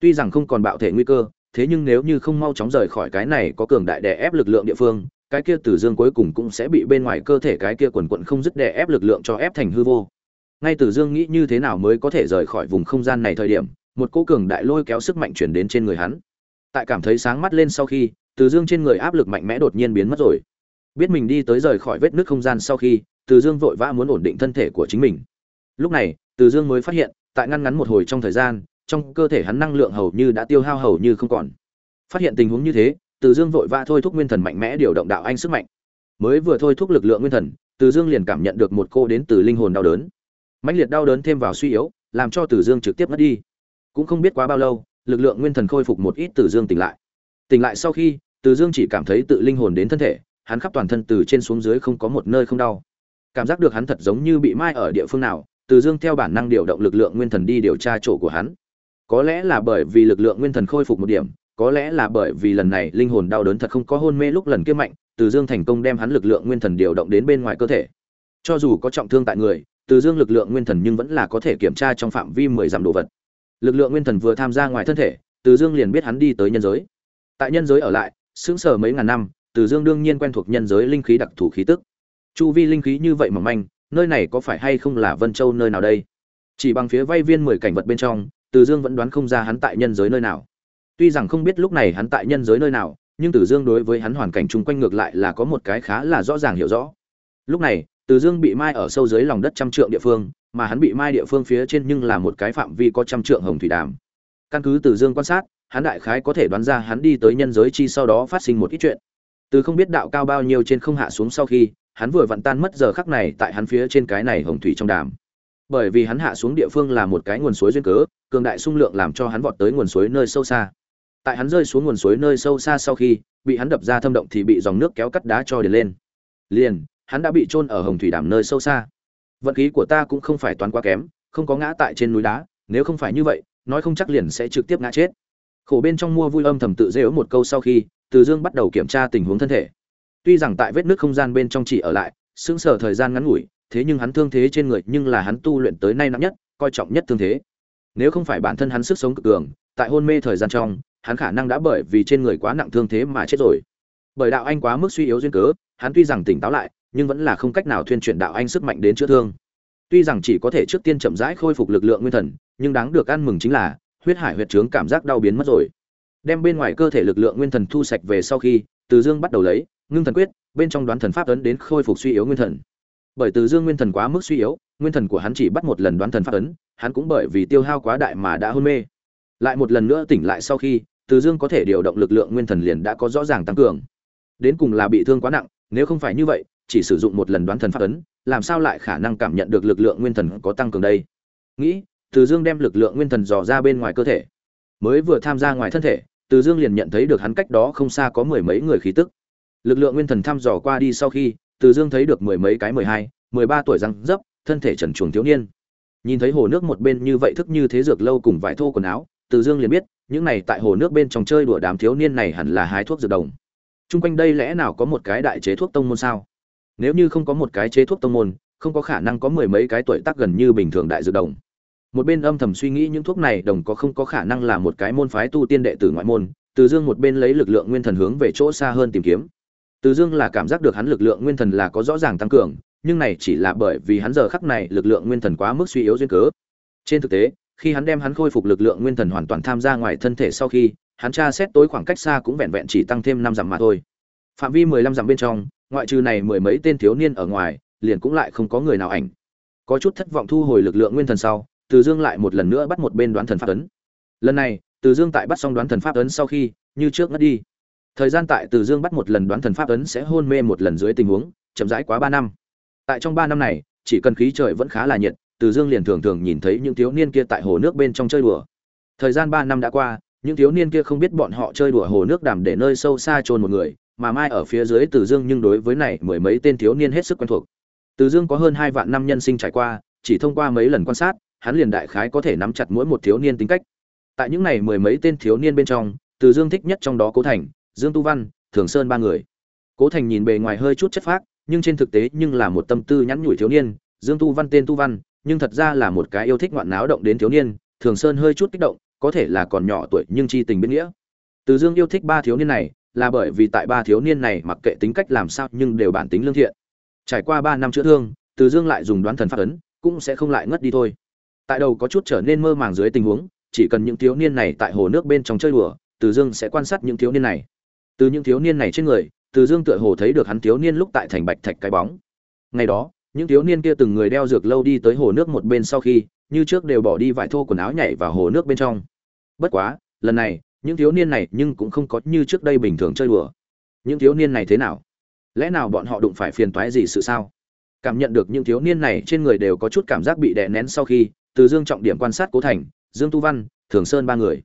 Tuy rằng không còn bạo thể nguy cơ, thế nhưng nếu như không mau chóng rời khỏi cái này có cường đại đè ép lực lượng địa phương, cái kia từ dương cuối cùng cũng sẽ bị bên ngoài cơ thể cái kia quần quận không dứt đè ép lực lượng cho ép thành hư vô. Ngay từ dương nghĩ như thế nào mới có thể rời khỏi vùng không gian này thời điểm, một cô cường đại lôi kéo sức mạnh chuyển đến trên người hắn. Tại cảm thấy sáng mắt lên sau khi, từ dương trên người áp lực mạnh mẽ đột nhiên biến mất rồi. Biết mình đi tới rời khỏi vết nước không gian sau khi từ dương vội vã muốn ổn định thân thể của chính mình. Lúc này, từ dương mới phát hiện, tại ngăn ngắn một hồi trong thời gian, trong cơ thể hắn năng lượng hầu như đã tiêu hao hầu như không còn. Phát hiện tình huống như thế, từ dương vội vã thôi thúc nguyên thần mạnh mẽ điều động đạo anh sức mạnh. Mới vừa thôi thúc lực lượng nguyên thần, từ dương liền cảm nhận được một cô đến từ linh hồn đau đớn. Mãnh liệt đau đớn thêm vào suy yếu, làm cho từ dương trực tiếp mất đi. Cũng không biết quá bao lâu, lực lượng nguyên thần khôi phục một ít từ dương tỉnh lại. Tỉnh lại sau khi, từ dương chỉ cảm thấy tự linh hồn đến thân thể, hắn khắp toàn thân từ trên xuống dưới không có một nơi không đau cảm giác được hắn thật giống như bị mai ở địa phương nào, từ dương theo bản năng điều động lực lượng nguyên thần đi điều tra chỗ của hắn. Có lẽ là bởi vì lực lượng nguyên thần khôi phục một điểm, có lẽ là bởi vì lần này linh hồn đau đớn thật không có hôn mê lúc lần kia mạnh, từ dương thành công đem hắn lực lượng nguyên thần điều động đến bên ngoài cơ thể. Cho dù có trọng thương tại người, từ dương lực lượng nguyên thần nhưng vẫn là có thể kiểm tra trong phạm vi mười dặm đồ vật. Lực lượng nguyên thần vừa tham gia ngoài thân thể, từ dương liền biết hắn đi tới nhân giới. Tại nhân giới ở lại, sững sờ mấy ngàn năm, từ dương đương nhiên quen thuộc nhân giới linh khí đặc thù khí tức chu vi linh khí như vậy mỏng manh, nơi này có phải hay không là vân châu nơi nào đây? Chỉ bằng phía vay viên mười cảnh vật bên trong, từ dương vẫn đoán không ra hắn tại nhân giới nơi nào. Tuy rằng không biết lúc này hắn tại nhân giới nơi nào, nhưng từ dương đối với hắn hoàn cảnh chung quanh ngược lại là có một cái khá là rõ ràng hiểu rõ. Lúc này, từ dương bị mai ở sâu dưới lòng đất trăm trượng địa phương, mà hắn bị mai địa phương phía trên nhưng là một cái phạm vi có trăm trượng hồng thủy đàm. Căn cứ từ dương quan sát, hắn đại khái có thể đoán ra hắn đi tới nhân giới chi sau đó phát sinh một ít chuyện. Từ không biết đạo cao bao nhiêu trên không hạ xuống sau khi hắn vừa vặn tan mất giờ khắc này tại hắn phía trên cái này hồng thủy trong đàm. Bởi vì hắn hạ xuống địa phương là một cái nguồn suối duyên cớ, cường đại xung lượng làm cho hắn vọt tới nguồn suối nơi sâu xa. Tại hắn rơi xuống nguồn suối nơi sâu xa sau khi, bị hắn đập ra thâm động thì bị dòng nước kéo cắt đá cho đi lên. Liền, hắn đã bị chôn ở hồng thủy đàm nơi sâu xa. Vận khí của ta cũng không phải toán quá kém, không có ngã tại trên núi đá, nếu không phải như vậy, nói không chắc liền sẽ trực tiếp ngã chết. Khổ bên trong mua vui âm thầm tự giễu một câu sau khi, từ dương bắt đầu kiểm tra tình huống thân thể tuy rằng tại vết nước không gian bên trong chỉ ở lại, sững sờ thời gian ngắn ngủi, thế nhưng hắn thương thế trên người nhưng là hắn tu luyện tới nay nặng nhất, coi trọng nhất thương thế. Nếu không phải bản thân hắn sức sống cực cường, tại hôn mê thời gian trong, hắn khả năng đã bởi vì trên người quá nặng thương thế mà chết rồi. Bởi đạo anh quá mức suy yếu duyên cớ, hắn tuy rằng tỉnh táo lại, nhưng vẫn là không cách nào thuyên chuyển đạo anh sức mạnh đến chữa thương. Tuy rằng chỉ có thể trước tiên chậm rãi khôi phục lực lượng nguyên thần, nhưng đáng được ăn mừng chính là, huyết hải huyết trướng cảm giác đau biến mất rồi. Đem bên ngoài cơ thể lực lượng nguyên thần thu sạch về sau khi, từ dương bắt đầu lấy ngưng thần quyết, bên trong đoán thần pháp ấn đến khôi phục suy yếu nguyên thần. Bởi từ dương nguyên thần quá mức suy yếu, nguyên thần của hắn chỉ bắt một lần đoán thần pháp ấn, hắn cũng bởi vì tiêu hao quá đại mà đã hôn mê. Lại một lần nữa tỉnh lại sau khi, từ dương có thể điều động lực lượng nguyên thần liền đã có rõ ràng tăng cường. Đến cùng là bị thương quá nặng, nếu không phải như vậy, chỉ sử dụng một lần đoán thần pháp ấn, làm sao lại khả năng cảm nhận được lực lượng nguyên thần có tăng cường đây? Nghĩ, từ dương đem lực lượng nguyên thần dò ra bên ngoài cơ thể. Mới vừa tham gia ngoài thân thể, từ dương liền nhận thấy được hắn cách đó không xa có mười mấy người khí tức lực lượng nguyên thần thăm dò qua đi sau khi, từ dương thấy được mười mấy cái mười hai, mười ba tuổi răng dấp, thân thể trần chuồng thiếu niên. Nhìn thấy hồ nước một bên như vậy thức như thế dược lâu cùng vải thô quần áo, từ dương liền biết, những này tại hồ nước bên trong chơi đùa đám thiếu niên này hẳn là hái thuốc dược đồng. Chung quanh đây lẽ nào có một cái đại chế thuốc tông môn sao? Nếu như không có một cái chế thuốc tông môn, không có khả năng có mười mấy cái tuổi tác gần như bình thường đại dược đồng. Một bên âm thầm suy nghĩ những thuốc này đồng có không có khả năng là một cái môn phái tu tiên đệ tử ngoại môn, từ dương một bên lấy lực lượng nguyên thần hướng về chỗ xa hơn tìm kiếm từ dương là cảm giác được hắn lực lượng nguyên thần là có rõ ràng tăng cường, nhưng này chỉ là bởi vì hắn giờ khắc này lực lượng nguyên thần quá mức suy yếu duyên cớ. Trên thực tế, khi hắn đem hắn khôi phục lực lượng nguyên thần hoàn toàn tham gia ngoài thân thể sau khi, hắn tra xét tối khoảng cách xa cũng vẹn vẹn chỉ tăng thêm năm dặm mà thôi. Phạm vi mười lăm dặm bên trong, ngoại trừ này mười mấy tên thiếu niên ở ngoài, liền cũng lại không có người nào ảnh. Có chút thất vọng thu hồi lực lượng nguyên thần sau, từ dương lại một lần nữa bắt một bên đoán thần pháp ấn. Lần này, từ dương tại bắt xong đoán thần pháp ấn sau khi, như trước ngất đi thời gian tại từ dương bắt một lần đoán thần pháp ấn sẽ hôn mê một lần dưới tình huống, chậm rãi quá ba năm. Tại trong ba năm này, chỉ cần khí trời vẫn khá là nhiệt, từ dương liền thường thường nhìn thấy những thiếu niên kia tại hồ nước bên trong chơi đùa. Thời gian ba năm đã qua, những thiếu niên kia không biết bọn họ chơi đùa hồ nước đàm để nơi sâu xa trôn một người, mà mai ở phía dưới từ dương nhưng đối với này mười mấy tên thiếu niên hết sức quen thuộc. Từ dương có hơn hai vạn năm nhân sinh trải qua, chỉ thông qua mấy lần quan sát, hắn liền đại khái có thể nắm chặt mỗi một thiếu niên tính cách. Tại những này mười mấy tên thiếu niên bên trong, từ dương thích nhất trong đó cố thành dương tu văn, thường sơn ba người. Cố thành nhìn bề ngoài hơi chút chất phác, nhưng trên thực tế nhưng là một tâm tư nhắn nhủi thiếu niên. Dương tu văn tên tu văn, nhưng thật ra là một cái yêu thích ngoạn náo động đến thiếu niên. Thường sơn hơi chút kích động, có thể là còn nhỏ tuổi nhưng chi tình biết nghĩa. Từ dương yêu thích ba thiếu niên này, là bởi vì tại ba thiếu niên này mặc kệ tính cách làm sao nhưng đều bản tính lương thiện. Trải qua ba năm chữa thương, từ dương lại dùng đoán thần pháp ấn, cũng sẽ không lại ngất đi thôi. Tại đầu có chút trở nên mơ màng dưới tình huống, chỉ cần những thiếu niên này tại hồ nước bên trong chơi đùa, từ dương sẽ quan sát những thiếu niên này từ những thiếu niên này trên người, từ dương tựa hồ thấy được hắn thiếu niên lúc tại thành bạch thạch cái bóng. Ngày đó, những thiếu niên kia từng người đeo dược lâu đi tới hồ nước một bên sau khi, như trước đều bỏ đi vải thô quần áo nhảy vào hồ nước bên trong. Bất quá, lần này, những thiếu niên này nhưng cũng không có như trước đây bình thường chơi đùa. Những thiếu niên này thế nào? Lẽ nào bọn họ đụng phải phiền toái gì sự sao? Cảm nhận được những thiếu niên này trên người đều có chút cảm giác bị đè nén sau khi, từ dương trọng điểm quan sát cố thành, dương tu văn, thường sơn ba người.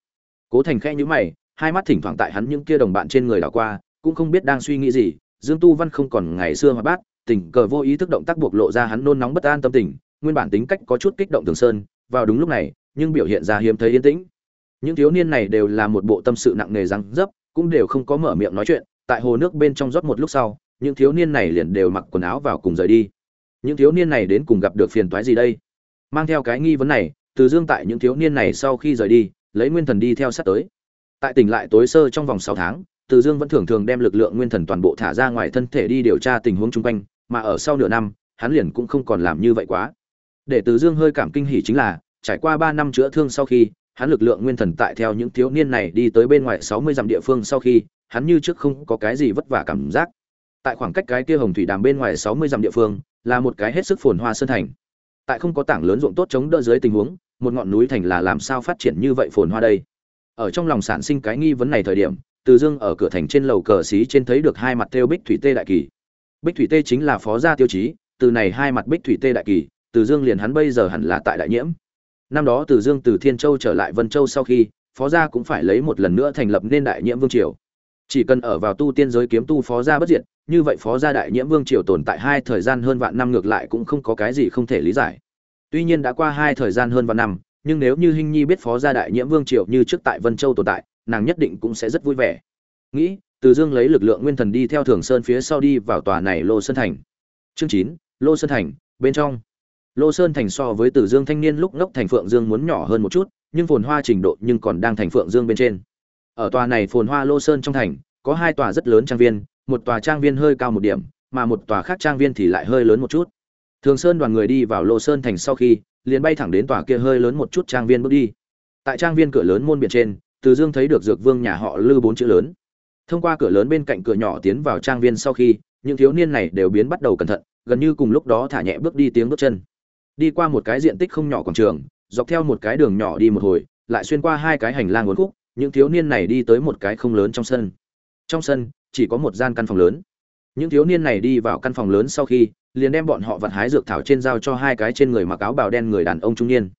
Cố thành khe nhữ mày hai mắt thỉnh thoảng tại hắn những kia đồng bạn trên người đảo qua, cũng không biết đang suy nghĩ gì, dương tu văn không còn ngày xưa mà bát, tình cờ vô ý thức động tác buộc lộ ra hắn nôn nóng bất an tâm tình, nguyên bản tính cách có chút kích động thường sơn, vào đúng lúc này, nhưng biểu hiện ra hiếm thấy yên tĩnh. Những thiếu niên này đều là một bộ tâm sự nặng nề răng dấp, cũng đều không có mở miệng nói chuyện, tại hồ nước bên trong rót một lúc sau, những thiếu niên này liền đều mặc quần áo vào cùng rời đi. Những thiếu niên này đến cùng gặp được phiền toái gì đây? Mang theo cái nghi vấn này, từ dương tại những thiếu niên này sau khi rời đi, lấy nguyên thần đi theo sát tới tại tỉnh lại tối sơ trong vòng sáu tháng, từ dương vẫn thường thường đem lực lượng nguyên thần toàn bộ thả ra ngoài thân thể đi điều tra tình huống chung quanh, mà ở sau nửa năm, hắn liền cũng không còn làm như vậy quá. Để từ dương hơi cảm kinh hỉ chính là, trải qua ba năm chữa thương sau khi, hắn lực lượng nguyên thần tại theo những thiếu niên này đi tới bên ngoài sáu mươi dặm địa phương sau khi, hắn như trước không có cái gì vất vả cảm giác. Tại khoảng cách cái kia hồng thủy đàm bên ngoài sáu mươi dặm địa phương, là một cái hết sức phồn hoa sơn thành. Tại không có tảng lớn ruộng tốt chống đỡ dưới tình huống, một ngọn núi thành là làm sao phát triển như vậy phồn hoa đây? Ở trong lòng sản sinh cái nghi vấn này thời điểm, từ dương ở cửa thành trên lầu cờ xí trên thấy được hai mặt tiêu bích thủy tê đại kỳ. Bích thủy tê chính là phó gia tiêu chí, từ này hai mặt bích thủy tê đại kỳ, từ dương liền hắn bây giờ hẳn là tại đại nhiễm. Năm đó từ dương từ thiên châu trở lại vân châu sau khi, phó gia cũng phải lấy một lần nữa thành lập nên đại nhiễm vương triều. Chỉ cần ở vào tu tiên giới kiếm tu phó gia bất diệt, như vậy phó gia đại nhiễm vương triều tồn tại hai thời gian hơn vạn năm ngược lại cũng không có cái gì không thể lý giải. Tuy nhiên đã qua hai thời gian hơn vạn năm nhưng nếu như hinh nhi biết phó gia đại nhiễm vương triều như trước tại vân châu tồn tại, nàng nhất định cũng sẽ rất vui vẻ. Nghĩ, từ dương lấy lực lượng nguyên thần đi theo thường sơn phía sau đi vào tòa này lô sơn thành. Chương chín, lô sơn thành, bên trong. Lô sơn thành so với từ dương thanh niên lúc ngốc thành phượng dương muốn nhỏ hơn một chút, nhưng phồn hoa trình độ nhưng còn đang thành phượng dương bên trên. Ở tòa này phồn hoa lô sơn trong thành, có hai tòa rất lớn trang viên, một tòa trang viên hơi cao một điểm, mà một tòa khác trang viên thì lại hơi lớn một chút. Thường sơn đoàn người đi vào lô sơn thành sau khi liền bay thẳng đến tòa kia hơi lớn một chút trang viên bước đi. Tại trang viên cửa lớn môn biển trên, từ dương thấy được dược vương nhà họ lư bốn chữ lớn. Thông qua cửa lớn bên cạnh cửa nhỏ tiến vào trang viên sau khi, những thiếu niên này đều biến bắt đầu cẩn thận, gần như cùng lúc đó thả nhẹ bước đi tiếng bước chân. Đi qua một cái diện tích không nhỏ quảng trường, dọc theo một cái đường nhỏ đi một hồi, lại xuyên qua hai cái hành lang uốn khúc, những thiếu niên này đi tới một cái không lớn trong sân. Trong sân, chỉ có một gian căn phòng lớn những thiếu niên này đi vào căn phòng lớn sau khi, liền đem bọn họ vặt hái dược thảo trên dao cho hai cái trên người mặc áo bào đen người đàn ông trung niên.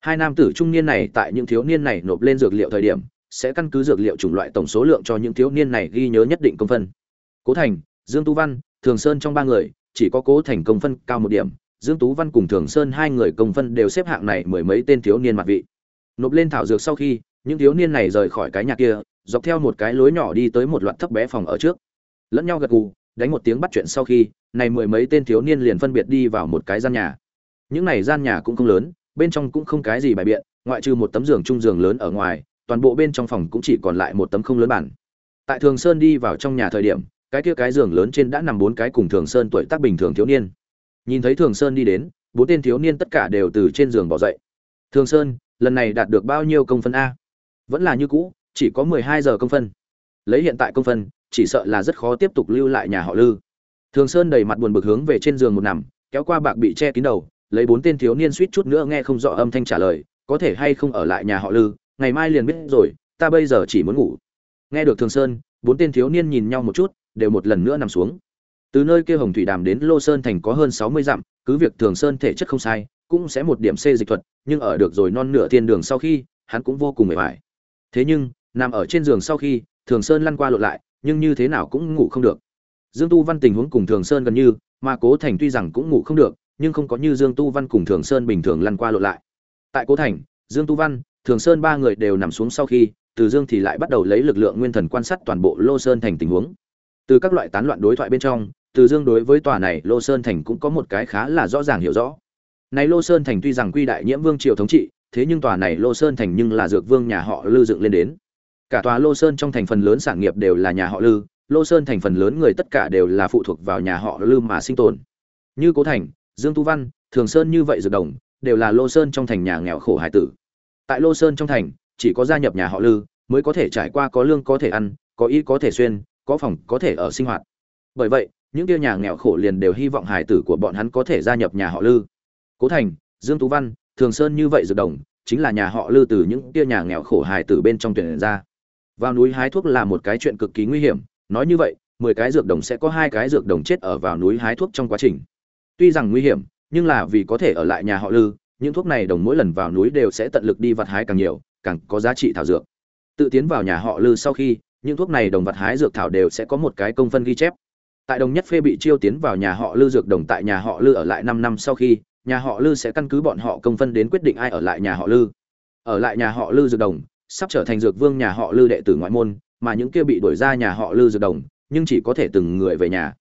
Hai nam tử trung niên này tại những thiếu niên này nộp lên dược liệu thời điểm, sẽ căn cứ dược liệu chủng loại tổng số lượng cho những thiếu niên này ghi nhớ nhất định công phân. Cố thành, dương tu văn, thường sơn trong ba người, chỉ có cố thành công phân cao một điểm, dương tú văn cùng thường sơn hai người công phân đều xếp hạng này mười mấy tên thiếu niên mặt vị. Nộp lên thảo dược sau khi, những thiếu niên này rời khỏi cái nhà kia, dọc theo một cái lối nhỏ đi tới một loạt thấp bé phòng ở trước. Lẫn nhau gật gù đánh một tiếng bắt chuyện sau khi, này mười mấy tên thiếu niên liền phân biệt đi vào một cái gian nhà. Những này gian nhà cũng không lớn, bên trong cũng không cái gì bài biện, ngoại trừ một tấm giường trung giường lớn ở ngoài, toàn bộ bên trong phòng cũng chỉ còn lại một tấm không lớn bản tại thường sơn đi vào trong nhà thời điểm, cái kia cái giường lớn trên đã nằm bốn cái cùng thường sơn tuổi tác bình thường thiếu niên. Nhìn thấy thường sơn đi đến, bốn tên thiếu niên tất cả đều từ trên giường bỏ dậy. Thường sơn, lần này đạt được bao nhiêu công phân a? Vẫn là như cũ, chỉ có mười hai giờ công phân. Lấy hiện tại công phân chỉ sợ là rất khó tiếp tục lưu lại nhà họ lư. Thường sơn đầy mặt buồn bực hướng về trên giường một nằm, kéo qua bạc bị che kín đầu, lấy bốn tên thiếu niên suýt chút nữa nghe không rõ âm thanh trả lời, có thể hay không ở lại nhà họ lư, ngày mai liền biết rồi, ta bây giờ chỉ muốn ngủ. Nghe được thường sơn, bốn tên thiếu niên nhìn nhau một chút, đều một lần nữa nằm xuống. Từ nơi kia hồng thủy đàm đến lô sơn thành có hơn sáu mươi dặm, cứ việc thường sơn thể chất không sai, cũng sẽ một điểm xê dịch thuật, nhưng ở được rồi non nửa thiên đường sau khi, hắn cũng vô cùng mệt mỏi. Thế nhưng, nằm ở trên giường sau khi, thường sơn lăn qua lộn lại nhưng như thế nào cũng ngủ không được. Dương tu văn tình huống cùng thường sơn gần như, mà cố thành tuy rằng cũng ngủ không được, nhưng không có như dương tu văn cùng thường sơn bình thường lăn qua lộn lại. Tại cố thành, dương tu văn, thường sơn ba người đều nằm xuống sau khi, từ dương thì lại bắt đầu lấy lực lượng nguyên thần quan sát toàn bộ lô sơn thành tình huống. Từ các loại tán loạn đối thoại bên trong, từ dương đối với tòa này lô sơn thành cũng có một cái khá là rõ ràng hiểu rõ. Này lô sơn thành tuy rằng quy đại nhiễm vương triều thống trị, thế nhưng tòa này lô sơn thành nhưng là dược vương nhà họ lư dựng lên đến cả tòa lô sơn trong thành phần lớn sản nghiệp đều là nhà họ lư, lô sơn thành phần lớn người tất cả đều là phụ thuộc vào nhà họ lư mà sinh tồn. Như cố thành, dương tu văn, thường sơn như vậy dược đồng, đều là lô sơn trong thành nhà nghèo khổ hải tử. Tại lô sơn trong thành, chỉ có gia nhập nhà họ lư mới có thể trải qua có lương, có thể ăn, có y có thể xuyên, có phòng, có thể ở sinh hoạt. Bởi vậy, những kia nhà nghèo khổ liền đều hy vọng hải tử của bọn hắn có thể gia nhập nhà họ lư. Cố thành, dương tú văn, thường sơn như vậy dược đồng, chính là nhà họ lư từ những kia nhà nghèo khổ hải tử bên trong tuyển ra vào núi hái thuốc là một cái chuyện cực kỳ nguy hiểm, nói như vậy, mười cái dược đồng sẽ có hai cái dược đồng chết ở vào núi hái thuốc trong quá trình. Tuy rằng nguy hiểm, nhưng là vì có thể ở lại nhà họ lư, những thuốc này đồng mỗi lần vào núi đều sẽ tận lực đi vặt hái càng nhiều, càng có giá trị thảo dược. Tự tiến vào nhà họ lư sau khi, những thuốc này đồng vặt hái dược thảo đều sẽ có một cái công phân ghi chép. Tại đồng nhất phê bị chiêu tiến vào nhà họ lư dược đồng tại nhà họ lư ở lại năm năm sau khi, nhà họ lư sẽ căn cứ bọn họ công phân đến quyết định ai ở lại nhà họ lư. Ở lại nhà họ lư dược đồng sắp trở thành dược vương nhà họ lư đệ tử ngoại môn, mà những kia bị đuổi ra nhà họ lư dược đồng, nhưng chỉ có thể từng người về nhà.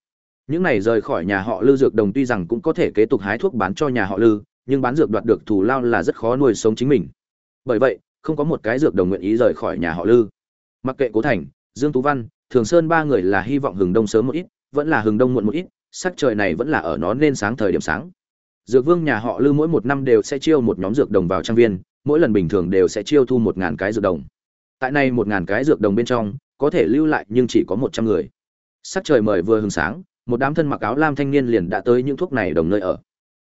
Những này rời khỏi nhà họ lư dược đồng tuy rằng cũng có thể kế tục hái thuốc bán cho nhà họ lư, nhưng bán dược đoạt được thù lao là rất khó nuôi sống chính mình. Bởi vậy, không có một cái dược đồng nguyện ý rời khỏi nhà họ lư. Mặc kệ cố thành, dương tú văn, thường sơn ba người là hy vọng hừng đông sớm một ít, vẫn là hừng đông muộn một ít, sắc trời này vẫn là ở nó nên sáng thời điểm sáng. Dược vương nhà họ lư mỗi một năm đều sẽ chiêu một nhóm dược đồng vào trang viên mỗi lần bình thường đều sẽ chiêu thu một ngàn cái dược đồng. Tại này một ngàn cái dược đồng bên trong, có thể lưu lại nhưng chỉ có một trăm người. Sắc trời mời vừa hừng sáng, một đám thân mặc áo lam thanh niên liền đã tới những thuốc này đồng nơi ở.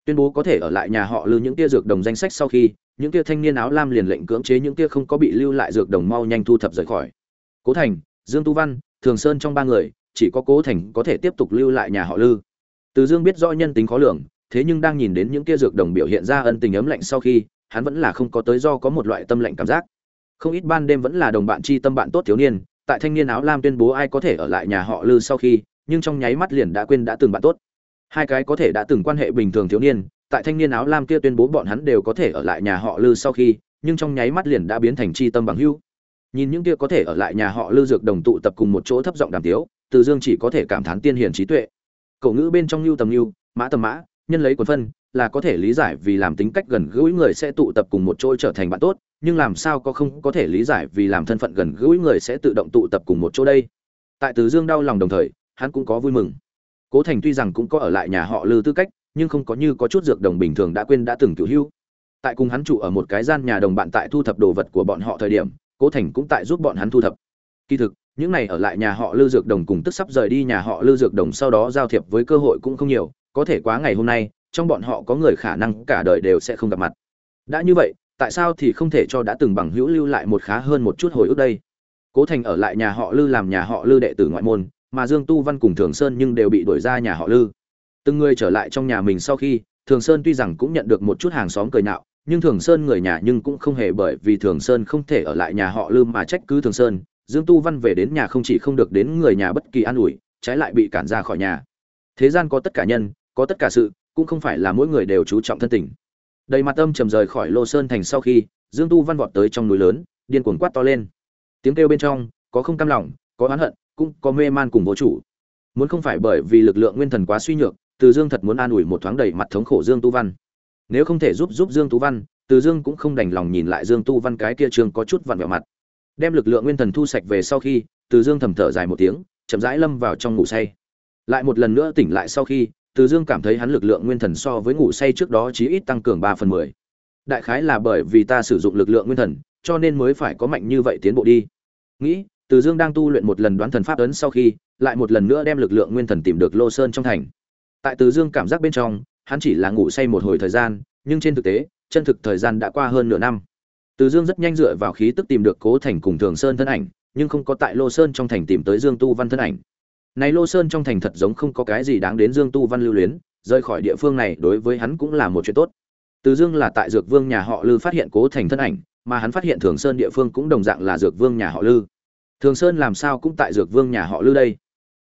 Tuyên bố có thể ở lại nhà họ lưu những tia dược đồng danh sách sau khi, những tia thanh niên áo lam liền lệnh cưỡng chế những tia không có bị lưu lại dược đồng mau nhanh thu thập rời khỏi. Cố thành, dương tu văn, thường sơn trong ba người, chỉ có cố thành có thể tiếp tục lưu lại nhà họ lư từ dương biết rõ nhân tính khó lường, thế nhưng đang nhìn đến những tia dược đồng biểu hiện ra ân tình ấm lạnh sau khi hắn vẫn là không có tới do có một loại tâm lệnh cảm giác. Không ít ban đêm vẫn là đồng bạn chi tâm bạn tốt thiếu niên, tại thanh niên áo lam tuyên bố ai có thể ở lại nhà họ lư sau khi, nhưng trong nháy mắt liền đã quên đã từng bạn tốt. Hai cái có thể đã từng quan hệ bình thường thiếu niên, tại thanh niên áo lam kia tuyên bố bọn hắn đều có thể ở lại nhà họ lư sau khi, nhưng trong nháy mắt liền đã biến thành chi tâm bằng hữu. Nhìn những kia có thể ở lại nhà họ lư dược đồng tụ tập cùng một chỗ thấp giọng đàm tiếu, từ dương chỉ có thể cảm thán tiên hiền trí tuệ. Cậu ngữ bên trong lưu tầm lưu, mã tầm mã, nhân lấy quần phân là có thể lý giải vì làm tính cách gần gũi người sẽ tụ tập cùng một chỗ trở thành bạn tốt, nhưng làm sao có không có thể lý giải vì làm thân phận gần gũi người sẽ tự động tụ tập cùng một chỗ đây? Tại từ dương đau lòng đồng thời, hắn cũng có vui mừng. Cố thành tuy rằng cũng có ở lại nhà họ lư tư cách, nhưng không có như có chút dược đồng bình thường đã quên đã từng cựu hữu tại cùng hắn trụ ở một cái gian nhà đồng bạn tại thu thập đồ vật của bọn họ thời điểm, cố thành cũng tại giúp bọn hắn thu thập. Kỳ thực, những này ở lại nhà họ lư dược đồng cùng tức sắp rời đi nhà họ lư dược đồng sau đó giao thiệp với cơ hội cũng không nhiều, có thể quá ngày hôm nay trong bọn họ có người khả năng cả đời đều sẽ không gặp mặt. Đã như vậy, tại sao thì không thể cho đã từng bằng hữu lưu lại một khá hơn một chút hồi ức đây? Cố thành ở lại nhà họ lư làm nhà họ lư đệ tử ngoại môn, mà dương tu văn cùng thường sơn nhưng đều bị đuổi ra nhà họ lư. Từng người trở lại trong nhà mình sau khi, thường sơn tuy rằng cũng nhận được một chút hàng xóm cười nạo nhưng thường sơn người nhà nhưng cũng không hề bởi vì thường sơn không thể ở lại nhà họ lư mà trách cứ thường sơn. Dương tu văn về đến nhà không chỉ không được đến người nhà bất kỳ an ủi, trái lại bị cản ra khỏi nhà. Thế gian có tất cả nhân, có tất cả sự cũng không phải là mỗi người đều chú trọng thân tình. Đầy mặt âm trầm rời khỏi lô sơn thành sau khi, dương tu văn vọt tới trong núi lớn, điên cuồng quát to lên. Tiếng kêu bên trong, có không cam lòng, có oán hận, cũng có mê man cùng vô chủ. Muốn không phải bởi vì lực lượng nguyên thần quá suy nhược, từ dương thật muốn an ủi một thoáng đầy mặt thống khổ dương tu văn. Nếu không thể giúp giúp dương tu văn, từ dương cũng không đành lòng nhìn lại dương tu văn cái kia trường có chút vặn vẹo mặt. Đem lực lượng nguyên thần thu sạch về sau khi, từ dương thầm thở dài một tiếng, chậm rãi lâm vào trong ngủ say. Lại một lần nữa tỉnh lại sau khi từ dương cảm thấy hắn lực lượng nguyên thần so với ngủ say trước đó chí ít tăng cường ba phần mười. Đại khái là bởi vì ta sử dụng lực lượng nguyên thần, cho nên mới phải có mạnh như vậy tiến bộ đi. Nghĩ, từ dương đang tu luyện một lần đoán thần pháp ấn sau khi, lại một lần nữa đem lực lượng nguyên thần tìm được lô sơn trong thành. Tại từ dương cảm giác bên trong, hắn chỉ là ngủ say một hồi thời gian, nhưng trên thực tế, chân thực thời gian đã qua hơn nửa năm. Từ dương rất nhanh dựa vào khí tức tìm được cố thành cùng thường sơn thân ảnh, nhưng không có tại lô sơn trong thành tìm tới dương tu văn thân ảnh này lô sơn trong thành thật giống không có cái gì đáng đến dương tu văn lưu luyến, rời khỏi địa phương này đối với hắn cũng là một chuyện tốt. Từ dương là tại dược vương nhà họ lư phát hiện cố thành thân ảnh, mà hắn phát hiện thường sơn địa phương cũng đồng dạng là dược vương nhà họ lư. Thường sơn làm sao cũng tại dược vương nhà họ lư đây?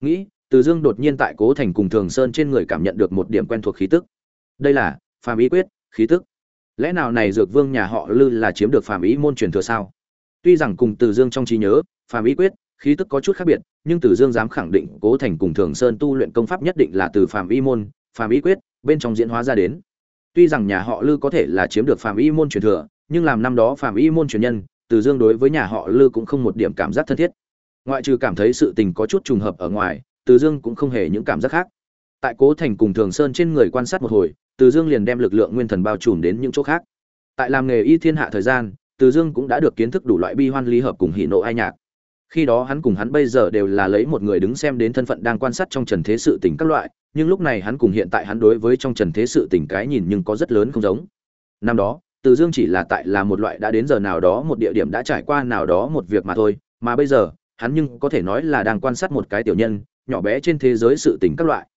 Nghĩ, từ dương đột nhiên tại cố thành cùng thường sơn trên người cảm nhận được một điểm quen thuộc khí tức. Đây là phàm ý quyết, khí tức. Lẽ nào này dược vương nhà họ lư là chiếm được phàm ý môn truyền thừa sao? Tuy rằng cùng từ dương trong trí nhớ phàm ý quyết khí tức có chút khác biệt, nhưng từ dương dám khẳng định cố thành cùng thường sơn tu luyện công pháp nhất định là từ phàm Y môn, phàm Y quyết, bên trong diễn hóa ra đến. Tuy rằng nhà họ lư có thể là chiếm được phàm Y môn truyền thừa, nhưng làm năm đó phàm Y môn truyền nhân, từ dương đối với nhà họ lư cũng không một điểm cảm giác thân thiết. Ngoại trừ cảm thấy sự tình có chút trùng hợp ở ngoài, từ dương cũng không hề những cảm giác khác. Tại cố thành cùng thường sơn trên người quan sát một hồi, từ dương liền đem lực lượng nguyên thần bao trùm đến những chỗ khác. Tại làm nghề y thiên hạ thời gian, từ dương cũng đã được kiến thức đủ loại bi hoan ly hợp cùng hỉ nộ ai nhạc khi đó hắn cùng hắn bây giờ đều là lấy một người đứng xem đến thân phận đang quan sát trong trần thế sự tình các loại, nhưng lúc này hắn cùng hiện tại hắn đối với trong trần thế sự tình cái nhìn nhưng có rất lớn không giống. Năm đó, từ dương chỉ là tại là một loại đã đến giờ nào đó một địa điểm đã trải qua nào đó một việc mà thôi, mà bây giờ, hắn nhưng có thể nói là đang quan sát một cái tiểu nhân, nhỏ bé trên thế giới sự tình các loại.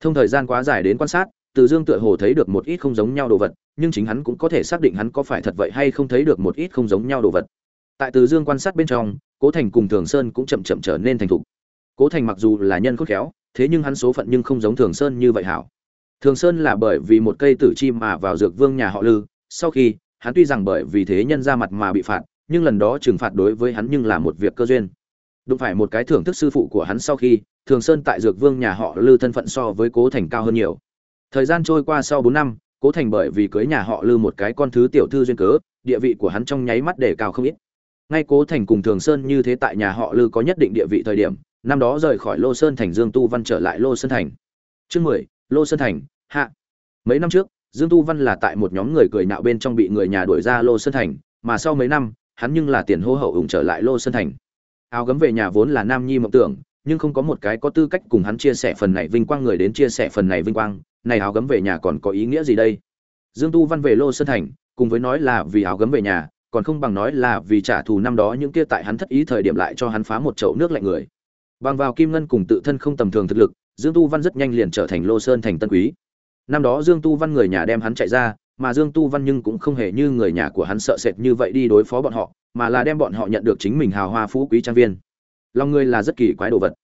Thông thời gian quá dài đến quan sát, từ dương tựa hồ thấy được một ít không giống nhau đồ vật, nhưng chính hắn cũng có thể xác định hắn có phải thật vậy hay không thấy được một ít không giống nhau đồ vật tại từ dương quan sát bên trong, cố thành cùng thường sơn cũng chậm chậm trở nên thành thục. Cố thành mặc dù là nhân khốt khéo, thế nhưng hắn số phận nhưng không giống thường sơn như vậy hảo. Thường sơn là bởi vì một cây tử chi mà vào dược vương nhà họ lư, sau khi, hắn tuy rằng bởi vì thế nhân ra mặt mà bị phạt, nhưng lần đó trừng phạt đối với hắn nhưng là một việc cơ duyên. Đụng phải một cái thưởng thức sư phụ của hắn sau khi, thường sơn tại dược vương nhà họ lư thân phận so với cố thành cao hơn nhiều. Thời gian trôi qua sau bốn năm, cố thành bởi vì cưới nhà họ lư một cái con thứ tiểu thư duyên cớ, địa vị của hắn trong nháy mắt để cao không ít ngay cố thành cùng thường sơn như thế tại nhà họ lư có nhất định địa vị thời điểm, năm đó rời khỏi lô sơn thành dương tu văn trở lại lô sơn thành. Chương mười, lô sơn thành, hạ. Mấy năm trước, dương tu văn là tại một nhóm người cười nạo bên trong bị người nhà đuổi ra lô sơn thành, mà sau mấy năm, hắn nhưng là tiền hô hậu ủng trở lại lô sơn thành. Áo gấm về nhà vốn là nam nhi mộng tưởng, nhưng không có một cái có tư cách cùng hắn chia sẻ phần này vinh quang người đến chia sẻ phần này vinh quang, này áo gấm về nhà còn có ý nghĩa gì đây? Dương tu văn về lô sơn thành, cùng với nói là vì áo gấm về nhà còn không bằng nói là vì trả thù năm đó những kia tại hắn thất ý thời điểm lại cho hắn phá một chậu nước lạnh người. Bằng vào kim ngân cùng tự thân không tầm thường thực lực, dương tu văn rất nhanh liền trở thành lô sơn thành tân quý. Năm đó dương tu văn người nhà đem hắn chạy ra, mà dương tu văn nhưng cũng không hề như người nhà của hắn sợ sệt như vậy đi đối phó bọn họ, mà là đem bọn họ nhận được chính mình hào hoa phú quý trang viên. Lòng người là rất kỳ quái đồ vật.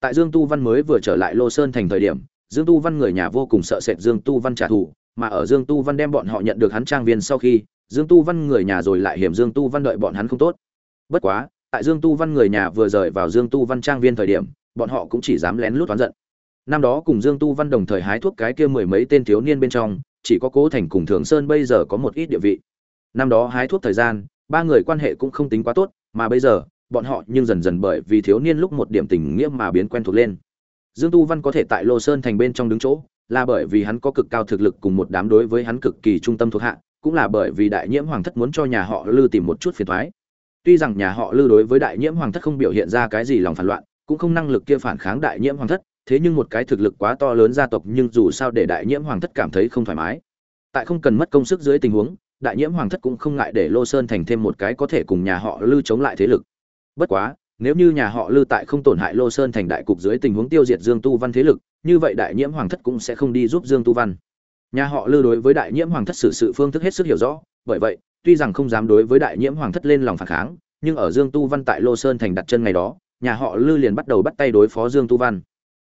Tại dương tu văn mới vừa trở lại lô sơn thành thời điểm, dương tu văn người nhà vô cùng sợ sệt dương tu văn trả thù, mà ở dương tu văn đem bọn họ nhận được hắn trang viên sau khi dương tu văn người nhà rồi lại hiểm dương tu văn đợi bọn hắn không tốt. Bất quá, tại dương tu văn người nhà vừa rời vào dương tu văn trang viên thời điểm, bọn họ cũng chỉ dám lén lút toán giận. Năm đó cùng dương tu văn đồng thời hái thuốc cái kia mười mấy tên thiếu niên bên trong, chỉ có cố thành cùng thường sơn bây giờ có một ít địa vị. Năm đó hái thuốc thời gian, ba người quan hệ cũng không tính quá tốt, mà bây giờ, bọn họ nhưng dần dần bởi vì thiếu niên lúc một điểm tình nghĩa mà biến quen thuộc lên. Dương tu văn có thể tại lô sơn thành bên trong đứng chỗ, là bởi vì hắn có cực cao thực lực cùng một đám đối với hắn cực kỳ trung tâm thuộc hạ cũng là bởi vì đại nhiễm hoàng thất muốn cho nhà họ lư tìm một chút phiền thoái. Tuy rằng nhà họ lư đối với đại nhiễm hoàng thất không biểu hiện ra cái gì lòng phản loạn, cũng không năng lực kia phản kháng đại nhiễm hoàng thất, thế nhưng một cái thực lực quá to lớn gia tộc nhưng dù sao để đại nhiễm hoàng thất cảm thấy không thoải mái. Tại không cần mất công sức dưới tình huống, đại nhiễm hoàng thất cũng không ngại để lô sơn thành thêm một cái có thể cùng nhà họ lư chống lại thế lực. Bất quá, nếu như nhà họ lư tại không tổn hại lô sơn thành đại cục dưới tình huống tiêu diệt dương tu văn thế lực, như vậy đại nhiễm hoàng thất cũng sẽ không đi giúp dương tu văn nhà họ lư đối với đại nhiễm hoàng thất xử sự phương thức hết sức hiểu rõ, bởi vậy, tuy rằng không dám đối với đại nhiễm hoàng thất lên lòng phản kháng, nhưng ở dương tu văn tại lô sơn thành đặt chân ngày đó, nhà họ lư liền bắt đầu bắt tay đối phó dương tu văn.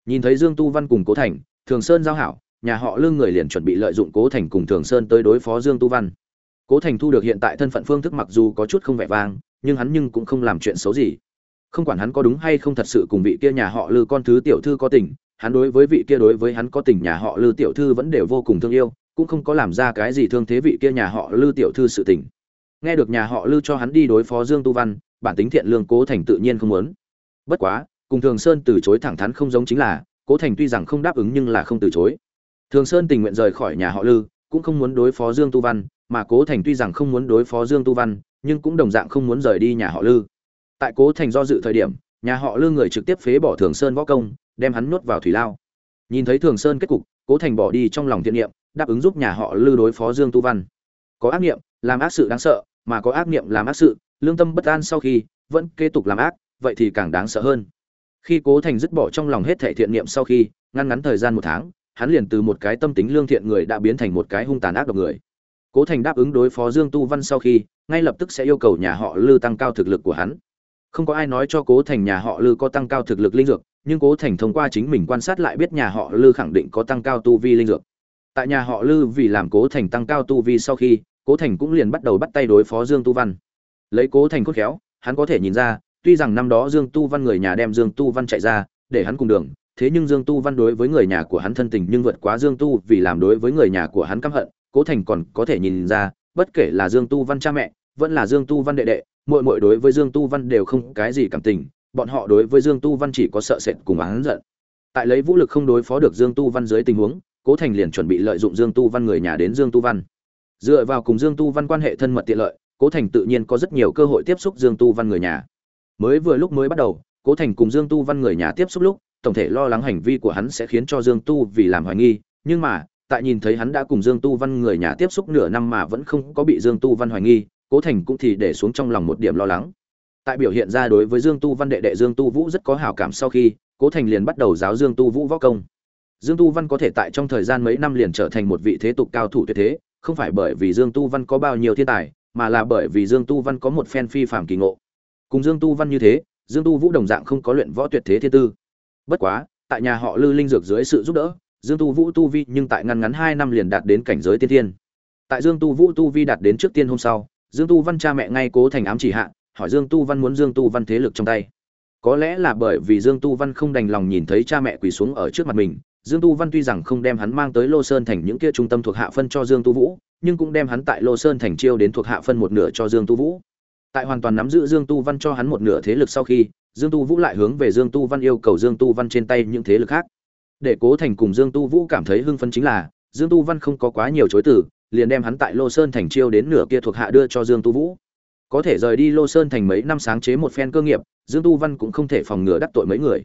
Nhìn thấy dương tu văn cùng cố thành, thường sơn giao hảo, nhà họ lư người liền chuẩn bị lợi dụng cố thành cùng thường sơn tới đối phó dương tu văn. Cố thành thu được hiện tại thân phận phương thức mặc dù có chút không vẻ vang, nhưng hắn nhưng cũng không làm chuyện xấu gì không quản hắn có đúng hay không thật sự cùng vị kia nhà họ lư con thứ tiểu thư có tình, hắn đối với vị kia đối với hắn có tình nhà họ lư tiểu thư vẫn đều vô cùng thương yêu, cũng không có làm ra cái gì thương thế vị kia nhà họ lư tiểu thư sự tình. Nghe được nhà họ lư cho hắn đi đối phó dương tu văn, bản tính thiện lương cố thành tự nhiên không muốn. Bất quá, cùng thường sơn từ chối thẳng thắn không giống chính là, cố thành tuy rằng không đáp ứng nhưng là không từ chối. Thường sơn tình nguyện rời khỏi nhà họ lư, cũng không muốn đối phó dương tu văn, mà cố thành tuy rằng không muốn đối phó dương tu văn, nhưng cũng đồng dạng không muốn rời đi nhà họ lư tại cố thành do dự thời điểm, nhà họ lư người trực tiếp phế bỏ thường sơn võ công, đem hắn nuốt vào thủy lao. Nhìn thấy thường sơn kết cục, cố thành bỏ đi trong lòng thiện niệm, đáp ứng giúp nhà họ lư đối phó dương tu văn. Có ác niệm, làm ác sự đáng sợ, mà có ác niệm làm ác sự, lương tâm bất an sau khi, vẫn kế tục làm ác, vậy thì càng đáng sợ hơn. Khi cố thành dứt bỏ trong lòng hết thể thiện niệm sau khi, ngăn ngắn thời gian một tháng, hắn liền từ một cái tâm tính lương thiện người đã biến thành một cái hung tàn ác độc người. Cố thành đáp ứng đối phó dương tu văn sau khi, ngay lập tức sẽ yêu cầu nhà họ lư tăng cao thực lực của hắn không có ai nói cho cố thành nhà họ lư có tăng cao thực lực linh dược, nhưng cố thành thông qua chính mình quan sát lại biết nhà họ lư khẳng định có tăng cao tu vi linh dược. Tại nhà họ lư vì làm cố thành tăng cao tu vi sau khi, cố thành cũng liền bắt đầu bắt tay đối phó dương tu văn. Lấy cố thành cốt khéo, hắn có thể nhìn ra, tuy rằng năm đó dương tu văn người nhà đem dương tu văn chạy ra, để hắn cùng đường, thế nhưng dương tu văn đối với người nhà của hắn thân tình nhưng vượt quá dương tu vì làm đối với người nhà của hắn căm hận, cố thành còn có thể nhìn ra, bất kể là dương tu văn cha mẹ, vẫn là dương tu văn đệ đệ mọi muội đối với dương tu văn đều không cái gì cảm tình bọn họ đối với dương tu văn chỉ có sợ sệt cùng oán giận tại lấy vũ lực không đối phó được dương tu văn dưới tình huống cố thành liền chuẩn bị lợi dụng dương tu văn người nhà đến dương tu văn dựa vào cùng dương tu văn quan hệ thân mật tiện lợi cố thành tự nhiên có rất nhiều cơ hội tiếp xúc dương tu văn người nhà mới vừa lúc mới bắt đầu cố thành cùng dương tu văn người nhà tiếp xúc lúc tổng thể lo lắng hành vi của hắn sẽ khiến cho dương tu vì làm hoài nghi nhưng mà tại nhìn thấy hắn đã cùng dương tu văn người nhà tiếp xúc nửa năm mà vẫn không có bị dương tu văn hoài nghi cố thành cũng thì để xuống trong lòng một điểm lo lắng tại biểu hiện ra đối với dương tu văn đệ đệ dương tu vũ rất có hào cảm sau khi cố thành liền bắt đầu giáo dương tu vũ võ công dương tu văn có thể tại trong thời gian mấy năm liền trở thành một vị thế tục cao thủ tuyệt thế không phải bởi vì dương tu văn có bao nhiêu thiên tài mà là bởi vì dương tu văn có một phen phi phạm kỳ ngộ cùng dương tu văn như thế dương tu vũ đồng dạng không có luyện võ tuyệt thế thiên tư bất quá tại nhà họ lư linh dược dưới sự giúp đỡ dương tu vũ tu vi nhưng tại ngăn ngắn hai năm liền đạt đến cảnh giới tiên thiên tại dương tu vũ tu vi đạt đến trước tiên hôm sau dương tu văn cha mẹ ngay cố thành ám chỉ hạ hỏi dương tu văn muốn dương tu văn thế lực trong tay có lẽ là bởi vì dương tu văn không đành lòng nhìn thấy cha mẹ quỳ xuống ở trước mặt mình dương tu văn tuy rằng không đem hắn mang tới lô sơn thành những kia trung tâm thuộc hạ phân cho dương tu vũ nhưng cũng đem hắn tại lô sơn thành chiêu đến thuộc hạ phân một nửa cho dương tu vũ tại hoàn toàn nắm giữ dương tu văn cho hắn một nửa thế lực sau khi dương tu vũ lại hướng về dương tu văn yêu cầu dương tu văn trên tay những thế lực khác để cố thành cùng dương tu vũ cảm thấy hưng phấn chính là dương tu văn không có quá nhiều chối từ liền đem hắn tại lô sơn thành chiêu đến nửa kia thuộc hạ đưa cho dương tu vũ. Có thể rời đi lô sơn thành mấy năm sáng chế một phen cơ nghiệp, dương tu văn cũng không thể phòng ngừa đắc tội mấy người.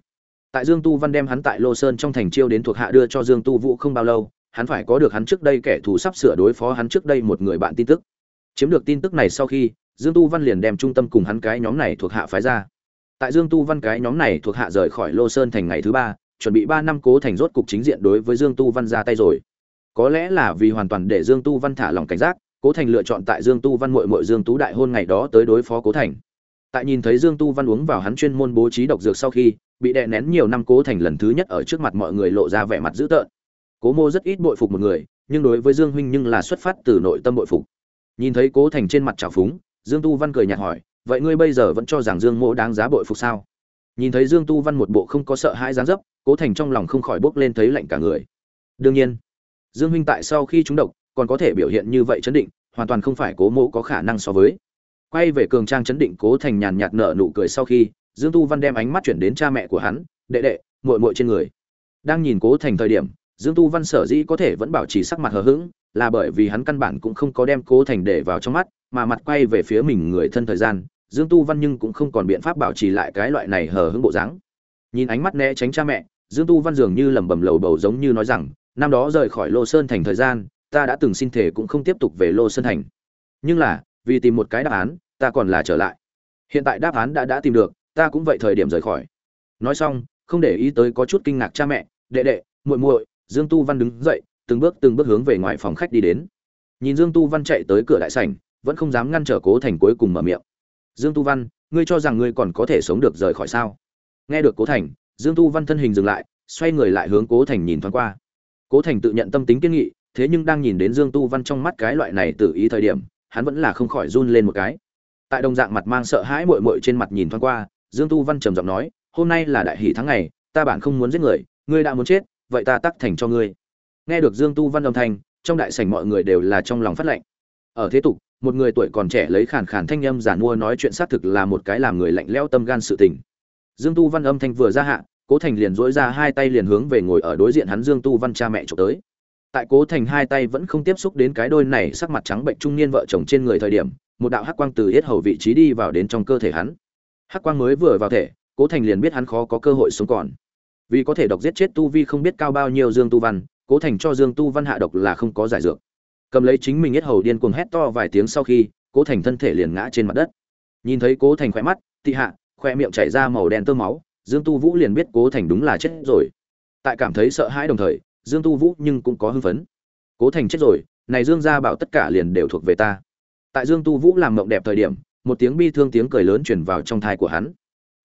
Tại dương tu văn đem hắn tại lô sơn trong thành chiêu đến thuộc hạ đưa cho dương tu vũ không bao lâu, hắn phải có được hắn trước đây kẻ thù sắp sửa đối phó hắn trước đây một người bạn tin tức. Chiếm được tin tức này sau khi, dương tu văn liền đem trung tâm cùng hắn cái nhóm này thuộc hạ phái ra. Tại dương tu văn cái nhóm này thuộc hạ rời khỏi lô sơn thành ngày thứ ba, chuẩn bị ba năm cố thành rốt cục chính diện đối với dương tu văn ra tay rồi có lẽ là vì hoàn toàn để dương tu văn thả lòng cảnh giác, cố thành lựa chọn tại dương tu văn muội muội dương tú đại hôn ngày đó tới đối phó cố thành. Tại nhìn thấy dương tu văn uống vào hắn chuyên môn bố trí độc dược sau khi, bị đè nén nhiều năm cố thành lần thứ nhất ở trước mặt mọi người lộ ra vẻ mặt dữ tợn. Cố mô rất ít bội phục một người, nhưng đối với dương huynh nhưng là xuất phát từ nội tâm bội phục. Nhìn thấy cố thành trên mặt trào phúng, dương tu văn cười nhạt hỏi, vậy ngươi bây giờ vẫn cho rằng dương mô đáng giá bội phục sao? Nhìn thấy dương tu văn một bộ không có sợ hãi dáng dấp, cố thành trong lòng không khỏi bốc lên thấy lạnh cả người. Đương nhiên dương huynh tại sau khi trúng độc, còn có thể biểu hiện như vậy chấn định, hoàn toàn không phải cố mỗ có khả năng so với. Quay về cường trang chấn định cố thành nhàn nhạt nở nụ cười sau khi, dương tu văn đem ánh mắt chuyển đến cha mẹ của hắn, đệ đệ, muội muội trên người. Đang nhìn cố thành thời điểm, dương tu văn sở dĩ có thể vẫn bảo trì sắc mặt hờ hững, là bởi vì hắn căn bản cũng không có đem cố thành để vào trong mắt, mà mặt quay về phía mình người thân thời gian, dương tu văn nhưng cũng không còn biện pháp bảo trì lại cái loại này hờ hững bộ dáng. Nhìn ánh mắt né tránh cha mẹ, dương tu văn dường như lẩm bẩm lầu bầu giống như nói rằng năm đó rời khỏi lô sơn thành thời gian, ta đã từng xin thể cũng không tiếp tục về lô sơn thành. Nhưng là, vì tìm một cái đáp án, ta còn là trở lại. Hiện tại đáp án đã đã tìm được, ta cũng vậy thời điểm rời khỏi. Nói xong, không để ý tới có chút kinh ngạc cha mẹ, đệ đệ, muội muội, dương tu văn đứng dậy, từng bước từng bước hướng về ngoài phòng khách đi đến. Nhìn dương tu văn chạy tới cửa đại sảnh, vẫn không dám ngăn trở cố thành cuối cùng mở miệng. Dương tu văn, ngươi cho rằng ngươi còn có thể sống được rời khỏi sao? Nghe được cố thành, dương tu văn thân hình dừng lại, xoay người lại hướng cố thành nhìn thoáng qua cố thành tự nhận tâm tính kiên nghị, thế nhưng đang nhìn đến dương tu văn trong mắt cái loại này tự ý thời điểm, hắn vẫn là không khỏi run lên một cái. Tại đồng dạng mặt mang sợ hãi mội mội trên mặt nhìn thoáng qua, dương tu văn trầm giọng nói, hôm nay là đại hỷ tháng ngày, ta bản không muốn giết người, ngươi đã muốn chết, vậy ta tắc thành cho ngươi. Nghe được dương tu văn âm thanh, trong đại sảnh mọi người đều là trong lòng phát lệnh. Ở thế tục, một người tuổi còn trẻ lấy khàn khàn thanh âm giản mua nói chuyện xác thực là một cái làm người lạnh lẽo tâm gan sự tình. Dương tu văn âm thanh vừa ra hạ cố thành liền dỗi ra hai tay liền hướng về ngồi ở đối diện hắn dương tu văn cha mẹ trộm tới. Tại cố thành hai tay vẫn không tiếp xúc đến cái đôi này sắc mặt trắng bệnh trung niên vợ chồng trên người thời điểm, một đạo hắc quang từ yết hầu vị trí đi vào đến trong cơ thể hắn. Hắc quang mới vừa vào thể, cố thành liền biết hắn khó có cơ hội sống còn. Vì có thể độc giết chết tu vi không biết cao bao nhiêu dương tu văn, cố thành cho dương tu văn hạ độc là không có giải dược. Cầm lấy chính mình yết hầu điên cuồng hét to vài tiếng sau khi, cố thành thân thể liền ngã trên mặt đất. Nhìn thấy cố thành khỏe mắt, tị hạ khoe miệng chảy ra màu đen tơ máu dương tu vũ liền biết cố thành đúng là chết rồi. Tại cảm thấy sợ hãi đồng thời, dương tu vũ nhưng cũng có hưng phấn. Cố thành chết rồi, này dương gia bảo tất cả liền đều thuộc về ta. Tại dương tu vũ làm mộng đẹp thời điểm, một tiếng bi thương tiếng cười lớn chuyển vào trong thai của hắn.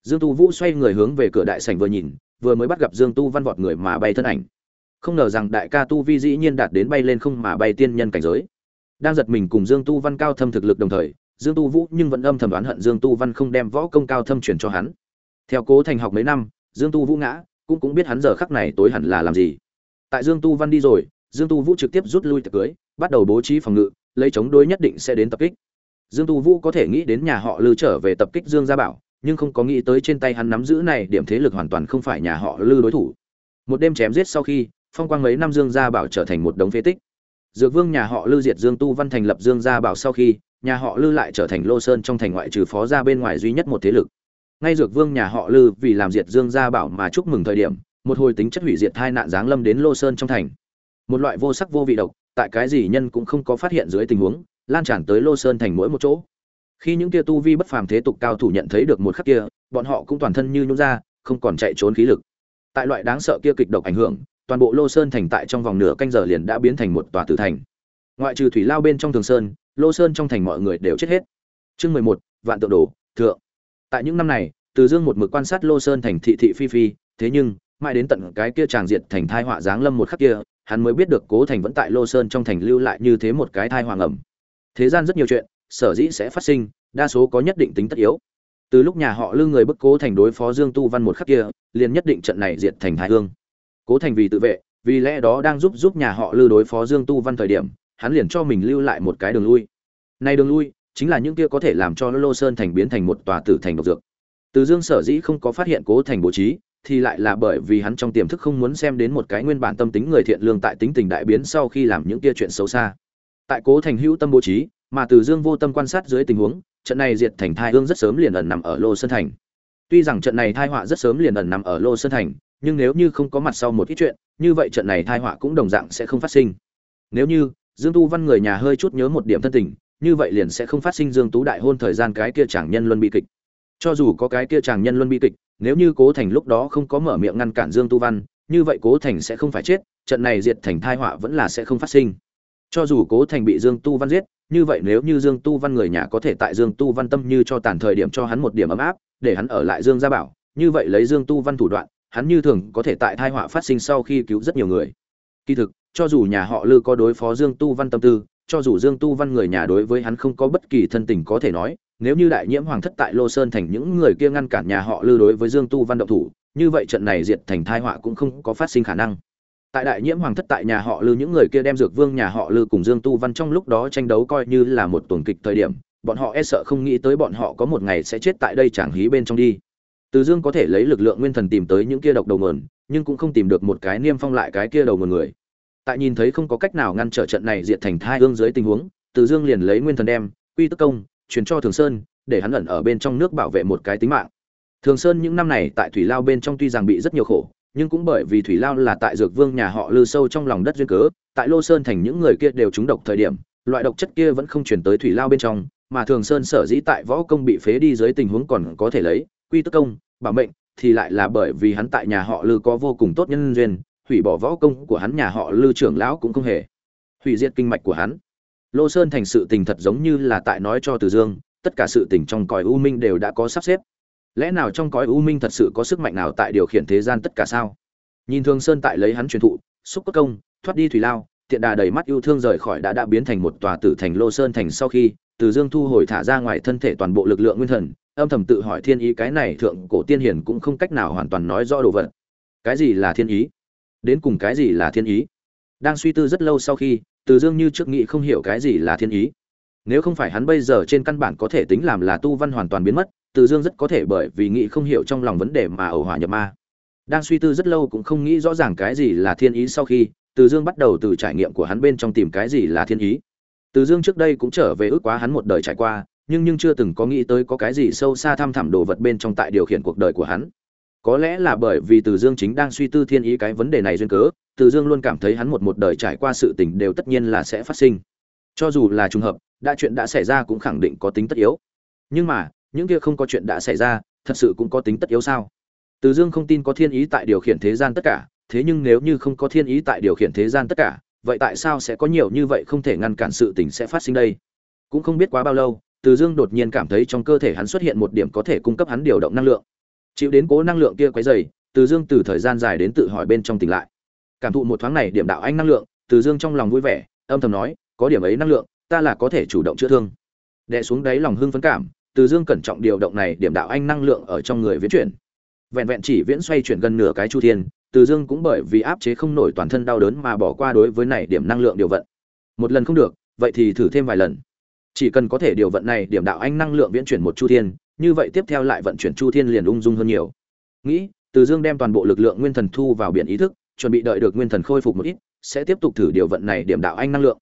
Dương tu vũ xoay người hướng về cửa đại sảnh vừa nhìn, vừa mới bắt gặp dương tu văn vọt người mà bay thân ảnh. Không ngờ rằng đại ca tu vi dĩ nhiên đạt đến bay lên không mà bay tiên nhân cảnh giới. Đang giật mình cùng dương tu văn cao thâm thực lực đồng thời, dương tu vũ nhưng vẫn âm thầm đoán hận dương tu văn không đem võ công cao thâm truyền cho hắn theo cố thành học mấy năm, dương tu vũ ngã, cũng cũng biết hắn giờ khắc này tối hẳn là làm gì. Tại dương tu văn đi rồi, dương tu vũ trực tiếp rút lui tiệc cưới, bắt đầu bố trí phòng ngự, lấy chống đối nhất định sẽ đến tập kích. Dương tu vũ có thể nghĩ đến nhà họ lư trở về tập kích dương gia bảo, nhưng không có nghĩ tới trên tay hắn nắm giữ này điểm thế lực hoàn toàn không phải nhà họ lư đối thủ. Một đêm chém giết sau khi, phong quang mấy năm dương gia bảo trở thành một đống phế tích. Dược vương nhà họ lư diệt dương tu văn thành lập dương gia bảo sau khi, nhà họ lư lại trở thành lô sơn trong thành ngoại trừ phó gia bên ngoài duy nhất một thế lực ngay dược vương nhà họ lư vì làm diệt dương gia bảo mà chúc mừng thời điểm, một hồi tính chất hủy diệt hai nạn giáng lâm đến lô sơn trong thành. Một loại vô sắc vô vị độc, tại cái gì nhân cũng không có phát hiện dưới tình huống, lan tràn tới lô sơn thành mỗi một chỗ. Khi những kia tu vi bất phàm thế tục cao thủ nhận thấy được một khắc kia, bọn họ cũng toàn thân như nhún ra, không còn chạy trốn khí lực. Tại loại đáng sợ kia kịch độc ảnh hưởng, toàn bộ lô sơn thành tại trong vòng nửa canh giờ liền đã biến thành một tòa tử thành. Ngoại trừ thủy lao bên trong thường sơn, lô sơn trong thành mọi người đều chết hết. Chương mười một, vạn tượng đồ thượng tại những năm này, từ dương một mực quan sát lô sơn thành thị thị phi phi, thế nhưng, mãi đến tận cái kia tràng diệt thành thai họa giáng lâm một khắc kia, hắn mới biết được cố thành vẫn tại lô sơn trong thành lưu lại như thế một cái thai hoàng ẩm thế gian rất nhiều chuyện, sở dĩ sẽ phát sinh, đa số có nhất định tính tất yếu. Từ lúc nhà họ Lưu người bức cố thành đối phó dương tu văn một khắc kia, liền nhất định trận này diệt thành thái hương. Cố thành vì tự vệ, vì lẽ đó đang giúp giúp nhà họ lư đối phó dương tu văn thời điểm, hắn liền cho mình lưu lại một cái đường lui. Này đường lui chính là những kia có thể làm cho lô sơn thành biến thành một tòa tử thành độc dược. Từ dương sở dĩ không có phát hiện cố thành bố trí, thì lại là bởi vì hắn trong tiềm thức không muốn xem đến một cái nguyên bản tâm tính người thiện lương tại tính tình đại biến sau khi làm những kia chuyện xấu xa. Tại cố thành hữu tâm bố trí, mà từ dương vô tâm quan sát dưới tình huống, trận này diệt thành thai hương rất sớm liền ẩn nằm ở lô sơn thành. Tuy rằng trận này thai họa rất sớm liền ẩn nằm ở lô sơn thành, nhưng nếu như không có mặt sau một ít chuyện, như vậy trận này thai họa cũng đồng dạng sẽ không phát sinh. Nếu như dương tu văn người nhà hơi chút nhớ một điểm thân tình như vậy liền sẽ không phát sinh dương tú đại hôn thời gian cái kia chàng nhân luân bi kịch. Cho dù có cái kia chàng nhân luân bi kịch, nếu như cố thành lúc đó không có mở miệng ngăn cản dương tu văn, như vậy cố thành sẽ không phải chết, trận này diệt thành thai họa vẫn là sẽ không phát sinh. Cho dù cố thành bị dương tu văn giết, như vậy nếu như dương tu văn người nhà có thể tại dương tu văn tâm như cho tàn thời điểm cho hắn một điểm ấm áp, để hắn ở lại dương gia bảo, như vậy lấy dương tu văn thủ đoạn, hắn như thường có thể tại thai họa phát sinh sau khi cứu rất nhiều người. Kỳ thực, cho dù nhà họ lư có đối phó dương tu văn tâm tư cho dù dương tu văn người nhà đối với hắn không có bất kỳ thân tình có thể nói, nếu như đại nhiễm hoàng thất tại lô sơn thành những người kia ngăn cản nhà họ lư đối với dương tu văn động thủ, như vậy trận này diệt thành tai họa cũng không có phát sinh khả năng. Tại đại nhiễm hoàng thất tại nhà họ lư những người kia đem dược vương nhà họ lư cùng dương tu văn trong lúc đó tranh đấu coi như là một tuần kịch thời điểm, bọn họ e sợ không nghĩ tới bọn họ có một ngày sẽ chết tại đây chẳng hí bên trong đi. Từ dương có thể lấy lực lượng nguyên thần tìm tới những kia độc đầu nguồn, nhưng cũng không tìm được một cái niêm phong lại cái kia đầu nguồn người tại nhìn thấy không có cách nào ngăn trở trận này diệt thành thai ương dưới tình huống, từ dương liền lấy nguyên thần đem, quy tức công, truyền cho thường sơn, để hắn ẩn ở bên trong nước bảo vệ một cái tính mạng. Thường sơn những năm này tại thủy lao bên trong tuy rằng bị rất nhiều khổ, nhưng cũng bởi vì thủy lao là tại dược vương nhà họ lư sâu trong lòng đất duyên cớ, tại lô sơn thành những người kia đều trúng độc thời điểm, loại độc chất kia vẫn không chuyển tới thủy lao bên trong, mà thường sơn sở dĩ tại võ công bị phế đi dưới tình huống còn có thể lấy, quy tức công, bảo mệnh, thì lại là bởi vì hắn tại nhà họ lư có vô cùng tốt nhân duyên hủy bỏ võ công của hắn nhà họ lư trưởng lão cũng không hề. Hủy diệt kinh mạch của hắn. Lô sơn thành sự tình thật giống như là tại nói cho từ dương, tất cả sự tình trong cõi u minh đều đã có sắp xếp. Lẽ nào trong cõi u minh thật sự có sức mạnh nào tại điều khiển thế gian tất cả sao? Nhìn thường sơn tại lấy hắn truyền thụ, xúc cất công, thoát đi thủy lao, tiện đà đầy mắt yêu thương rời khỏi đã đã biến thành một tòa tử thành lô sơn thành sau khi, từ dương thu hồi thả ra ngoài thân thể toàn bộ lực lượng nguyên thần, âm thầm tự hỏi thiên ý cái này thượng cổ tiên hiển cũng không cách nào hoàn toàn nói rõ đồ vật. Cái gì là thiên ý? Đến cùng cái gì là thiên ý? Đang suy tư rất lâu sau khi, từ dương như trước nghĩ không hiểu cái gì là thiên ý. Nếu không phải hắn bây giờ trên căn bản có thể tính làm là tu văn hoàn toàn biến mất, từ dương rất có thể bởi vì nghĩ không hiểu trong lòng vấn đề mà ẩu hỏa nhập ma. Đang suy tư rất lâu cũng không nghĩ rõ ràng cái gì là thiên ý sau khi, từ dương bắt đầu từ trải nghiệm của hắn bên trong tìm cái gì là thiên ý. Từ dương trước đây cũng trở về ước quá hắn một đời trải qua, nhưng nhưng chưa từng có nghĩ tới có cái gì sâu xa thăm thẳm đồ vật bên trong tại điều khiển cuộc đời của hắn có lẽ là bởi vì từ dương chính đang suy tư thiên ý cái vấn đề này duyên cớ, từ dương luôn cảm thấy hắn một một đời trải qua sự tình đều tất nhiên là sẽ phát sinh. Cho dù là trùng hợp, đã chuyện đã xảy ra cũng khẳng định có tính tất yếu. Nhưng mà, những kia không có chuyện đã xảy ra, thật sự cũng có tính tất yếu sao? Từ dương không tin có thiên ý tại điều khiển thế gian tất cả, thế nhưng nếu như không có thiên ý tại điều khiển thế gian tất cả, vậy tại sao sẽ có nhiều như vậy không thể ngăn cản sự tình sẽ phát sinh đây? Cũng không biết quá bao lâu, từ dương đột nhiên cảm thấy trong cơ thể hắn xuất hiện một điểm có thể cung cấp hắn điều động năng lượng chịu đến cố năng lượng kia quấy dày từ dương từ thời gian dài đến tự hỏi bên trong tỉnh lại. Cảm thụ một thoáng này điểm đạo anh năng lượng, từ dương trong lòng vui vẻ, âm thầm nói, có điểm ấy năng lượng, ta là có thể chủ động chữa thương. Đè xuống đáy lòng hưng phấn cảm, từ dương cẩn trọng điều động này điểm đạo anh năng lượng ở trong người viễn chuyển. Vẹn vẹn chỉ viễn xoay chuyển gần nửa cái chu thiên, từ dương cũng bởi vì áp chế không nổi toàn thân đau đớn mà bỏ qua đối với này điểm năng lượng điều vận. Một lần không được, vậy thì thử thêm vài lần chỉ cần có thể điều vận này, điểm đạo anh năng lượng viễn chuyển một chu thiên, như vậy tiếp theo lại vận chuyển chu thiên liền ung dung hơn nhiều. Nghĩ, từ dương đem toàn bộ lực lượng nguyên thần thu vào biển ý thức, chuẩn bị đợi được nguyên thần khôi phục một ít, sẽ tiếp tục thử điều vận này điểm đạo anh năng lượng.